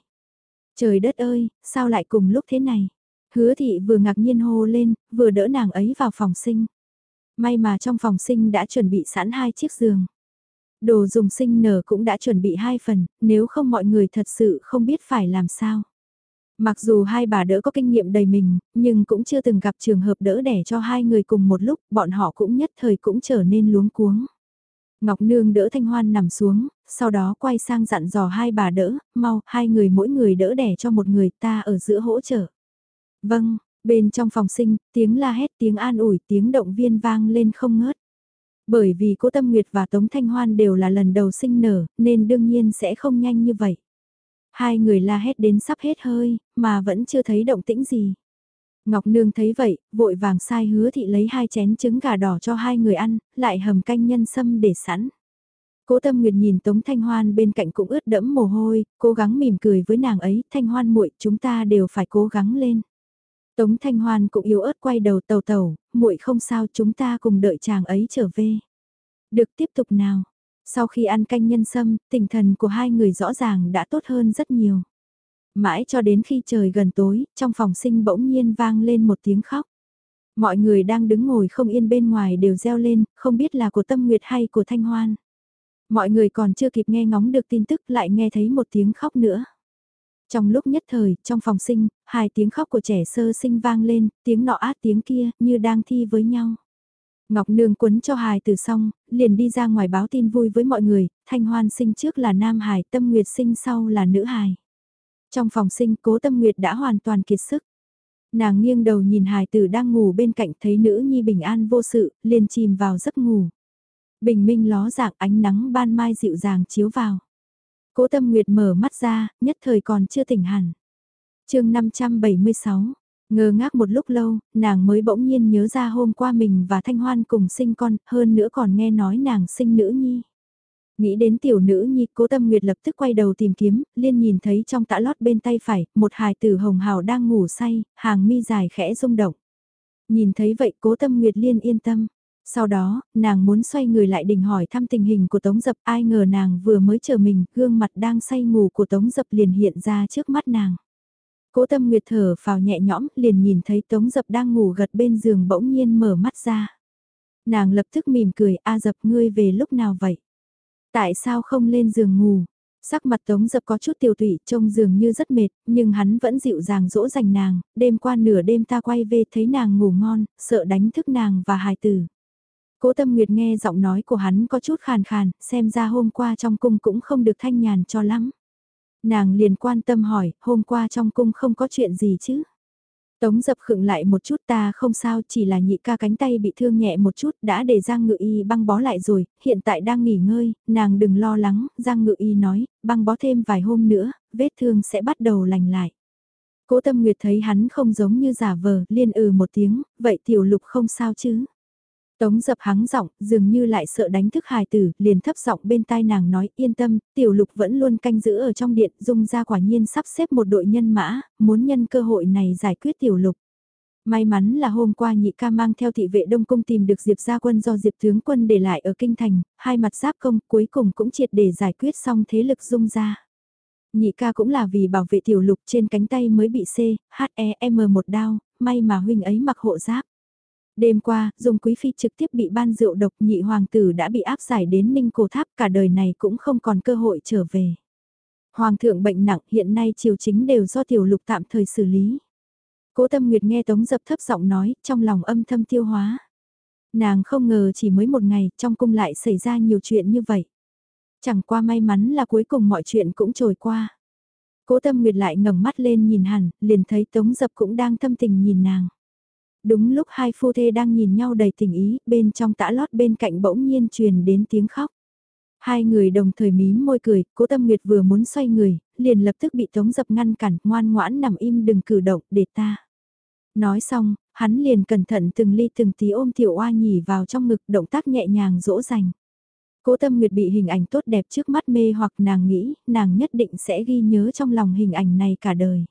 Trời đất ơi, sao lại cùng lúc thế này? Hứa thị vừa ngạc nhiên hô lên, vừa đỡ nàng ấy vào phòng sinh. May mà trong phòng sinh đã chuẩn bị sẵn hai chiếc giường. Đồ dùng sinh nở cũng đã chuẩn bị hai phần, nếu không mọi người thật sự không biết phải làm sao. Mặc dù hai bà đỡ có kinh nghiệm đầy mình, nhưng cũng chưa từng gặp trường hợp đỡ đẻ cho hai người cùng một lúc, bọn họ cũng nhất thời cũng trở nên luống cuống. Ngọc Nương đỡ Thanh Hoan nằm xuống, sau đó quay sang dặn dò hai bà đỡ, mau, hai người mỗi người đỡ đẻ cho một người ta ở giữa hỗ trợ. Vâng, bên trong phòng sinh, tiếng la hét, tiếng an ủi, tiếng động viên vang lên không ngớt. Bởi vì cô Tâm Nguyệt và Tống Thanh Hoan đều là lần đầu sinh nở, nên đương nhiên sẽ không nhanh như vậy. Hai người la hét đến sắp hết hơi, mà vẫn chưa thấy động tĩnh gì. Ngọc Nương thấy vậy, vội vàng sai hứa thị lấy hai chén trứng gà đỏ cho hai người ăn, lại hầm canh nhân sâm để sẵn. Cố Tâm Nguyệt nhìn Tống Thanh Hoan bên cạnh cũng ướt đẫm mồ hôi, cố gắng mỉm cười với nàng ấy, Thanh Hoan muội, chúng ta đều phải cố gắng lên. Tống Thanh Hoan cũng yếu ớt quay đầu tàu tàu, muội không sao, chúng ta cùng đợi chàng ấy trở về. Được tiếp tục nào. Sau khi ăn canh nhân sâm, tinh thần của hai người rõ ràng đã tốt hơn rất nhiều. Mãi cho đến khi trời gần tối, trong phòng sinh bỗng nhiên vang lên một tiếng khóc. Mọi người đang đứng ngồi không yên bên ngoài đều reo lên, không biết là của Tâm Nguyệt hay của Thanh Hoan. Mọi người còn chưa kịp nghe ngóng được tin tức lại nghe thấy một tiếng khóc nữa. Trong lúc nhất thời, trong phòng sinh, hai tiếng khóc của trẻ sơ sinh vang lên, tiếng nọ át tiếng kia, như đang thi với nhau. Ngọc Nương quấn cho hài từ xong, liền đi ra ngoài báo tin vui với mọi người, Thanh Hoan sinh trước là nam hài, Tâm Nguyệt sinh sau là nữ hài. Trong phòng sinh cố Tâm Nguyệt đã hoàn toàn kiệt sức. Nàng nghiêng đầu nhìn hài tử đang ngủ bên cạnh thấy nữ nhi bình an vô sự, liền chìm vào giấc ngủ. Bình minh ló dạng ánh nắng ban mai dịu dàng chiếu vào. Cố tâm nguyệt mở mắt ra, nhất thời còn chưa tỉnh hẳn. chương 576, ngơ ngác một lúc lâu, nàng mới bỗng nhiên nhớ ra hôm qua mình và Thanh Hoan cùng sinh con, hơn nữa còn nghe nói nàng sinh nữ nhi. Nghĩ đến tiểu nữ nhi, cố tâm nguyệt lập tức quay đầu tìm kiếm, liên nhìn thấy trong tã lót bên tay phải, một hài tử hồng hào đang ngủ say, hàng mi dài khẽ rung động. Nhìn thấy vậy cố tâm nguyệt liên yên tâm. Sau đó, nàng muốn xoay người lại đình hỏi thăm tình hình của Tống Dập, ai ngờ nàng vừa mới chờ mình, gương mặt đang say ngủ của Tống Dập liền hiện ra trước mắt nàng. Cố tâm nguyệt thở vào nhẹ nhõm, liền nhìn thấy Tống Dập đang ngủ gật bên giường bỗng nhiên mở mắt ra. Nàng lập tức mỉm cười, a dập ngươi về lúc nào vậy? Tại sao không lên giường ngủ? Sắc mặt Tống Dập có chút tiêu tụy, trông dường như rất mệt, nhưng hắn vẫn dịu dàng dỗ dành nàng, đêm qua nửa đêm ta quay về thấy nàng ngủ ngon, sợ đánh thức nàng và hài tử. Cố Tâm Nguyệt nghe giọng nói của hắn có chút khàn khàn, xem ra hôm qua trong cung cũng không được thanh nhàn cho lắm. Nàng liền quan tâm hỏi, hôm qua trong cung không có chuyện gì chứ? Tống dập khựng lại một chút ta không sao chỉ là nhị ca cánh tay bị thương nhẹ một chút đã để Giang Ngự Y băng bó lại rồi, hiện tại đang nghỉ ngơi, nàng đừng lo lắng, Giang Ngự Y nói, băng bó thêm vài hôm nữa, vết thương sẽ bắt đầu lành lại. Cố Tâm Nguyệt thấy hắn không giống như giả vờ, liên ừ một tiếng, vậy tiểu lục không sao chứ? Tống dập hắng giọng, dường như lại sợ đánh thức hài tử, liền thấp giọng bên tai nàng nói yên tâm, tiểu lục vẫn luôn canh giữ ở trong điện, dung ra quả nhiên sắp xếp một đội nhân mã, muốn nhân cơ hội này giải quyết tiểu lục. May mắn là hôm qua nhị ca mang theo thị vệ Đông Cung tìm được Diệp gia quân do Diệp tướng quân để lại ở Kinh Thành, hai mặt giáp công cuối cùng cũng triệt để giải quyết xong thế lực dung ra. Nhị ca cũng là vì bảo vệ tiểu lục trên cánh tay mới bị C, H, E, M một đao, may mà huynh ấy mặc hộ giáp. Đêm qua, dùng Quý Phi trực tiếp bị ban rượu độc nhị hoàng tử đã bị áp giải đến Ninh Cổ Tháp cả đời này cũng không còn cơ hội trở về. Hoàng thượng bệnh nặng hiện nay triều chính đều do tiểu lục tạm thời xử lý. Cố Tâm Nguyệt nghe Tống Dập thấp giọng nói, trong lòng âm thâm tiêu hóa. Nàng không ngờ chỉ mới một ngày, trong cung lại xảy ra nhiều chuyện như vậy. Chẳng qua may mắn là cuối cùng mọi chuyện cũng trôi qua. Cố Tâm Nguyệt lại ngẩng mắt lên nhìn hẳn, liền thấy Tống Dập cũng đang thâm tình nhìn nàng. Đúng lúc hai phu thê đang nhìn nhau đầy tình ý, bên trong tã lót bên cạnh bỗng nhiên truyền đến tiếng khóc. Hai người đồng thời mím môi cười, cố tâm nguyệt vừa muốn xoay người, liền lập tức bị tống dập ngăn cản, ngoan ngoãn nằm im đừng cử động, để ta. Nói xong, hắn liền cẩn thận từng ly từng tí ôm tiểu oa nhỉ vào trong ngực động tác nhẹ nhàng dỗ dành. Cố tâm nguyệt bị hình ảnh tốt đẹp trước mắt mê hoặc nàng nghĩ, nàng nhất định sẽ ghi nhớ trong lòng hình ảnh này cả đời.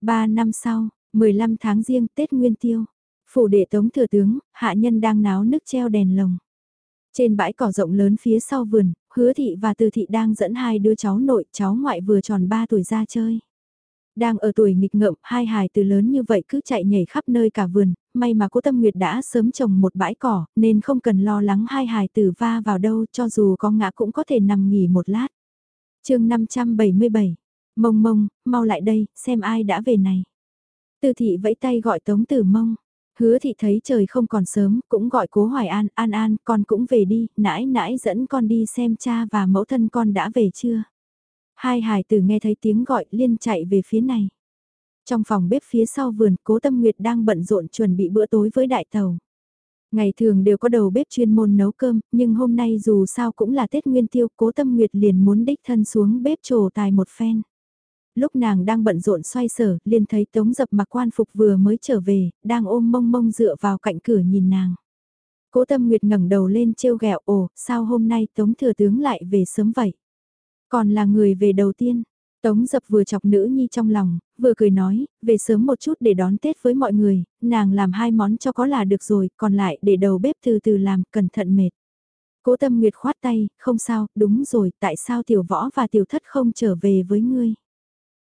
Ba năm sau, 15 tháng riêng Tết Nguyên Tiêu, phủ đệ tống thừa tướng, hạ nhân đang náo nước treo đèn lồng. Trên bãi cỏ rộng lớn phía sau vườn, hứa thị và từ thị đang dẫn hai đứa cháu nội cháu ngoại vừa tròn 3 tuổi ra chơi. Đang ở tuổi nghịch ngợm, hai hài từ lớn như vậy cứ chạy nhảy khắp nơi cả vườn, may mà cố tâm nguyệt đã sớm trồng một bãi cỏ, nên không cần lo lắng hai hài tử va vào đâu cho dù có ngã cũng có thể nằm nghỉ một lát. chương 577, mông mông, mau lại đây, xem ai đã về này. Từ thị vẫy tay gọi Tống Tử Mông. Hứa thị thấy trời không còn sớm, cũng gọi cố Hoài An, An An, con cũng về đi, nãi nãi dẫn con đi xem cha và mẫu thân con đã về chưa. Hai hài tử nghe thấy tiếng gọi liên chạy về phía này. Trong phòng bếp phía sau vườn, cố tâm nguyệt đang bận rộn chuẩn bị bữa tối với đại tàu. Ngày thường đều có đầu bếp chuyên môn nấu cơm, nhưng hôm nay dù sao cũng là Tết Nguyên Tiêu, cố tâm nguyệt liền muốn đích thân xuống bếp trổ tài một phen. Lúc nàng đang bận rộn xoay sở, liền thấy Tống Dập mặc quan phục vừa mới trở về, đang ôm mông mông dựa vào cạnh cửa nhìn nàng. Cố Tâm Nguyệt ngẩng đầu lên trêu ghẹo, "Ồ, sao hôm nay Tống thừa tướng lại về sớm vậy?" Còn là người về đầu tiên. Tống Dập vừa chọc nữ nhi trong lòng, vừa cười nói, về sớm một chút để đón Tết với mọi người, nàng làm hai món cho có là được rồi, còn lại để đầu bếp từ từ làm, cẩn thận mệt. Cố Tâm Nguyệt khoát tay, không sao, đúng rồi, tại sao tiểu võ và tiểu thất không trở về với ngươi?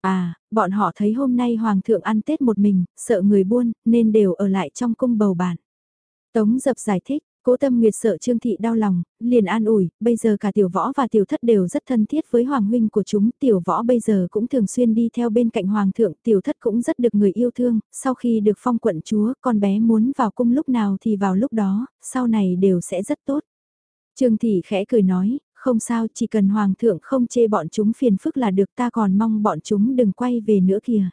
À, bọn họ thấy hôm nay Hoàng thượng ăn Tết một mình, sợ người buôn, nên đều ở lại trong cung bầu bạn. Tống dập giải thích, Cố Tâm Nguyệt sợ Trương Thị đau lòng, liền an ủi, bây giờ cả tiểu võ và tiểu thất đều rất thân thiết với hoàng huynh của chúng, tiểu võ bây giờ cũng thường xuyên đi theo bên cạnh hoàng thượng, tiểu thất cũng rất được người yêu thương, sau khi được phong quận chúa, con bé muốn vào cung lúc nào thì vào lúc đó, sau này đều sẽ rất tốt. Trương Thị khẽ cười nói, không sao chỉ cần hoàng thượng không chê bọn chúng phiền phức là được ta còn mong bọn chúng đừng quay về nữa kìa.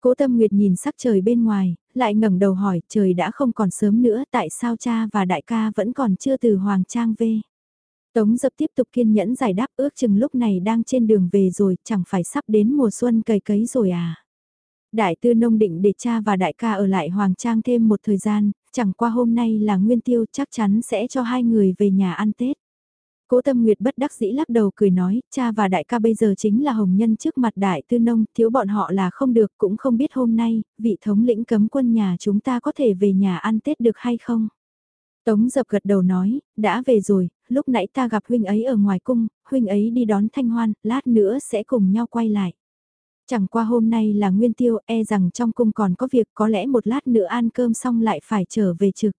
Cố Tâm Nguyệt nhìn sắc trời bên ngoài, lại ngẩng đầu hỏi trời đã không còn sớm nữa tại sao cha và đại ca vẫn còn chưa từ Hoàng Trang về. Tống dập tiếp tục kiên nhẫn giải đáp ước chừng lúc này đang trên đường về rồi, chẳng phải sắp đến mùa xuân cày cấy rồi à. Đại tư nông định để cha và đại ca ở lại Hoàng Trang thêm một thời gian, chẳng qua hôm nay là nguyên tiêu chắc chắn sẽ cho hai người về nhà ăn Tết. Cố Tâm Nguyệt bất đắc dĩ lắc đầu cười nói, cha và đại ca bây giờ chính là hồng nhân trước mặt đại tư nông, thiếu bọn họ là không được, cũng không biết hôm nay, vị thống lĩnh cấm quân nhà chúng ta có thể về nhà ăn Tết được hay không. Tống dập gật đầu nói, đã về rồi, lúc nãy ta gặp huynh ấy ở ngoài cung, huynh ấy đi đón thanh hoan, lát nữa sẽ cùng nhau quay lại. Chẳng qua hôm nay là nguyên tiêu, e rằng trong cung còn có việc có lẽ một lát nữa ăn cơm xong lại phải trở về trực.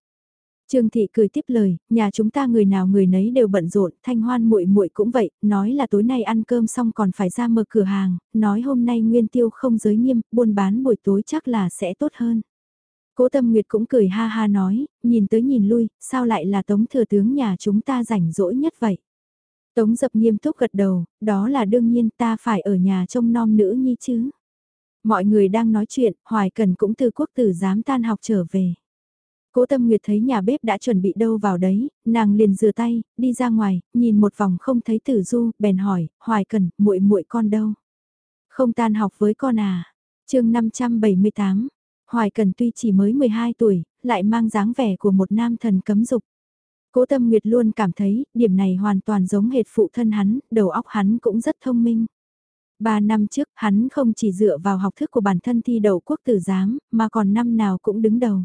Trương thị cười tiếp lời, nhà chúng ta người nào người nấy đều bận rộn, Thanh Hoan muội muội cũng vậy, nói là tối nay ăn cơm xong còn phải ra mở cửa hàng, nói hôm nay Nguyên Tiêu không giới nghiêm, buôn bán buổi tối chắc là sẽ tốt hơn. Cố Tâm Nguyệt cũng cười ha ha nói, nhìn tới nhìn lui, sao lại là Tống thừa tướng nhà chúng ta rảnh rỗi nhất vậy? Tống dập nghiêm túc gật đầu, đó là đương nhiên ta phải ở nhà trông nom nữ nhi chứ. Mọi người đang nói chuyện, Hoài Cần cũng từ quốc tử giám tan học trở về. Cố Tâm Nguyệt thấy nhà bếp đã chuẩn bị đâu vào đấy, nàng liền rửa tay, đi ra ngoài, nhìn một vòng không thấy Tử Du, bèn hỏi, "Hoài Cần, muội muội con đâu?" "Không tan học với con à?" Chương 578. Hoài Cần tuy chỉ mới 12 tuổi, lại mang dáng vẻ của một nam thần cấm dục. Cố Tâm Nguyệt luôn cảm thấy, điểm này hoàn toàn giống hệt phụ thân hắn, đầu óc hắn cũng rất thông minh. Ba năm trước, hắn không chỉ dựa vào học thức của bản thân thi đậu quốc tử giám, mà còn năm nào cũng đứng đầu.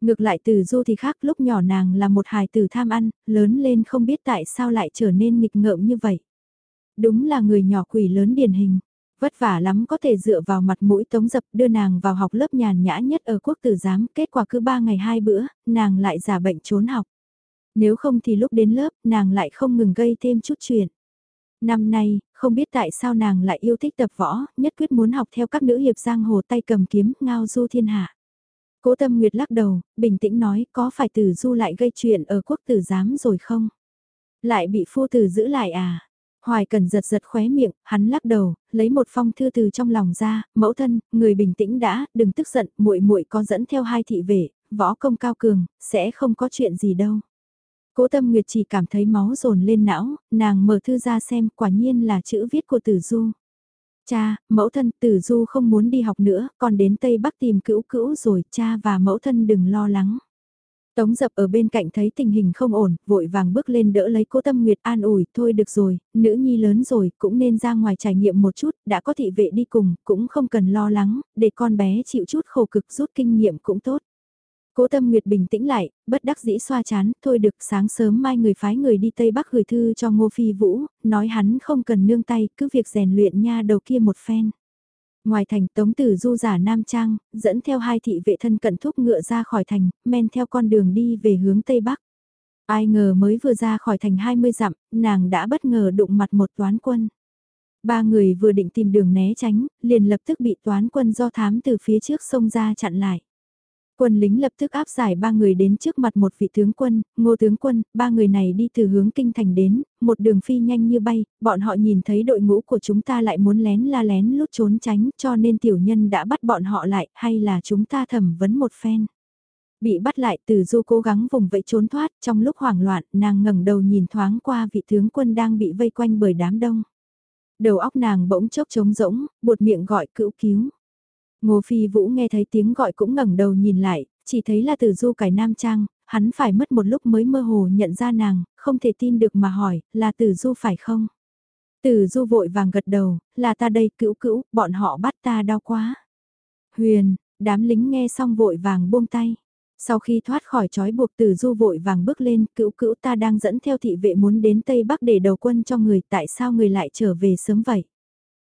Ngược lại từ du thì khác lúc nhỏ nàng là một hài tử tham ăn, lớn lên không biết tại sao lại trở nên nghịch ngợm như vậy. Đúng là người nhỏ quỷ lớn điển hình. Vất vả lắm có thể dựa vào mặt mũi tống dập đưa nàng vào học lớp nhàn nhã nhất ở quốc tử giám, kết quả cứ ba ngày hai bữa, nàng lại giả bệnh trốn học. Nếu không thì lúc đến lớp, nàng lại không ngừng gây thêm chút chuyện. Năm nay, không biết tại sao nàng lại yêu thích tập võ, nhất quyết muốn học theo các nữ hiệp giang hồ tay cầm kiếm, ngao du thiên hạ. Cố Tâm Nguyệt lắc đầu, bình tĩnh nói có phải tử du lại gây chuyện ở quốc tử giám rồi không? Lại bị phu tử giữ lại à? Hoài cần giật giật khóe miệng, hắn lắc đầu, lấy một phong thư từ trong lòng ra, mẫu thân, người bình tĩnh đã, đừng tức giận, muội muội có dẫn theo hai thị vệ, võ công cao cường, sẽ không có chuyện gì đâu. Cố Tâm Nguyệt chỉ cảm thấy máu dồn lên não, nàng mở thư ra xem, quả nhiên là chữ viết của Tử Du. Cha, mẫu thân tử du không muốn đi học nữa, còn đến Tây Bắc tìm cữu cữu rồi, cha và mẫu thân đừng lo lắng. Tống dập ở bên cạnh thấy tình hình không ổn, vội vàng bước lên đỡ lấy cố tâm nguyệt an ủi, thôi được rồi, nữ nhi lớn rồi, cũng nên ra ngoài trải nghiệm một chút, đã có thị vệ đi cùng, cũng không cần lo lắng, để con bé chịu chút khổ cực rút kinh nghiệm cũng tốt. Cố Tâm Nguyệt bình tĩnh lại, bất đắc dĩ xoa chán, thôi được sáng sớm mai người phái người đi Tây Bắc gửi thư cho Ngô Phi Vũ, nói hắn không cần nương tay, cứ việc rèn luyện nha đầu kia một phen. Ngoài thành Tống Tử Du giả Nam Trang, dẫn theo hai thị vệ thân cận thúc ngựa ra khỏi thành, men theo con đường đi về hướng Tây Bắc. Ai ngờ mới vừa ra khỏi thành 20 dặm, nàng đã bất ngờ đụng mặt một toán quân. Ba người vừa định tìm đường né tránh, liền lập tức bị toán quân do thám từ phía trước sông ra chặn lại. Quân lính lập tức áp giải ba người đến trước mặt một vị tướng quân, ngô tướng quân, ba người này đi từ hướng kinh thành đến, một đường phi nhanh như bay, bọn họ nhìn thấy đội ngũ của chúng ta lại muốn lén la lén lút trốn tránh cho nên tiểu nhân đã bắt bọn họ lại hay là chúng ta thẩm vấn một phen. Bị bắt lại từ du cố gắng vùng vẫy trốn thoát, trong lúc hoảng loạn nàng ngẩng đầu nhìn thoáng qua vị tướng quân đang bị vây quanh bởi đám đông. Đầu óc nàng bỗng chốc trống rỗng, buột miệng gọi cữu cứu. Ngô Phi Vũ nghe thấy tiếng gọi cũng ngẩng đầu nhìn lại, chỉ thấy là Tử Du cải nam trang, hắn phải mất một lúc mới mơ hồ nhận ra nàng, không thể tin được mà hỏi, là Tử Du phải không? Tử Du vội vàng gật đầu, là ta đây cữu cữu, bọn họ bắt ta đau quá. Huyền, đám lính nghe xong vội vàng buông tay. Sau khi thoát khỏi trói buộc Tử Du vội vàng bước lên, cữu cữu ta đang dẫn theo thị vệ muốn đến Tây Bắc để đầu quân cho người, tại sao người lại trở về sớm vậy?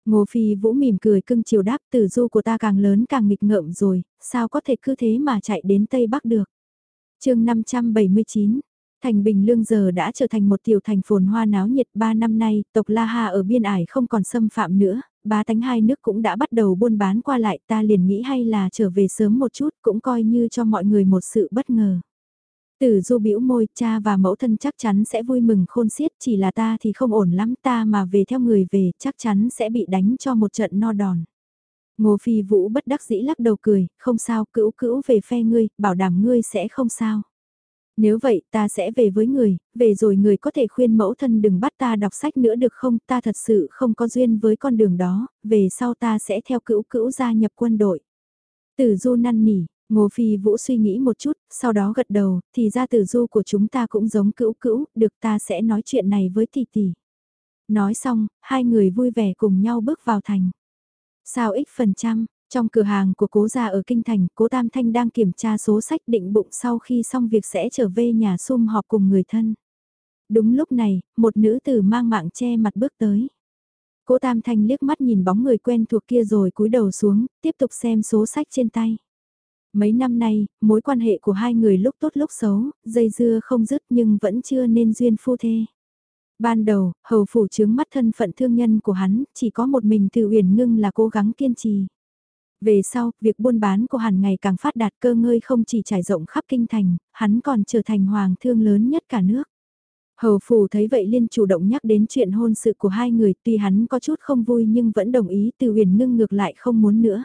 Ngô Phi Vũ mỉm cười cưng chiều đáp tử du của ta càng lớn càng nghịch ngợm rồi, sao có thể cứ thế mà chạy đến Tây Bắc được. chương 579, Thành Bình Lương giờ đã trở thành một tiểu thành phồn hoa náo nhiệt ba năm nay, tộc La Ha ở biên ải không còn xâm phạm nữa, ba tánh hai nước cũng đã bắt đầu buôn bán qua lại ta liền nghĩ hay là trở về sớm một chút cũng coi như cho mọi người một sự bất ngờ. Tử du bĩu môi, cha và mẫu thân chắc chắn sẽ vui mừng khôn xiết, chỉ là ta thì không ổn lắm ta mà về theo người về chắc chắn sẽ bị đánh cho một trận no đòn. Ngô Phi Vũ bất đắc dĩ lắc đầu cười, không sao, cữu cữu về phe ngươi, bảo đảm ngươi sẽ không sao. Nếu vậy ta sẽ về với người, về rồi người có thể khuyên mẫu thân đừng bắt ta đọc sách nữa được không, ta thật sự không có duyên với con đường đó, về sau ta sẽ theo cữu cữu gia nhập quân đội. Tử du năn nỉ, Ngô Phi Vũ suy nghĩ một chút, sau đó gật đầu, thì ra tử du của chúng ta cũng giống cữu cữu, được ta sẽ nói chuyện này với tỷ tỷ. Nói xong, hai người vui vẻ cùng nhau bước vào thành. Sao ít phần trăm, trong cửa hàng của cố gia ở Kinh Thành, cố Tam Thanh đang kiểm tra số sách định bụng sau khi xong việc sẽ trở về nhà sum họp cùng người thân. Đúng lúc này, một nữ tử mang mạng che mặt bước tới. Cố Tam Thanh liếc mắt nhìn bóng người quen thuộc kia rồi cúi đầu xuống, tiếp tục xem số sách trên tay. Mấy năm nay, mối quan hệ của hai người lúc tốt lúc xấu, dây dưa không dứt nhưng vẫn chưa nên duyên phu thê. Ban đầu, hầu phủ chướng mắt thân phận thương nhân của hắn, chỉ có một mình từ uyển ngưng là cố gắng kiên trì. Về sau, việc buôn bán của hắn ngày càng phát đạt cơ ngơi không chỉ trải rộng khắp kinh thành, hắn còn trở thành hoàng thương lớn nhất cả nước. Hầu phủ thấy vậy liên chủ động nhắc đến chuyện hôn sự của hai người tuy hắn có chút không vui nhưng vẫn đồng ý từ Uyển ngưng ngược lại không muốn nữa.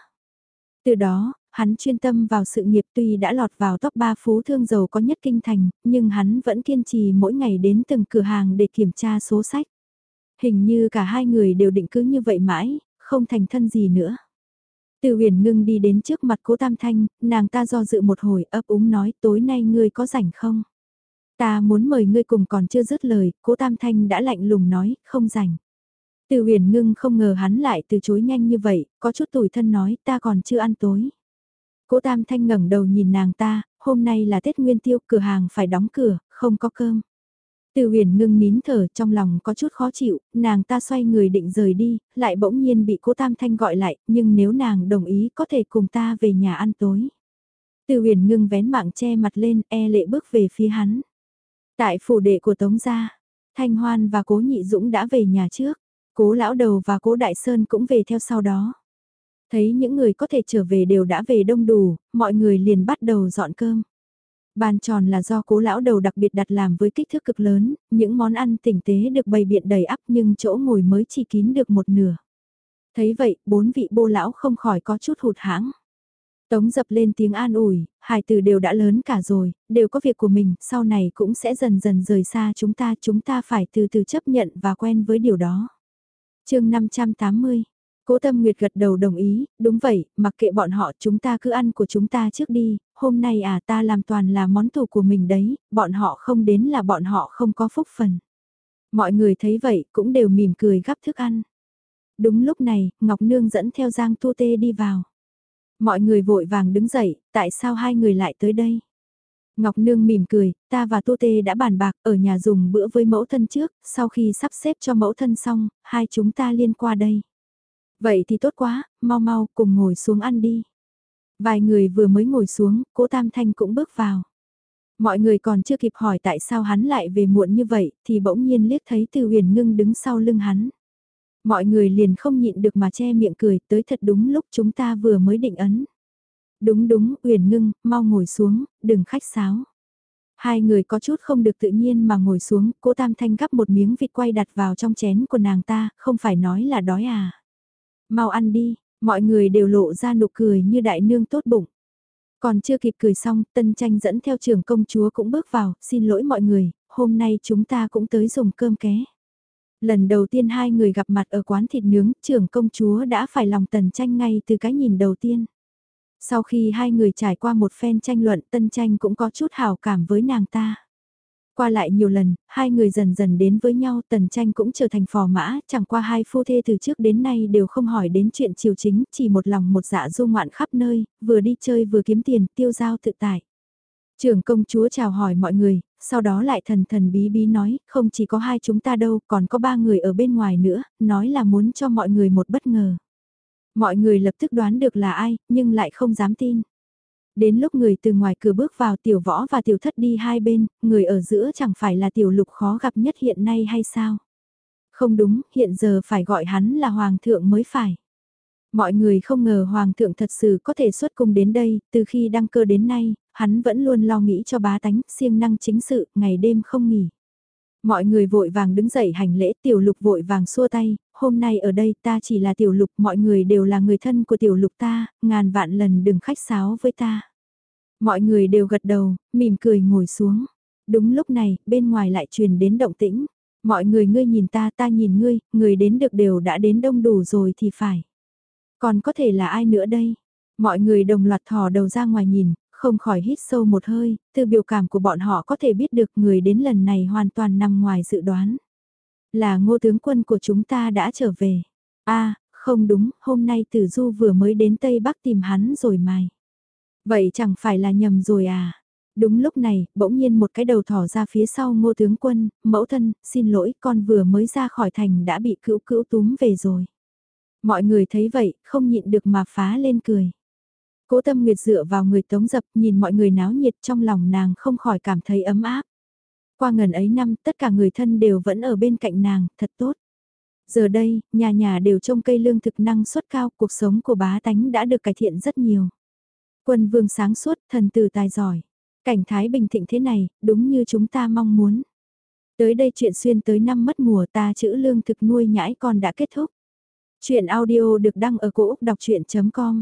Từ đó, hắn chuyên tâm vào sự nghiệp tuy đã lọt vào top 3 phú thương giàu có nhất kinh thành, nhưng hắn vẫn kiên trì mỗi ngày đến từng cửa hàng để kiểm tra số sách. Hình như cả hai người đều định cứ như vậy mãi, không thành thân gì nữa. Từ huyền ngưng đi đến trước mặt cố Tam Thanh, nàng ta do dự một hồi ấp úng nói tối nay ngươi có rảnh không? Ta muốn mời ngươi cùng còn chưa dứt lời, cố Tam Thanh đã lạnh lùng nói, không rảnh. Từ huyền ngưng không ngờ hắn lại từ chối nhanh như vậy, có chút tủi thân nói ta còn chưa ăn tối. Cố Tam Thanh ngẩng đầu nhìn nàng ta, hôm nay là Tết Nguyên Tiêu, cửa hàng phải đóng cửa, không có cơm. Từ huyền ngưng nín thở trong lòng có chút khó chịu, nàng ta xoay người định rời đi, lại bỗng nhiên bị cố Tam Thanh gọi lại, nhưng nếu nàng đồng ý có thể cùng ta về nhà ăn tối. Từ huyền ngưng vén mạng che mặt lên, e lệ bước về phía hắn. Tại phủ đệ của Tống Gia, Thanh Hoan và cố Nhị Dũng đã về nhà trước, cố Lão Đầu và cố Đại Sơn cũng về theo sau đó. Thấy những người có thể trở về đều đã về đông đủ, mọi người liền bắt đầu dọn cơm. Bàn tròn là do cố lão đầu đặc biệt đặt làm với kích thước cực lớn, những món ăn tinh tế được bày biện đầy ắp nhưng chỗ ngồi mới chỉ kín được một nửa. Thấy vậy, bốn vị bô lão không khỏi có chút hụt hãng. Tống dập lên tiếng an ủi, hài tử đều đã lớn cả rồi, đều có việc của mình, sau này cũng sẽ dần dần rời xa chúng ta, chúng ta phải từ từ chấp nhận và quen với điều đó. chương 580 Cố Tâm Nguyệt gật đầu đồng ý, đúng vậy, mặc kệ bọn họ chúng ta cứ ăn của chúng ta trước đi, hôm nay à ta làm toàn là món tủ của mình đấy, bọn họ không đến là bọn họ không có phúc phần. Mọi người thấy vậy cũng đều mỉm cười gắp thức ăn. Đúng lúc này, Ngọc Nương dẫn theo Giang Tu Tê đi vào. Mọi người vội vàng đứng dậy, tại sao hai người lại tới đây? Ngọc Nương mỉm cười, ta và Tô Tê đã bàn bạc ở nhà dùng bữa với mẫu thân trước, sau khi sắp xếp cho mẫu thân xong, hai chúng ta liên qua đây. Vậy thì tốt quá, mau mau cùng ngồi xuống ăn đi. Vài người vừa mới ngồi xuống, cố Tam Thanh cũng bước vào. Mọi người còn chưa kịp hỏi tại sao hắn lại về muộn như vậy, thì bỗng nhiên liếc thấy Từ Huyền Ngưng đứng sau lưng hắn. Mọi người liền không nhịn được mà che miệng cười, tới thật đúng lúc chúng ta vừa mới định ấn. Đúng đúng, Huyền Ngưng, mau ngồi xuống, đừng khách sáo. Hai người có chút không được tự nhiên mà ngồi xuống, cố Tam Thanh gắp một miếng vịt quay đặt vào trong chén của nàng ta, không phải nói là đói à. Mau ăn đi, mọi người đều lộ ra nụ cười như đại nương tốt bụng. Còn chưa kịp cười xong, tân tranh dẫn theo trưởng công chúa cũng bước vào, xin lỗi mọi người, hôm nay chúng ta cũng tới dùng cơm ké. Lần đầu tiên hai người gặp mặt ở quán thịt nướng, trưởng công chúa đã phải lòng tần tranh ngay từ cái nhìn đầu tiên. Sau khi hai người trải qua một phen tranh luận tân tranh cũng có chút hào cảm với nàng ta. Qua lại nhiều lần, hai người dần dần đến với nhau tần tranh cũng trở thành phò mã, chẳng qua hai phu thê từ trước đến nay đều không hỏi đến chuyện chiều chính, chỉ một lòng một dạ du ngoạn khắp nơi, vừa đi chơi vừa kiếm tiền, tiêu giao tự tại. Trưởng công chúa chào hỏi mọi người, sau đó lại thần thần bí bí nói, không chỉ có hai chúng ta đâu, còn có ba người ở bên ngoài nữa, nói là muốn cho mọi người một bất ngờ. Mọi người lập tức đoán được là ai, nhưng lại không dám tin. Đến lúc người từ ngoài cửa bước vào tiểu võ và tiểu thất đi hai bên, người ở giữa chẳng phải là tiểu lục khó gặp nhất hiện nay hay sao? Không đúng, hiện giờ phải gọi hắn là hoàng thượng mới phải. Mọi người không ngờ hoàng thượng thật sự có thể xuất cung đến đây, từ khi đăng cơ đến nay, hắn vẫn luôn lo nghĩ cho bá tánh, siêng năng chính sự, ngày đêm không nghỉ. Mọi người vội vàng đứng dậy hành lễ tiểu lục vội vàng xua tay, hôm nay ở đây ta chỉ là tiểu lục, mọi người đều là người thân của tiểu lục ta, ngàn vạn lần đừng khách sáo với ta. Mọi người đều gật đầu, mỉm cười ngồi xuống. Đúng lúc này, bên ngoài lại truyền đến động tĩnh. Mọi người ngươi nhìn ta ta nhìn ngươi, người đến được đều đã đến đông đủ rồi thì phải. Còn có thể là ai nữa đây? Mọi người đồng loạt thò đầu ra ngoài nhìn, không khỏi hít sâu một hơi, từ biểu cảm của bọn họ có thể biết được người đến lần này hoàn toàn nằm ngoài dự đoán. Là ngô tướng quân của chúng ta đã trở về. a không đúng, hôm nay Tử Du vừa mới đến Tây Bắc tìm hắn rồi mày. Vậy chẳng phải là nhầm rồi à? Đúng lúc này, bỗng nhiên một cái đầu thỏ ra phía sau ngô tướng quân, mẫu thân, xin lỗi, con vừa mới ra khỏi thành đã bị cữu cữu túm về rồi. Mọi người thấy vậy, không nhịn được mà phá lên cười. Cố tâm nguyệt dựa vào người tống dập nhìn mọi người náo nhiệt trong lòng nàng không khỏi cảm thấy ấm áp. Qua ngần ấy năm tất cả người thân đều vẫn ở bên cạnh nàng, thật tốt. Giờ đây, nhà nhà đều trông cây lương thực năng suất cao, cuộc sống của bá tánh đã được cải thiện rất nhiều. Quân vương sáng suốt, thần tử tài giỏi. Cảnh thái bình thịnh thế này, đúng như chúng ta mong muốn. Tới đây chuyện xuyên tới năm mất mùa ta chữ lương thực nuôi nhãi con đã kết thúc. Chuyện audio được đăng ở cổ Úc đọc chuyện.com